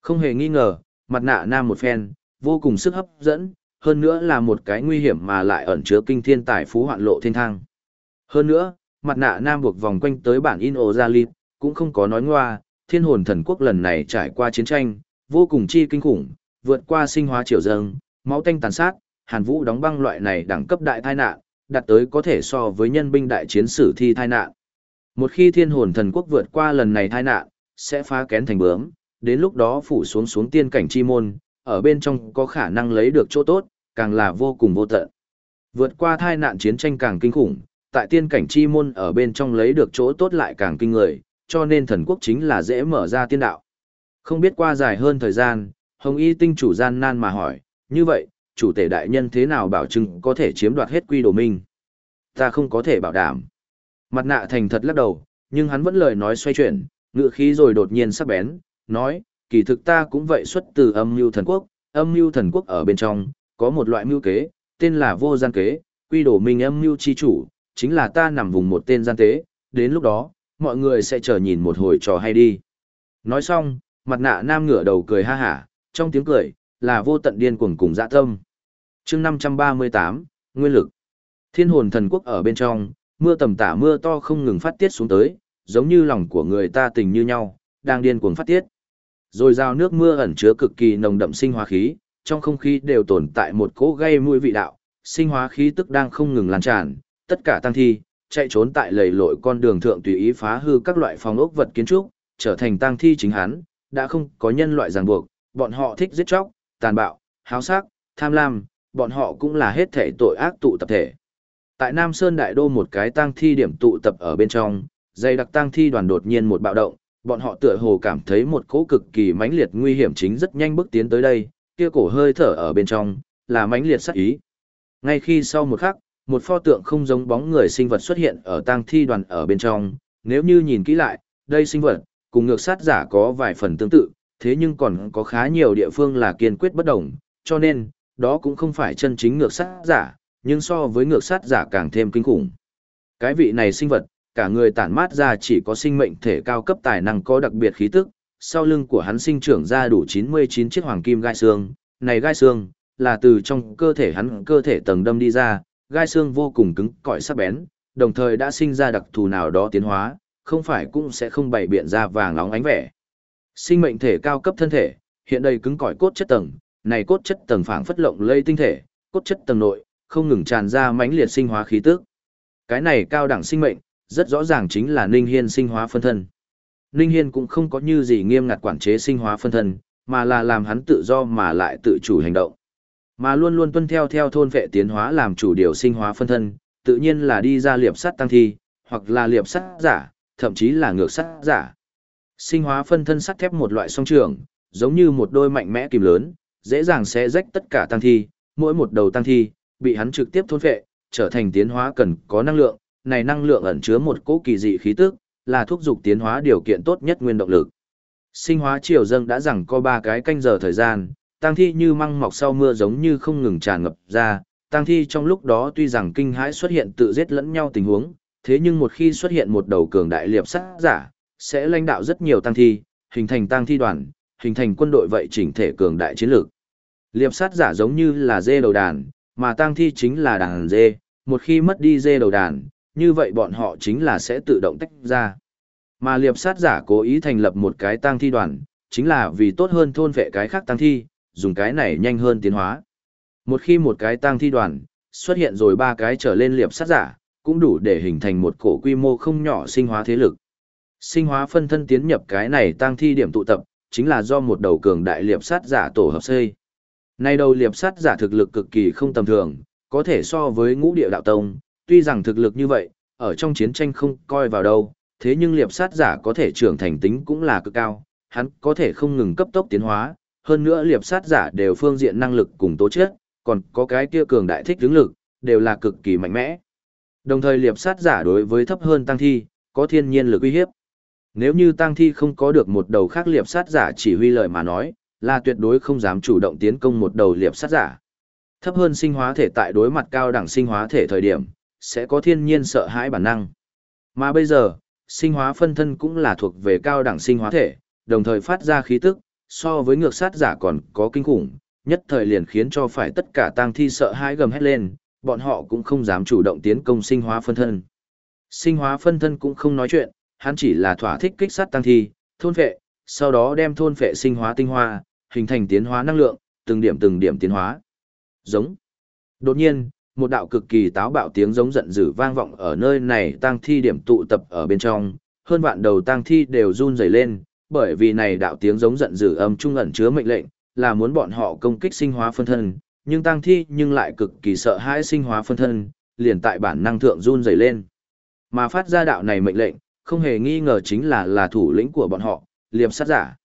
Không hề nghi ngờ, mặt nạ nam một phen, vô cùng sức hấp dẫn, hơn nữa là một cái nguy hiểm mà lại ẩn chứa kinh thiên tài phú hoạn lộ thiên thang. Hơn nữa, mặt nạ nam buộc vòng quanh tới bản in ô gia lịp, cũng không có nói ngoa, thiên hồn thần quốc lần này trải qua chiến tranh, vô cùng chi kinh khủng, vượt qua sinh hóa triều dâng, máu tanh tàn sát, hàn vũ đóng băng loại này đẳng cấp đại tai nạn, đạt tới có thể so với nhân binh đại chiến sử thi tai nạn. Một khi thiên hồn thần quốc vượt qua lần này tai nạn, sẽ phá kén thành bướm, đến lúc đó phủ xuống xuống tiên cảnh chi môn, ở bên trong có khả năng lấy được chỗ tốt, càng là vô cùng vô tận. Vượt qua tai nạn chiến tranh càng kinh khủng, tại tiên cảnh chi môn ở bên trong lấy được chỗ tốt lại càng kinh người, cho nên thần quốc chính là dễ mở ra tiên đạo. Không biết qua dài hơn thời gian, Hồng Y tinh chủ gian nan mà hỏi, như vậy, chủ tể đại nhân thế nào bảo chứng có thể chiếm đoạt hết quy đồ minh? Ta không có thể bảo đảm. Mặt nạ thành thật lắc đầu, nhưng hắn vẫn lời nói xoay chuyển, ngựa khí rồi đột nhiên sắc bén, nói, kỳ thực ta cũng vậy xuất từ âm mưu thần quốc, âm mưu thần quốc ở bên trong, có một loại mưu kế, tên là vô gian kế, quy đồ minh âm mưu chi chủ, chính là ta nằm vùng một tên gian tế, đến lúc đó, mọi người sẽ chờ nhìn một hồi trò hay đi. Nói xong, mặt nạ nam ngửa đầu cười ha hả, trong tiếng cười, là vô tận điên cuồng cùng dạ tâm. chương 538, Nguyên lực. Thiên hồn thần quốc ở bên trong, mưa tầm tả mưa to không ngừng phát tiết xuống tới, giống như lòng của người ta tình như nhau, đang điên cuồng phát tiết. Rồi giao nước mưa ẩn chứa cực kỳ nồng đậm sinh hóa khí, trong không khí đều tồn tại một cỗ gây mùi vị đạo, sinh hóa khí tức đang không ngừng lan tràn, tất cả tăng thi, chạy trốn tại lầy lội con đường thượng tùy ý phá hư các loại phòng ốc vật kiến trúc, trở thành tăng thi chính hắn, đã không có nhân loại ràng buộc, bọn họ thích giết chóc, tàn bạo, háo sắc, tham lam, bọn họ cũng là hết thể tội ác tụ tập thể. Tại Nam Sơn Đại Đô một cái tang thi điểm tụ tập ở bên trong, dây đặc tang thi đoàn đột nhiên một bạo động, bọn họ tựa hồ cảm thấy một cỗ cực kỳ mãnh liệt nguy hiểm chính rất nhanh bước tiến tới đây, kia cổ hơi thở ở bên trong, là mãnh liệt sát ý. Ngay khi sau một khắc, một pho tượng không giống bóng người sinh vật xuất hiện ở tang thi đoàn ở bên trong, nếu như nhìn kỹ lại, đây sinh vật, cùng ngược sát giả có vài phần tương tự, thế nhưng còn có khá nhiều địa phương là kiên quyết bất đồng, cho nên, đó cũng không phải chân chính ngược sát giả, nhưng so với ngược sát giả càng thêm kinh khủng. Cái vị này sinh vật, cả người tản mát ra chỉ có sinh mệnh thể cao cấp tài năng có đặc biệt khí tức, sau lưng của hắn sinh trưởng ra đủ 99 chiếc hoàng kim gai xương, này gai xương, là từ trong cơ thể hắn cơ thể tầng đâm đi ra, gai xương vô cùng cứng cỏi sắc bén, đồng thời đã sinh ra đặc thù nào đó tiến hóa, không phải cũng sẽ không bày biện ra vàng óng ánh vẻ. Sinh mệnh thể cao cấp thân thể, hiện đây cứng cỏi cốt chất tầng, này cốt chất tầng phảng phất lộng lây tinh thể, cốt chất tầng nội, không ngừng tràn ra mãnh liệt sinh hóa khí tức. Cái này cao đẳng sinh mệnh, rất rõ ràng chính là Ninh Hiên sinh hóa phân thân. Ninh Hiên cũng không có như gì nghiêm ngặt quản chế sinh hóa phân thân, mà là làm hắn tự do mà lại tự chủ hành động. Mà luôn luôn tuân theo theo thôn vệ tiến hóa làm chủ điều sinh hóa phân thân, tự nhiên là đi ra liệp sắt tăng thi, hoặc là liệp sắt giả, thậm chí là ngược sắt giả. Sinh hóa phân thân sắt thép một loại song trường, giống như một đôi mạnh mẽ kìm lớn, dễ dàng sẽ rách tất cả tăng thi, mỗi một đầu tăng thi, bị hắn trực tiếp thôn phệ, trở thành tiến hóa cần có năng lượng, này năng lượng ẩn chứa một cỗ kỳ dị khí tức, là thúc dục tiến hóa điều kiện tốt nhất nguyên động lực. Sinh hóa triều dâng đã rằng có ba cái canh giờ thời gian, tăng thi như măng mọc sau mưa giống như không ngừng tràn ngập ra, tăng thi trong lúc đó tuy rằng kinh hãi xuất hiện tự giết lẫn nhau tình huống, thế nhưng một khi xuất hiện một đầu cường đại liệp sát giả, sẽ lãnh đạo rất nhiều tăng thi, hình thành tăng thi đoàn, hình thành quân đội vậy chỉnh thể cường đại chiến lược. Liệp sát giả giống như là dê đầu đàn, mà tăng thi chính là đàn dê, một khi mất đi dê đầu đàn, như vậy bọn họ chính là sẽ tự động tách ra. Mà liệp sát giả cố ý thành lập một cái tăng thi đoàn, chính là vì tốt hơn thôn vệ cái khác tăng thi, dùng cái này nhanh hơn tiến hóa. Một khi một cái tăng thi đoàn, xuất hiện rồi ba cái trở lên liệp sát giả, cũng đủ để hình thành một cổ quy mô không nhỏ sinh hóa thế lực. Sinh hóa phân thân tiến nhập cái này tăng thi điểm tụ tập, chính là do một đầu cường đại liệp sát giả tổ hợp xây. Nay đầu liệp sát giả thực lực cực kỳ không tầm thường, có thể so với ngũ địa đạo tông, tuy rằng thực lực như vậy, ở trong chiến tranh không coi vào đâu, thế nhưng liệp sát giả có thể trưởng thành tính cũng là cực cao, hắn có thể không ngừng cấp tốc tiến hóa, hơn nữa liệp sát giả đều phương diện năng lực cùng tố chất, còn có cái kia cường đại thích tướng lực, đều là cực kỳ mạnh mẽ. Đồng thời liệp sát giả đối với thấp hơn tăng thi, có thiên nhiên lực uy hiếp. Nếu như tang thi không có được một đầu khác liệp sát giả chỉ huy lời mà nói, là tuyệt đối không dám chủ động tiến công một đầu liệp sát giả. Thấp hơn sinh hóa thể tại đối mặt cao đẳng sinh hóa thể thời điểm, sẽ có thiên nhiên sợ hãi bản năng. Mà bây giờ, sinh hóa phân thân cũng là thuộc về cao đẳng sinh hóa thể, đồng thời phát ra khí tức, so với ngược sát giả còn có kinh khủng, nhất thời liền khiến cho phải tất cả tang thi sợ hãi gầm hết lên, bọn họ cũng không dám chủ động tiến công sinh hóa phân thân. Sinh hóa phân thân cũng không nói chuyện, hắn chỉ là thỏa thích kích sát tăng thi, thôn phệ, sau đó đem thôn phệ sinh hóa tinh hoa, hình thành tiến hóa năng lượng, từng điểm từng điểm tiến hóa. Giống. Đột nhiên, một đạo cực kỳ táo bạo tiếng giống giận dữ vang vọng ở nơi này tăng thi điểm tụ tập ở bên trong, hơn vạn đầu tăng thi đều run rẩy lên, bởi vì này đạo tiếng giống giận dữ âm trung ẩn chứa mệnh lệnh, là muốn bọn họ công kích sinh hóa phân thân, nhưng tăng thi nhưng lại cực kỳ sợ hãi sinh hóa phân thân, liền tại bản năng thượng run rẩy lên. Mà phát ra đạo này mệnh lệnh, không hề nghi ngờ chính là là thủ lĩnh của bọn họ, liệp sát giả.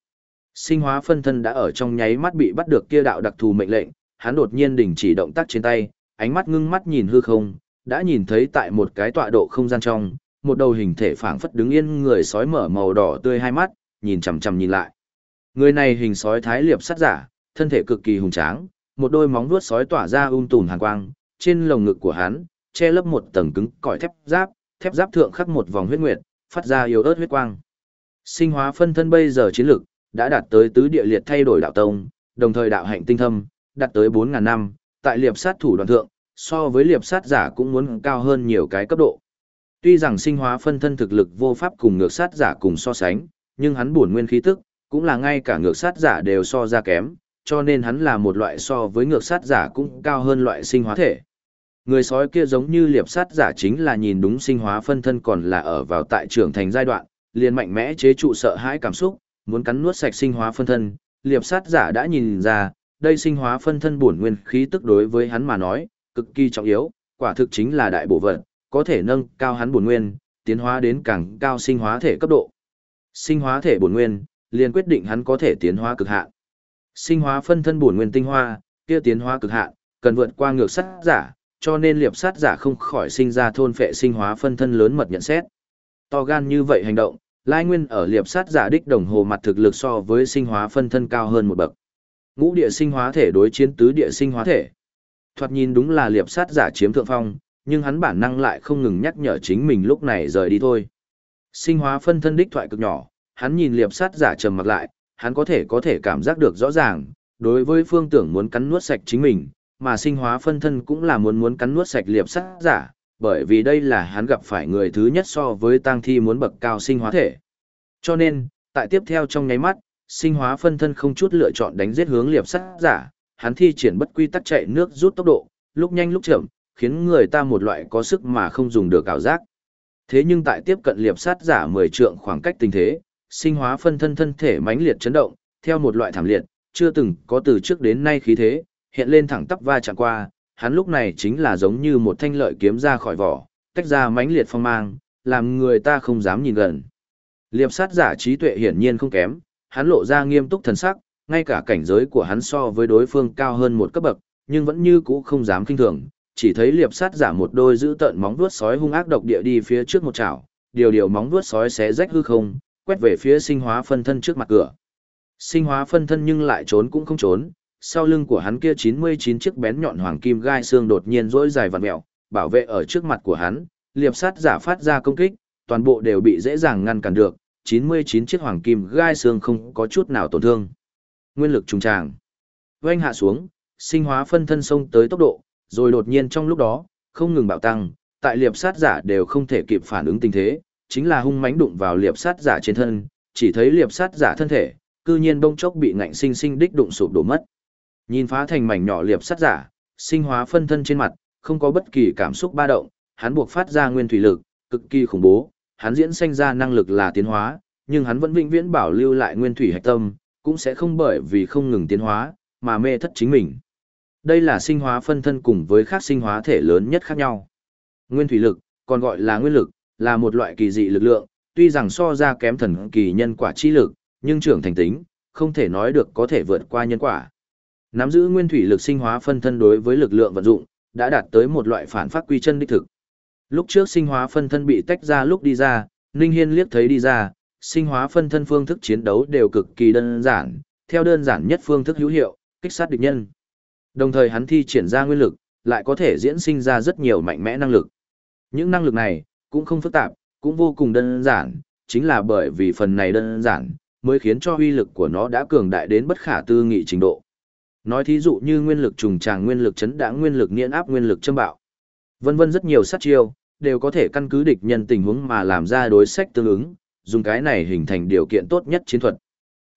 Sinh hóa phân thân đã ở trong nháy mắt bị bắt được kia đạo đặc thù mệnh lệnh, hắn đột nhiên đình chỉ động tác trên tay, ánh mắt ngưng mắt nhìn hư không, đã nhìn thấy tại một cái tọa độ không gian trong, một đầu hình thể phảng phất đứng yên người sói mở màu đỏ tươi hai mắt, nhìn chằm chằm nhìn lại. Người này hình sói thái liệp sát giả, thân thể cực kỳ hùng tráng, một đôi móng vuốt sói tỏa ra um tùm hàn quang, trên lồng ngực của hắn che lấp một tầng cứng cỏi thép giáp, thép giáp thượng khắc một vòng huyết nguyệt, phát ra yếu ớt huyết quang. Sinh hóa phân thân bây giờ chiến lực đã đạt tới tứ địa liệt thay đổi đạo tông, đồng thời đạo hạnh tinh thâm, đạt tới 4000 năm, tại liệp sát thủ đoàn thượng, so với liệp sát giả cũng muốn cao hơn nhiều cái cấp độ. Tuy rằng sinh hóa phân thân thực lực vô pháp cùng ngược sát giả cùng so sánh, nhưng hắn bổn nguyên khí tức, cũng là ngay cả ngược sát giả đều so ra kém, cho nên hắn là một loại so với ngược sát giả cũng cao hơn loại sinh hóa thể. Người sói kia giống như liệp sát giả chính là nhìn đúng sinh hóa phân thân còn là ở vào tại trưởng thành giai đoạn, liền mạnh mẽ chế trụ sợ hãi cảm xúc, muốn cắn nuốt sạch sinh hóa phân thân, liệp sát giả đã nhìn ra, đây sinh hóa phân thân bổn nguyên khí tức đối với hắn mà nói, cực kỳ trọng yếu, quả thực chính là đại bổ vật, có thể nâng cao hắn bổn nguyên, tiến hóa đến càng cao sinh hóa thể cấp độ. Sinh hóa thể bổn nguyên, liền quyết định hắn có thể tiến hóa cực hạn. Sinh hóa phân thân bổn nguyên tinh hoa, kia tiến hóa cực hạn, cần vượt qua ngược sát giả, cho nên liệp sát giả không khỏi sinh ra thôn phệ sinh hóa phân thân lớn mật nhận xét. To gan như vậy hành động, Lai Nguyên ở liệp sát giả đích đồng hồ mặt thực lực so với sinh hóa phân thân cao hơn một bậc. Ngũ địa sinh hóa thể đối chiến tứ địa sinh hóa thể. Thoạt nhìn đúng là liệp sát giả chiếm thượng phong, nhưng hắn bản năng lại không ngừng nhắc nhở chính mình lúc này rời đi thôi. Sinh hóa phân thân đích thoại cực nhỏ, hắn nhìn liệp sát giả trầm mặt lại, hắn có thể có thể cảm giác được rõ ràng, đối với phương tưởng muốn cắn nuốt sạch chính mình, mà sinh hóa phân thân cũng là muốn muốn cắn nuốt sạch liệp sát giả, bởi vì đây là hắn gặp phải người thứ nhất so với tang thi muốn bậc cao sinh hóa thể. Cho nên, tại tiếp theo trong nháy mắt, sinh hóa phân thân không chút lựa chọn đánh giết hướng liệp sát giả, hắn thi triển bất quy tắc chạy nước rút tốc độ, lúc nhanh lúc chậm, khiến người ta một loại có sức mà không dùng được ảo giác. Thế nhưng tại tiếp cận liệp sát giả 10 trượng khoảng cách tình thế, sinh hóa phân thân thân thể mãnh liệt chấn động, theo một loại thảm liệt, chưa từng có từ trước đến nay khí thế, hiện lên thẳng tắp va chạm qua, hắn lúc này chính là giống như một thanh lợi kiếm ra khỏi vỏ, tách ra mãnh liệt phong mang, làm người ta không dám nhìn gần. Liệp sát giả trí tuệ hiển nhiên không kém, hắn lộ ra nghiêm túc thần sắc, ngay cả cảnh giới của hắn so với đối phương cao hơn một cấp bậc, nhưng vẫn như cũ không dám kinh thường, chỉ thấy liệp sát giả một đôi giữ tợn móng vuốt sói hung ác độc địa đi phía trước một chảo, điều điều móng vuốt sói xé rách hư không, quét về phía sinh hóa phân thân trước mặt cửa. Sinh hóa phân thân nhưng lại trốn cũng không trốn, sau lưng của hắn kia 99 chiếc bén nhọn hoàng kim gai xương đột nhiên rỗi dài vặn mèo, bảo vệ ở trước mặt của hắn, liệp sát giả phát ra công kích, toàn bộ đều bị dễ dàng ngăn cản được, 99 chiếc hoàng kim gai xương không có chút nào tổn thương. Nguyên lực trùng tràng. Oanh hạ xuống, sinh hóa phân thân sông tới tốc độ, rồi đột nhiên trong lúc đó, không ngừng bạo tăng, tại liệp sát giả đều không thể kịp phản ứng tình thế, chính là hung mãnh đụng vào liệp sát giả trên thân, chỉ thấy liệp sát giả thân thể, cư nhiên bông chốc bị ngạnh sinh sinh đích đụng sụp đổ mất. Nhìn phá thành mảnh nhỏ liệp sắt giả, sinh hóa phân thân trên mặt, không có bất kỳ cảm xúc ba động, hắn buộc phát ra nguyên thủy lực, cực kỳ khủng bố, hắn diễn sinh ra năng lực là tiến hóa, nhưng hắn vẫn vĩnh viễn bảo lưu lại nguyên thủy hạch tâm, cũng sẽ không bởi vì không ngừng tiến hóa, mà mê thất chính mình. Đây là sinh hóa phân thân cùng với khác sinh hóa thể lớn nhất khác nhau. Nguyên thủy lực, còn gọi là nguyên lực, là một loại kỳ dị lực lượng, tuy rằng so ra kém thần kỳ nhân quả chi lực, nhưng trưởng thành tính, không thể nói được có thể vượt qua nhân quả. Nắm giữ nguyên thủy lực sinh hóa phân thân đối với lực lượng vận dụng, đã đạt tới một loại phản phát quy chân đích thực. Lúc trước sinh hóa phân thân bị tách ra lúc đi ra, Ninh Hiên liếc thấy đi ra, sinh hóa phân thân phương thức chiến đấu đều cực kỳ đơn giản, theo đơn giản nhất phương thức hữu hiệu, kích sát địch nhân. Đồng thời hắn thi triển ra nguyên lực, lại có thể diễn sinh ra rất nhiều mạnh mẽ năng lực. Những năng lực này, cũng không phức tạp, cũng vô cùng đơn giản, chính là bởi vì phần này đơn giản, mới khiến cho uy lực của nó đã cường đại đến bất khả tư nghị trình độ. Nói thí dụ như nguyên lực trùng tràng nguyên lực chấn đãng nguyên lực nghiện áp nguyên lực châm bạo. Vân vân rất nhiều sát chiêu, đều có thể căn cứ địch nhân tình huống mà làm ra đối sách tương ứng, dùng cái này hình thành điều kiện tốt nhất chiến thuật.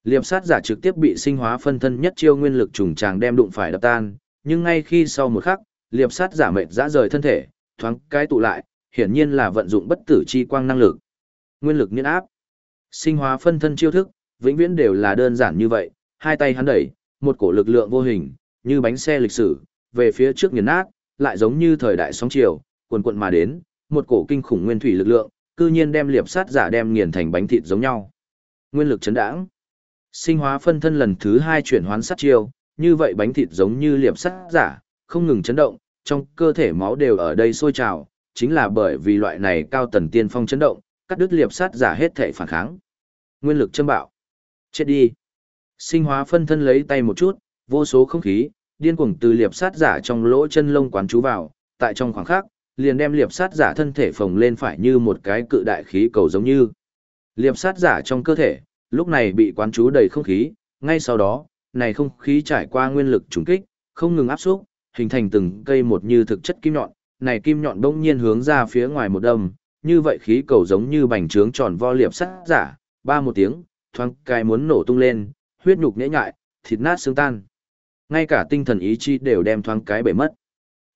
Liệp sát giả trực tiếp bị sinh hóa phân thân nhất chiêu nguyên lực trùng tràng đem đụng phải đập tan, nhưng ngay khi sau một khắc, liệp sát giả mệt dã rời thân thể, thoáng cái tụ lại, hiển nhiên là vận dụng bất tử chi quang năng lực. Nguyên lực nghiền áp. Sinh hóa phân thân chiêu thức, vĩnh viễn đều là đơn giản như vậy, hai tay hắn đẩy, một cổ lực lượng vô hình, như bánh xe lịch sử, về phía trước nghiền nát, lại giống như thời đại sóng chiều, cuồn cuộn mà đến, một cổ kinh khủng nguyên thủy lực lượng, cư nhiên đem liệp sát giả đem nghiền thành bánh thịt giống nhau. Nguyên lực chấn đãng. Sinh hóa phân thân lần thứ hai chuyển hoán sát chiêu, như vậy bánh thịt giống như liệp sát giả, không ngừng chấn động, trong cơ thể máu đều ở đây sôi trào, chính là bởi vì loại này cao tần tiên phong chấn động, cắt đứt liệp sát giả hết thể phản kháng. Nguyên lực châm bạo. Chết đi. Sinh hóa phân thân lấy tay một chút, vô số không khí, điên cuồng từ liệp sát giả trong lỗ chân lông quán chú vào, tại trong khoảng khắc, liền đem liệp sát giả thân thể phồng lên phải như một cái cự đại khí cầu giống như. Liệp sát giả trong cơ thể, lúc này bị quán chú đầy không khí, ngay sau đó, này không khí trải qua nguyên lực trùng kích, không ngừng áp xúc, hình thành từng cây một như thực chất kim nhọn, này kim nhọn bỗng nhiên hướng ra phía ngoài một đâm, như vậy khí cầu giống như bành trướng tròn vo liệp sắt giả, ba một tiếng, thoáng cái muốn nổ tung lên, huyết nhục nhễ nhại, thịt nát xương tan. Ngay cả tinh thần ý chí đều đem thoáng cái bể mất.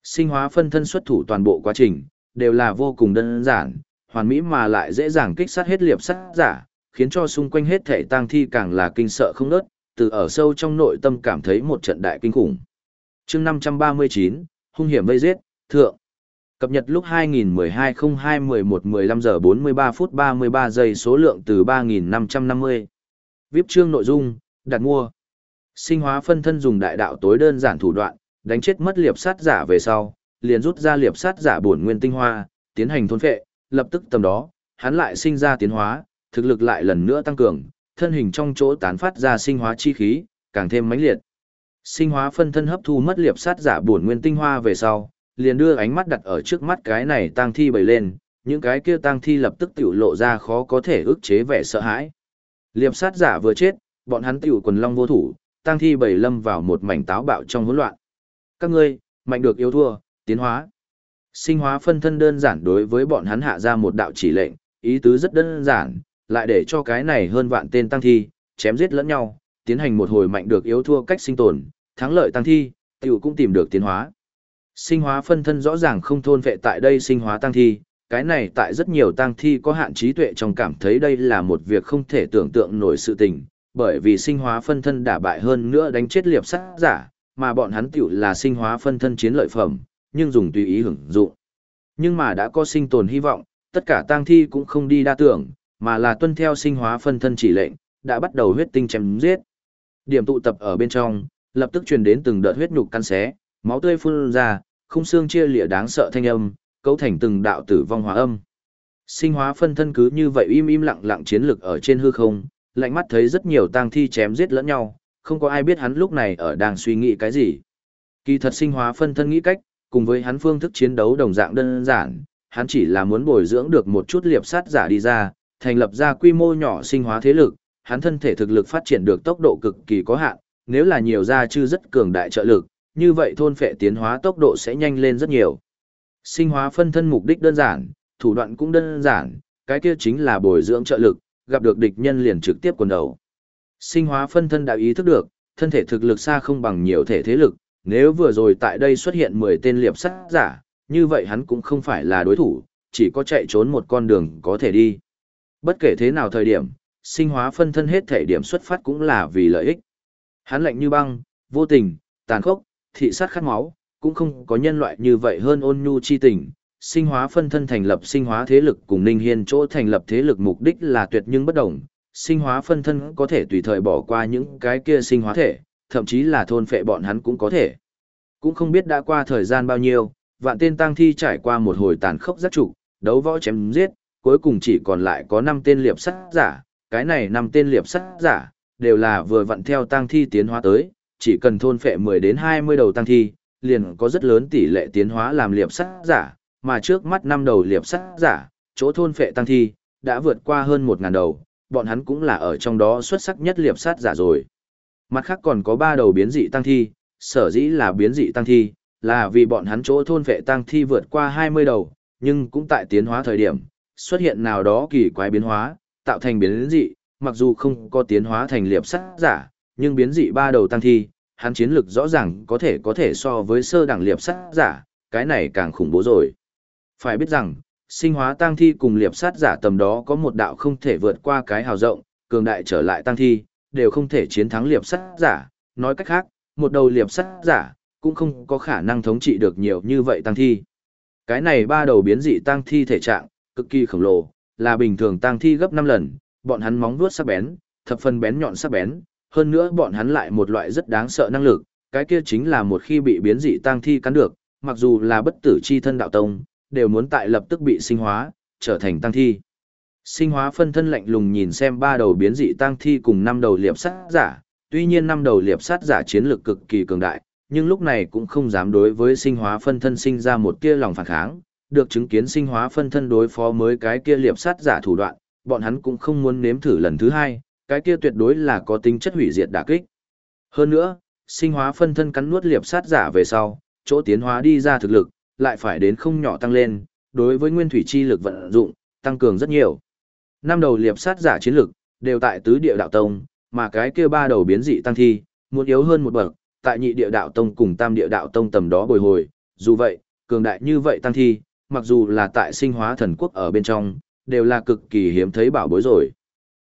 Sinh hóa phân thân xuất thủ toàn bộ quá trình, đều là vô cùng đơn giản, hoàn mỹ mà lại dễ dàng kích sát hết liệp sát giả, khiến cho xung quanh hết thể tang thi càng là kinh sợ không nớt, từ ở sâu trong nội tâm cảm thấy một trận đại kinh khủng. chương 539, hung hiểm vây giết, thượng. Cập nhật lúc 2012-02-11-15 giờ 43 phút 33 giây số lượng từ 3550. VIP chương nội dung, đặt mua. Sinh hóa phân thân dùng đại đạo tối đơn giản thủ đoạn, đánh chết mất liệp sát giả về sau, liền rút ra liệp sát giả bổn nguyên tinh hoa, tiến hành thôn phệ, lập tức tầm đó, hắn lại sinh ra tiến hóa, thực lực lại lần nữa tăng cường, thân hình trong chỗ tán phát ra sinh hóa chi khí, càng thêm mãnh liệt. Sinh hóa phân thân hấp thu mất liệp sát giả bổn nguyên tinh hoa về sau, liền đưa ánh mắt đặt ở trước mắt cái này tang thi bày lên, những cái kia tang thi lập tức tiểu lộ ra khó có thể ức chế vẻ sợ hãi. Liệp sát giả vừa chết, bọn hắn tiểu quần long vô thủ, tang thi bảy lâm vào một mảnh táo bạo trong hỗn loạn. Các ngươi, mạnh được yếu thua, tiến hóa. Sinh hóa phân thân đơn giản đối với bọn hắn hạ ra một đạo chỉ lệnh, ý tứ rất đơn giản, lại để cho cái này hơn vạn tên tăng thi, chém giết lẫn nhau, tiến hành một hồi mạnh được yếu thua cách sinh tồn, thắng lợi tăng thi, tiểu cũng tìm được tiến hóa. Sinh hóa phân thân rõ ràng không thôn vệ tại đây sinh hóa tăng thi, cái này tại rất nhiều tăng thi có hạn trí tuệ trong cảm thấy đây là một việc không thể tưởng tượng nổi sự tình, bởi vì sinh hóa phân thân đả bại hơn nữa đánh chết liệp sát giả, mà bọn hắn tiểu là sinh hóa phân thân chiến lợi phẩm, nhưng dùng tùy ý hưởng dụng. Nhưng mà đã có sinh tồn hy vọng, tất cả tang thi cũng không đi đa tưởng, mà là tuân theo sinh hóa phân thân chỉ lệnh, đã bắt đầu huyết tinh chém giết. Điểm tụ tập ở bên trong, lập tức truyền đến từng đợt huyết nhục căn xé, máu tươi phun ra, khung xương chia lìa đáng sợ thanh âm, cấu thành từng đạo tử vong hóa âm. Sinh hóa phân thân cứ như vậy im im lặng lặng chiến lực ở trên hư không, lạnh mắt thấy rất nhiều tang thi chém giết lẫn nhau, không có ai biết hắn lúc này ở đang suy nghĩ cái gì. Kỳ thật sinh hóa phân thân nghĩ cách, cùng với hắn phương thức chiến đấu đồng dạng đơn giản, hắn chỉ là muốn bồi dưỡng được một chút liệp sát giả đi ra, thành lập ra quy mô nhỏ sinh hóa thế lực, hắn thân thể thực lực phát triển được tốc độ cực kỳ có hạn, nếu là nhiều gia chư rất cường đại trợ lực, như vậy thôn phệ tiến hóa tốc độ sẽ nhanh lên rất nhiều. Sinh hóa phân thân mục đích đơn giản, thủ đoạn cũng đơn giản, cái kia chính là bồi dưỡng trợ lực, gặp được địch nhân liền trực tiếp quần đầu. Sinh hóa phân thân đã ý thức được, thân thể thực lực xa không bằng nhiều thể thế lực, nếu vừa rồi tại đây xuất hiện 10 tên liệp sát giả, như vậy hắn cũng không phải là đối thủ, chỉ có chạy trốn một con đường có thể đi. Bất kể thế nào thời điểm, sinh hóa phân thân hết thể điểm xuất phát cũng là vì lợi ích. Hắn lạnh như băng, vô tình, tàn khốc, thị sát khát máu, cũng không có nhân loại như vậy hơn ôn nhu chi tình. Sinh hóa phân thân thành lập sinh hóa thế lực cùng Ninh Hiên chỗ thành lập thế lực mục đích là tuyệt nhưng bất đồng. Sinh hóa phân thân có thể tùy thời bỏ qua những cái kia sinh hóa thể, thậm chí là thôn phệ bọn hắn cũng có thể. Cũng không biết đã qua thời gian bao nhiêu, vạn tên tang thi trải qua một hồi tàn khốc giác trụ, đấu võ chém giết, cuối cùng chỉ còn lại có 5 tên liệp sắt giả, cái này 5 tên liệp sắt giả, đều là vừa vặn theo tang thi tiến hóa tới, chỉ cần thôn phệ 10 đến 20 đầu tang thi, liền có rất lớn tỷ lệ tiến hóa làm liệp sắt giả, mà trước mắt năm đầu liệp sắt giả, chỗ thôn phệ tăng thi, đã vượt qua hơn 1.000 đầu, bọn hắn cũng là ở trong đó xuất sắc nhất liệp sát giả rồi. Mặt khác còn có 3 đầu biến dị tăng thi, sở dĩ là biến dị tăng thi, là vì bọn hắn chỗ thôn vệ tăng thi vượt qua 20 đầu, nhưng cũng tại tiến hóa thời điểm, xuất hiện nào đó kỳ quái biến hóa, tạo thành biến dị, mặc dù không có tiến hóa thành liệp sát giả, nhưng biến dị ba đầu tăng thi, hắn chiến lực rõ ràng có thể có thể so với sơ đẳng liệp sát giả, cái này càng khủng bố rồi. Phải biết rằng, sinh hóa tăng thi cùng liệp sát giả tầm đó có một đạo không thể vượt qua cái hào rộng, cường đại trở lại tăng thi, đều không thể chiến thắng liệp sát giả, nói cách khác, một đầu liệp sát giả, cũng không có khả năng thống trị được nhiều như vậy tăng thi. Cái này ba đầu biến dị tăng thi thể trạng, cực kỳ khổng lồ, là bình thường tăng thi gấp 5 lần, bọn hắn móng vuốt sắc bén, thập phần bén nhọn sắc bén, hơn nữa bọn hắn lại một loại rất đáng sợ năng lực, cái kia chính là một khi bị biến dị tăng thi cắn được, mặc dù là bất tử chi thân đạo tông, đều muốn tại lập tức bị sinh hóa, trở thành tăng thi. Sinh hóa phân thân lạnh lùng nhìn xem ba đầu biến dị tăng thi cùng năm đầu liệp sát giả, tuy nhiên năm đầu liệp sát giả chiến lực cực kỳ cường đại, nhưng lúc này cũng không dám đối với sinh hóa phân thân sinh ra một tia lòng phản kháng, được chứng kiến sinh hóa phân thân đối phó mới cái kia liệp sát giả thủ đoạn, bọn hắn cũng không muốn nếm thử lần thứ hai, cái kia tuyệt đối là có tính chất hủy diệt đả kích. Hơn nữa, sinh hóa phân thân cắn nuốt liệp sát giả về sau, chỗ tiến hóa đi ra thực lực, lại phải đến không nhỏ tăng lên, đối với nguyên thủy chi lực vận dụng, tăng cường rất nhiều. Năm đầu liệp sát giả chiến lực, đều tại tứ địa đạo tông, mà cái kia ba đầu biến dị tăng thi, muốn yếu hơn một bậc, tại nhị địa đạo tông cùng tam địa đạo tông tầm đó bồi hồi, dù vậy, cường đại như vậy tăng thi, mặc dù là tại sinh hóa thần quốc ở bên trong, đều là cực kỳ hiếm thấy bảo bối rồi.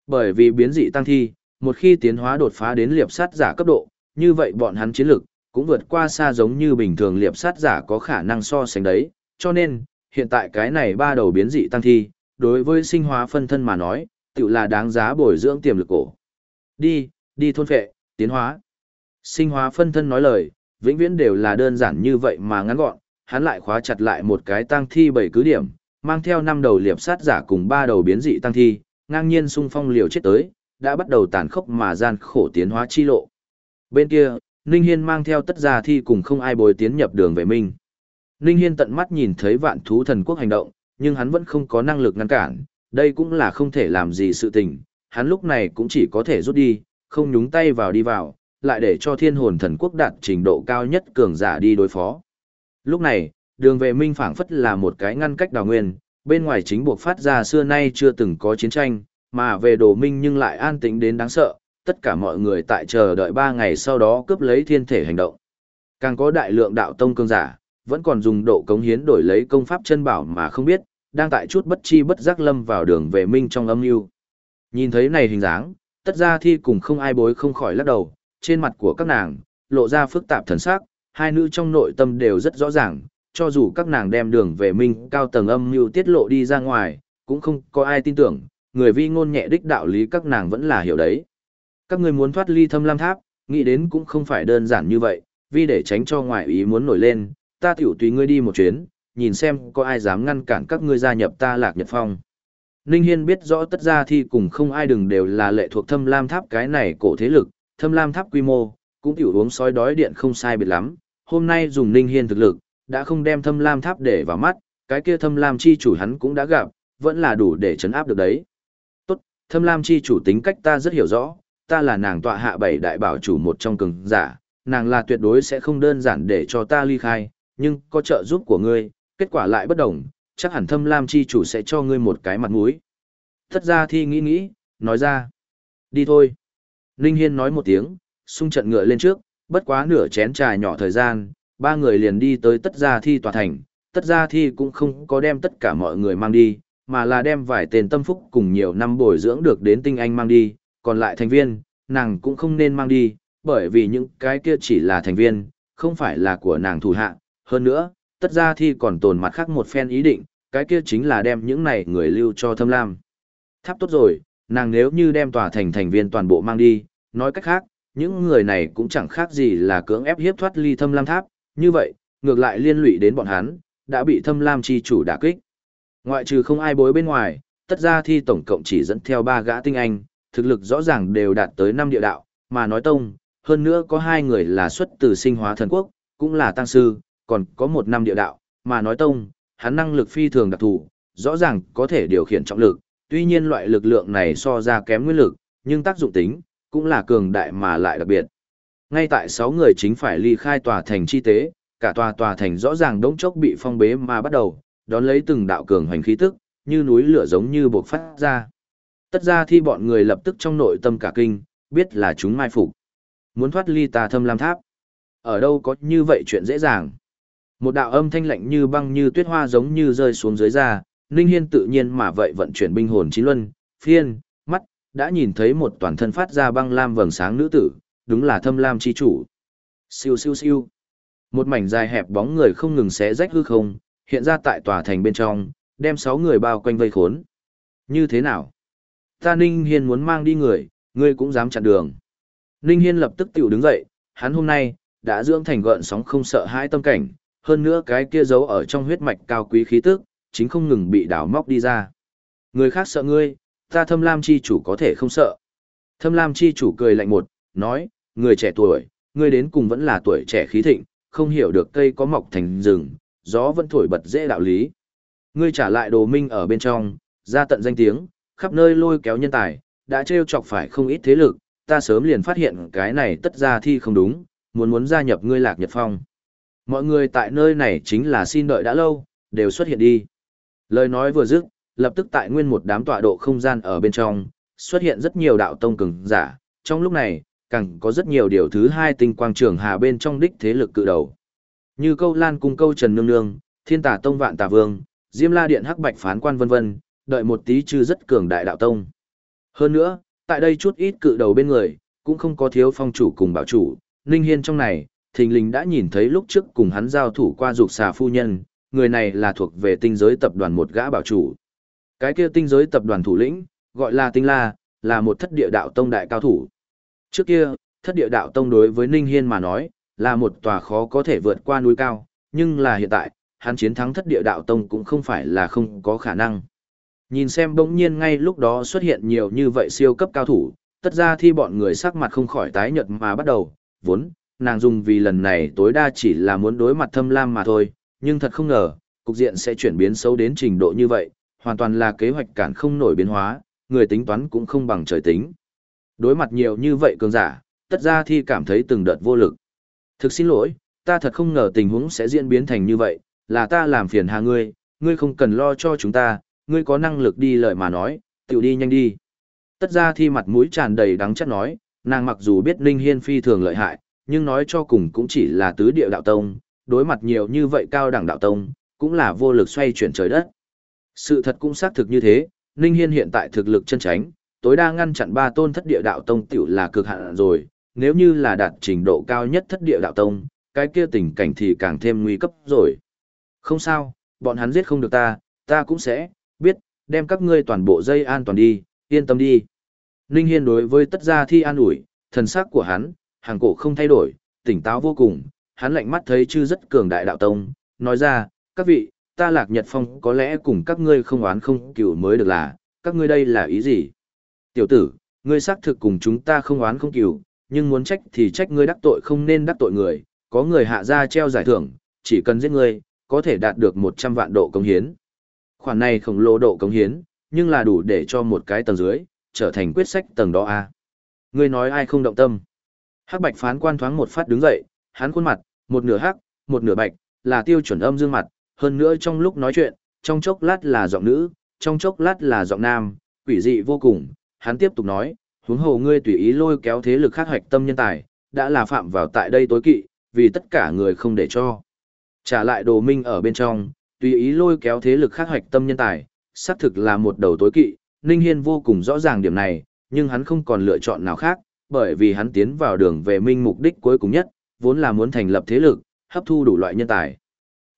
Bởi vì biến dị tăng thi, một khi tiến hóa đột phá đến liệp sát giả cấp độ, như vậy bọn hắn chiến lực cũng vượt qua xa giống như bình thường liệp sát giả có khả năng so sánh đấy, cho nên, hiện tại cái này ba đầu biến dị tăng thi, đối với sinh hóa phân thân mà nói, tự là đáng giá bồi dưỡng tiềm lực cổ. Đi, đi thôn phệ, tiến hóa. Sinh hóa phân thân nói lời, vĩnh viễn đều là đơn giản như vậy mà ngắn gọn, hắn lại khóa chặt lại một cái tăng thi bảy cứ điểm, mang theo năm đầu liệp sát giả cùng ba đầu biến dị tăng thi, ngang nhiên xung phong liều chết tới, đã bắt đầu tàn khốc mà gian khổ tiến hóa chi lộ. Bên kia, Ninh Hiên mang theo tất gia thi cùng không ai bồi tiến nhập đường về minh. Ninh Hiên tận mắt nhìn thấy vạn thú thần quốc hành động, nhưng hắn vẫn không có năng lực ngăn cản, đây cũng là không thể làm gì sự tình, hắn lúc này cũng chỉ có thể rút đi, không nhúng tay vào đi vào, lại để cho thiên hồn thần quốc đạt trình độ cao nhất cường giả đi đối phó. Lúc này, đường về minh phảng phất là một cái ngăn cách đào nguyên, bên ngoài chính buộc phát ra xưa nay chưa từng có chiến tranh, mà về đồ minh nhưng lại an tĩnh đến đáng sợ, tất cả mọi người tại chờ đợi ba ngày sau đó cướp lấy thiên thể hành động. Càng có đại lượng đạo tông cương giả, vẫn còn dùng độ cống hiến đổi lấy công pháp chân bảo mà không biết, đang tại chút bất chi bất giác lâm vào đường về minh trong âm mưu. Nhìn thấy này hình dáng, tất ra thi cùng không ai bối không khỏi lắc đầu, trên mặt của các nàng, lộ ra phức tạp thần sắc, hai nữ trong nội tâm đều rất rõ ràng, cho dù các nàng đem đường về minh cao tầng âm mưu tiết lộ đi ra ngoài, cũng không có ai tin tưởng, người vi ngôn nhẹ đích đạo lý các nàng vẫn là hiểu đấy. Các ngươi muốn thoát ly thâm lam tháp, nghĩ đến cũng không phải đơn giản như vậy, vì để tránh cho ngoại ý muốn nổi lên, ta tiểu tùy ngươi đi một chuyến, nhìn xem có ai dám ngăn cản các ngươi gia nhập ta lạc nhật phong. Ninh Hiên biết rõ tất ra thi cùng không ai đừng đều là lệ thuộc thâm lam tháp cái này cổ thế lực, thâm lam tháp quy mô, cũng tiểu uống sói đói điện không sai biệt lắm, hôm nay dùng Ninh Hiên thực lực, đã không đem thâm lam tháp để vào mắt, cái kia thâm lam chi chủ hắn cũng đã gặp, vẫn là đủ để chấn áp được đấy. Tốt, thâm lam chi chủ tính cách ta rất hiểu rõ, ta là nàng tọa hạ bảy đại bảo chủ một trong cường giả, nàng là tuyệt đối sẽ không đơn giản để cho ta ly khai, nhưng có trợ giúp của ngươi, kết quả lại bất đồng, chắc hẳn thâm lam chi chủ sẽ cho ngươi một cái mặt mũi. Thất ra thi nghĩ nghĩ, nói ra. Đi thôi. Ninh Hiên nói một tiếng, xung trận ngựa lên trước, bất quá nửa chén trà nhỏ thời gian, ba người liền đi tới tất gia thi tòa thành. Tất gia thi cũng không có đem tất cả mọi người mang đi, mà là đem vài tên tâm phúc cùng nhiều năm bồi dưỡng được đến tinh anh mang đi, còn lại thành viên, nàng cũng không nên mang đi, bởi vì những cái kia chỉ là thành viên, không phải là của nàng thủ hạ. Hơn nữa, tất ra thi còn tồn mặt khác một phen ý định, cái kia chính là đem những này người lưu cho thâm lam. Tháp tốt rồi, nàng nếu như đem tòa thành thành viên toàn bộ mang đi, nói cách khác, những người này cũng chẳng khác gì là cưỡng ép hiếp thoát ly thâm lam tháp, như vậy, ngược lại liên lụy đến bọn hắn, đã bị thâm lam chi chủ đả kích. Ngoại trừ không ai bối bên ngoài, tất ra thi tổng cộng chỉ dẫn theo ba gã tinh anh, thực lực rõ ràng đều đạt tới năm địa đạo, mà nói tông, hơn nữa có hai người là xuất từ sinh hóa thần quốc, cũng là tăng sư, còn có một năm địa đạo, mà nói tông, hắn năng lực phi thường đặc thù, rõ ràng có thể điều khiển trọng lực, tuy nhiên loại lực lượng này so ra kém nguyên lực, nhưng tác dụng tính, cũng là cường đại mà lại đặc biệt. Ngay tại 6 người chính phải ly khai tòa thành chi tế, cả tòa tòa thành rõ ràng đống chốc bị phong bế mà bắt đầu, đón lấy từng đạo cường hoành khí tức, như núi lửa giống như bộc phát ra. Tất ra thi bọn người lập tức trong nội tâm cả kinh, biết là chúng mai phục. Muốn thoát ly tà thâm lam tháp. Ở đâu có như vậy chuyện dễ dàng. Một đạo âm thanh lạnh như băng như tuyết hoa giống như rơi xuống dưới ra, Ninh Hiên tự nhiên mà vậy vận chuyển binh hồn chín luân, phiên, mắt, đã nhìn thấy một toàn thân phát ra băng lam vầng sáng nữ tử, đúng là thâm lam chi chủ. Siêu siêu siêu. Một mảnh dài hẹp bóng người không ngừng xé rách hư không, hiện ra tại tòa thành bên trong, đem sáu người bao quanh vây khốn. Như thế nào? Ta Ninh Hiên muốn mang đi người, ngươi cũng dám chặn đường. Ninh Hiên lập tức tiểu đứng dậy, hắn hôm nay, đã dưỡng thành gợn sóng không sợ hãi tâm cảnh, hơn nữa cái kia giấu ở trong huyết mạch cao quý khí tức, chính không ngừng bị đào móc đi ra. Người khác sợ ngươi, ta thâm lam chi chủ có thể không sợ. Thâm lam chi chủ cười lạnh một, nói, người trẻ tuổi, ngươi đến cùng vẫn là tuổi trẻ khí thịnh, không hiểu được cây có mọc thành rừng, gió vẫn thổi bật dễ đạo lý. Ngươi trả lại đồ minh ở bên trong, ra tận danh tiếng, khắp nơi lôi kéo nhân tài, đã trêu chọc phải không ít thế lực, ta sớm liền phát hiện cái này tất ra thi không đúng, muốn muốn gia nhập ngươi lạc nhật phong. Mọi người tại nơi này chính là xin đợi đã lâu, đều xuất hiện đi. Lời nói vừa dứt, lập tức tại nguyên một đám tọa độ không gian ở bên trong, xuất hiện rất nhiều đạo tông cường giả, trong lúc này, càng có rất nhiều điều thứ hai tinh quang trường hà bên trong đích thế lực cự đầu. Như câu lan cung câu Trần Nương Nương, Thiên Tà Tông Vạn Tà Vương, Diêm La Điện Hắc Bạch Phán Quan vân vân, đợi một tí chứ rất cường đại đạo tông. Hơn nữa, tại đây chút ít cự đầu bên người, cũng không có thiếu phong chủ cùng bảo chủ, Ninh Hiên trong này, thình lình đã nhìn thấy lúc trước cùng hắn giao thủ qua dục xà phu nhân, người này là thuộc về tinh giới tập đoàn một gã bảo chủ. Cái kia tinh giới tập đoàn thủ lĩnh, gọi là tinh la, là một thất địa đạo tông đại cao thủ. Trước kia, thất địa đạo tông đối với Ninh Hiên mà nói, là một tòa khó có thể vượt qua núi cao, nhưng là hiện tại, hắn chiến thắng thất địa đạo tông cũng không phải là không có khả năng. Nhìn xem bỗng nhiên ngay lúc đó xuất hiện nhiều như vậy siêu cấp cao thủ, tất ra thi bọn người sắc mặt không khỏi tái nhợt mà bắt đầu, vốn, nàng dùng vì lần này tối đa chỉ là muốn đối mặt thâm lam mà thôi, nhưng thật không ngờ, cục diện sẽ chuyển biến xấu đến trình độ như vậy, hoàn toàn là kế hoạch cản không nổi biến hóa, người tính toán cũng không bằng trời tính. Đối mặt nhiều như vậy cường giả, tất ra thi cảm thấy từng đợt vô lực. Thực xin lỗi, ta thật không ngờ tình huống sẽ diễn biến thành như vậy, là ta làm phiền hà ngươi, ngươi không cần lo cho chúng ta, ngươi có năng lực đi lời mà nói, tiểu đi nhanh đi. Tất ra thi mặt mũi tràn đầy đắng chắc nói, nàng mặc dù biết Ninh Hiên phi thường lợi hại, nhưng nói cho cùng cũng chỉ là tứ địa đạo tông, đối mặt nhiều như vậy cao đẳng đạo tông, cũng là vô lực xoay chuyển trời đất. Sự thật cũng xác thực như thế, Ninh Hiên hiện tại thực lực chân tránh, tối đa ngăn chặn ba tôn thất địa đạo tông tiểu là cực hạn rồi, nếu như là đạt trình độ cao nhất thất địa đạo tông, cái kia tình cảnh thì càng thêm nguy cấp rồi. Không sao, bọn hắn giết không được ta, ta cũng sẽ, biết, đem các ngươi toàn bộ dây an toàn đi, yên tâm đi. Ninh Hiên đối với tất gia thi an ủi, thần sắc của hắn, hàng cổ không thay đổi, tỉnh táo vô cùng, hắn lạnh mắt thấy chư rất cường đại đạo tông, nói ra, các vị, ta lạc nhật phong có lẽ cùng các ngươi không oán không cửu mới được là, các ngươi đây là ý gì? Tiểu tử, ngươi xác thực cùng chúng ta không oán không cửu, nhưng muốn trách thì trách ngươi đắc tội không nên đắc tội người, có người hạ ra treo giải thưởng, chỉ cần giết ngươi, có thể đạt được 100 vạn độ công hiến. Khoản này khổng lồ độ cống hiến, nhưng là đủ để cho một cái tầng dưới, trở thành quyết sách tầng đó a. Ngươi nói ai không động tâm? Hắc Bạch phán quan thoáng một phát đứng dậy, hắn khuôn mặt, một nửa hắc, một nửa bạch, là tiêu chuẩn âm dương mặt, hơn nữa trong lúc nói chuyện, trong chốc lát là giọng nữ, trong chốc lát là giọng nam, quỷ dị vô cùng. Hắn tiếp tục nói, huống hồ ngươi tùy ý lôi kéo thế lực khác hoạch tâm nhân tài, đã là phạm vào tại đây tối kỵ, vì tất cả người không để cho. Trả lại đồ minh ở bên trong, tùy ý lôi kéo thế lực khác hoạch tâm nhân tài, xác thực là một đầu tối kỵ, Ninh Hiên vô cùng rõ ràng điểm này, nhưng hắn không còn lựa chọn nào khác, bởi vì hắn tiến vào đường về minh mục đích cuối cùng nhất, vốn là muốn thành lập thế lực, hấp thu đủ loại nhân tài.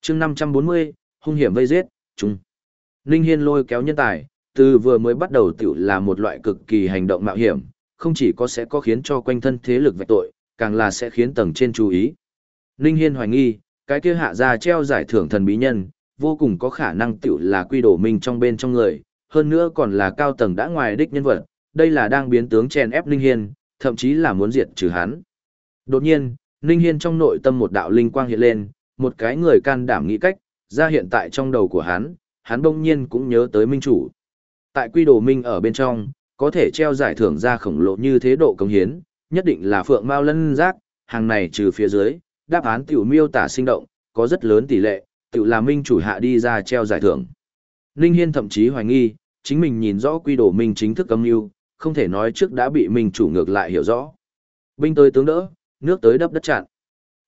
chương 540, hung hiểm vây giết, chung. Ninh Hiên lôi kéo nhân tài, từ vừa mới bắt đầu tiểu là một loại cực kỳ hành động mạo hiểm, không chỉ có sẽ có khiến cho quanh thân thế lực vạch tội, càng là sẽ khiến tầng trên chú ý. Ninh Hiên hoài nghi, cái kia hạ gia treo giải thưởng thần bí nhân, vô cùng có khả năng tiểu là quy đổ mình trong bên trong người, hơn nữa còn là cao tầng đã ngoài đích nhân vật, đây là đang biến tướng chèn ép Ninh Hiên, thậm chí là muốn diệt trừ hắn. Đột nhiên, Ninh Hiên trong nội tâm một đạo linh quang hiện lên, một cái người can đảm nghĩ cách, ra hiện tại trong đầu của hắn, hắn đông nhiên cũng nhớ tới minh chủ. Tại quy đồ minh ở bên trong, có thể treo giải thưởng ra khổng lồ như thế độ công hiến, nhất định là phượng mao lân giác, hàng này trừ phía dưới, đáp án tiểu miêu tả sinh động, có rất lớn tỷ lệ, tự là minh chủ hạ đi ra treo giải thưởng. Ninh Hiên thậm chí hoài nghi, chính mình nhìn rõ quy đồ minh chính thức âm mưu, không thể nói trước đã bị minh chủ ngược lại hiểu rõ. Binh tới tướng đỡ, nước tới đắp đất chặn.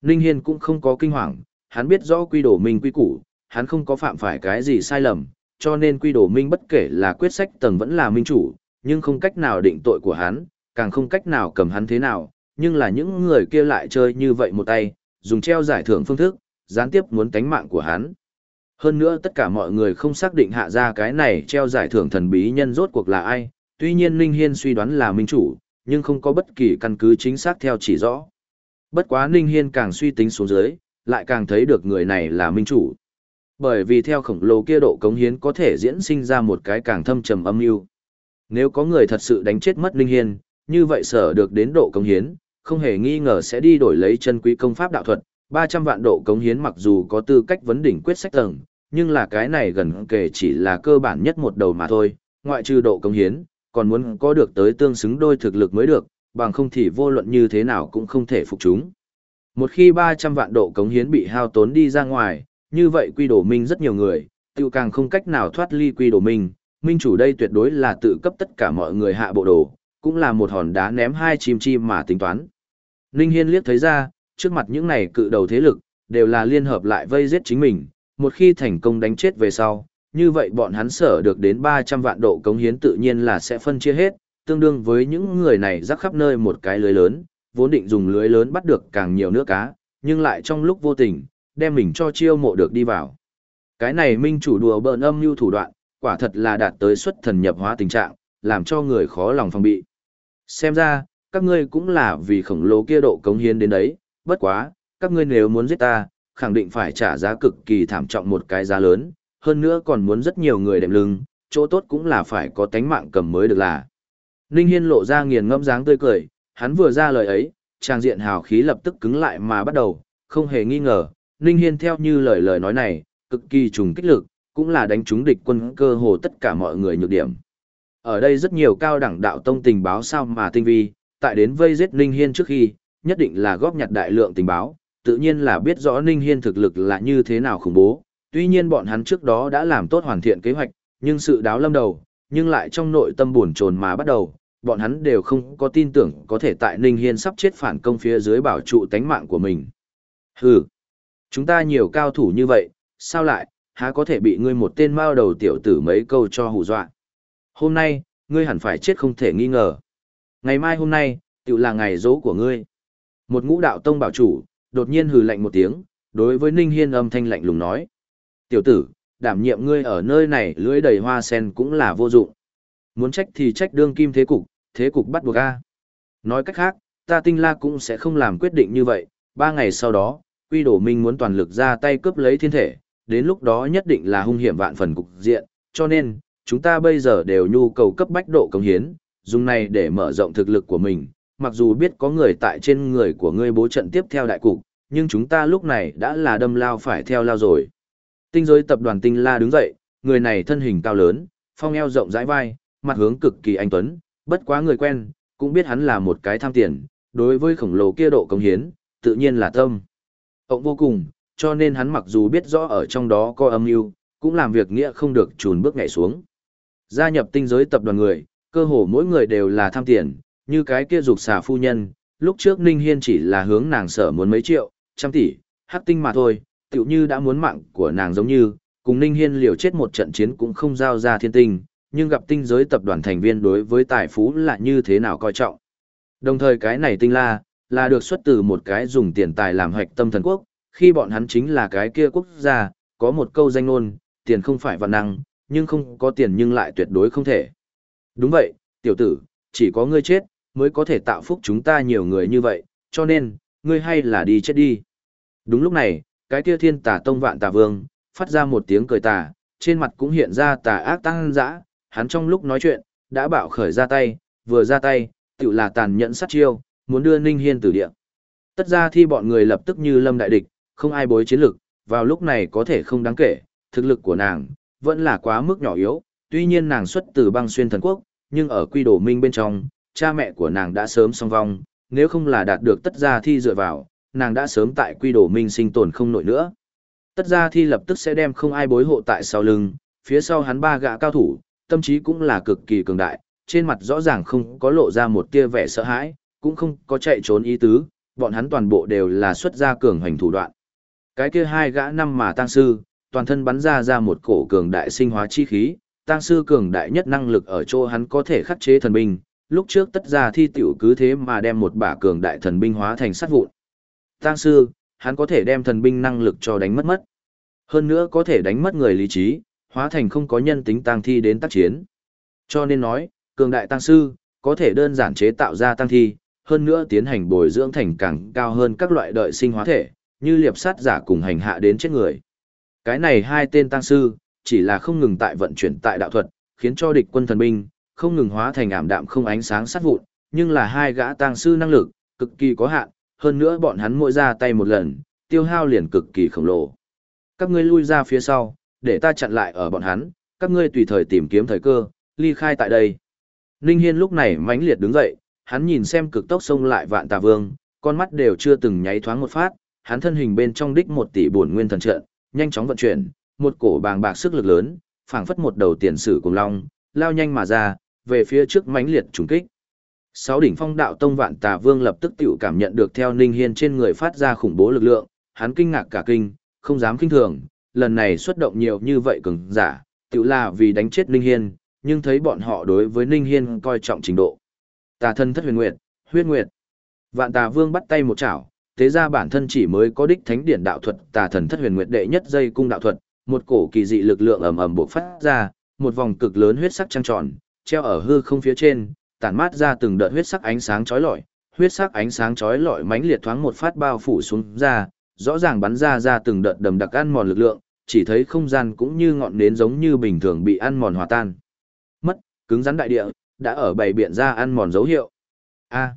Ninh Hiên cũng không có kinh hoàng, hắn biết rõ quy đồ minh quy củ, hắn không có phạm phải cái gì sai lầm, cho nên quy đồ minh bất kể là quyết sách tầng vẫn là minh chủ, nhưng không cách nào định tội của hắn, càng không cách nào cầm hắn thế nào, nhưng là những người kia lại chơi như vậy một tay, dùng treo giải thưởng phương thức, gián tiếp muốn tánh mạng của hắn. Hơn nữa tất cả mọi người không xác định hạ ra cái này treo giải thưởng thần bí nhân rốt cuộc là ai, tuy nhiên Ninh Hiên suy đoán là minh chủ, nhưng không có bất kỳ căn cứ chính xác theo chỉ rõ. Bất quá Ninh Hiên càng suy tính xuống dưới, lại càng thấy được người này là minh chủ. Bởi vì theo khổng lồ kia độ cống hiến có thể diễn sinh ra một cái càng thâm trầm âm mưu. Nếu có người thật sự đánh chết mất Ninh Hiên, như vậy sở được đến độ cống hiến, không hề nghi ngờ sẽ đi đổi lấy chân quý công pháp đạo thuật, 300 vạn độ cống hiến mặc dù có tư cách vấn đỉnh quyết sách tầng, nhưng là cái này gần kể chỉ là cơ bản nhất một đầu mà thôi, ngoại trừ độ cống hiến, còn muốn có được tới tương xứng đôi thực lực mới được, bằng không thì vô luận như thế nào cũng không thể phục chúng. Một khi 300 vạn độ cống hiến bị hao tốn đi ra ngoài, như vậy quy đổ minh rất nhiều người, tiêu càng không cách nào thoát ly quy đổ minh, minh chủ đây tuyệt đối là tự cấp tất cả mọi người hạ bộ đồ, cũng là một hòn đá ném hai chim chim mà tính toán. Ninh Hiên liếc thấy ra, trước mặt những này cự đầu thế lực, đều là liên hợp lại vây giết chính mình, một khi thành công đánh chết về sau, như vậy bọn hắn sở được đến 300 vạn độ cống hiến tự nhiên là sẽ phân chia hết, tương đương với những người này rắc khắp nơi một cái lưới lớn, vốn định dùng lưới lớn bắt được càng nhiều nước cá, nhưng lại trong lúc vô tình, đem mình cho chiêu mộ được đi vào. Cái này minh chủ đùa bỡn âm mưu thủ đoạn, quả thật là đạt tới xuất thần nhập hóa tình trạng, làm cho người khó lòng phòng bị. Xem ra, các ngươi cũng là vì khổng lồ kia độ cống hiến đến đấy, bất quá, các ngươi nếu muốn giết ta, khẳng định phải trả giá cực kỳ thảm trọng một cái giá lớn, hơn nữa còn muốn rất nhiều người đệm lưng, chỗ tốt cũng là phải có tánh mạng cầm mới được là. Ninh Hiên lộ ra nghiền ngẫm dáng tươi cười, hắn vừa ra lời ấy, trang diện hào khí lập tức cứng lại mà bắt đầu, không hề nghi ngờ, Ninh Hiên theo như lời lời nói này, cực kỳ trùng kích lực, cũng là đánh trúng địch quân cơ hồ tất cả mọi người nhược điểm. Ở đây rất nhiều cao đẳng đạo tông tình báo sao mà tinh vi, tại đến vây giết Ninh Hiên trước khi, nhất định là góp nhặt đại lượng tình báo, tự nhiên là biết rõ Ninh Hiên thực lực là như thế nào khủng bố, tuy nhiên bọn hắn trước đó đã làm tốt hoàn thiện kế hoạch, nhưng sự đáo lâm đầu, nhưng lại trong nội tâm buồn chồn mà bắt đầu, bọn hắn đều không có tin tưởng có thể tại Ninh Hiên sắp chết phản công phía dưới bảo trụ tánh mạng của mình. Hừ, chúng ta nhiều cao thủ như vậy, sao lại, há có thể bị ngươi một tên mao đầu tiểu tử mấy câu cho hù dọa. Hôm nay, ngươi hẳn phải chết không thể nghi ngờ. Ngày mai hôm nay, tự là ngày dỗ của ngươi. Một ngũ đạo tông bảo chủ, đột nhiên hừ lạnh một tiếng, đối với Ninh Hiên âm thanh lạnh lùng nói. Tiểu tử, đảm nhiệm ngươi ở nơi này lưỡi đầy hoa sen cũng là vô dụng. Muốn trách thì trách đương kim thế cục, thế cục bắt buộc a. Nói cách khác, ta tinh la cũng sẽ không làm quyết định như vậy, ba ngày sau đó, quy đổ minh muốn toàn lực ra tay cướp lấy thiên thể, đến lúc đó nhất định là hung hiểm vạn phần cục diện, cho nên, chúng ta bây giờ đều nhu cầu cấp bách độ công hiến, dùng này để mở rộng thực lực của mình, mặc dù biết có người tại trên người của ngươi bố trận tiếp theo đại cục, nhưng chúng ta lúc này đã là đâm lao phải theo lao rồi. Tinh giới tập đoàn Tinh La đứng dậy, người này thân hình cao lớn, phong eo rộng rãi vai, mặt hướng cực kỳ anh tuấn, bất quá người quen, cũng biết hắn là một cái tham tiền, đối với khổng lồ kia độ công hiến, tự nhiên là tâm. Ông vô cùng, cho nên hắn mặc dù biết rõ ở trong đó có âm mưu, cũng làm việc nghĩa không được trùn bước nhảy xuống. Gia nhập tinh giới tập đoàn người, cơ hồ mỗi người đều là tham tiền, như cái kia dục xà phu nhân, lúc trước Ninh Hiên chỉ là hướng nàng sở muốn mấy triệu, trăm tỷ, hắc tinh mà thôi, tựu như đã muốn mạng của nàng giống như, cùng Ninh Hiên liều chết một trận chiến cũng không giao ra thiên tinh, nhưng gặp tinh giới tập đoàn thành viên đối với tài phú là như thế nào coi trọng. Đồng thời cái này tinh la, là được xuất từ một cái dùng tiền tài làm hoạch tâm thần quốc, khi bọn hắn chính là cái kia quốc gia, có một câu danh ngôn, tiền không phải vạn năng, nhưng không có tiền nhưng lại tuyệt đối không thể. Đúng vậy, tiểu tử, chỉ có ngươi chết, mới có thể tạo phúc chúng ta nhiều người như vậy, cho nên, ngươi hay là đi chết đi. Đúng lúc này, cái kia thiên tà tông vạn tà vương, phát ra một tiếng cười tà, trên mặt cũng hiện ra tà ác tăng dã, hắn trong lúc nói chuyện, đã bạo khởi ra tay, vừa ra tay, tự là tàn nhẫn sát chiêu, muốn đưa Ninh Hiên tử địa. Tất ra thi bọn người lập tức như lâm đại địch, không ai bối chiến lực, vào lúc này có thể không đáng kể, thực lực của nàng, vẫn là quá mức nhỏ yếu, tuy nhiên nàng xuất từ băng xuyên thần quốc, nhưng ở quy đồ minh bên trong, cha mẹ của nàng đã sớm song vong, nếu không là đạt được tất gia thi dựa vào, nàng đã sớm tại quy đồ minh sinh tồn không nổi nữa. Tất gia thi lập tức sẽ đem không ai bối hộ tại sau lưng, phía sau hắn ba gã cao thủ, tâm trí cũng là cực kỳ cường đại, trên mặt rõ ràng không có lộ ra một tia vẻ sợ hãi, cũng không có chạy trốn ý tứ, bọn hắn toàn bộ đều là xuất gia cường hành thủ đoạn. Cái kia hai gã năm mà tăng sư, toàn thân bắn ra ra một cổ cường đại sinh hóa chi khí, tăng sư cường đại nhất năng lực ở chỗ hắn có thể khắc chế thần binh, lúc trước tất ra thi tiểu cứ thế mà đem một bả cường đại thần binh hóa thành sát vụn. Tăng sư, hắn có thể đem thần binh năng lực cho đánh mất mất. Hơn nữa có thể đánh mất người lý trí, hóa thành không có nhân tính tăng thi đến tác chiến. Cho nên nói, cường đại tăng sư, có thể đơn giản chế tạo ra tăng thi, hơn nữa tiến hành bồi dưỡng thành càng cao hơn các loại đợi sinh hóa thể, như liệp sát giả cùng hành hạ đến chết người. Cái này hai tên tăng sư, chỉ là không ngừng tại vận chuyển tại đạo thuật, khiến cho địch quân thần binh, không ngừng hóa thành ảm đạm không ánh sáng sát vụn, nhưng là hai gã tăng sư năng lực, cực kỳ có hạn, hơn nữa bọn hắn mỗi ra tay một lần, tiêu hao liền cực kỳ khổng lồ. Các ngươi lui ra phía sau, để ta chặn lại ở bọn hắn, các ngươi tùy thời tìm kiếm thời cơ, ly khai tại đây. Ninh Hiên lúc này mãnh liệt đứng dậy, hắn nhìn xem cực tốc xông lại vạn tà vương, con mắt đều chưa từng nháy thoáng một phát, hắn thân hình bên trong đích một tỷ bổn nguyên thần trận, nhanh chóng vận chuyển, một cổ bàng bạc sức lực lớn, phảng phất một đầu tiền sử cùng long, lao nhanh mà ra, về phía trước mãnh liệt trùng kích. Sáu đỉnh phong đạo tông vạn tà vương lập tức tiểu cảm nhận được theo Ninh Hiên trên người phát ra khủng bố lực lượng, hắn kinh ngạc cả kinh, không dám kinh thường, lần này xuất động nhiều như vậy cường giả, tiểu là vì đánh chết Ninh Hiên, nhưng thấy bọn họ đối với Ninh Hiên coi trọng trình độ. Tà thân thất huyền nguyệt, huyết nguyệt. Vạn tà vương bắt tay một chảo, thế ra bản thân chỉ mới có đích thánh điển đạo thuật tà thần thất huyền nguyệt đệ nhất dây cung đạo thuật, một cổ kỳ dị lực lượng ầm ầm bộc phát ra, một vòng cực lớn huyết sắc trăng tròn, treo ở hư không phía trên, tản mát ra từng đợt huyết sắc ánh sáng chói lọi, huyết sắc ánh sáng chói lọi mãnh liệt thoáng một phát bao phủ xuống ra, rõ ràng bắn ra ra từng đợt đầm đặc ăn mòn lực lượng, chỉ thấy không gian cũng như ngọn nến giống như bình thường bị ăn mòn hòa tan. Mất, cứng rắn đại địa, đã ở bảy biện ra ăn mòn dấu hiệu. A.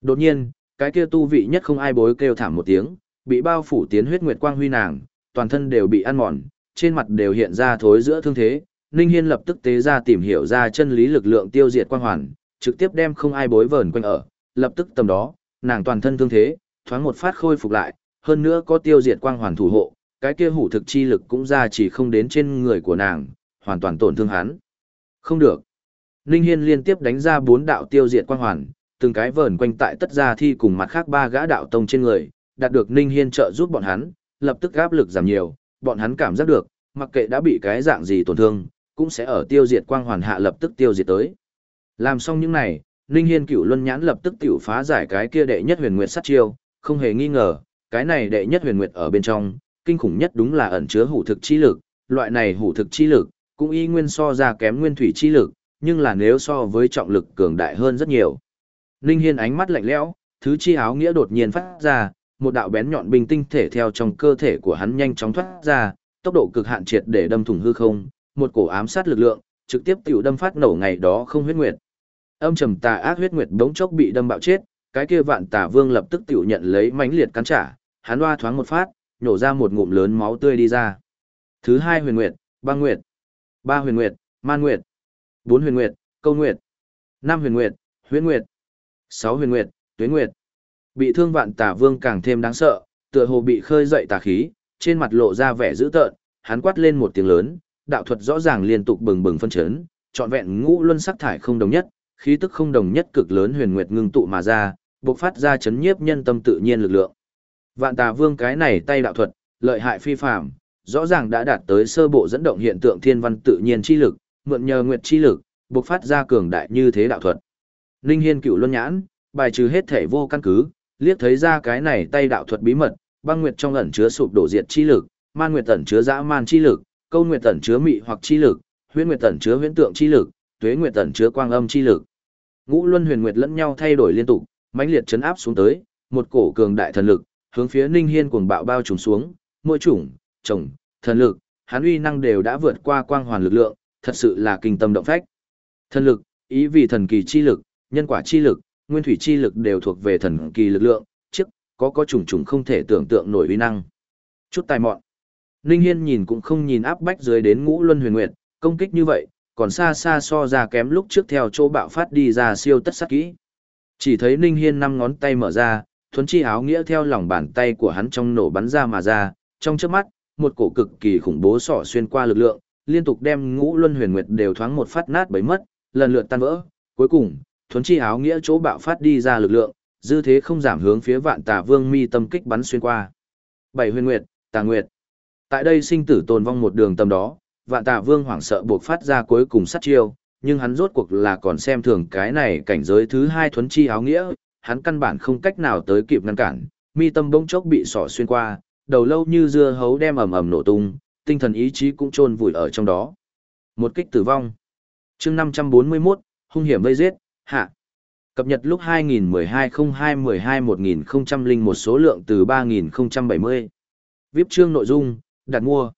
Đột nhiên, cái kia tu vị nhất không ai bối kêu thảm một tiếng, bị bao phủ tiến huyết nguyệt quang huy nàng, toàn thân đều bị ăn mòn, trên mặt đều hiện ra thối giữa thương thế. Ninh Hiên lập tức tế ra tìm hiểu ra chân lý lực lượng tiêu diệt quang hoàn, trực tiếp đem không ai bối vờn quanh ở, lập tức tầm đó, nàng toàn thân thương thế, thoáng một phát khôi phục lại, hơn nữa có tiêu diệt quang hoàn thủ hộ, cái kia hủ thực chi lực cũng ra chỉ không đến trên người của nàng, hoàn toàn tổn thương hắn. Không được. Ninh Hiên liên tiếp đánh ra bốn đạo tiêu diệt quang hoàn, từng cái vờn quanh tại tất gia thi cùng mặt khác ba gã đạo tông trên người, đạt được Ninh Hiên trợ giúp bọn hắn, lập tức áp lực giảm nhiều, bọn hắn cảm giác được, mặc kệ đã bị cái dạng gì tổn thương, cũng sẽ ở tiêu diệt quang hoàn hạ lập tức tiêu diệt tới. Làm xong những này, Ninh Hiên cửu luân nhãn lập tức tiểu phá giải cái kia đệ nhất huyền nguyệt sát chiêu, không hề nghi ngờ, cái này đệ nhất huyền nguyệt ở bên trong, kinh khủng nhất đúng là ẩn chứa hủ thực chi lực, loại này hủ thực chi lực, cũng y nguyên so ra kém nguyên thủy chi lực, nhưng là nếu so với trọng lực cường đại hơn rất nhiều. Ninh Hiên ánh mắt lạnh lẽo, thứ chi áo nghĩa đột nhiên phát ra, một đạo bén nhọn bình tinh thể theo trong cơ thể của hắn nhanh chóng thoát ra, tốc độ cực hạn triệt để đâm thủng hư không, một cổ ám sát lực lượng, trực tiếp tiểu đâm phát nổ ngày đó không huyết nguyệt. Âm trầm tà ác huyết nguyệt đống chốc bị đâm bạo chết, cái kia vạn tà vương lập tức tiểu nhận lấy mãnh liệt cắn trả, hắn loa thoáng một phát, nhổ ra một ngụm lớn máu tươi đi ra. Thứ hai huyền nguyệt, băng nguyệt. Ba huyền nguyệt, man nguyệt. Bốn huyền nguyệt, câu nguyệt. Năm huyền nguyệt, huyễn nguyệt. Sáu huyền nguyệt, tuyến nguyệt. Bị thương vạn tà vương càng thêm đáng sợ, tựa hồ bị khơi dậy tà khí, trên mặt lộ ra vẻ dữ tợn, hắn quát lên một tiếng lớn, đạo thuật rõ ràng liên tục bừng bừng phân chấn, trọn vẹn ngũ luân sắc thải không đồng nhất, khí tức không đồng nhất cực lớn huyền nguyệt ngưng tụ mà ra, bộc phát ra chấn nhiếp nhân tâm tự nhiên lực lượng. Vạn Tà Vương cái này tay đạo thuật, lợi hại phi phàm, rõ ràng đã đạt tới sơ bộ dẫn động hiện tượng thiên văn tự nhiên chi lực, mượn nhờ nguyệt chi lực, bộc phát ra cường đại như thế đạo thuật. Linh Hiên cựu luân nhãn, bài trừ hết thể vô căn cứ, liếc thấy ra cái này tay đạo thuật bí mật, băng nguyệt trong ẩn chứa sụp đổ diệt chi lực, man nguyệt ẩn chứa dã man chi lực, câu nguyệt tẩn chứa mị hoặc chi lực, huyễn nguyệt tẩn chứa huyễn tượng chi lực, tuế nguyệt tẩn chứa quang âm chi lực. Ngũ luân huyền nguyệt lẫn nhau thay đổi liên tục, mãnh liệt chấn áp xuống tới, một cổ cường đại thần lực, hướng phía Ninh Hiên cuồng bạo bao trùm xuống, mỗi chủng, chồng, thần lực, hắn uy năng đều đã vượt qua quang hoàn lực lượng, thật sự là kinh tâm động phách. Thần lực, ý vì thần kỳ chi lực, nhân quả chi lực, nguyên thủy chi lực đều thuộc về thần kỳ lực lượng, trước, có có trùng trùng không thể tưởng tượng nổi uy năng. Chút tài mọn. Ninh Hiên nhìn cũng không nhìn áp bách dưới đến ngũ luân huyền nguyệt, công kích như vậy, còn xa xa so ra kém lúc trước theo chỗ bạo phát đi ra siêu tất sát kỹ. Chỉ thấy Ninh Hiên năm ngón tay mở ra, thuấn chi áo nghĩa theo lòng bàn tay của hắn trong nổ bắn ra mà ra, trong chớp mắt, một cổ cực kỳ khủng bố sỏ xuyên qua lực lượng, liên tục đem ngũ luân huyền nguyệt đều thoáng một phát nát bấy mất, lần lượt tan vỡ. Cuối cùng, thuấn chi áo nghĩa chỗ bạo phát đi ra lực lượng, dư thế không giảm hướng phía vạn tà vương mi tâm kích bắn xuyên qua. Bảy huyền nguyệt, tà nguyệt. Tại đây sinh tử tồn vong một đường tâm đó, vạn tà vương hoảng sợ buộc phát ra cuối cùng sát chiêu, nhưng hắn rốt cuộc là còn xem thường cái này cảnh giới thứ hai thuấn chi áo nghĩa, hắn căn bản không cách nào tới kịp ngăn cản, mi tâm bỗng chốc bị sỏ xuyên qua, đầu lâu như dưa hấu đem ầm ầm nổ tung, tinh thần ý chí cũng chôn vùi ở trong đó. Một kích tử vong. Chương 541, hung hiểm vây giết, hạ. Cập nhật lúc 2012-02-12-1001 số lượng từ 3070. VIP chương nội dung, đặt mua.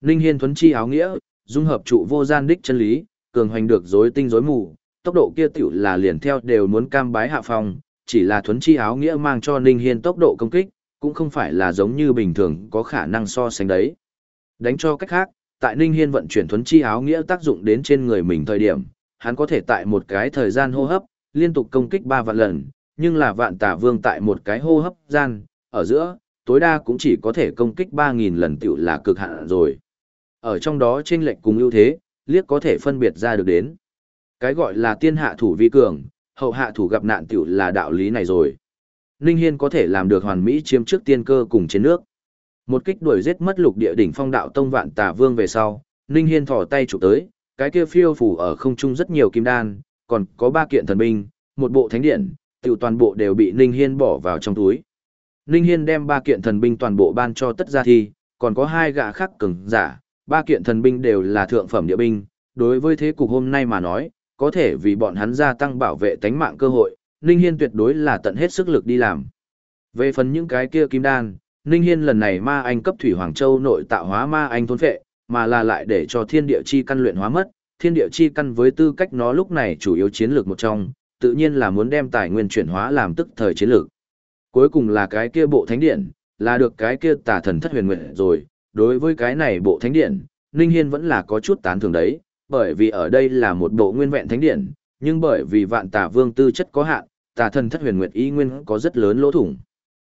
Ninh Hiên thuấn chi áo nghĩa, dung hợp trụ vô gian đích chân lý, cường hoành được rối tinh rối mù, tốc độ kia tiểu là liền theo đều muốn cam bái hạ phòng, chỉ là thuấn chi áo nghĩa mang cho Ninh Hiên tốc độ công kích, cũng không phải là giống như bình thường có khả năng so sánh đấy. Đánh cho cách khác, tại Ninh Hiên vận chuyển thuấn chi áo nghĩa tác dụng đến trên người mình thời điểm, hắn có thể tại một cái thời gian hô hấp, liên tục công kích 3 vạn lần, nhưng là vạn tả vương tại một cái hô hấp gian, ở giữa, tối đa cũng chỉ có thể công kích 3.000 lần tiểu là cực hạn rồi. Ở trong đó trên lệnh cùng ưu thế, liếc có thể phân biệt ra được đến. Cái gọi là tiên hạ thủ vi cường, hậu hạ thủ gặp nạn tiểu là đạo lý này rồi. Ninh Hiên có thể làm được hoàn mỹ chiếm trước tiên cơ cùng trên nước. Một kích đuổi giết mất lục địa đỉnh phong đạo tông vạn tà vương về sau, Ninh Hiên thò tay chụp tới, cái kia phiêu phủ ở không trung rất nhiều kim đan, còn có ba kiện thần binh, một bộ thánh điện, tiểu toàn bộ đều bị Ninh Hiên bỏ vào trong túi. Ninh Hiên đem ba kiện thần binh toàn bộ ban cho tất gia thi, còn có hai gã khác cường giả, ba kiện thần binh đều là thượng phẩm địa binh, đối với thế cục hôm nay mà nói, có thể vì bọn hắn gia tăng bảo vệ tánh mạng cơ hội, Ninh Hiên tuyệt đối là tận hết sức lực đi làm. Về phần những cái kia kim đan, Ninh Hiên lần này ma anh cấp thủy Hoàng Châu nội tạo hóa ma anh thôn phệ, mà là lại để cho thiên địa chi căn luyện hóa mất, thiên địa chi căn với tư cách nó lúc này chủ yếu chiến lược một trong, tự nhiên là muốn đem tài nguyên chuyển hóa làm tức thời chiến lược. Cuối cùng là cái kia bộ thánh điện, là được cái kia tà thần thất huyền nguyện rồi, đối với cái này bộ thánh điện, Ninh Hiên vẫn là có chút tán thưởng đấy, bởi vì ở đây là một bộ nguyên vẹn thánh điện, nhưng bởi vì vạn tà vương tư chất có hạn, tà thần thất huyền nguyệt y nguyên có rất lớn lỗ thủng.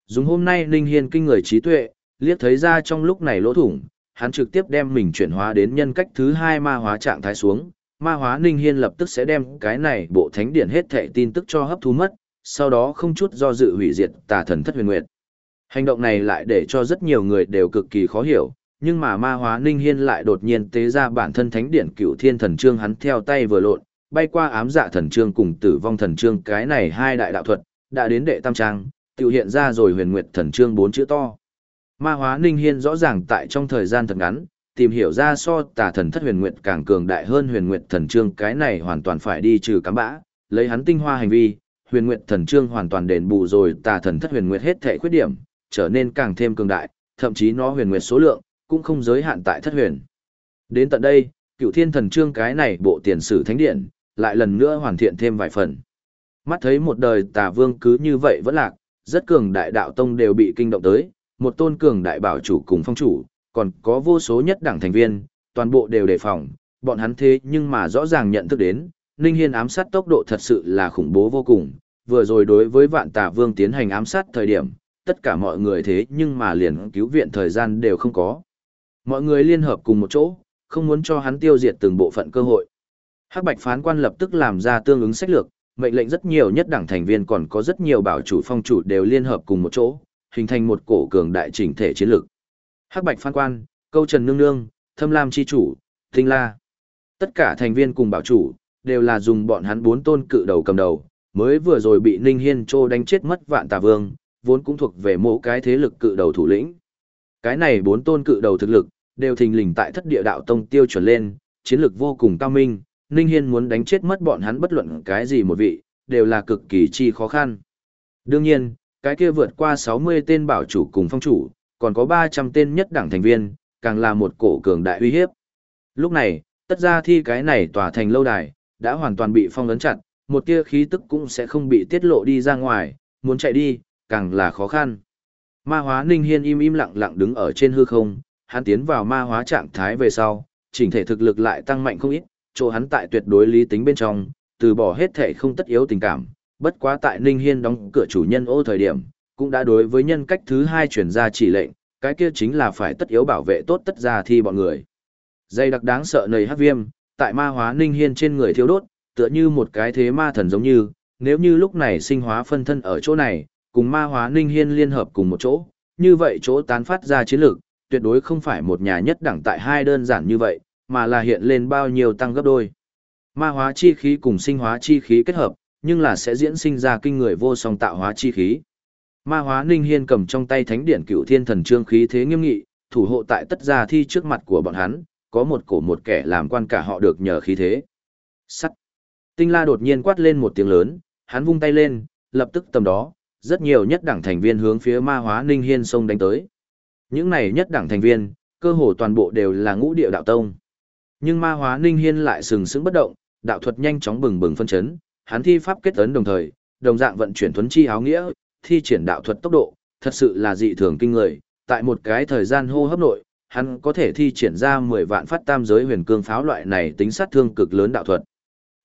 Dùng hôm nay Ninh Hiên kinh người trí tuệ, liếc thấy ra trong lúc này lỗ thủng, hắn trực tiếp đem mình chuyển hóa đến nhân cách thứ hai ma hóa trạng thái xuống. Ma hóa Ninh Hiên lập tức sẽ đem cái này bộ thánh điển hết thảy tin tức cho hấp thu mất, sau đó không chút do dự hủy diệt tà thần thất huyền nguyệt. Hành động này lại để cho rất nhiều người đều cực kỳ khó hiểu, nhưng mà ma hóa Ninh Hiên lại đột nhiên tế ra bản thân thánh điển cựu thiên thần trương hắn theo tay vừa lộn, bay qua ám dạ thần trương cùng tử vong thần trương cái này hai đại đạo thuật, đã đến đệ tam trang, tiểu hiện ra rồi huyền nguyệt thần trương bốn chữ to. Ma hóa Ninh Hiên rõ ràng tại trong thời gian thật ngắn, tìm hiểu ra so tà thần thất huyền nguyệt càng cường đại hơn huyền nguyệt thần trương cái này hoàn toàn phải đi trừ cám bã, lấy hắn tinh hoa hành vi, huyền nguyệt thần trương hoàn toàn đền bù rồi tà thần thất huyền nguyệt hết thể khuyết điểm, trở nên càng thêm cường đại, thậm chí nó huyền nguyệt số lượng, cũng không giới hạn tại thất huyền. Đến tận đây, cựu thiên thần trương cái này bộ tiền sử thánh điện, lại lần nữa hoàn thiện thêm vài phần. Mắt thấy một đời tà vương cứ như vậy vẫn lạc, rất cường đại đạo tông đều bị kinh động tới, một tôn cường đại bảo chủ cùng phong chủ, còn có vô số nhất đảng thành viên, toàn bộ đều đề phòng, bọn hắn thế nhưng mà rõ ràng nhận thức đến, Ninh Hiên ám sát tốc độ thật sự là khủng bố vô cùng, vừa rồi đối với vạn tà vương tiến hành ám sát thời điểm, tất cả mọi người thế nhưng mà liền cứu viện thời gian đều không có. Mọi người liên hợp cùng một chỗ, không muốn cho hắn tiêu diệt từng bộ phận cơ hội. Hắc Bạch phán quan lập tức làm ra tương ứng sách lược, mệnh lệnh rất nhiều nhất đảng thành viên còn có rất nhiều bảo chủ phong chủ đều liên hợp cùng một chỗ, hình thành một cổ cường đại chỉnh thể chiến lược. Hắc Bạch phán quan, Câu Trần Nương Nương, Thâm Lam chi chủ, Tinh La. Tất cả thành viên cùng bảo chủ đều là dùng bọn hắn bốn tôn cự đầu cầm đầu, mới vừa rồi bị Ninh Hiên Trô đánh chết mất vạn tà vương, vốn cũng thuộc về mỗi cái thế lực cự đầu thủ lĩnh. Cái này bốn tôn cự đầu thực lực, đều thình lình tại thất địa đạo tông tiêu chuẩn lên, chiến lực vô cùng cao minh, Ninh Hiên muốn đánh chết mất bọn hắn bất luận cái gì một vị, đều là cực kỳ chi khó khăn. Đương nhiên, cái kia vượt qua 60 tên bảo chủ cùng phong chủ, còn có 300 tên nhất đảng thành viên, càng là một cổ cường đại uy hiếp. Lúc này, tất ra thi cái này tỏa thành lâu đài, đã hoàn toàn bị phong ấn chặt, một tia khí tức cũng sẽ không bị tiết lộ đi ra ngoài, muốn chạy đi, càng là khó khăn. Ma hóa Ninh Hiên im im lặng lặng đứng ở trên hư không, hắn tiến vào ma hóa trạng thái về sau, chỉnh thể thực lực lại tăng mạnh không ít, chỗ hắn tại tuyệt đối lý tính bên trong, từ bỏ hết thể không tất yếu tình cảm, bất quá tại Ninh Hiên đóng cửa chủ nhân ô thời điểm, cũng đã đối với nhân cách thứ hai truyền ra chỉ lệnh, cái kia chính là phải tất yếu bảo vệ tốt tất ra thi bọn người. Dây đặc đáng sợ nầy hắc viêm, tại ma hóa Ninh Hiên trên người thiếu đốt, tựa như một cái thế ma thần giống như, nếu như lúc này sinh hóa phân thân ở chỗ này, cùng ma hóa Ninh Hiên liên hợp cùng một chỗ, như vậy chỗ tán phát ra chiến lược, tuyệt đối không phải một nhà nhất đẳng tại hai đơn giản như vậy, mà là hiện lên bao nhiêu tăng gấp đôi. Ma hóa chi khí cùng sinh hóa chi khí kết hợp, nhưng là sẽ diễn sinh ra kinh người vô song tạo hóa chi khí. Ma hóa Ninh Hiên cầm trong tay thánh điển cựu thiên thần trương khí thế nghiêm nghị, thủ hộ tại tất gia thi trước mặt của bọn hắn, có một cổ một kẻ làm quan cả họ được nhờ khí thế. Sắt. Tinh La đột nhiên quát lên một tiếng lớn, hắn vung tay lên, lập tức tầm đó, rất nhiều nhất đảng thành viên hướng phía ma hóa Ninh Hiên sông đánh tới. Những này nhất đảng thành viên, cơ hồ toàn bộ đều là ngũ địa đạo tông. Nhưng ma hóa Ninh Hiên lại sừng sững bất động, đạo thuật nhanh chóng bừng bừng phân chấn, hắn thi pháp kết ấn đồng thời, đồng dạng vận chuyển thuấn chi áo nghĩa, thi triển đạo thuật tốc độ, thật sự là dị thường kinh người, tại một cái thời gian hô hấp nội, hắn có thể thi triển ra 10 vạn phát tam giới huyền cương pháo loại này tính sát thương cực lớn đạo thuật.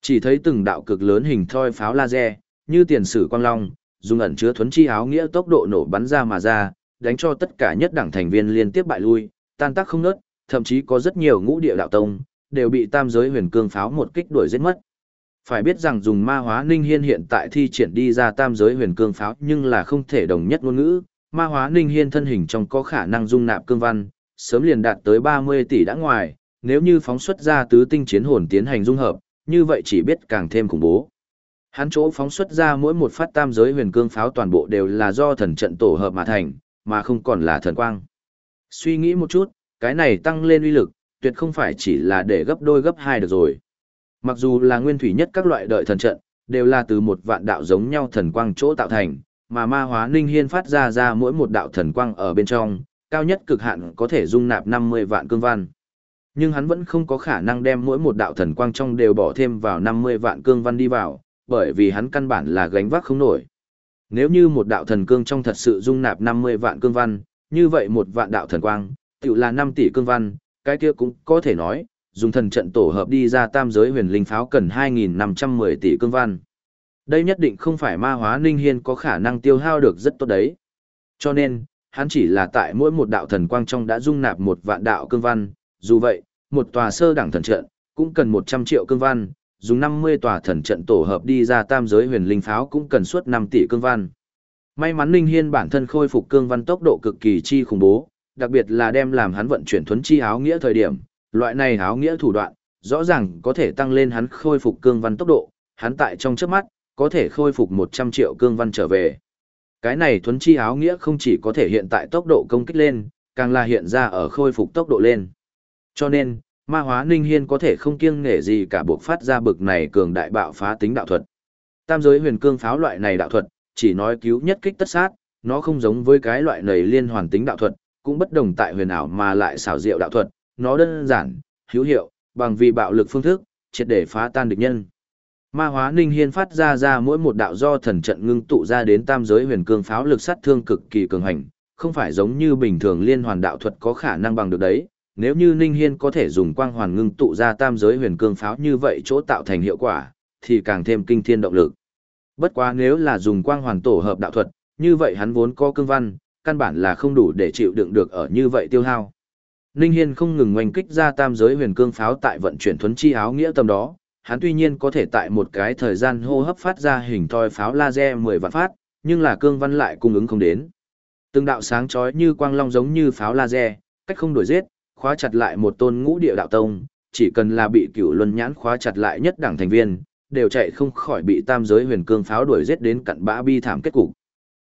Chỉ thấy từng đạo cực lớn hình thoi pháo laser, như tiền sử quang long, dùng ẩn chứa thuấn chi áo nghĩa tốc độ nổ bắn ra mà ra, đánh cho tất cả nhất đẳng thành viên liên tiếp bại lui, tan tác không nớt, thậm chí có rất nhiều ngũ địa đạo tông, đều bị tam giới huyền cương pháo một kích đuổi giết mất. Phải biết rằng dùng ma hóa ninh hiên hiện tại thi triển đi ra tam giới huyền cương pháo nhưng là không thể đồng nhất ngôn ngữ, ma hóa ninh hiên thân hình trong có khả năng dung nạp cương văn, sớm liền đạt tới 30 tỷ đã ngoài, nếu như phóng xuất ra tứ tinh chiến hồn tiến hành dung hợp, như vậy chỉ biết càng thêm khủng bố. Hắn chỗ phóng xuất ra mỗi một phát tam giới huyền cương pháo toàn bộ đều là do thần trận tổ hợp mà thành, mà không còn là thần quang. Suy nghĩ một chút, cái này tăng lên uy lực, tuyệt không phải chỉ là để gấp đôi gấp hai được rồi. Mặc dù là nguyên thủy nhất các loại đợi thần trận, đều là từ một vạn đạo giống nhau thần quang chỗ tạo thành, mà ma hóa ninh hiên phát ra ra mỗi một đạo thần quang ở bên trong, cao nhất cực hạn có thể dung nạp 50 vạn cương văn. Nhưng hắn vẫn không có khả năng đem mỗi một đạo thần quang trong đều bỏ thêm vào 50 vạn cương văn đi vào, bởi vì hắn căn bản là gánh vác không nổi. Nếu như một đạo thần cương trong thật sự dung nạp 50 vạn cương văn, như vậy một vạn đạo thần quang, tự là 5 tỷ cương văn, cái kia cũng có thể nói, dùng thần trận tổ hợp đi ra tam giới huyền linh pháo cần 2.510 tỷ cương văn. Đây nhất định không phải ma hóa ninh hiên có khả năng tiêu hao được rất tốt đấy. Cho nên, hắn chỉ là tại mỗi một đạo thần quang trong đã dung nạp một vạn đạo cương văn, dù vậy, một tòa sơ đẳng thần trận, cũng cần 100 triệu cương văn, dùng 50 tòa thần trận tổ hợp đi ra tam giới huyền linh pháo cũng cần suốt 5 tỷ cương văn. May mắn Ninh Hiên bản thân khôi phục cương văn tốc độ cực kỳ chi khủng bố, đặc biệt là đem làm hắn vận chuyển thuấn chi áo nghĩa thời điểm, loại này áo nghĩa thủ đoạn, rõ ràng có thể tăng lên hắn khôi phục cương văn tốc độ, hắn tại trong chớp mắt, có thể khôi phục 100 triệu cương văn trở về. Cái này thuấn chi áo nghĩa không chỉ có thể hiện tại tốc độ công kích lên, càng là hiện ra ở khôi phục tốc độ lên. Cho nên, ma hóa ninh hiên có thể không kiêng nể gì cả buộc phát ra bực này cường đại bạo phá tính đạo thuật. Tam giới huyền cương pháo loại này đạo thuật, chỉ nói cứu nhất kích tất sát, nó không giống với cái loại này liên hoàn tính đạo thuật, cũng bất đồng tại huyền ảo mà lại xảo diệu đạo thuật, nó đơn giản, hữu hiệu, bằng vì bạo lực phương thức, triệt để phá tan địch nhân. Ma hóa ninh hiên phát ra ra mỗi một đạo do thần trận ngưng tụ ra đến tam giới huyền cương pháo lực sát thương cực kỳ cường hành, không phải giống như bình thường liên hoàn đạo thuật có khả năng bằng được đấy. Nếu như Ninh Hiên có thể dùng quang hoàn ngưng tụ ra tam giới huyền cương pháo như vậy chỗ tạo thành hiệu quả, thì càng thêm kinh thiên động lực. Bất quá nếu là dùng quang hoàn tổ hợp đạo thuật, như vậy hắn vốn có cương văn, căn bản là không đủ để chịu đựng được ở như vậy tiêu hao. Ninh Hiên không ngừng oanh kích ra tam giới huyền cương pháo tại vận chuyển thuấn chi áo nghĩa tầm đó, hắn tuy nhiên có thể tại một cái thời gian hô hấp phát ra hình thoi pháo laser 10 vạn phát, nhưng là cương văn lại cung ứng không đến. Từng đạo sáng chói như quang long giống như pháo laser, cách không đổi giết, khóa chặt lại một tôn ngũ địa đạo tông, chỉ cần là bị cửu luân nhãn khóa chặt lại nhất đẳng thành viên, đều chạy không khỏi bị tam giới huyền cương pháo đuổi giết đến cặn bã bi thảm kết cục.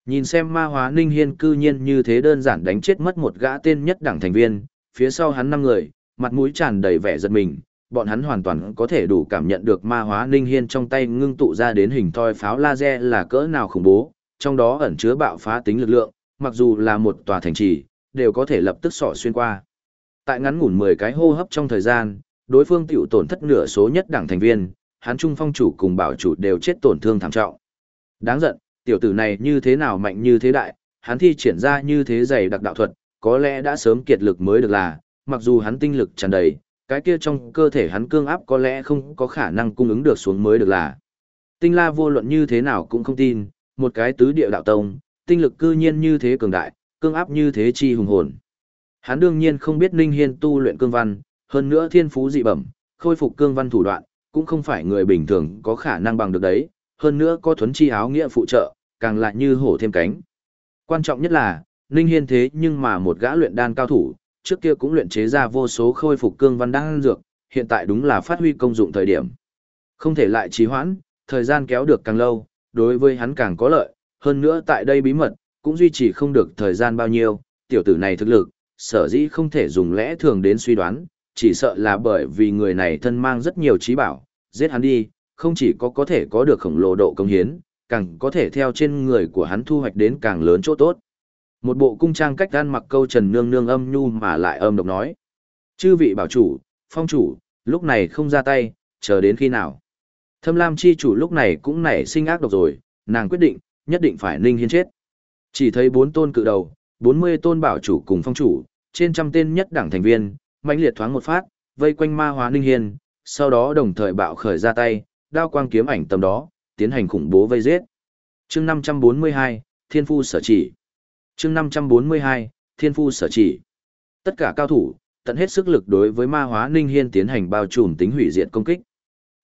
Nhìn xem ma hóa ninh hiên cư nhiên như thế đơn giản đánh chết mất một gã tên nhất đẳng thành viên, phía sau hắn năm người, mặt mũi tràn đầy vẻ giật mình, bọn hắn hoàn toàn có thể đủ cảm nhận được ma hóa ninh hiên trong tay ngưng tụ ra đến hình thoi pháo laser là cỡ nào khủng bố, trong đó ẩn chứa bạo phá tính lực lượng, mặc dù là một tòa thành trì, đều có thể lập tức sỏ xuyên qua. Tại ngắn ngủn 10 cái hô hấp trong thời gian, đối phương tiểu tổn thất nửa số nhất đẳng thành viên, hắn trung phong chủ cùng bảo chủ đều chết tổn thương thảm trọng. Đáng giận, tiểu tử này như thế nào mạnh như thế đại, hắn thi triển ra như thế dày đặc đạo thuật, có lẽ đã sớm kiệt lực mới được là, mặc dù hắn tinh lực tràn đầy, cái kia trong cơ thể hắn cương áp có lẽ không có khả năng cung ứng được xuống mới được là. Tinh la vô luận như thế nào cũng không tin, một cái tứ địa đạo tông, tinh lực cư nhiên như thế cường đại, cương áp như thế chi hùng hồn. Hắn đương nhiên không biết Ninh Hiên tu luyện cương văn, hơn nữa thiên phú dị bẩm, khôi phục cương văn thủ đoạn, cũng không phải người bình thường có khả năng bằng được đấy, hơn nữa có thuấn chi áo nghĩa phụ trợ, càng lại như hổ thêm cánh. Quan trọng nhất là, Ninh Hiên thế nhưng mà một gã luyện đan cao thủ, trước kia cũng luyện chế ra vô số khôi phục cương văn đan dược, hiện tại đúng là phát huy công dụng thời điểm. Không thể lại trì hoãn, thời gian kéo được càng lâu, đối với hắn càng có lợi, hơn nữa tại đây bí mật, cũng duy trì không được thời gian bao nhiêu, tiểu tử này thực lực, sở dĩ không thể dùng lẽ thường đến suy đoán, chỉ sợ là bởi vì người này thân mang rất nhiều trí bảo, giết hắn đi, không chỉ có có thể có được khổng lồ độ công hiến, càng có thể theo trên người của hắn thu hoạch đến càng lớn chỗ tốt. Một bộ cung trang cách gan mặc câu trần nương nương âm nhu mà lại âm độc nói. Chư vị bảo chủ, phong chủ, lúc này không ra tay, chờ đến khi nào. Thâm Lam chi chủ lúc này cũng nảy sinh ác độc rồi, nàng quyết định, nhất định phải ninh hiên chết. Chỉ thấy bốn tôn cự đầu, bốn mươi tôn bảo chủ cùng phong chủ, trên trăm tên nhất đảng thành viên, mãnh liệt thoáng một phát, vây quanh ma hóa ninh hiên, sau đó đồng thời bạo khởi ra tay, đao quang kiếm ảnh tầm đó, tiến hành khủng bố vây giết. Chương 542, Thiên phu sở chỉ. Chương 542, Thiên phu sở chỉ. Tất cả cao thủ, tận hết sức lực đối với Ma Hóa Ninh Hiên tiến hành bao trùm tính hủy diệt công kích.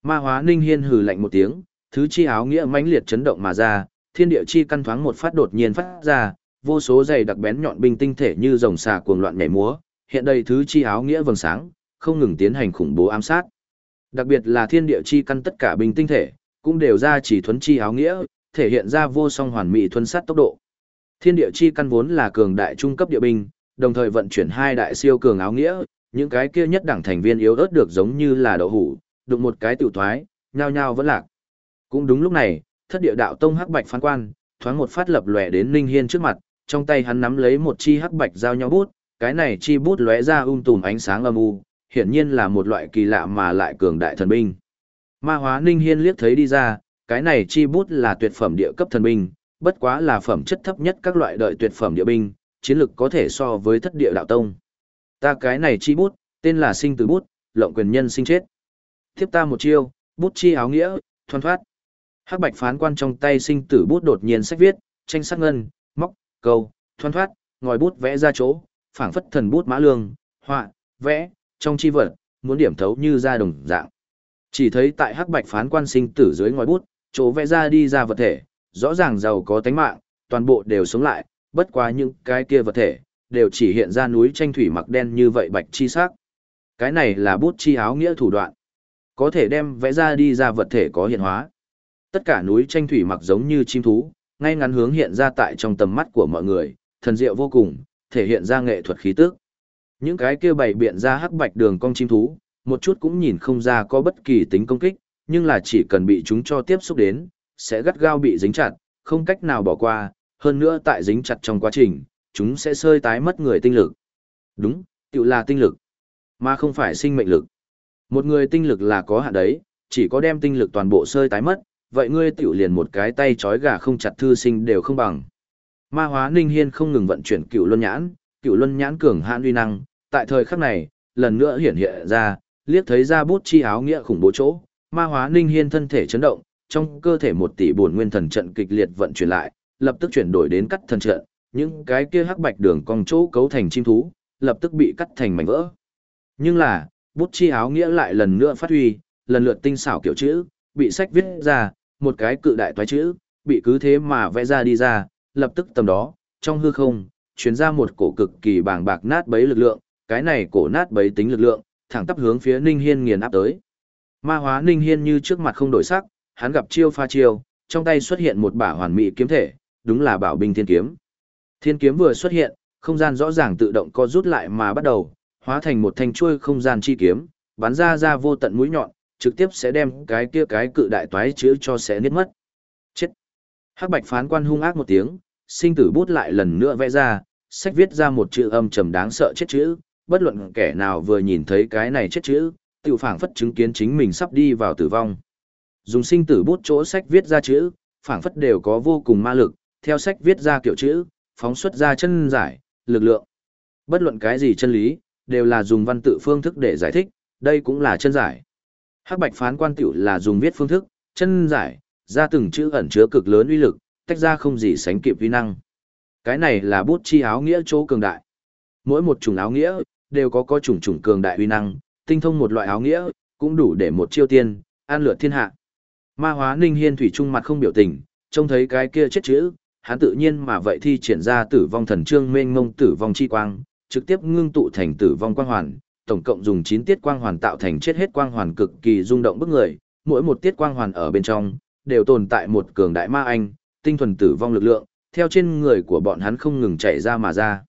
Ma Hóa Ninh Hiên hừ lạnh một tiếng, thứ chi áo nghĩa mãnh liệt chấn động mà ra, thiên địa chi căn thoáng một phát đột nhiên phát ra, vô số dày đặc bén nhọn binh tinh thể như rồng xà cuồng loạn nhảy múa, hiện đây thứ chi áo nghĩa vầng sáng, không ngừng tiến hành khủng bố ám sát. Đặc biệt là thiên địa chi căn tất cả binh tinh thể, cũng đều ra chỉ thuấn chi áo nghĩa, thể hiện ra vô song hoàn mỹ thuấn sát tốc độ. Thiên địa chi căn vốn là cường đại trung cấp địa binh, đồng thời vận chuyển hai đại siêu cường áo nghĩa, những cái kia nhất đẳng thành viên yếu ớt được giống như là đậu hủ, đụng một cái tiểu thoái, nhao nhao vẫn lạc. Cũng đúng lúc này, thất địa đạo tông hắc bạch phán quan, thoáng một phát lập lòe đến Ninh Hiên trước mặt, trong tay hắn nắm lấy một chi hắc bạch giao nhau bút, cái này chi bút lóe ra um tùm ánh sáng âm u, hiển nhiên là một loại kỳ lạ mà lại cường đại thần binh. Ma hóa Ninh Hiên liếc thấy đi ra, cái này chi bút là tuyệt phẩm địa cấp thần binh, bất quá là phẩm chất thấp nhất các loại đợi tuyệt phẩm địa binh, chiến lực có thể so với thất địa đạo tông. Ta cái này chi bút, tên là sinh tử bút, lộng quyền nhân sinh chết. Tiếp ta một chiêu, bút chi áo nghĩa, thoăn thoát. Hắc bạch phán quan trong tay sinh tử bút đột nhiên sách viết, tranh sắc ngân, móc, câu, thoăn thoát, ngòi bút vẽ ra chỗ, phảng phất thần bút mã lương, họa, vẽ, trong chi vật, muốn điểm thấu như ra đồng dạng. Chỉ thấy tại hắc bạch phán quan sinh tử dưới ngòi bút, chỗ vẽ ra đi ra vật thể, rõ ràng giàu có tánh mạng, toàn bộ đều sống lại, bất quá những cái kia vật thể, đều chỉ hiện ra núi tranh thủy mặc đen như vậy bạch chi sắc. Cái này là bút chi áo nghĩa thủ đoạn. Có thể đem vẽ ra đi ra vật thể có hiện hóa. Tất cả núi tranh thủy mặc giống như chim thú, ngay ngắn hướng hiện ra tại trong tầm mắt của mọi người, thần diệu vô cùng, thể hiện ra nghệ thuật khí tức. Những cái kia bày biện ra hắc bạch đường cong chim thú, một chút cũng nhìn không ra có bất kỳ tính công kích, nhưng là chỉ cần bị chúng cho tiếp xúc đến, sẽ gắt gao bị dính chặt, không cách nào bỏ qua, hơn nữa tại dính chặt trong quá trình, chúng sẽ sơi tái mất người tinh lực. Đúng, tự là tinh lực, mà không phải sinh mệnh lực. Một người tinh lực là có hạn đấy, chỉ có đem tinh lực toàn bộ sơi tái mất, vậy ngươi tiểu liền một cái tay chói gà không chặt thư sinh đều không bằng. Ma hóa Ninh Hiên không ngừng vận chuyển cựu luân nhãn, cựu luân nhãn cường hãn uy năng, tại thời khắc này, lần nữa hiển hiện ra, liếc thấy ra bút chi áo nghĩa khủng bố chỗ, ma hóa Ninh Hiên thân thể chấn động, trong cơ thể một tỷ bổn nguyên thần trận kịch liệt vận chuyển lại, lập tức chuyển đổi đến cắt thần trận, những cái kia hắc bạch đường cong chỗ cấu thành chim thú, lập tức bị cắt thành mảnh vỡ. Nhưng là, bút chi áo nghĩa lại lần nữa phát huy, lần lượt tinh xảo kiểu chữ, bị sách viết ra, một cái cự đại toái chữ, bị cứ thế mà vẽ ra đi ra, lập tức tầm đó, trong hư không, chuyển ra một cổ cực kỳ bàng bạc nát bấy lực lượng, cái này cổ nát bấy tính lực lượng, thẳng tắp hướng phía Ninh Hiên nghiền áp tới. Ma hóa Ninh Hiên như trước mặt không đổi sắc, hắn gặp chiêu pha chiêu, trong tay xuất hiện một bả hoàn mỹ kiếm thể, đúng là bảo binh thiên kiếm. Thiên kiếm vừa xuất hiện, không gian rõ ràng tự động co rút lại mà bắt đầu, hóa thành một thanh chuôi không gian chi kiếm, bắn ra ra vô tận mũi nhọn, trực tiếp sẽ đem cái kia cái cự đại toái chữ cho sẽ niết mất. Chết. Hắc Bạch phán quan hung ác một tiếng, sinh tử bút lại lần nữa vẽ ra, sách viết ra một chữ âm trầm đáng sợ chết chữ, bất luận kẻ nào vừa nhìn thấy cái này chết chữ, tiểu phảng phất chứng kiến chính mình sắp đi vào tử vong. Dùng sinh tử bút chỗ sách viết ra chữ, phảng phất đều có vô cùng ma lực, theo sách viết ra kiểu chữ, phóng xuất ra chân giải, lực lượng. Bất luận cái gì chân lý, đều là dùng văn tự phương thức để giải thích, đây cũng là chân giải. Hắc bạch phán quan tiểu là dùng viết phương thức, chân giải, ra từng chữ ẩn chứa cực lớn uy lực, tách ra không gì sánh kịp vi năng. Cái này là bút chi áo nghĩa chỗ cường đại. Mỗi một chủng áo nghĩa, đều có có chủng chủng cường đại uy năng, tinh thông một loại áo nghĩa, cũng đủ để một chiêu tiên, an lượt thiên hạ. Ma hóa ninh hiên thủy trung mặt không biểu tình, trông thấy cái kia chết chữ, hắn tự nhiên mà vậy thi triển ra tử vong thần trương mênh mông tử vong chi quang, trực tiếp ngưng tụ thành tử vong quang hoàn, tổng cộng dùng 9 tiết quang hoàn tạo thành chết hết quang hoàn cực kỳ rung động bức người, mỗi một tiết quang hoàn ở bên trong đều tồn tại một cường đại ma anh, tinh thuần tử vong lực lượng, theo trên người của bọn hắn không ngừng chảy ra mà ra.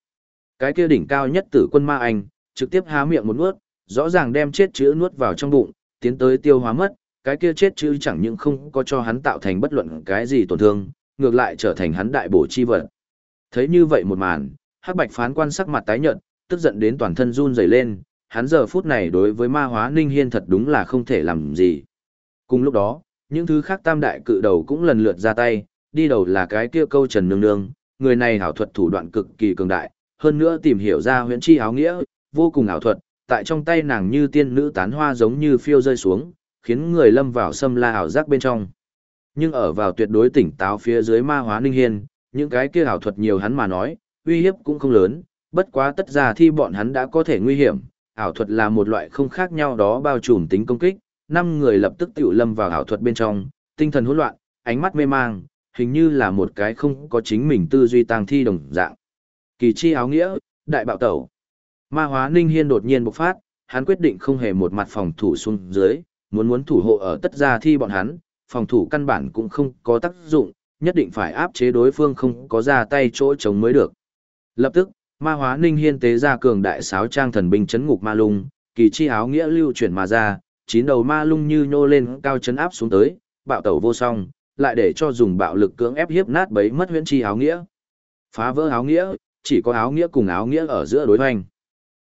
Cái kia đỉnh cao nhất tử quân ma anh, trực tiếp há miệng một nuốt, rõ ràng đem chết chữ nuốt vào trong bụng, tiến tới tiêu hóa mất, cái kia chết chữ chẳng những không có cho hắn tạo thành bất luận cái gì tổn thương, ngược lại trở thành hắn đại bổ chi vật. Thấy như vậy một màn, Hắc Bạch phán quan sắc mặt tái nhợt, tức giận đến toàn thân run rẩy lên, hắn giờ phút này đối với ma hóa Ninh Hiên thật đúng là không thể làm gì. Cùng lúc đó, những thứ khác tam đại cự đầu cũng lần lượt ra tay, đi đầu là cái kia câu Trần Nương Nương, người này hảo thuật thủ đoạn cực kỳ cường đại, hơn nữa tìm hiểu ra huyễn chi áo nghĩa, vô cùng ảo thuật, tại trong tay nàng như tiên nữ tán hoa giống như phiêu rơi xuống, khiến người lâm vào xâm la ảo giác bên trong. Nhưng ở vào tuyệt đối tỉnh táo phía dưới ma hóa ninh hiên, những cái kia ảo thuật nhiều hắn mà nói, uy hiếp cũng không lớn, bất quá tất ra thi bọn hắn đã có thể nguy hiểm, ảo thuật là một loại không khác nhau đó bao trùm tính công kích, năm người lập tức tiểu lâm vào ảo thuật bên trong, tinh thần hỗn loạn, ánh mắt mê mang, hình như là một cái không có chính mình tư duy tang thi đồng dạng. Kỳ chi áo nghĩa, đại bạo tẩu. Ma hóa ninh hiên đột nhiên bộc phát, hắn quyết định không hề một mặt phòng thủ xuống dưới, muốn muốn thủ hộ ở tất gia thi bọn hắn, phòng thủ căn bản cũng không có tác dụng, nhất định phải áp chế đối phương không có ra tay chỗ chống mới được. Lập tức, ma hóa ninh hiên tế ra cường đại sáo trang thần binh chấn ngục ma lung, kỳ chi áo nghĩa lưu chuyển mà ra, chín đầu ma lung như nhô lên cao chấn áp xuống tới, bạo tẩu vô song, lại để cho dùng bạo lực cưỡng ép hiếp nát bấy mất huyễn chi áo nghĩa. Phá vỡ áo nghĩa, chỉ có áo nghĩa cùng áo nghĩa ở giữa đối hoành.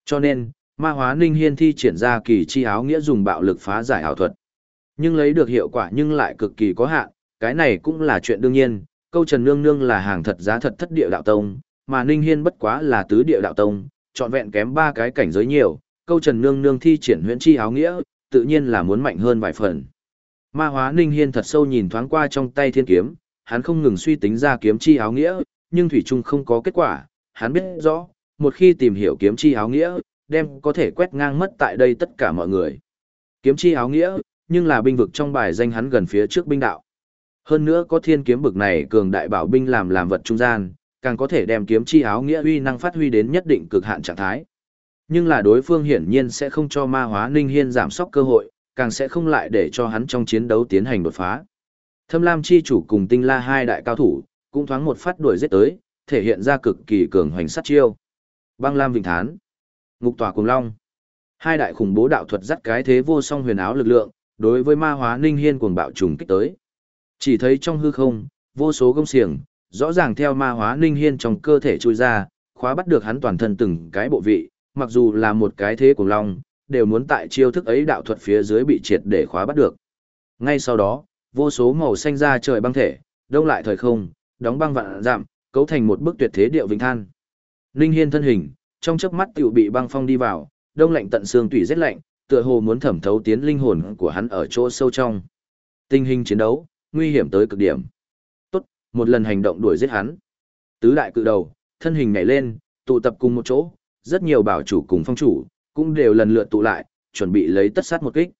Cho nên, ma hóa ninh hiên thi triển ra kỳ chi áo nghĩa dùng bạo lực phá giải ảo thuật. Nhưng lấy được hiệu quả nhưng lại cực kỳ có hạn, cái này cũng là chuyện đương nhiên, câu Trần Nương Nương là hàng thật giá thật thất địa đạo tông, mà Ninh Hiên bất quá là tứ địa đạo tông, trọn vẹn kém ba cái cảnh giới nhiều, câu Trần Nương Nương thi triển huyễn chi áo nghĩa, tự nhiên là muốn mạnh hơn vài phần. Ma hóa Ninh Hiên thật sâu nhìn thoáng qua trong tay thiên kiếm, hắn không ngừng suy tính ra kiếm chi áo nghĩa, nhưng Thủy Trung không có kết quả, hắn biết rõ, một khi tìm hiểu kiếm chi áo nghĩa, đem có thể quét ngang mất tại đây tất cả mọi người. Kiếm chi áo nghĩa, nhưng là binh vực trong bài danh hắn gần phía trước binh đạo. Hơn nữa có thiên kiếm bực này cường đại bảo binh làm làm vật trung gian, càng có thể đem kiếm chi áo nghĩa uy năng phát huy đến nhất định cực hạn trạng thái. Nhưng là đối phương hiển nhiên sẽ không cho ma hóa Ninh Hiên giảm sóc cơ hội, càng sẽ không lại để cho hắn trong chiến đấu tiến hành đột phá. Thâm Lam chi chủ cùng Tinh La hai đại cao thủ, cũng thoáng một phát đuổi giết tới, thể hiện ra cực kỳ cường hoành sát chiêu. Băng Lam Vịnh Thán, Ngục Tòa Cùng Long. Hai đại khủng bố đạo thuật dắt cái thế vô song huyền áo lực lượng, đối với ma hóa Ninh Hiên cuồng bạo trùng kích tới. Chỉ thấy trong hư không, vô số gông xiềng, rõ ràng theo ma hóa Ninh Hiên trong cơ thể trôi ra, khóa bắt được hắn toàn thân từng cái bộ vị, mặc dù là một cái thế cùng long, đều muốn tại chiêu thức ấy đạo thuật phía dưới bị triệt để khóa bắt được. Ngay sau đó, vô số màu xanh ra trời băng thể, đông lại thời không, đóng băng vạn giảm, cấu thành một bức tuyệt thế điệu vĩnh than. Ninh Hiên thân hình, trong chớp mắt tiểu bị băng phong đi vào, đông lạnh tận xương tủy rất lạnh, tựa hồ muốn thẩm thấu tiến linh hồn của hắn ở chỗ sâu trong. Tình hình chiến đấu, nguy hiểm tới cực điểm. Tốt, một lần hành động đuổi giết hắn. Tứ đại cự đầu, thân hình nhảy lên, tụ tập cùng một chỗ, rất nhiều bảo chủ cùng phong chủ, cũng đều lần lượt tụ lại, chuẩn bị lấy tất sát một kích.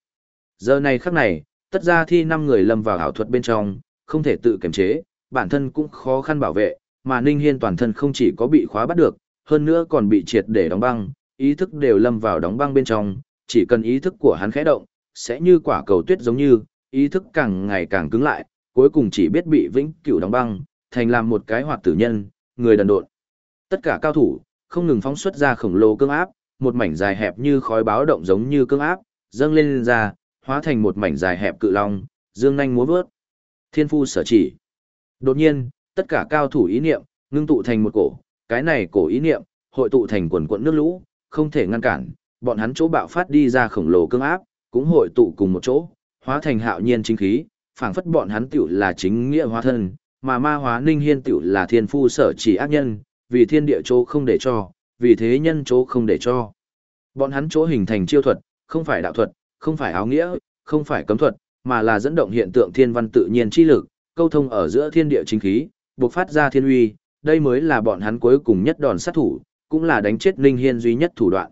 Giờ này khắc này, tất ra thi năm người lâm vào ảo thuật bên trong, không thể tự kiềm chế, bản thân cũng khó khăn bảo vệ, mà Ninh Hiên toàn thân không chỉ có bị khóa bắt được, hơn nữa còn bị triệt để đóng băng, ý thức đều lâm vào đóng băng bên trong, chỉ cần ý thức của hắn khẽ động, sẽ như quả cầu tuyết giống như, ý thức càng ngày càng cứng lại, cuối cùng chỉ biết bị vĩnh cửu đóng băng, thành làm một cái hoạt tử nhân, người đần độn. Tất cả cao thủ, không ngừng phóng xuất ra khổng lồ cương áp, một mảnh dài hẹp như khói báo động giống như cương áp, dâng lên, lên ra, hóa thành một mảnh dài hẹp cự long, dương nhanh múa vớt. Thiên phu sở chỉ. Đột nhiên, tất cả cao thủ ý niệm, ngưng tụ thành một cổ, cái này cổ ý niệm, hội tụ thành quần quận nước lũ, không thể ngăn cản, bọn hắn chỗ bạo phát đi ra khổng lồ cương áp, cũng hội tụ cùng một chỗ, hóa thành hạo nhiên chính khí, phảng phất bọn hắn tiểu là chính nghĩa hóa thân, mà ma hóa ninh hiên tiểu là thiên phu sở chỉ ác nhân, vì thiên địa chỗ không để cho, vì thế nhân chỗ không để cho. Bọn hắn chỗ hình thành chiêu thuật, không phải đạo thuật, không phải áo nghĩa, không phải cấm thuật, mà là dẫn động hiện tượng thiên văn tự nhiên chi lực, câu thông ở giữa thiên địa chính khí, bộc phát ra thiên uy, đây mới là bọn hắn cuối cùng nhất đòn sát thủ, cũng là đánh chết Ninh Hiên duy nhất thủ đoạn.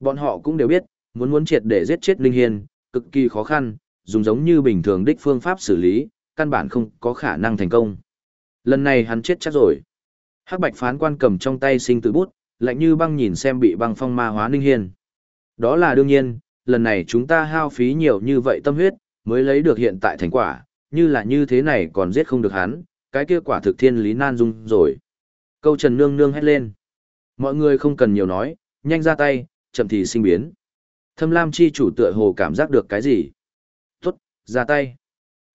Bọn họ cũng đều biết, muốn muốn triệt để giết chết Ninh Hiên, cực kỳ khó khăn, dùng giống như bình thường đích phương pháp xử lý, căn bản không có khả năng thành công. Lần này hắn chết chắc rồi. Hắc Bạch phán quan cầm trong tay sinh tử bút, lạnh như băng nhìn xem bị băng phong ma hóa Ninh Hiên. Đó là đương nhiên, lần này chúng ta hao phí nhiều như vậy tâm huyết, mới lấy được hiện tại thành quả, như là như thế này còn giết không được hắn, cái kia quả thực thiên lý nan dung rồi. Câu Trần Nương Nương hét lên. Mọi người không cần nhiều nói, nhanh ra tay, chậm thì sinh biến. Thâm Lam chi chủ tựa hồ cảm giác được cái gì? Tốt, ra tay.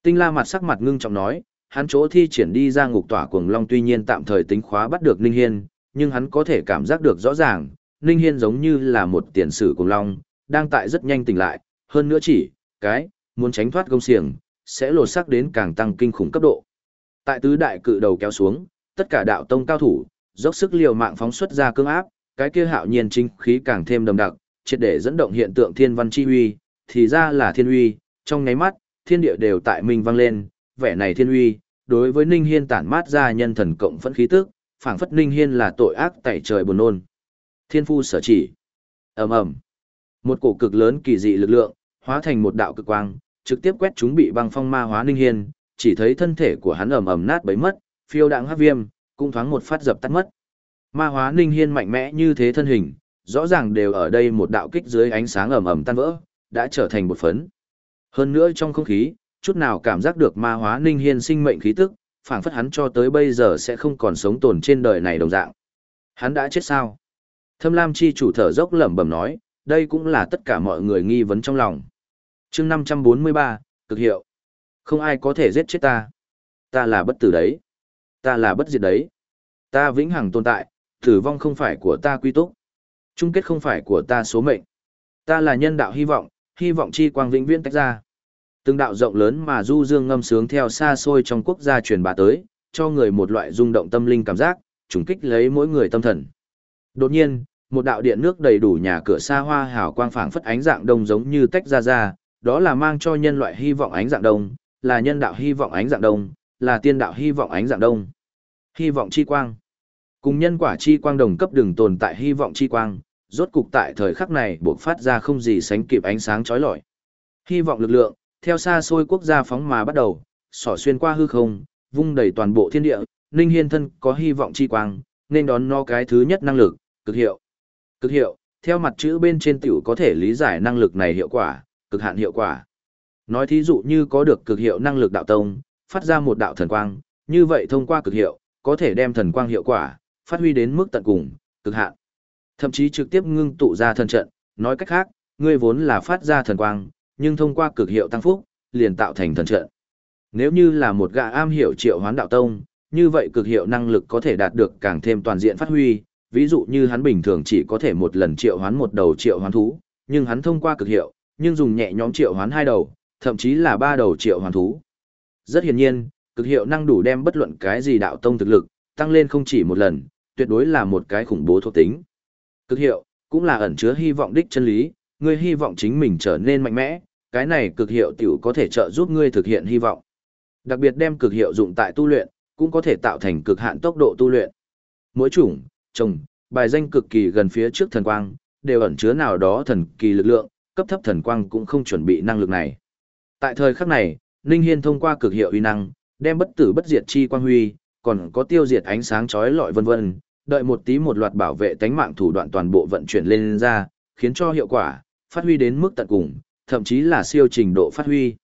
Tinh La mặt sắc mặt ngưng trọng nói, hắn chỗ thi triển đi ra ngục tỏa cuồng long tuy nhiên tạm thời tính khóa bắt được Ninh Hiên, nhưng hắn có thể cảm giác được rõ ràng, Ninh Hiên giống như là một tiền sử cuồng long, đang tại rất nhanh tỉnh lại, hơn nữa chỉ, cái, muốn tránh thoát công xiềng, sẽ lột xác đến càng tăng kinh khủng cấp độ. Tại tứ đại cự đầu kéo xuống, tất cả đạo tông cao thủ, dốc sức liều mạng phóng xuất ra cương áp, cái kia hạo nhiên chính khí càng thêm đậm đặc, triệt để dẫn động hiện tượng thiên văn chi uy, thì ra là thiên uy, trong nháy mắt, thiên địa đều tại mình vang lên, vẻ này thiên uy, đối với Ninh Hiên tản mát ra nhân thần cộng phẫn khí tức, phảng phất Ninh Hiên là tội ác tẩy trời buồn nôn. Thiên phu sở chỉ. Ầm ầm. Một cổ cực lớn kỳ dị lực lượng, hóa thành một đạo cực quang, trực tiếp quét chúng bị băng phong ma hóa Ninh Hiên, chỉ thấy thân thể của hắn ầm ầm nát bấy mất, phiêu đãng hắc viêm, cũng thoáng một phát dập tắt mất. Ma hóa Ninh Hiên mạnh mẽ như thế thân hình, rõ ràng đều ở đây một đạo kích dưới ánh sáng ầm ầm tan vỡ, đã trở thành một phấn. Hơn nữa trong không khí, chút nào cảm giác được ma hóa Ninh Hiên sinh mệnh khí tức, phảng phất hắn cho tới bây giờ sẽ không còn sống tồn trên đời này đồng dạng. Hắn đã chết sao? Thâm Lam chi chủ thở dốc lẩm bẩm nói, đây cũng là tất cả mọi người nghi vấn trong lòng. Chương 543, cực hiệu. Không ai có thể giết chết ta. Ta là bất tử đấy. Ta là bất diệt đấy. Ta vĩnh hằng tồn tại, tử vong không phải của ta quy túc. Chung kết không phải của ta số mệnh. Ta là nhân đạo hy vọng, hy vọng chi quang vĩnh viễn tách ra. Từng đạo rộng lớn mà du dương ngâm sướng theo xa xôi trong quốc gia truyền bá tới, cho người một loại rung động tâm linh cảm giác, trùng kích lấy mỗi người tâm thần. Đột nhiên, một đạo điện nước đầy đủ nhà cửa xa hoa hào quang phảng phất ánh dạng đông giống như tách ra ra, đó là mang cho nhân loại hy vọng ánh dạng đông, là nhân đạo hy vọng ánh dạng đông, là tiên đạo hy vọng ánh dạng đông. Hy vọng chi quang. Cùng nhân quả chi quang đồng cấp đường tồn tại hy vọng chi quang, rốt cục tại thời khắc này buộc phát ra không gì sánh kịp ánh sáng chói lọi. Hy vọng lực lượng, theo xa xôi quốc gia phóng mà bắt đầu, xỏ xuyên qua hư không, vung đầy toàn bộ thiên địa, Ninh Hiên thân có hy vọng chi quang, nên đón nó cái thứ nhất năng lực, cực hiệu. Cực hiệu, theo mặt chữ bên trên tiểu có thể lý giải năng lực này hiệu quả, cực hạn hiệu quả. Nói thí dụ như có được cực hiệu năng lực đạo tông, phát ra một đạo thần quang, như vậy thông qua cực hiệu, có thể đem thần quang hiệu quả, phát huy đến mức tận cùng, cực hạn. Thậm chí trực tiếp ngưng tụ ra thần trận, nói cách khác, ngươi vốn là phát ra thần quang, nhưng thông qua cực hiệu tăng phúc, liền tạo thành thần trận. Nếu như là một gã am hiểu triệu hoán đạo tông, như vậy cực hiệu năng lực có thể đạt được càng thêm toàn diện phát huy, ví dụ như hắn bình thường chỉ có thể một lần triệu hoán một đầu triệu hoán thú, nhưng hắn thông qua cực hiệu, nhưng dùng nhẹ nhóm triệu hoán hai đầu, thậm chí là ba đầu triệu hoàn thú. Rất hiển nhiên, cực hiệu năng đủ đem bất luận cái gì đạo tông thực lực, tăng lên không chỉ một lần, tuyệt đối là một cái khủng bố thuộc tính. Cực hiệu, cũng là ẩn chứa hy vọng đích chân lý, ngươi hy vọng chính mình trở nên mạnh mẽ, cái này cực hiệu tiểu có thể trợ giúp ngươi thực hiện hy vọng. Đặc biệt đem cực hiệu dụng tại tu luyện, cũng có thể tạo thành cực hạn tốc độ tu luyện. Mỗi chủng, trồng, bài danh cực kỳ gần phía trước thần quang, đều ẩn chứa nào đó thần kỳ lực lượng, cấp thấp thần quang cũng không chuẩn bị năng lực này. Tại thời khắc này, Ninh Hiên thông qua cực hiệu uy năng, đem bất tử bất diệt chi quang huy, còn có tiêu diệt ánh sáng chói lọi vân vân, đợi một tí một loạt bảo vệ tánh mạng thủ đoạn toàn bộ vận chuyển lên, lên ra, khiến cho hiệu quả phát huy đến mức tận cùng, thậm chí là siêu trình độ phát huy.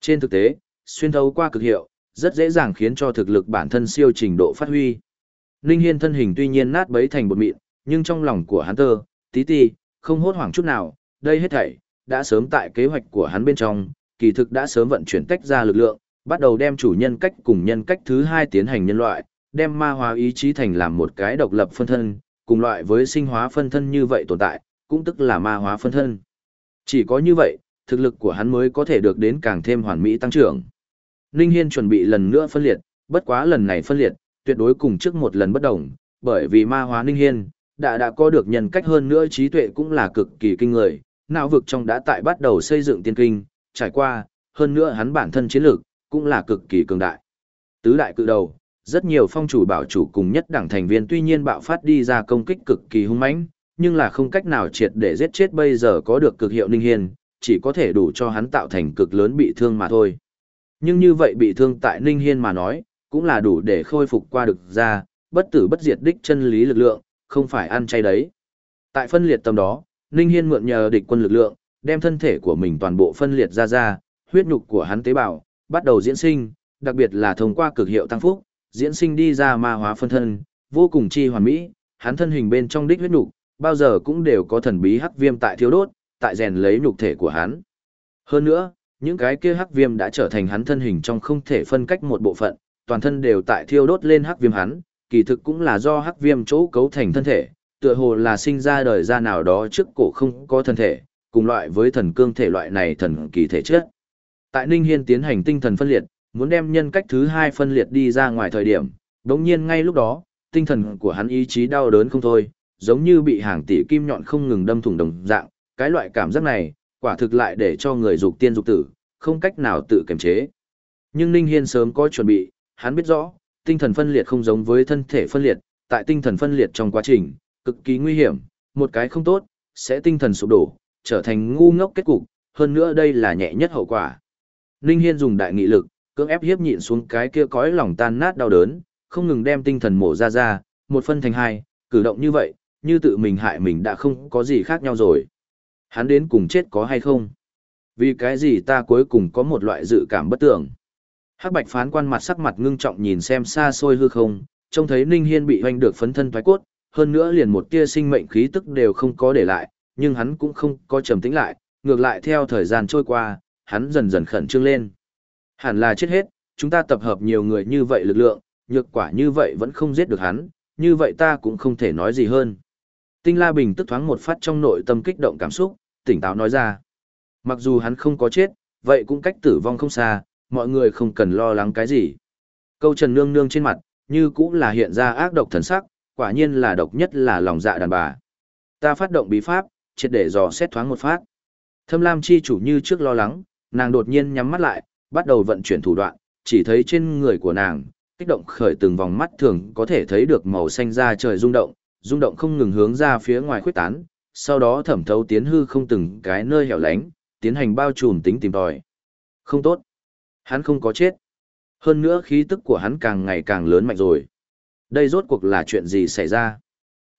Trên thực tế, xuyên thấu qua cực hiệu, rất dễ dàng khiến cho thực lực bản thân siêu trình độ phát huy. Ninh Hiên thân hình tuy nhiên nát bấy thành bột mịn, nhưng trong lòng của hắn tơ, tí ti, không hốt hoảng chút nào, đây hết thảy, đã sớm tại kế hoạch của hắn bên trong, kỳ thực đã sớm vận chuyển tách ra lực lượng, bắt đầu đem chủ nhân cách cùng nhân cách thứ hai tiến hành nhân loại, đem ma hóa ý chí thành làm một cái độc lập phân thân, cùng loại với sinh hóa phân thân như vậy tồn tại, cũng tức là ma hóa phân thân. Chỉ có như vậy, thực lực của hắn mới có thể được đến càng thêm hoàn mỹ tăng trưởng. Ninh Hiên chuẩn bị lần nữa phân liệt, bất quá lần này phân liệt, tuyệt đối cùng trước một lần bất đồng, bởi vì ma hóa Ninh Hiên, đã đã có được nhân cách hơn nữa trí tuệ cũng là cực kỳ kinh người, não vực trong đã tại bắt đầu xây dựng tiên kinh, trải qua, hơn nữa hắn bản thân chiến lược, cũng là cực kỳ cường đại. Tứ đại cự đầu, rất nhiều phong chủ bảo chủ cùng nhất đảng thành viên tuy nhiên bạo phát đi ra công kích cực kỳ hung mãnh, nhưng là không cách nào triệt để giết chết bây giờ có được cực hiệu Ninh Hiên, chỉ có thể đủ cho hắn tạo thành cực lớn bị thương mà thôi. Nhưng như vậy bị thương tại Ninh Hiên mà nói, cũng là đủ để khôi phục qua được ra, bất tử bất diệt đích chân lý lực lượng, không phải ăn chay đấy. Tại phân liệt tâm đó, Ninh Hiên mượn nhờ địch quân lực lượng, đem thân thể của mình toàn bộ phân liệt ra ra, huyết nhục của hắn tế bào, bắt đầu diễn sinh, đặc biệt là thông qua cực hiệu tăng phúc, diễn sinh đi ra ma hóa phân thân, vô cùng chi hoàn mỹ, hắn thân hình bên trong đích huyết nhục, bao giờ cũng đều có thần bí hắc viêm tại thiếu đốt, tại rèn lấy nhục thể của hắn. Hơn nữa, những cái kia hắc viêm đã trở thành hắn thân hình trong không thể phân cách một bộ phận, toàn thân đều tại thiêu đốt lên hắc viêm hắn, kỳ thực cũng là do hắc viêm chỗ cấu thành thân thể, tựa hồ là sinh ra đời ra nào đó trước cổ không có thân thể, cùng loại với thần cương thể loại này thần kỳ thể chất. Tại Ninh Hiên tiến hành tinh thần phân liệt, muốn đem nhân cách thứ hai phân liệt đi ra ngoài thời điểm, đống nhiên ngay lúc đó, tinh thần của hắn ý chí đau đớn không thôi, giống như bị hàng tỷ kim nhọn không ngừng đâm thủng đồng dạng, cái loại cảm giác này, quả thực lại để cho người dục tiên dục tử, không cách nào tự kiềm chế. Nhưng Ninh Hiên sớm có chuẩn bị, hắn biết rõ, tinh thần phân liệt không giống với thân thể phân liệt, tại tinh thần phân liệt trong quá trình, cực kỳ nguy hiểm, một cái không tốt, sẽ tinh thần sụp đổ, trở thành ngu ngốc kết cục, hơn nữa đây là nhẹ nhất hậu quả. Ninh Hiên dùng đại nghị lực, cưỡng ép hiếp nhịn xuống cái kia cõi lòng tan nát đau đớn, không ngừng đem tinh thần mổ ra ra, một phân thành hai, cử động như vậy, như tự mình hại mình đã không có gì khác nhau rồi. Hắn đến cùng chết có hay không? Vì cái gì ta cuối cùng có một loại dự cảm bất tưởng. Hắc bạch phán quan mặt sắc mặt ngưng trọng nhìn xem xa xôi hư không, trông thấy Ninh Hiên bị hoanh được phấn thân thoái cốt, hơn nữa liền một tia sinh mệnh khí tức đều không có để lại, nhưng hắn cũng không có trầm tĩnh lại, ngược lại theo thời gian trôi qua, hắn dần dần khẩn trương lên. Hẳn là chết hết, chúng ta tập hợp nhiều người như vậy lực lượng, nhược quả như vậy vẫn không giết được hắn, như vậy ta cũng không thể nói gì hơn. Tinh La Bình tức thoáng một phát trong nội tâm kích động cảm xúc, tỉnh táo nói ra. Mặc dù hắn không có chết, vậy cũng cách tử vong không xa, mọi người không cần lo lắng cái gì. Câu Trần Nương Nương trên mặt, như cũng là hiện ra ác độc thần sắc, quả nhiên là độc nhất là lòng dạ đàn bà. Ta phát động bí pháp, triệt để dò xét thoáng một phát. Thâm Lam chi chủ như trước lo lắng, nàng đột nhiên nhắm mắt lại, bắt đầu vận chuyển thủ đoạn, chỉ thấy trên người của nàng, kích động khởi từng vòng mắt thường có thể thấy được màu xanh da trời rung động, rung động không ngừng hướng ra phía ngoài khuếch tán, sau đó thẩm thấu tiến hư không từng cái nơi hẻo lánh, tiến hành bao trùm tính tìm tòi. Không tốt. Hắn không có chết. Hơn nữa khí tức của hắn càng ngày càng lớn mạnh rồi. Đây rốt cuộc là chuyện gì xảy ra?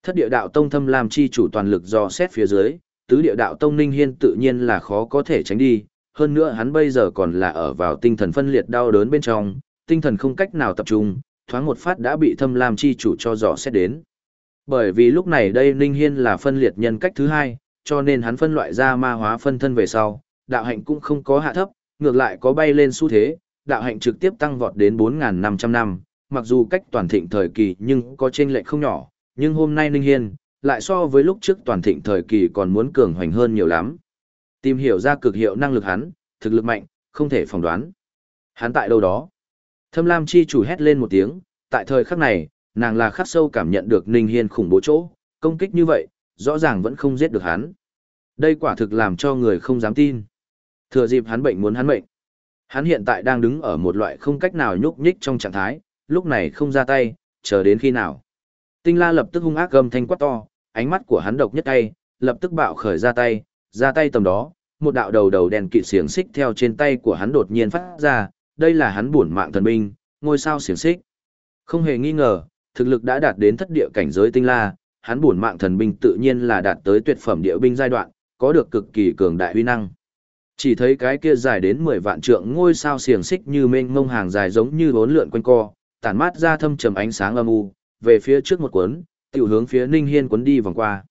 Thất địa đạo tông thâm làm chi chủ toàn lực do xét phía dưới, tứ địa đạo tông ninh hiên tự nhiên là khó có thể tránh đi. Hơn nữa hắn bây giờ còn là ở vào tinh thần phân liệt đau đớn bên trong, tinh thần không cách nào tập trung, thoáng một phát đã bị thâm lam chi chủ cho dò xét đến. Bởi vì lúc này đây Ninh Hiên là phân liệt nhân cách thứ hai, cho nên hắn phân loại ra ma hóa phân thân về sau, đạo hạnh cũng không có hạ thấp, ngược lại có bay lên xu thế, đạo hạnh trực tiếp tăng vọt đến 4.500 năm, mặc dù cách toàn thịnh thời kỳ nhưng có trên lệch không nhỏ, nhưng hôm nay Ninh Hiên, lại so với lúc trước toàn thịnh thời kỳ còn muốn cường hoành hơn nhiều lắm. Tìm hiểu ra cực hiệu năng lực hắn, thực lực mạnh, không thể phỏng đoán. Hắn tại đâu đó? Thâm Lam chi chủ hét lên một tiếng, tại thời khắc này, nàng là khắc sâu cảm nhận được Ninh Hiên khủng bố chỗ, công kích như vậy, rõ ràng vẫn không giết được hắn. Đây quả thực làm cho người không dám tin. Thừa dịp hắn bệnh muốn hắn mệnh. Hắn hiện tại đang đứng ở một loại không cách nào nhúc nhích trong trạng thái, lúc này không ra tay, chờ đến khi nào. Tinh la lập tức hung ác gầm thanh quát to, ánh mắt của hắn độc nhất tay, lập tức bạo khởi ra tay, ra tay tầm đó, một đạo đầu đầu đèn kỵ xiềng xích theo trên tay của hắn đột nhiên phát ra, đây là hắn bổn mạng thần binh, ngôi sao xiềng xích. Không hề nghi ngờ, thực lực đã đạt đến thất địa cảnh giới tinh la, hắn bổn mạng thần binh tự nhiên là đạt tới tuyệt phẩm địa binh giai đoạn, có được cực kỳ cường đại uy năng. Chỉ thấy cái kia dài đến 10 vạn trượng ngôi sao xiềng xích như mênh mông hàng dài giống như bốn lượn quanh co, tản mát ra thâm trầm ánh sáng âm u, về phía trước một cuốn, tiểu hướng phía Ninh Hiên cuốn đi vòng qua.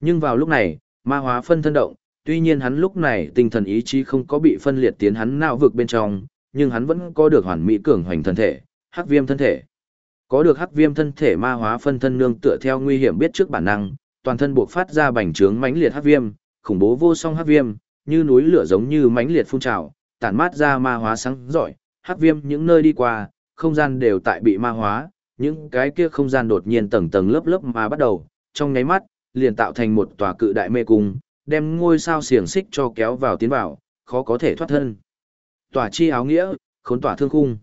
Nhưng vào lúc này, ma hóa phân thân động, tuy nhiên hắn lúc này tinh thần ý chí không có bị phân liệt tiến hắn não vực bên trong, nhưng hắn vẫn có được hoàn mỹ cường hoành thân thể, hắc viêm thân thể. Có được hắc viêm thân thể ma hóa phân thân nương tựa theo nguy hiểm biết trước bản năng, toàn thân buộc phát ra bành trướng mãnh liệt hắc viêm, khủng bố vô song hắc viêm, như núi lửa giống như mãnh liệt phun trào, tản mát ra ma hóa sáng giỏi, hắc viêm những nơi đi qua, không gian đều tại bị ma hóa, những cái kia không gian đột nhiên tầng tầng lớp lớp mà bắt đầu, trong nháy mắt, liền tạo thành một tòa cự đại mê cung, đem ngôi sao xiềng xích cho kéo vào tiến vào, khó có thể thoát thân. Tòa chi áo nghĩa, khốn tỏa thương khung.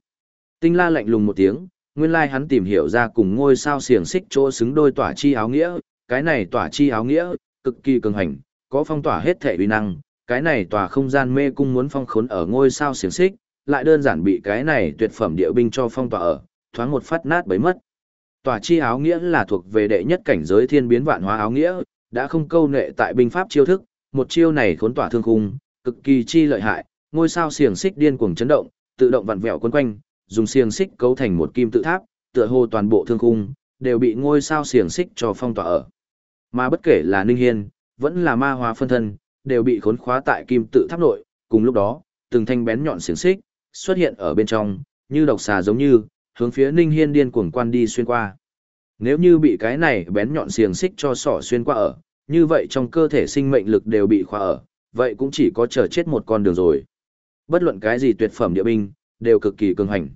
Tinh la lạnh lùng một tiếng, nguyên lai hắn tìm hiểu ra cùng ngôi sao xiềng xích chỗ xứng đôi tỏa chi áo nghĩa, cái này tỏa chi áo nghĩa, cực kỳ cường hành, có phong tỏa hết thể uy năng, cái này tòa không gian mê cung muốn phong khốn ở ngôi sao xiềng xích, lại đơn giản bị cái này tuyệt phẩm địa binh cho phong tỏa ở, thoáng một phát nát bấy mất. Tòa chi áo nghĩa là thuộc về đệ nhất cảnh giới thiên biến vạn hóa áo nghĩa, đã không câu nệ tại binh pháp chiêu thức, một chiêu này khốn tỏa thương khung, cực kỳ chi lợi hại, ngôi sao xiềng xích điên cuồng chấn động, tự động vặn vẹo quấn quanh, dùng xiềng xích cấu thành một kim tự tháp, tựa hồ toàn bộ thương khung đều bị ngôi sao xiềng xích cho phong tỏa ở. Mà bất kể là Ninh Hiên, vẫn là ma hóa phân thân, đều bị khốn khóa tại kim tự tháp nội, cùng lúc đó, từng thanh bén nhọn xiềng xích xuất hiện ở bên trong, như độc xà giống như, hướng phía Ninh Hiên điên cuồng quan đi xuyên qua. Nếu như bị cái này bén nhọn xiềng xích cho sỏ xuyên qua ở, như vậy trong cơ thể sinh mệnh lực đều bị khóa ở, vậy cũng chỉ có chờ chết một con đường rồi. Bất luận cái gì tuyệt phẩm địa binh, đều cực kỳ cường hành.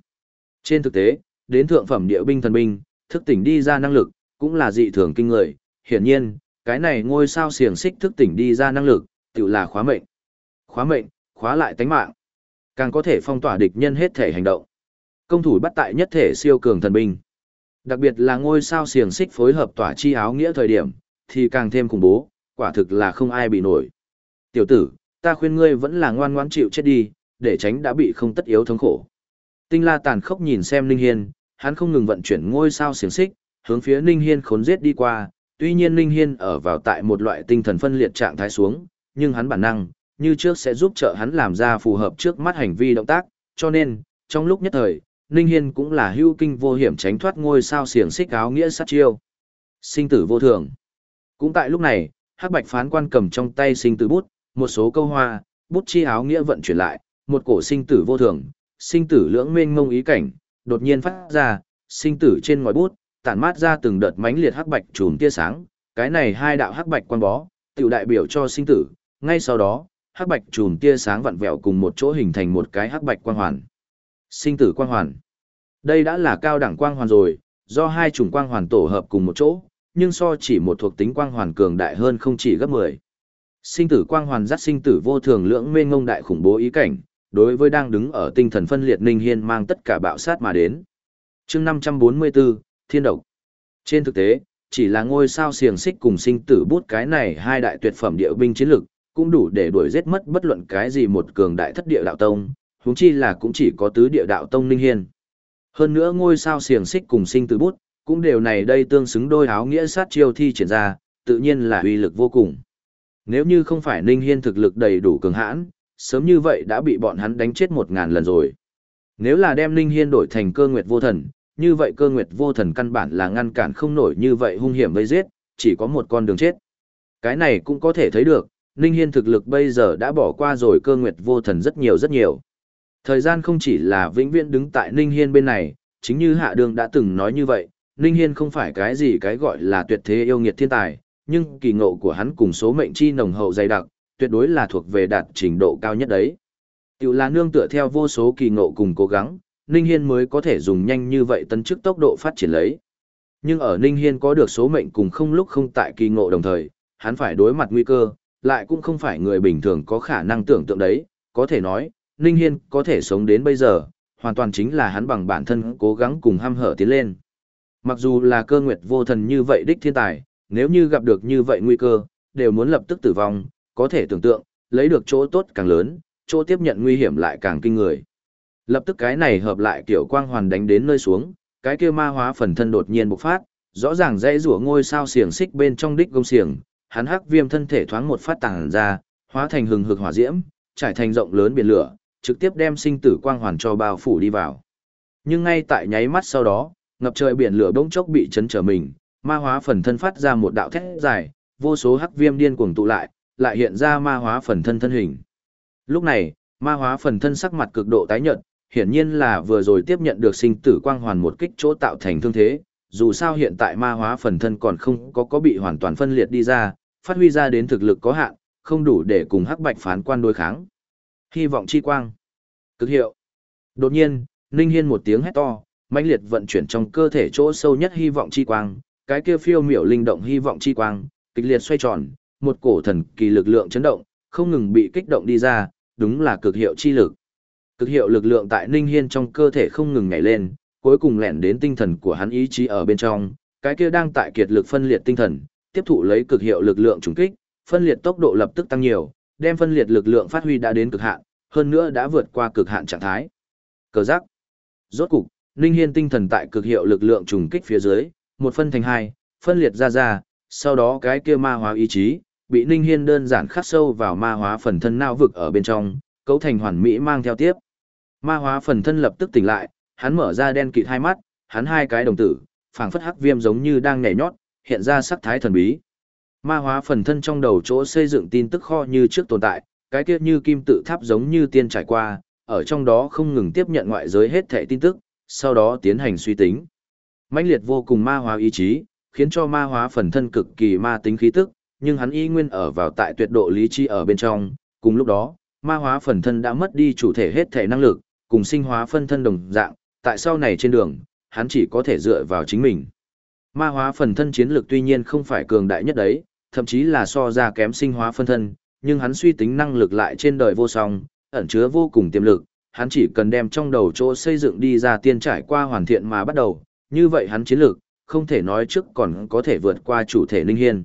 Trên thực tế, đến thượng phẩm địa binh thần binh, thức tỉnh đi ra năng lực, cũng là dị thường kinh người. Hiển nhiên, cái này ngôi sao xiềng xích thức tỉnh đi ra năng lực, tự là khóa mệnh. Khóa mệnh, khóa lại tánh mạng. Càng có thể phong tỏa địch nhân hết thể hành động. Công thủ bắt tại nhất thể siêu cường thần binh. Đặc biệt là ngôi sao xiềng xích phối hợp tỏa chi áo nghĩa thời điểm, thì càng thêm khủng bố, quả thực là không ai bị nổi. Tiểu tử, ta khuyên ngươi vẫn là ngoan ngoãn chịu chết đi, để tránh đã bị không tất yếu thống khổ. Tinh la tàn khốc nhìn xem Ninh Hiên, hắn không ngừng vận chuyển ngôi sao xiềng xích, hướng phía Ninh Hiên khốn giết đi qua, tuy nhiên Ninh Hiên ở vào tại một loại tinh thần phân liệt trạng thái xuống, nhưng hắn bản năng, như trước sẽ giúp trợ hắn làm ra phù hợp trước mắt hành vi động tác, cho nên, trong lúc nhất thời, Ninh Hiên cũng là hưu kinh vô hiểm tránh thoát ngôi sao xiềng xích áo nghĩa sát chiêu. Sinh tử vô thường. Cũng tại lúc này, Hắc Bạch phán quan cầm trong tay sinh tử bút, một số câu hoa, bút chi áo nghĩa vận chuyển lại, một cổ sinh tử vô thường, sinh tử lưỡng mênh mông ý cảnh, đột nhiên phát ra, sinh tử trên ngòi bút, tản mát ra từng đợt mãnh liệt hắc bạch chùm tia sáng, cái này hai đạo hắc bạch quan bó, tiểu đại biểu cho sinh tử, ngay sau đó, hắc bạch chùm tia sáng vặn vẹo cùng một chỗ hình thành một cái hắc bạch Quan hoàn. Sinh tử quang hoàn. Đây đã là cao đẳng quang hoàn rồi, do hai chủng quang hoàn tổ hợp cùng một chỗ, nhưng so chỉ một thuộc tính quang hoàn cường đại hơn không chỉ gấp 10. Sinh tử quang hoàn dắt sinh tử vô thường lưỡng mê ngông đại khủng bố ý cảnh, đối với đang đứng ở tinh thần phân liệt Ninh Hiên mang tất cả bạo sát mà đến. chương 544, Thiên Độc. Trên thực tế, chỉ là ngôi sao xiềng xích cùng sinh tử bút cái này hai đại tuyệt phẩm địa binh chiến lực, cũng đủ để đuổi giết mất bất luận cái gì một cường đại thất địa đạo tông, huống chi là cũng chỉ có tứ địa đạo tông Ninh Hiên. Hơn nữa ngôi sao xiềng xích cùng sinh từ bút, cũng đều này đây tương xứng đôi áo nghĩa sát chiêu thi triển ra, tự nhiên là uy lực vô cùng. Nếu như không phải Ninh Hiên thực lực đầy đủ cường hãn, sớm như vậy đã bị bọn hắn đánh chết một ngàn lần rồi. Nếu là đem Ninh Hiên đổi thành cơ nguyệt vô thần, như vậy cơ nguyệt vô thần căn bản là ngăn cản không nổi như vậy hung hiểm vây giết, chỉ có một con đường chết. Cái này cũng có thể thấy được, Ninh Hiên thực lực bây giờ đã bỏ qua rồi cơ nguyệt vô thần rất nhiều rất nhiều. Thời gian không chỉ là vĩnh viễn đứng tại Ninh Hiên bên này, chính như Hạ Đường đã từng nói như vậy, Ninh Hiên không phải cái gì cái gọi là tuyệt thế yêu nghiệt thiên tài, nhưng kỳ ngộ của hắn cùng số mệnh chi nồng hậu dày đặc, tuyệt đối là thuộc về đạt trình độ cao nhất đấy. Tiểu là nương tựa theo vô số kỳ ngộ cùng cố gắng, Ninh Hiên mới có thể dùng nhanh như vậy tấn chức tốc độ phát triển lấy. Nhưng ở Ninh Hiên có được số mệnh cùng không lúc không tại kỳ ngộ đồng thời, hắn phải đối mặt nguy cơ, lại cũng không phải người bình thường có khả năng tưởng tượng đấy, có thể nói, Ninh Hiên có thể sống đến bây giờ, hoàn toàn chính là hắn bằng bản thân cố gắng cùng ham hở tiến lên. Mặc dù là cơ nguyệt vô thần như vậy đích thiên tài, nếu như gặp được như vậy nguy cơ, đều muốn lập tức tử vong, có thể tưởng tượng, lấy được chỗ tốt càng lớn, chỗ tiếp nhận nguy hiểm lại càng kinh người. Lập tức cái này hợp lại kiểu quang hoàn đánh đến nơi xuống, cái kia ma hóa phần thân đột nhiên bộc phát, rõ ràng dãy rủa ngôi sao xiềng xích bên trong đích gông xiềng, hắn hắc viêm thân thể thoáng một phát tàng ra, hóa thành hừng hực hỏa diễm, trải thành rộng lớn biển lửa, trực tiếp đem sinh tử quang hoàn cho bao phủ đi vào. Nhưng ngay tại nháy mắt sau đó, ngập trời biển lửa bỗng chốc bị chấn trở mình, ma hóa phần thân phát ra một đạo thét dài, vô số hắc viêm điên cuồng tụ lại, lại hiện ra ma hóa phần thân thân hình. Lúc này, ma hóa phần thân sắc mặt cực độ tái nhợt, hiển nhiên là vừa rồi tiếp nhận được sinh tử quang hoàn một kích chỗ tạo thành thương thế, dù sao hiện tại ma hóa phần thân còn không có có bị hoàn toàn phân liệt đi ra, phát huy ra đến thực lực có hạn, không đủ để cùng hắc bạch phán quan đối kháng. Hy vọng chi quang. Cực hiệu. Đột nhiên, Ninh Hiên một tiếng hét to, mãnh liệt vận chuyển trong cơ thể chỗ sâu nhất hy vọng chi quang, cái kia phiêu miểu linh động hy vọng chi quang, kịch liệt xoay tròn, một cổ thần kỳ lực lượng chấn động, không ngừng bị kích động đi ra, đúng là cực hiệu chi lực. Cực hiệu lực lượng tại Ninh Hiên trong cơ thể không ngừng nhảy lên, cuối cùng lẻn đến tinh thần của hắn ý chí ở bên trong, cái kia đang tại kiệt lực phân liệt tinh thần, tiếp thụ lấy cực hiệu lực lượng trùng kích, phân liệt tốc độ lập tức tăng nhiều, đem phân liệt lực lượng phát huy đã đến cực hạn, hơn nữa đã vượt qua cực hạn trạng thái. Cờ giác. Rốt cục, Ninh Hiên tinh thần tại cực hiệu lực lượng trùng kích phía dưới, một phân thành hai, phân liệt ra ra, sau đó cái kia ma hóa ý chí, bị Ninh Hiên đơn giản khắc sâu vào ma hóa phần thân não vực ở bên trong, cấu thành hoàn mỹ mang theo tiếp. Ma hóa phần thân lập tức tỉnh lại, hắn mở ra đen kịt hai mắt, hắn hai cái đồng tử, phảng phất hắc viêm giống như đang nhảy nhót, hiện ra sắc thái thần bí. Ma hóa phần thân trong đầu chỗ xây dựng tin tức kho như trước tồn tại, cái kia như kim tự tháp giống như tiên trải qua, ở trong đó không ngừng tiếp nhận ngoại giới hết thẻ tin tức, sau đó tiến hành suy tính. mãnh liệt vô cùng ma hóa ý chí, khiến cho ma hóa phần thân cực kỳ ma tính khí tức, nhưng hắn y nguyên ở vào tại tuyệt độ lý trí ở bên trong, cùng lúc đó, ma hóa phần thân đã mất đi chủ thể hết thể năng lực, cùng sinh hóa phân thân đồng dạng, tại sau này trên đường, hắn chỉ có thể dựa vào chính mình. Ma hóa phần thân chiến lược tuy nhiên không phải cường đại nhất đấy, thậm chí là so ra kém sinh hóa phân thân, nhưng hắn suy tính năng lực lại trên đời vô song, ẩn chứa vô cùng tiềm lực, hắn chỉ cần đem trong đầu chỗ xây dựng đi ra tiên trải qua hoàn thiện mà bắt đầu, như vậy hắn chiến lược, không thể nói trước còn có thể vượt qua chủ thể Ninh Hiên.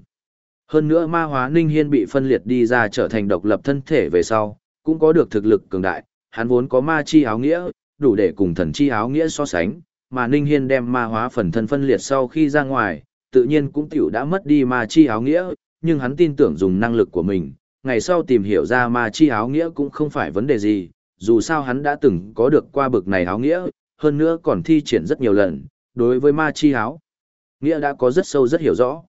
Hơn nữa ma hóa Ninh Hiên bị phân liệt đi ra trở thành độc lập thân thể về sau, cũng có được thực lực cường đại, hắn vốn có ma chi áo nghĩa, đủ để cùng thần chi áo nghĩa so sánh, mà Ninh Hiên đem ma hóa phần thân phân liệt sau khi ra ngoài, tự nhiên cũng tiểu đã mất đi ma chi áo nghĩa, nhưng hắn tin tưởng dùng năng lực của mình, ngày sau tìm hiểu ra ma chi áo nghĩa cũng không phải vấn đề gì, dù sao hắn đã từng có được qua bực này áo nghĩa, hơn nữa còn thi triển rất nhiều lần, đối với ma chi áo nghĩa đã có rất sâu rất hiểu rõ.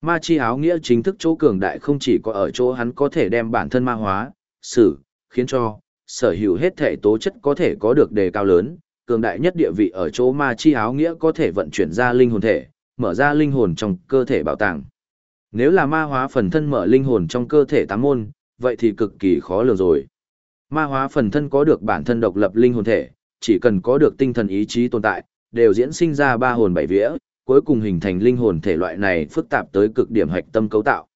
Ma chi áo nghĩa chính thức chỗ cường đại không chỉ có ở chỗ hắn có thể đem bản thân ma hóa, xử, khiến cho, sở hữu hết thể tố chất có thể có được đề cao lớn, cường đại nhất địa vị ở chỗ ma chi áo nghĩa có thể vận chuyển ra linh hồn thể, mở ra linh hồn trong cơ thể bảo tàng. Nếu là ma hóa phần thân mở linh hồn trong cơ thể tám môn, vậy thì cực kỳ khó lường rồi. Ma hóa phần thân có được bản thân độc lập linh hồn thể, chỉ cần có được tinh thần ý chí tồn tại, đều diễn sinh ra ba hồn bảy vía, cuối cùng hình thành linh hồn thể loại này phức tạp tới cực điểm hạch tâm cấu tạo.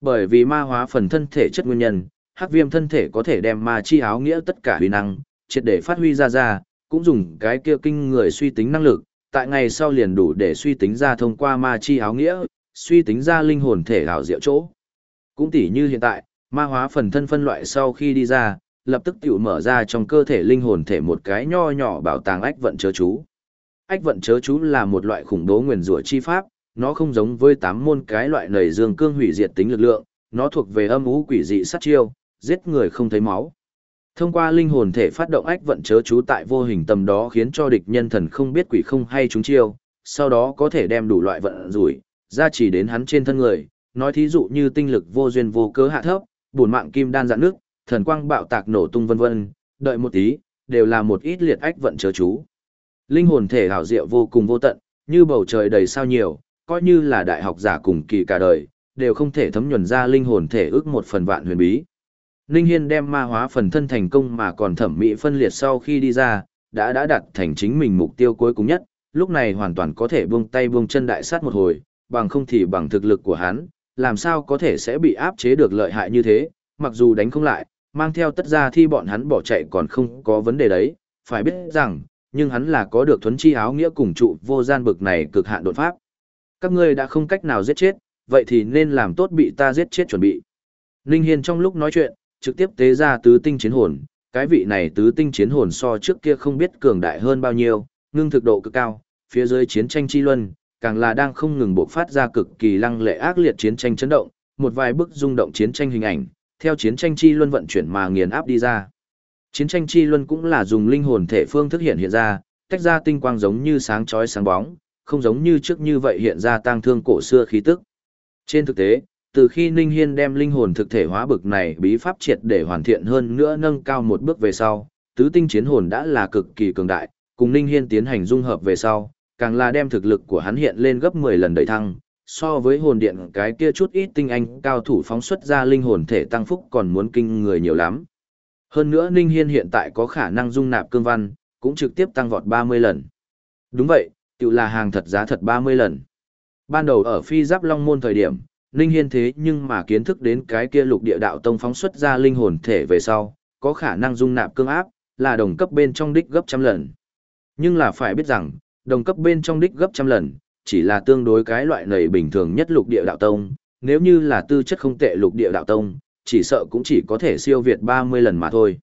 Bởi vì ma hóa phần thân thể chất nguyên nhân, hắc viêm thân thể có thể đem ma chi áo nghĩa tất cả huy năng, triệt để phát huy ra ra, cũng dùng cái kia kinh người suy tính năng lực, tại ngày sau liền đủ để suy tính ra thông qua ma chi áo nghĩa, suy tính ra linh hồn thể ảo diệu chỗ. Cũng tỉ như hiện tại, ma hóa phần thân phân loại sau khi đi ra, lập tức tiểu mở ra trong cơ thể linh hồn thể một cái nho nhỏ bảo tàng ách vận chớ chú. Ách vận chớ chú là một loại khủng bố nguyền rủa chi pháp, nó không giống với tám môn cái loại nầy dương cương hủy diệt tính lực lượng, nó thuộc về âm ú quỷ dị sát chiêu, giết người không thấy máu. Thông qua linh hồn thể phát động ách vận chớ chú tại vô hình tầm đó khiến cho địch nhân thần không biết quỷ không hay chúng chiêu, sau đó có thể đem đủ loại vận rủi, ra chỉ đến hắn trên thân người, nói thí dụ như tinh lực vô duyên vô cớ hạ thấp, buồn mạng kim đan dạn nước, thần quang bạo tạc nổ tung vân vân, đợi một tí, đều là một ít liệt ách vận chớ chú. Linh hồn thể hảo diệu vô cùng vô tận, như bầu trời đầy sao nhiều, coi như là đại học giả cùng kỳ cả đời, đều không thể thấm nhuần ra linh hồn thể ước một phần vạn huyền bí. Ninh Hiên đem ma hóa phần thân thành công mà còn thẩm mỹ phân liệt sau khi đi ra, đã đã đặt thành chính mình mục tiêu cuối cùng nhất, lúc này hoàn toàn có thể buông tay buông chân đại sát một hồi, bằng không thì bằng thực lực của hắn, làm sao có thể sẽ bị áp chế được lợi hại như thế, mặc dù đánh không lại, mang theo tất ra thi bọn hắn bỏ chạy còn không có vấn đề đấy, phải biết rằng, nhưng hắn là có được thuấn chi áo nghĩa cùng trụ vô gian bực này cực hạn đột pháp. Các ngươi đã không cách nào giết chết, vậy thì nên làm tốt bị ta giết chết chuẩn bị. Ninh Hiên trong lúc nói chuyện, trực tiếp tế ra tứ tinh chiến hồn, cái vị này tứ tinh chiến hồn so trước kia không biết cường đại hơn bao nhiêu, ngưng thực độ cực cao, phía dưới chiến tranh chi luân, càng là đang không ngừng bộc phát ra cực kỳ lăng lệ ác liệt chiến tranh chấn động, một vài bức rung động chiến tranh hình ảnh, theo chiến tranh chi luân vận chuyển mà nghiền áp đi ra. Chiến tranh chi luân cũng là dùng linh hồn thể phương thức hiện hiện ra, tách ra tinh quang giống như sáng chói sáng bóng, không giống như trước như vậy hiện ra tang thương cổ xưa khí tức. Trên thực tế, từ khi Ninh Hiên đem linh hồn thực thể hóa bực này bí pháp triệt để hoàn thiện hơn nữa nâng cao một bước về sau, tứ tinh chiến hồn đã là cực kỳ cường đại, cùng Ninh Hiên tiến hành dung hợp về sau, càng là đem thực lực của hắn hiện lên gấp 10 lần đẩy thăng, so với hồn điện cái kia chút ít tinh anh cao thủ phóng xuất ra linh hồn thể tăng phúc còn muốn kinh người nhiều lắm. Hơn nữa Ninh Hiên hiện tại có khả năng dung nạp cương văn, cũng trực tiếp tăng vọt 30 lần. Đúng vậy, tự là hàng thật giá thật 30 lần. Ban đầu ở phi giáp long môn thời điểm, Ninh Hiên thế nhưng mà kiến thức đến cái kia lục địa đạo tông phóng xuất ra linh hồn thể về sau, có khả năng dung nạp cương áp, là đồng cấp bên trong đích gấp trăm lần. Nhưng là phải biết rằng, đồng cấp bên trong đích gấp trăm lần, chỉ là tương đối cái loại này bình thường nhất lục địa đạo tông, nếu như là tư chất không tệ lục địa đạo tông, chỉ sợ cũng chỉ có thể siêu việt 30 lần mà thôi.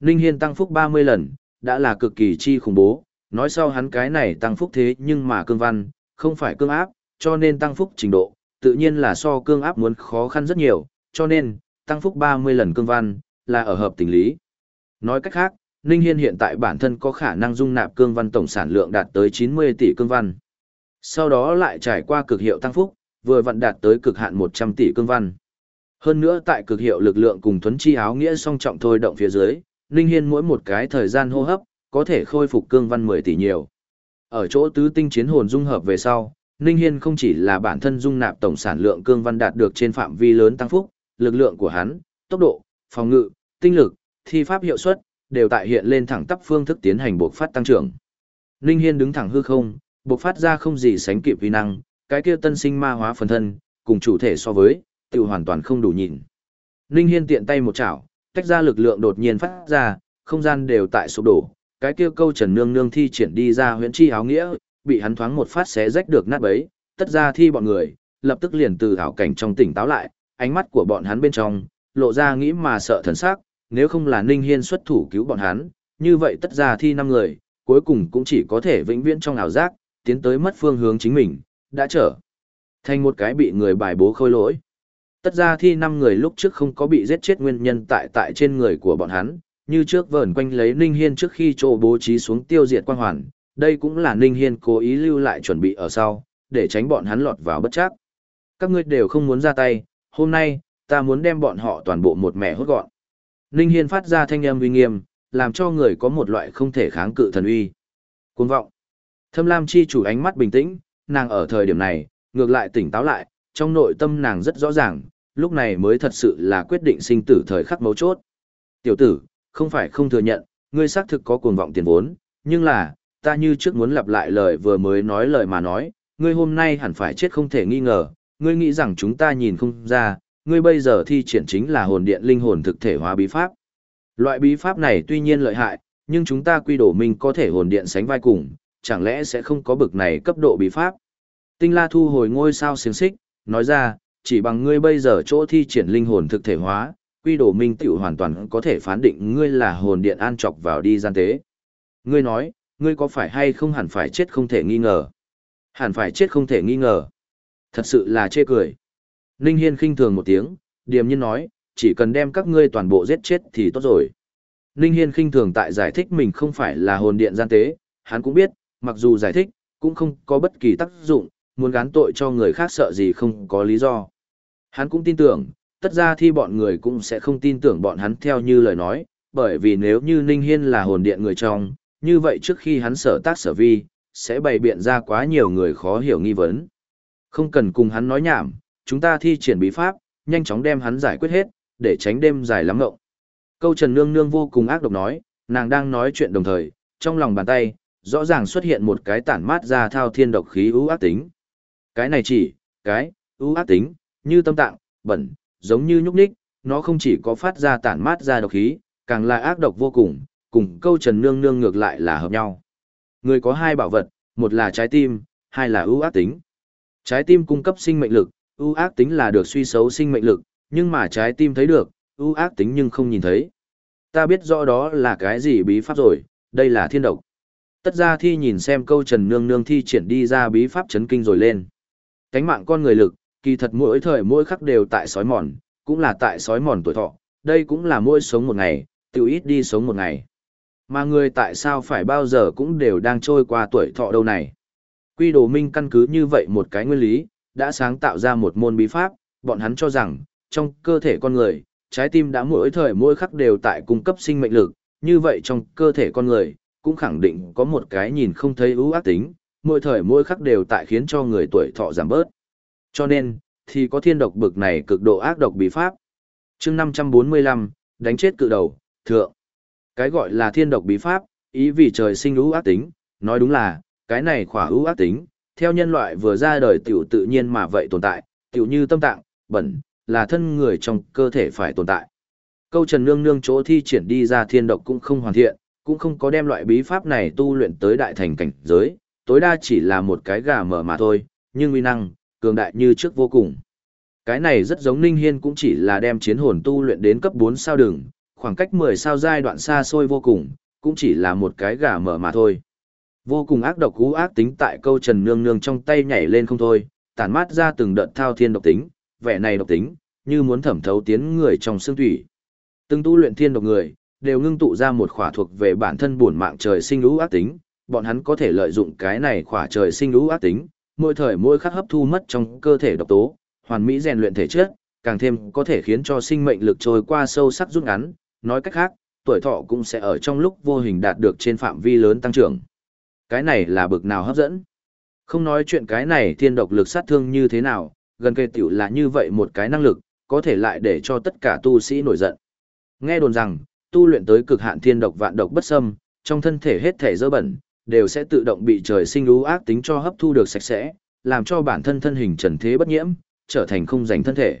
Ninh Hiên tăng phúc 30 lần, đã là cực kỳ chi khủng bố, nói sau hắn cái này tăng phúc thế nhưng mà cương văn, không phải cương áp, cho nên tăng phúc trình độ, tự nhiên là so cương áp muốn khó khăn rất nhiều, cho nên, tăng phúc 30 lần cương văn, là ở hợp tình lý. Nói cách khác, Ninh Hiên hiện tại bản thân có khả năng dung nạp cương văn tổng sản lượng đạt tới 90 tỷ cương văn. Sau đó lại trải qua cực hiệu tăng phúc, vừa vận đạt tới cực hạn 100 tỷ cương văn. Hơn nữa tại cực hiệu lực lượng cùng thuấn chi áo nghĩa song trọng thôi động phía dưới, Ninh Hiên mỗi một cái thời gian hô hấp, có thể khôi phục cương văn 10 tỷ nhiều. Ở chỗ tứ tinh chiến hồn dung hợp về sau, Ninh Hiên không chỉ là bản thân dung nạp tổng sản lượng cương văn đạt được trên phạm vi lớn tăng phúc, lực lượng của hắn, tốc độ, phòng ngự, tinh lực, thi pháp hiệu suất, đều tại hiện lên thẳng tắp phương thức tiến hành buộc phát tăng trưởng. Ninh Hiên đứng thẳng hư không, buộc phát ra không gì sánh kịp vi năng, cái kia tân sinh ma hóa phần thân, cùng chủ thể so với, tự hoàn toàn không đủ nhìn. Ninh Hiên tiện tay một chảo, tách ra lực lượng đột nhiên phát ra, không gian đều tại sụp đổ, cái kia câu Trần Nương Nương thi triển đi ra huyễn chi áo nghĩa, bị hắn thoáng một phát xé rách được nát bấy, tất ra thi bọn người, lập tức liền từ ảo cảnh trong tỉnh táo lại, ánh mắt của bọn hắn bên trong, lộ ra nghĩ mà sợ thần sắc, nếu không là Ninh Hiên xuất thủ cứu bọn hắn, như vậy tất ra thi năm người, cuối cùng cũng chỉ có thể vĩnh viễn trong ảo giác, tiến tới mất phương hướng chính mình, đã trở thành một cái bị người bài bố khôi lỗi. Tất ra thi năm người lúc trước không có bị giết chết nguyên nhân tại tại trên người của bọn hắn, như trước vờn quanh lấy Ninh Hiên trước khi chỗ bố trí xuống tiêu diệt quan hoàn, đây cũng là Ninh Hiên cố ý lưu lại chuẩn bị ở sau, để tránh bọn hắn lọt vào bất chắc. Các ngươi đều không muốn ra tay, hôm nay, ta muốn đem bọn họ toàn bộ một mẻ hốt gọn. Ninh Hiên phát ra thanh âm uy nghiêm, làm cho người có một loại không thể kháng cự thần uy. Cuồng vọng. Thâm Lam chi chủ ánh mắt bình tĩnh, nàng ở thời điểm này, ngược lại tỉnh táo lại, trong nội tâm nàng rất rõ ràng, lúc này mới thật sự là quyết định sinh tử thời khắc mấu chốt. Tiểu tử, không phải không thừa nhận, ngươi xác thực có cuồng vọng tiền vốn, nhưng là, ta như trước muốn lặp lại lời vừa mới nói lời mà nói, ngươi hôm nay hẳn phải chết không thể nghi ngờ, ngươi nghĩ rằng chúng ta nhìn không ra, ngươi bây giờ thi triển chính là hồn điện linh hồn thực thể hóa bí pháp. Loại bí pháp này tuy nhiên lợi hại, nhưng chúng ta quy đổ mình có thể hồn điện sánh vai cùng, chẳng lẽ sẽ không có bực này cấp độ bí pháp. Tinh La thu hồi ngôi sao xiềng xích, nói ra, chỉ bằng ngươi bây giờ chỗ thi triển linh hồn thực thể hóa, quy đổ minh tiểu hoàn toàn có thể phán định ngươi là hồn điện an trọc vào đi gian tế. Ngươi nói, ngươi có phải hay không hẳn phải chết không thể nghi ngờ. Hẳn phải chết không thể nghi ngờ. Thật sự là chê cười. Ninh Hiên khinh thường một tiếng, điềm nhiên nói, chỉ cần đem các ngươi toàn bộ giết chết thì tốt rồi. Ninh Hiên khinh thường tại giải thích mình không phải là hồn điện gian tế, hắn cũng biết, mặc dù giải thích, cũng không có bất kỳ tác dụng, muốn gán tội cho người khác sợ gì không có lý do. Hắn cũng tin tưởng, tất ra thì bọn người cũng sẽ không tin tưởng bọn hắn theo như lời nói, bởi vì nếu như Ninh Hiên là hồn điện người trong, như vậy trước khi hắn sở tác sở vi, sẽ bày biện ra quá nhiều người khó hiểu nghi vấn. Không cần cùng hắn nói nhảm, chúng ta thi triển bí pháp, nhanh chóng đem hắn giải quyết hết, để tránh đêm dài lắm ngộng. Câu Trần Nương Nương vô cùng ác độc nói, nàng đang nói chuyện đồng thời, trong lòng bàn tay, rõ ràng xuất hiện một cái tản mát ra thao thiên độc khí ưu ác tính. Cái này chỉ, cái, ưu ác tính, như tâm tạng, bẩn, giống như nhúc nhích, nó không chỉ có phát ra tản mát ra độc khí, càng là ác độc vô cùng, cùng câu trần nương nương ngược lại là hợp nhau. Người có hai bảo vật, một là trái tim, hai là ưu ác tính. Trái tim cung cấp sinh mệnh lực, ưu ác tính là được suy xấu sinh mệnh lực, nhưng mà trái tim thấy được, ưu ác tính nhưng không nhìn thấy. Ta biết rõ đó là cái gì bí pháp rồi, đây là thiên độc. Tất ra thi nhìn xem câu trần nương nương thi triển đi ra bí pháp chấn kinh rồi lên. Cánh mạng con người lực, kỳ thật mỗi thời mỗi khắc đều tại sói mòn, cũng là tại sói mòn tuổi thọ, đây cũng là mỗi sống một ngày, tự ít đi sống một ngày. Mà người tại sao phải bao giờ cũng đều đang trôi qua tuổi thọ đâu này. Quy đồ minh căn cứ như vậy một cái nguyên lý, đã sáng tạo ra một môn bí pháp, bọn hắn cho rằng, trong cơ thể con người, trái tim đã mỗi thời mỗi khắc đều tại cung cấp sinh mệnh lực, như vậy trong cơ thể con người, cũng khẳng định có một cái nhìn không thấy ưu ác tính, mỗi thời mỗi khắc đều tại khiến cho người tuổi thọ giảm bớt. Cho nên, thì có thiên độc bực này cực độ ác độc bí pháp. chương 545, đánh chết cự đầu, thượng. Cái gọi là thiên độc bí pháp, ý vì trời sinh ưu ác tính, nói đúng là, cái này khỏa ưu ác tính, theo nhân loại vừa ra đời tiểu tự nhiên mà vậy tồn tại, tiểu như tâm tạng, bẩn, là thân người trong cơ thể phải tồn tại. Câu Trần Nương Nương chỗ thi triển đi ra thiên độc cũng không hoàn thiện, cũng không có đem loại bí pháp này tu luyện tới đại thành cảnh giới, tối đa chỉ là một cái gà mở mà thôi, nhưng uy năng, cường đại như trước vô cùng. Cái này rất giống Ninh Hiên cũng chỉ là đem chiến hồn tu luyện đến cấp 4 sao đường, khoảng cách 10 sao giai đoạn xa xôi vô cùng, cũng chỉ là một cái gà mở mà thôi. Vô cùng ác độc cú ác tính tại câu Trần Nương Nương trong tay nhảy lên không thôi, tản mát ra từng đợt thao thiên độc tính, vẻ này độc tính, như muốn thẩm thấu tiến người trong xương thủy. Từng tu luyện thiên độc người, đều ngưng tụ ra một khỏa thuộc về bản thân buồn mạng trời sinh lũ ác tính, bọn hắn có thể lợi dụng cái này khỏa trời sinh lũ ác tính, mỗi thời mỗi khắc hấp thu mất trong cơ thể độc tố, hoàn mỹ rèn luyện thể chất, càng thêm có thể khiến cho sinh mệnh lực trôi qua sâu sắc rút ngắn, nói cách khác, tuổi thọ cũng sẽ ở trong lúc vô hình đạt được trên phạm vi lớn tăng trưởng. Cái này là bực nào hấp dẫn? Không nói chuyện cái này thiên độc lực sát thương như thế nào, gần kề tiểu là như vậy một cái năng lực, có thể lại để cho tất cả tu sĩ nổi giận. Nghe đồn rằng, tu luyện tới cực hạn thiên độc vạn độc bất xâm, trong thân thể hết thể dơ bẩn, đều sẽ tự động bị trời sinh lũ ác tính cho hấp thu được sạch sẽ, làm cho bản thân thân hình trần thế bất nhiễm, trở thành không rảnh thân thể.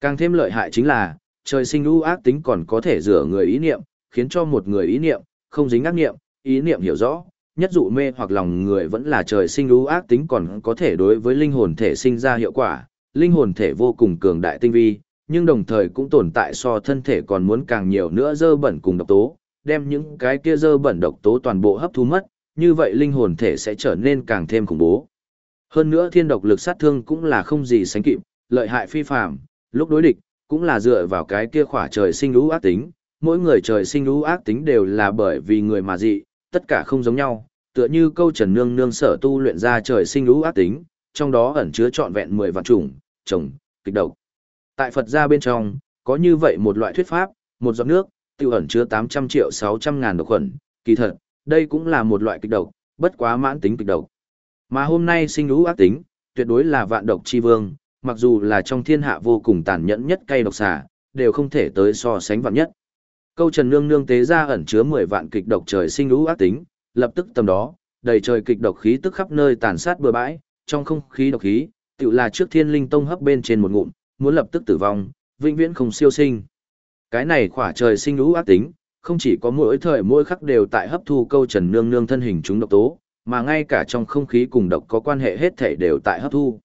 Càng thêm lợi hại chính là, trời sinh ưu ác tính còn có thể rửa người ý niệm, khiến cho một người ý niệm, không dính ác niệm, ý niệm hiểu rõ, nhất dụ mê hoặc lòng người vẫn là trời sinh ưu ác tính còn có thể đối với linh hồn thể sinh ra hiệu quả, linh hồn thể vô cùng cường đại tinh vi, nhưng đồng thời cũng tồn tại so thân thể còn muốn càng nhiều nữa dơ bẩn cùng độc tố, đem những cái kia dơ bẩn độc tố toàn bộ hấp thu mất, như vậy linh hồn thể sẽ trở nên càng thêm khủng bố. Hơn nữa thiên độc lực sát thương cũng là không gì sánh kịp, lợi hại phi phàm, lúc đối địch cũng là dựa vào cái kia khỏa trời sinh lũ ác tính, mỗi người trời sinh lũ ác tính đều là bởi vì người mà dị, tất cả không giống nhau, tựa như câu Trần Nương nương sở tu luyện ra trời sinh lũ ác tính, trong đó ẩn chứa trọn vẹn 10 vạn chủng, trồng, kịch độc. Tại Phật gia bên trong, có như vậy một loại thuyết pháp, một giọt nước, tiêu ẩn chứa 800 triệu 600 ngàn độc khuẩn, kỳ thật, đây cũng là một loại kịch độc, bất quá mãn tính kịch độc. Mà hôm nay sinh lũ ác tính, tuyệt đối là vạn độc chi vương, mặc dù là trong thiên hạ vô cùng tàn nhẫn nhất cây độc xà, đều không thể tới so sánh vạn nhất. Câu Trần Nương nương tế ra ẩn chứa 10 vạn kịch độc trời sinh lũ ác tính, lập tức tầm đó, đầy trời kịch độc khí tức khắp nơi tàn sát bừa bãi, trong không khí độc khí, tựu là trước thiên linh tông hấp bên trên một ngụm, muốn lập tức tử vong, vĩnh viễn không siêu sinh. Cái này khỏa trời sinh lũ ác tính, không chỉ có mỗi thời mỗi khắc đều tại hấp thu câu trần nương nương thân hình chúng độc tố, mà ngay cả trong không khí cùng độc có quan hệ hết thể đều tại hấp thu.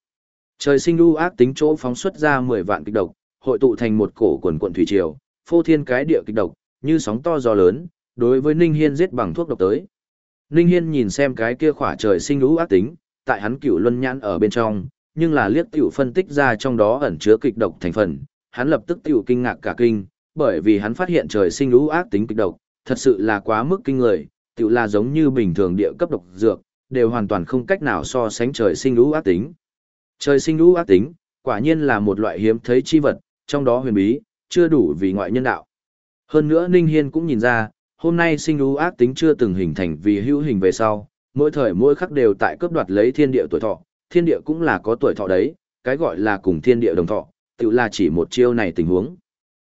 Trời sinh lũ ác tính chỗ phóng xuất ra 10 vạn kịch độc, hội tụ thành một cổ quần quần thủy triều, phô thiên cái địa kịch độc, như sóng to gió lớn, đối với Ninh Hiên giết bằng thuốc độc tới. Ninh Hiên nhìn xem cái kia khỏa trời sinh lũ ác tính, tại hắn cửu luân nhãn ở bên trong, nhưng là liếc tiểu phân tích ra trong đó ẩn chứa kịch độc thành phần, hắn lập tức tiểu kinh ngạc cả kinh, bởi vì hắn phát hiện trời sinh lũ ác tính kịch độc, thật sự là quá mức kinh người, tiểu là giống như bình thường địa cấp độc dược, đều hoàn toàn không cách nào so sánh trời sinh lũ ác tính. Trời sinh lũ ác tính, quả nhiên là một loại hiếm thấy chi vật, trong đó huyền bí, chưa đủ vì ngoại nhân đạo. Hơn nữa Ninh Hiên cũng nhìn ra, hôm nay sinh lũ ác tính chưa từng hình thành vì hữu hình về sau, mỗi thời mỗi khắc đều tại cướp đoạt lấy thiên địa tuổi thọ, thiên địa cũng là có tuổi thọ đấy, cái gọi là cùng thiên địa đồng thọ, tự là chỉ một chiêu này tình huống.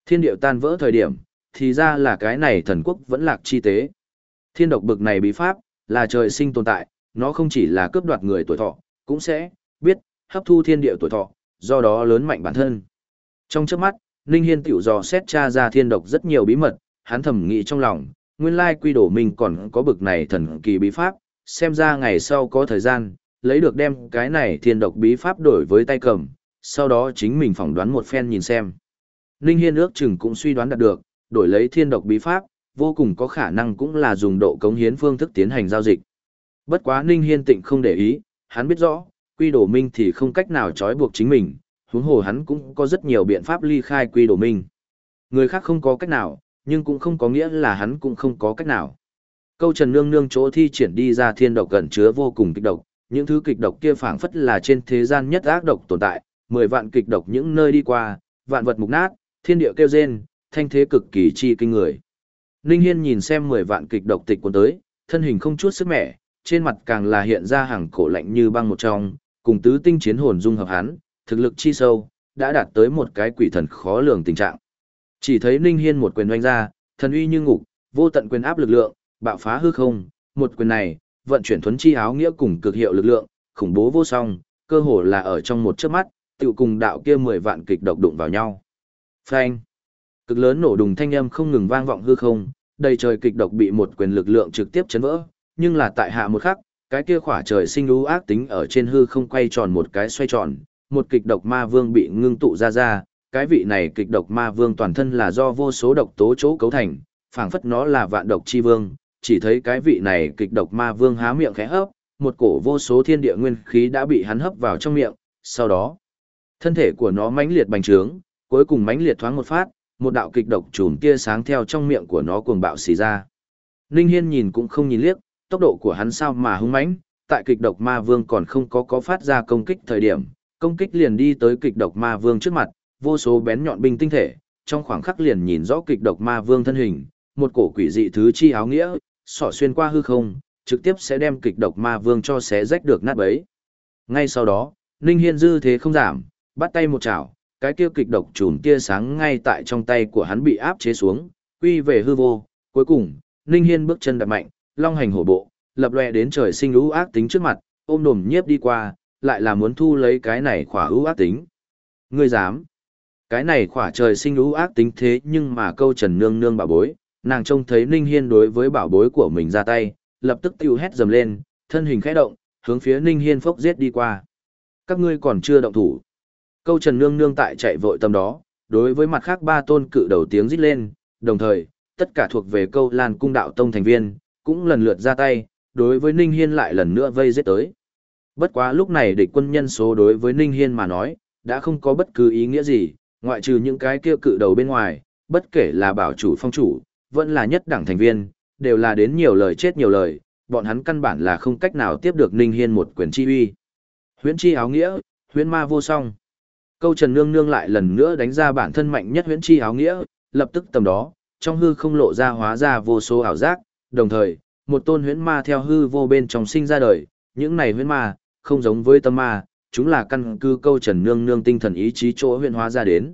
Thiên địa tan vỡ thời điểm, thì ra là cái này thần quốc vẫn lạc chi tế. Thiên độc bực này bí pháp, là trời sinh tồn tại, nó không chỉ là cướp đoạt người tuổi thọ, cũng sẽ biết hấp thu thiên địa tuổi thọ, do đó lớn mạnh bản thân. Trong trước mắt, Ninh Hiên tiểu dò xét tra ra thiên độc rất nhiều bí mật, hắn thầm nghĩ trong lòng, nguyên lai quy đổ mình còn có bực này thần kỳ bí pháp, xem ra ngày sau có thời gian, lấy được đem cái này thiên độc bí pháp đổi với tay cầm, sau đó chính mình phỏng đoán một phen nhìn xem. Ninh Hiên ước chừng cũng suy đoán đạt được, đổi lấy thiên độc bí pháp, vô cùng có khả năng cũng là dùng độ cống hiến phương thức tiến hành giao dịch. Bất quá Ninh Hiên tịnh không để ý, hắn biết rõ, quy đồ minh thì không cách nào trói buộc chính mình, huống hồ hắn cũng có rất nhiều biện pháp ly khai quy đồ minh. Người khác không có cách nào, nhưng cũng không có nghĩa là hắn cũng không có cách nào. Câu Trần Nương Nương chỗ thi triển đi ra thiên độc gần chứa vô cùng kịch độc, những thứ kịch độc kia phảng phất là trên thế gian nhất ác độc tồn tại, mười vạn kịch độc những nơi đi qua, vạn vật mục nát, thiên địa kêu rên, thanh thế cực kỳ chi kinh người. Ninh Hiên nhìn xem mười vạn kịch độc tịch cuốn tới, thân hình không chút sức mẻ, trên mặt càng là hiện ra hàng cổ lạnh như băng một trong, cùng tứ tinh chiến hồn dung hợp hắn, thực lực chi sâu, đã đạt tới một cái quỷ thần khó lường tình trạng. Chỉ thấy Ninh Hiên một quyền oanh ra, thần uy như ngục, vô tận quyền áp lực lượng, bạo phá hư không, một quyền này, vận chuyển thuấn chi áo nghĩa cùng cực hiệu lực lượng, khủng bố vô song, cơ hồ là ở trong một chớp mắt, tiểu cùng đạo kia mười vạn kịch độc đụng vào nhau. Phanh! Cực lớn nổ đùng thanh âm không ngừng vang vọng hư không, đầy trời kịch độc bị một quyền lực lượng trực tiếp chấn vỡ, nhưng là tại hạ một khắc, cái kia khỏa trời sinh lũ ác tính ở trên hư không quay tròn một cái xoay tròn, một kịch độc ma vương bị ngưng tụ ra ra, cái vị này kịch độc ma vương toàn thân là do vô số độc tố chỗ cấu thành, phảng phất nó là vạn độc chi vương, chỉ thấy cái vị này kịch độc ma vương há miệng khẽ hấp, một cổ vô số thiên địa nguyên khí đã bị hắn hấp vào trong miệng, sau đó, thân thể của nó mãnh liệt bành trướng, cuối cùng mãnh liệt thoáng một phát, một đạo kịch độc chùm tia sáng theo trong miệng của nó cuồng bạo xì ra. Ninh Hiên nhìn cũng không nhìn liếc, tốc độ của hắn sao mà hung mãnh, tại kịch độc ma vương còn không có có phát ra công kích thời điểm, công kích liền đi tới kịch độc ma vương trước mặt, vô số bén nhọn binh tinh thể, trong khoảng khắc liền nhìn rõ kịch độc ma vương thân hình, một cổ quỷ dị thứ chi áo nghĩa, xỏ xuyên qua hư không, trực tiếp sẽ đem kịch độc ma vương cho xé rách được nát bấy. Ngay sau đó, Ninh Hiên dư thế không giảm, bắt tay một chảo, cái kia kịch độc chùm tia sáng ngay tại trong tay của hắn bị áp chế xuống, quy về hư vô, cuối cùng, Ninh Hiên bước chân đạp mạnh, long hành hổ bộ, lập lòe đến trời sinh lũ ác tính trước mặt, ôm đồm nhiếp đi qua, lại là muốn thu lấy cái này khỏa ưu ác tính. Ngươi dám? Cái này khỏa trời sinh lũ ác tính thế nhưng mà câu trần nương nương bảo bối, nàng trông thấy Ninh Hiên đối với bảo bối của mình ra tay, lập tức tiêu hét dầm lên, thân hình khẽ động, hướng phía Ninh Hiên phốc giết đi qua. Các ngươi còn chưa động thủ. Câu Trần Nương Nương tại chạy vội tâm đó, đối với mặt khác ba tôn cự đầu tiếng rít lên, đồng thời, tất cả thuộc về câu Lan cung đạo tông thành viên, cũng lần lượt ra tay, đối với Ninh Hiên lại lần nữa vây giết tới. Bất quá lúc này địch quân nhân số đối với Ninh Hiên mà nói, đã không có bất cứ ý nghĩa gì, ngoại trừ những cái kia cự đầu bên ngoài, bất kể là bảo chủ phong chủ, vẫn là nhất đẳng thành viên, đều là đến nhiều lời chết nhiều lời, bọn hắn căn bản là không cách nào tiếp được Ninh Hiên một quyền chi uy. Huyễn chi áo nghĩa, huyễn ma vô song. Câu Trần Nương Nương lại lần nữa đánh ra bản thân mạnh nhất huyễn chi áo nghĩa, lập tức tầm đó, trong hư không lộ ra hóa ra vô số ảo giác, đồng thời, một tôn huyễn ma theo hư vô bên trong sinh ra đời, những này huyễn ma, không giống với tâm ma, chúng là căn cứ câu Trần Nương Nương tinh thần ý chí chỗ huyễn hóa ra đến.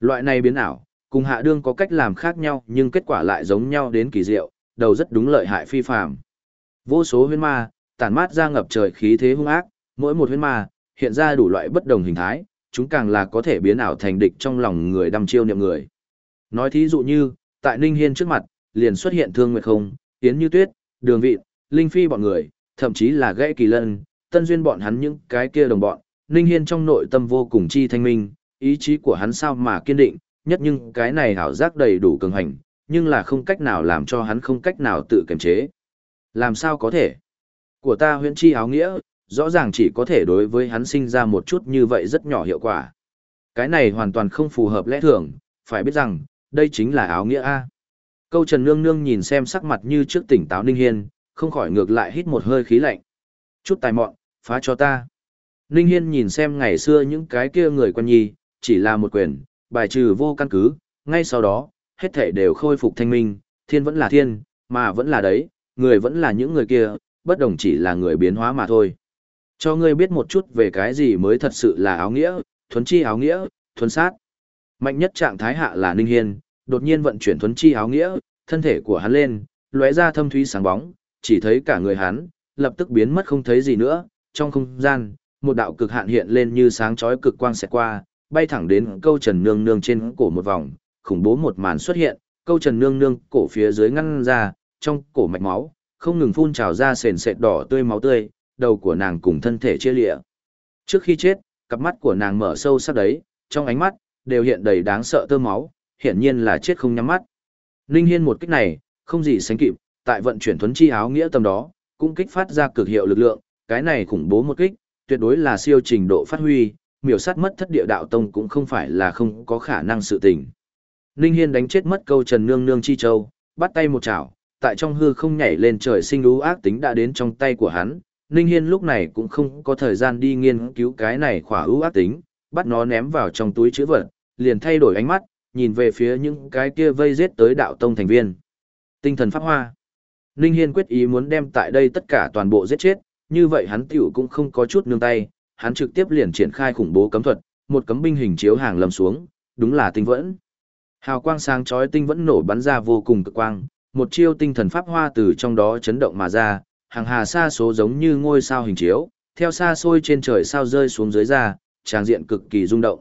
Loại này biến ảo, cùng hạ đương có cách làm khác nhau nhưng kết quả lại giống nhau đến kỳ diệu, đầu rất đúng lợi hại phi phàm. Vô số huyễn ma, tản mát ra ngập trời khí thế hung ác, mỗi một huyễn ma, hiện ra đủ loại bất đồng hình thái, chúng càng là có thể biến ảo thành địch trong lòng người đăm chiêu niệm người. Nói thí dụ như, tại Ninh Hiên trước mặt, liền xuất hiện Thương Nguyệt Không, Yến Như Tuyết, Đường Vị, Linh Phi bọn người, thậm chí là Gãy Kỳ Lân, Tân Duyên bọn hắn những cái kia đồng bọn, Ninh Hiên trong nội tâm vô cùng chi thanh minh, ý chí của hắn sao mà kiên định, nhất nhưng cái này hảo giác đầy đủ cường hành, nhưng là không cách nào làm cho hắn không cách nào tự kiềm chế. Làm sao có thể? Của ta huyễn chi áo nghĩa, rõ ràng chỉ có thể đối với hắn sinh ra một chút như vậy rất nhỏ hiệu quả. Cái này hoàn toàn không phù hợp lẽ thường, phải biết rằng, đây chính là áo nghĩa A. Câu Trần Nương Nương nhìn xem sắc mặt như trước tỉnh táo Ninh Hiên, không khỏi ngược lại hít một hơi khí lạnh. Chút tài mọn, phá cho ta. Ninh Hiên nhìn xem ngày xưa những cái kia người quan nhi, chỉ là một quyền, bài trừ vô căn cứ, ngay sau đó, hết thể đều khôi phục thanh minh, thiên vẫn là thiên, mà vẫn là đấy, người vẫn là những người kia, bất đồng chỉ là người biến hóa mà thôi. Cho ngươi biết một chút về cái gì mới thật sự là áo nghĩa, thuấn chi áo nghĩa, thuấn sát. Mạnh nhất trạng thái hạ là Ninh Hiên, đột nhiên vận chuyển thuấn chi áo nghĩa, thân thể của hắn lên, lóe ra thâm thúy sáng bóng, chỉ thấy cả người hắn, lập tức biến mất không thấy gì nữa, trong không gian, một đạo cực hạn hiện lên như sáng chói cực quang xẹt qua, bay thẳng đến câu Trần Nương Nương trên cổ một vòng, khủng bố một màn xuất hiện, câu Trần Nương Nương cổ phía dưới ngăn ra, trong cổ mạch máu, không ngừng phun trào ra sền sệt đỏ tươi máu tươi, đầu của nàng cùng thân thể chia lịa. Trước khi chết, cặp mắt của nàng mở sâu sắc đấy, trong ánh mắt, đều hiện đầy đáng sợ tơ máu, hiển nhiên là chết không nhắm mắt. Ninh Hiên một kích này, không gì sánh kịp, tại vận chuyển thuấn chi áo nghĩa tầm đó, cũng kích phát ra cực hiệu lực lượng, cái này khủng bố một kích, tuyệt đối là siêu trình độ phát huy, miểu sát mất thất địa đạo tông cũng không phải là không có khả năng sự tình. Ninh Hiên đánh chết mất câu Trần Nương Nương Chi Châu, bắt tay một chảo, tại trong hư không nhảy lên trời sinh lũ ác tính đã đến trong tay của hắn. Ninh Hiên lúc này cũng không có thời gian đi nghiên cứu cái này khỏa ưu ác tính, bắt nó ném vào trong túi chữ vật, liền thay đổi ánh mắt, nhìn về phía những cái kia vây giết tới đạo tông thành viên. Tinh thần pháp hoa. Ninh Hiên quyết ý muốn đem tại đây tất cả toàn bộ giết chết, như vậy hắn tiểu cũng không có chút nương tay, hắn trực tiếp liền triển khai khủng bố cấm thuật, một cấm binh hình chiếu hàng lầm xuống, đúng là tinh vẫn. Hào quang sáng chói tinh vẫn nổ bắn ra vô cùng cực quang, một chiêu tinh thần pháp hoa từ trong đó chấn động mà ra, hàng hà xa số giống như ngôi sao hình chiếu, theo xa xôi trên trời sao rơi xuống dưới ra, tràng diện cực kỳ rung động.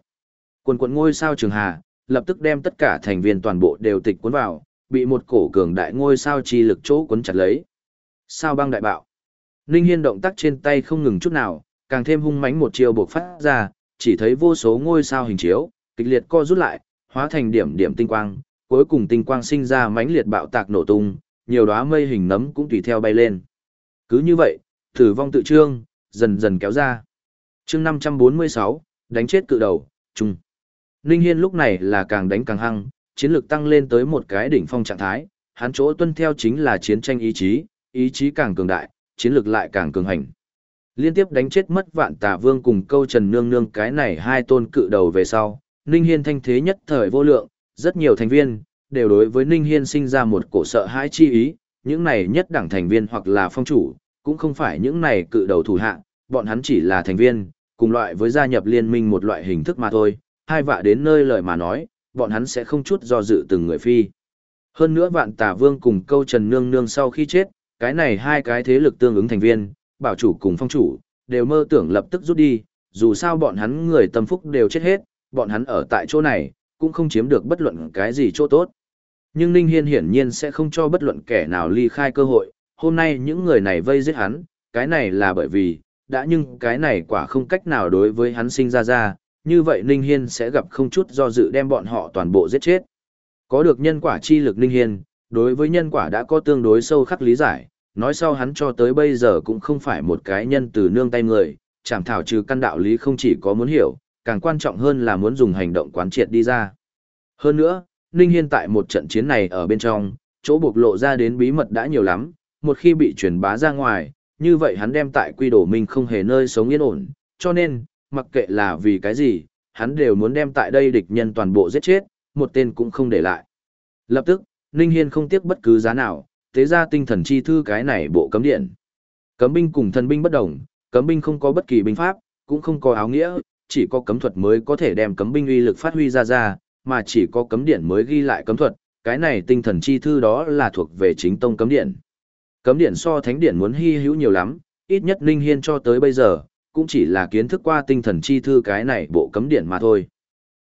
Quần quần ngôi sao trường hà, lập tức đem tất cả thành viên toàn bộ đều tịch cuốn vào, bị một cổ cường đại ngôi sao chi lực chỗ cuốn chặt lấy. Sao băng đại bạo. Ninh Hiên động tác trên tay không ngừng chút nào, càng thêm hung mãnh một chiêu buộc phát ra, chỉ thấy vô số ngôi sao hình chiếu, kịch liệt co rút lại, hóa thành điểm điểm tinh quang, cuối cùng tinh quang sinh ra mãnh liệt bạo tạc nổ tung, nhiều đóa mây hình nấm cũng tùy theo bay lên. Cứ như vậy, tử vong tự trương, dần dần kéo ra. Chương 546, đánh chết cự đầu, trung. Ninh Hiên lúc này là càng đánh càng hăng, chiến lực tăng lên tới một cái đỉnh phong trạng thái, hắn chỗ tuân theo chính là chiến tranh ý chí, ý chí càng cường đại, chiến lực lại càng cường hành. Liên tiếp đánh chết mất vạn tà vương cùng câu trần nương nương cái này hai tôn cự đầu về sau, Ninh Hiên thanh thế nhất thời vô lượng, rất nhiều thành viên, đều đối với Ninh Hiên sinh ra một cổ sợ hãi chi ý, những này nhất đẳng thành viên hoặc là phong chủ, cũng không phải những này cự đầu thủ hạ, bọn hắn chỉ là thành viên, cùng loại với gia nhập liên minh một loại hình thức mà thôi, hai vạ đến nơi lời mà nói, bọn hắn sẽ không chút do dự từng người phi. Hơn nữa vạn tà vương cùng câu trần nương nương sau khi chết, cái này hai cái thế lực tương ứng thành viên, bảo chủ cùng phong chủ, đều mơ tưởng lập tức rút đi, dù sao bọn hắn người tâm phúc đều chết hết, bọn hắn ở tại chỗ này, cũng không chiếm được bất luận cái gì chỗ tốt. Nhưng Ninh Hiên hiển nhiên sẽ không cho bất luận kẻ nào ly khai cơ hội, hôm nay những người này vây giết hắn, cái này là bởi vì, đã nhưng cái này quả không cách nào đối với hắn sinh ra ra, như vậy Ninh Hiên sẽ gặp không chút do dự đem bọn họ toàn bộ giết chết. Có được nhân quả chi lực Ninh Hiên, đối với nhân quả đã có tương đối sâu khắc lý giải, nói sau hắn cho tới bây giờ cũng không phải một cái nhân từ nương tay người, chẳng thảo trừ căn đạo lý không chỉ có muốn hiểu, càng quan trọng hơn là muốn dùng hành động quán triệt đi ra. Hơn nữa, Ninh Hiên tại một trận chiến này ở bên trong, chỗ bộc lộ ra đến bí mật đã nhiều lắm, một khi bị truyền bá ra ngoài, như vậy hắn đem tại quy đổ mình không hề nơi sống yên ổn, cho nên, mặc kệ là vì cái gì, hắn đều muốn đem tại đây địch nhân toàn bộ giết chết, một tên cũng không để lại. Lập tức, Ninh Hiên không tiếc bất cứ giá nào, tế ra tinh thần chi thư cái này bộ cấm điện. Cấm binh cùng thần binh bất đồng, cấm binh không có bất kỳ binh pháp, cũng không có áo nghĩa, chỉ có cấm thuật mới có thể đem cấm binh uy lực phát huy ra ra, mà chỉ có cấm điện mới ghi lại cấm thuật, cái này tinh thần chi thư đó là thuộc về chính tông cấm điện. Cấm điện so thánh điện muốn hy hữu nhiều lắm, ít nhất Ninh Hiên cho tới bây giờ, cũng chỉ là kiến thức qua tinh thần chi thư cái này bộ cấm điển mà thôi.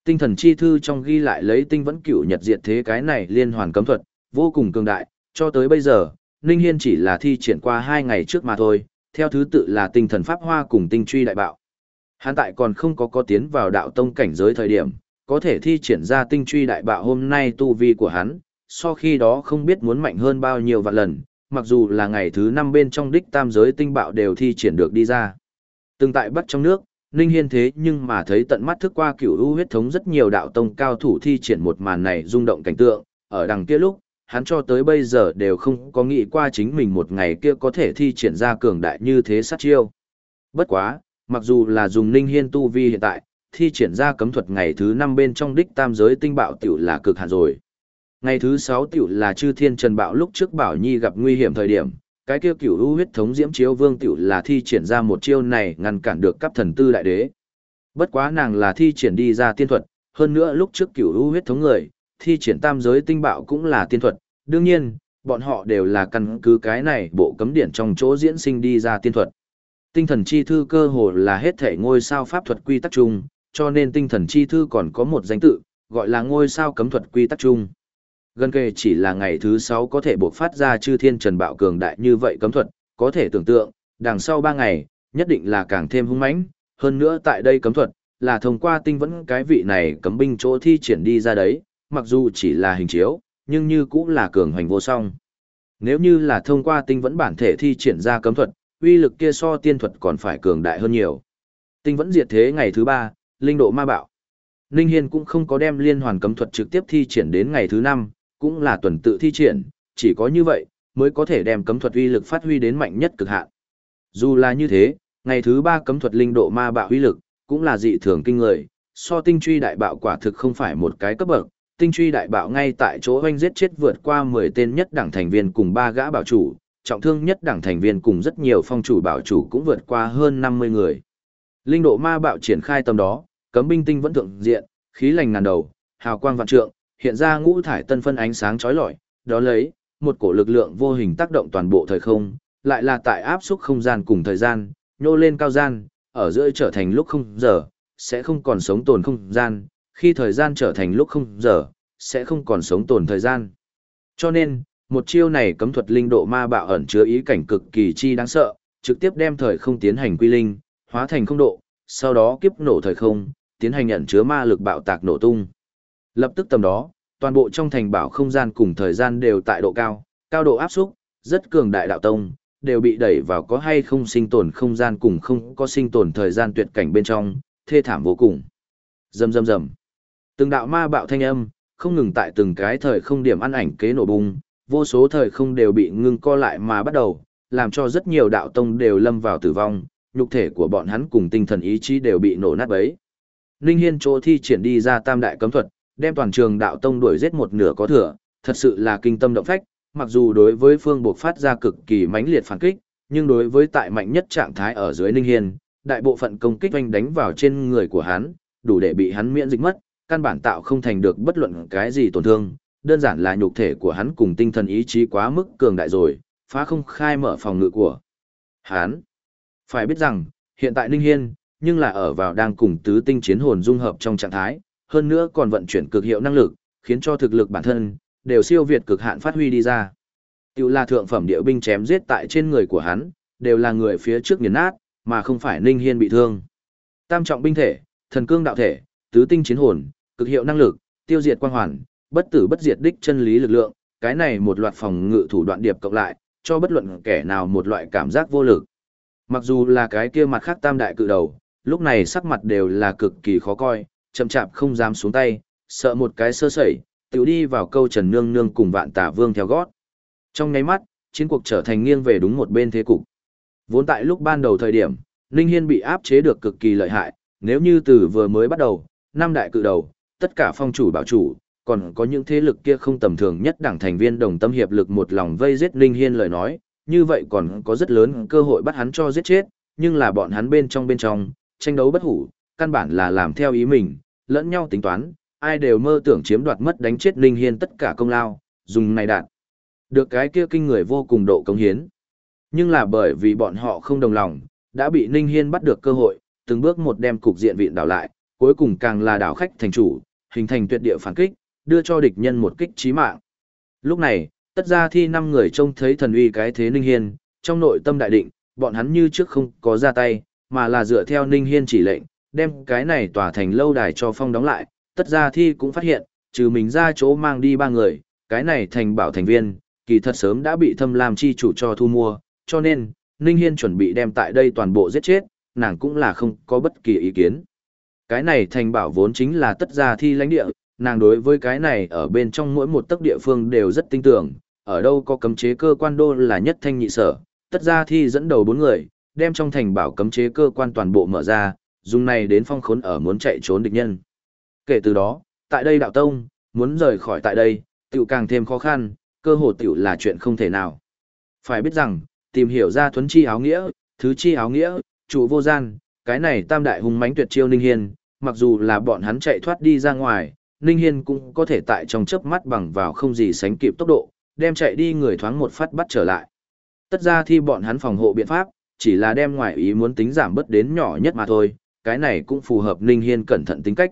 Tinh thần chi thư trong ghi lại lấy tinh vẫn cửu nhật diệt thế cái này liên hoàn cấm thuật, vô cùng cường đại, cho tới bây giờ, Ninh Hiên chỉ là thi triển qua hai ngày trước mà thôi, theo thứ tự là tinh thần pháp hoa cùng tinh truy đại bạo. Hắn tại còn không có có tiến vào đạo tông cảnh giới thời điểm, có thể thi triển ra tinh truy đại bạo hôm nay tu vi của hắn, so khi đó không biết muốn mạnh hơn bao nhiêu vạn lần, mặc dù là ngày thứ năm bên trong đích tam giới tinh bạo đều thi triển được đi ra. Từng tại bắt trong nước, Ninh Hiên thế nhưng mà thấy tận mắt thức qua cửu u huyết thống rất nhiều đạo tông cao thủ thi triển một màn này rung động cảnh tượng, ở đằng kia lúc, hắn cho tới bây giờ đều không có nghĩ qua chính mình một ngày kia có thể thi triển ra cường đại như thế sát chiêu. Bất quá, mặc dù là dùng Ninh Hiên tu vi hiện tại, thi triển ra cấm thuật ngày thứ năm bên trong đích tam giới tinh bạo tiểu là cực hạn rồi. Ngày thứ sáu tiểu là chư thiên trần bạo lúc trước bảo nhi gặp nguy hiểm thời điểm, cái kia cửu u huyết thống diễm chiếu vương tiểu là thi triển ra một chiêu này ngăn cản được cấp thần tư đại đế. Bất quá nàng là thi triển đi ra tiên thuật, hơn nữa lúc trước cửu u huyết thống người, thi triển tam giới tinh bạo cũng là tiên thuật, đương nhiên, Bọn họ đều là căn cứ cái này bộ cấm điển trong chỗ diễn sinh đi ra tiên thuật. Tinh thần chi thư cơ hồ là hết thể ngôi sao pháp thuật quy tắc chung, cho nên tinh thần chi thư còn có một danh tự, gọi là ngôi sao cấm thuật quy tắc chung. Gần kề chỉ là ngày thứ sáu có thể buộc phát ra chư thiên trần bạo cường đại như vậy cấm thuật, có thể tưởng tượng, đằng sau ba ngày, nhất định là càng thêm hung mãnh, hơn nữa tại đây cấm thuật, là thông qua tinh vẫn cái vị này cấm binh chỗ thi triển đi ra đấy, mặc dù chỉ là hình chiếu, nhưng như cũng là cường hành vô song. Nếu như là thông qua tinh vẫn bản thể thi triển ra cấm thuật, uy lực kia so tiên thuật còn phải cường đại hơn nhiều. Tinh vẫn diệt thế ngày thứ ba linh độ ma bạo. Ninh Hiên cũng không có đem liên hoàn cấm thuật trực tiếp thi triển đến ngày thứ năm cũng là tuần tự thi triển, chỉ có như vậy, mới có thể đem cấm thuật uy lực phát huy đến mạnh nhất cực hạn. Dù là như thế, ngày thứ ba cấm thuật linh độ ma bạo uy lực, cũng là dị thường kinh người, so tinh truy đại bạo quả thực không phải một cái cấp bậc, tinh truy đại bạo ngay tại chỗ hoanh giết chết vượt qua 10 tên nhất đảng thành viên cùng ba gã bảo chủ, trọng thương nhất đảng thành viên cùng rất nhiều phong chủ bảo chủ cũng vượt qua hơn 50 người. Linh độ ma bạo triển khai tầm đó, cấm binh tinh vẫn thượng diện, khí lành ngàn đầu, hào quang vạn trượng, hiện ra ngũ thải tân phân ánh sáng chói lọi, đó lấy một cổ lực lượng vô hình tác động toàn bộ thời không, lại là tại áp xúc không gian cùng thời gian, nhô lên cao gian, ở giữa trở thành lúc không giờ, sẽ không còn sống tồn không gian, khi thời gian trở thành lúc không giờ, sẽ không còn sống tồn thời gian. Cho nên, một chiêu này cấm thuật linh độ ma bạo ẩn chứa ý cảnh cực kỳ chi đáng sợ, trực tiếp đem thời không tiến hành quy linh, hóa thành không độ, sau đó kiếp nổ thời không, tiến hành ẩn chứa ma lực bạo tạc nổ tung. Lập tức tầm đó, toàn bộ trong thành bảo không gian cùng thời gian đều tại độ cao, cao độ áp xúc, rất cường đại đạo tông, đều bị đẩy vào có hay không sinh tồn không gian cùng không có sinh tồn thời gian tuyệt cảnh bên trong, thê thảm vô cùng. Rầm rầm rầm. Từng đạo ma bạo thanh âm, không ngừng tại từng cái thời không điểm ăn ảnh kế nổ bùng, vô số thời không đều bị ngưng co lại mà bắt đầu, làm cho rất nhiều đạo tông đều lâm vào tử vong, nhục thể của bọn hắn cùng tinh thần ý chí đều bị nổ nát bấy. Ninh Hiên chỗ thi triển đi ra tam đại cấm thuật, đem toàn trường đạo tông đuổi giết một nửa có thừa, thật sự là kinh tâm động phách, mặc dù đối với phương buộc phát ra cực kỳ mãnh liệt phản kích, nhưng đối với tại mạnh nhất trạng thái ở dưới Ninh Hiên, đại bộ phận công kích oanh đánh vào trên người của hắn, đủ để bị hắn miễn dịch mất, căn bản tạo không thành được bất luận cái gì tổn thương, đơn giản là nhục thể của hắn cùng tinh thần ý chí quá mức cường đại rồi, phá không khai mở phòng ngự của hắn. Phải biết rằng, hiện tại Ninh Hiên, nhưng là ở vào đang cùng tứ tinh chiến hồn dung hợp trong trạng thái, hơn nữa còn vận chuyển cực hiệu năng lực, khiến cho thực lực bản thân đều siêu việt cực hạn phát huy đi ra. Tiểu là thượng phẩm địa binh chém giết tại trên người của hắn, đều là người phía trước nghiền nát, mà không phải Ninh Hiên bị thương. Tam trọng binh thể, thần cương đạo thể, tứ tinh chiến hồn, cực hiệu năng lực, tiêu diệt quang hoàn, bất tử bất diệt đích chân lý lực lượng, cái này một loạt phòng ngự thủ đoạn điệp cộng lại, cho bất luận kẻ nào một loại cảm giác vô lực. Mặc dù là cái kia mặt khác tam đại cự đầu, lúc này sắc mặt đều là cực kỳ khó coi, chậm chạp không dám xuống tay, sợ một cái sơ sẩy, tiểu đi vào câu Trần Nương Nương cùng vạn tả vương theo gót. Trong nháy mắt, chiến cuộc trở thành nghiêng về đúng một bên thế cục. Vốn tại lúc ban đầu thời điểm, Ninh Hiên bị áp chế được cực kỳ lợi hại, nếu như từ vừa mới bắt đầu, năm đại cự đầu, tất cả phong chủ bảo chủ, còn có những thế lực kia không tầm thường nhất đảng thành viên đồng tâm hiệp lực một lòng vây giết Ninh Hiên lời nói, như vậy còn có rất lớn cơ hội bắt hắn cho giết chết, nhưng là bọn hắn bên trong bên trong, tranh đấu bất hủ, căn bản là làm theo ý mình, lẫn nhau tính toán, ai đều mơ tưởng chiếm đoạt mất đánh chết Ninh Hiên tất cả công lao, dùng này đạt. Được cái kia kinh người vô cùng độ công hiến. Nhưng là bởi vì bọn họ không đồng lòng, đã bị Ninh Hiên bắt được cơ hội, từng bước một đem cục diện vịn đảo lại, cuối cùng càng là đảo khách thành chủ, hình thành tuyệt địa phản kích, đưa cho địch nhân một kích chí mạng. Lúc này, tất ra thi năm người trông thấy thần uy cái thế Ninh Hiên, trong nội tâm đại định, bọn hắn như trước không có ra tay, mà là dựa theo Ninh Hiên chỉ lệnh, đem cái này tỏa thành lâu đài cho phong đóng lại, tất ra thi cũng phát hiện, trừ mình ra chỗ mang đi ba người, cái này thành bảo thành viên, kỳ thật sớm đã bị thâm lam chi chủ cho thu mua, cho nên, Ninh Hiên chuẩn bị đem tại đây toàn bộ giết chết, nàng cũng là không có bất kỳ ý kiến. Cái này thành bảo vốn chính là tất gia thi lãnh địa, nàng đối với cái này ở bên trong mỗi một tấc địa phương đều rất tin tưởng, ở đâu có cấm chế cơ quan đô là nhất thanh nhị sở, tất gia thi dẫn đầu bốn người, đem trong thành bảo cấm chế cơ quan toàn bộ mở ra, dùng này đến phong khốn ở muốn chạy trốn địch nhân. Kể từ đó, tại đây đạo tông, muốn rời khỏi tại đây, tiểu càng thêm khó khăn, cơ hồ tiểu là chuyện không thể nào. Phải biết rằng, tìm hiểu ra thuấn chi áo nghĩa, thứ chi áo nghĩa, chủ vô gian, cái này tam đại hùng mãnh tuyệt chiêu Ninh Hiên, mặc dù là bọn hắn chạy thoát đi ra ngoài, Ninh Hiên cũng có thể tại trong chớp mắt bằng vào không gì sánh kịp tốc độ, đem chạy đi người thoáng một phát bắt trở lại. Tất ra thì bọn hắn phòng hộ biện pháp, chỉ là đem ngoài ý muốn tính giảm bớt đến nhỏ nhất mà thôi, cái này cũng phù hợp Ninh Hiên cẩn thận tính cách.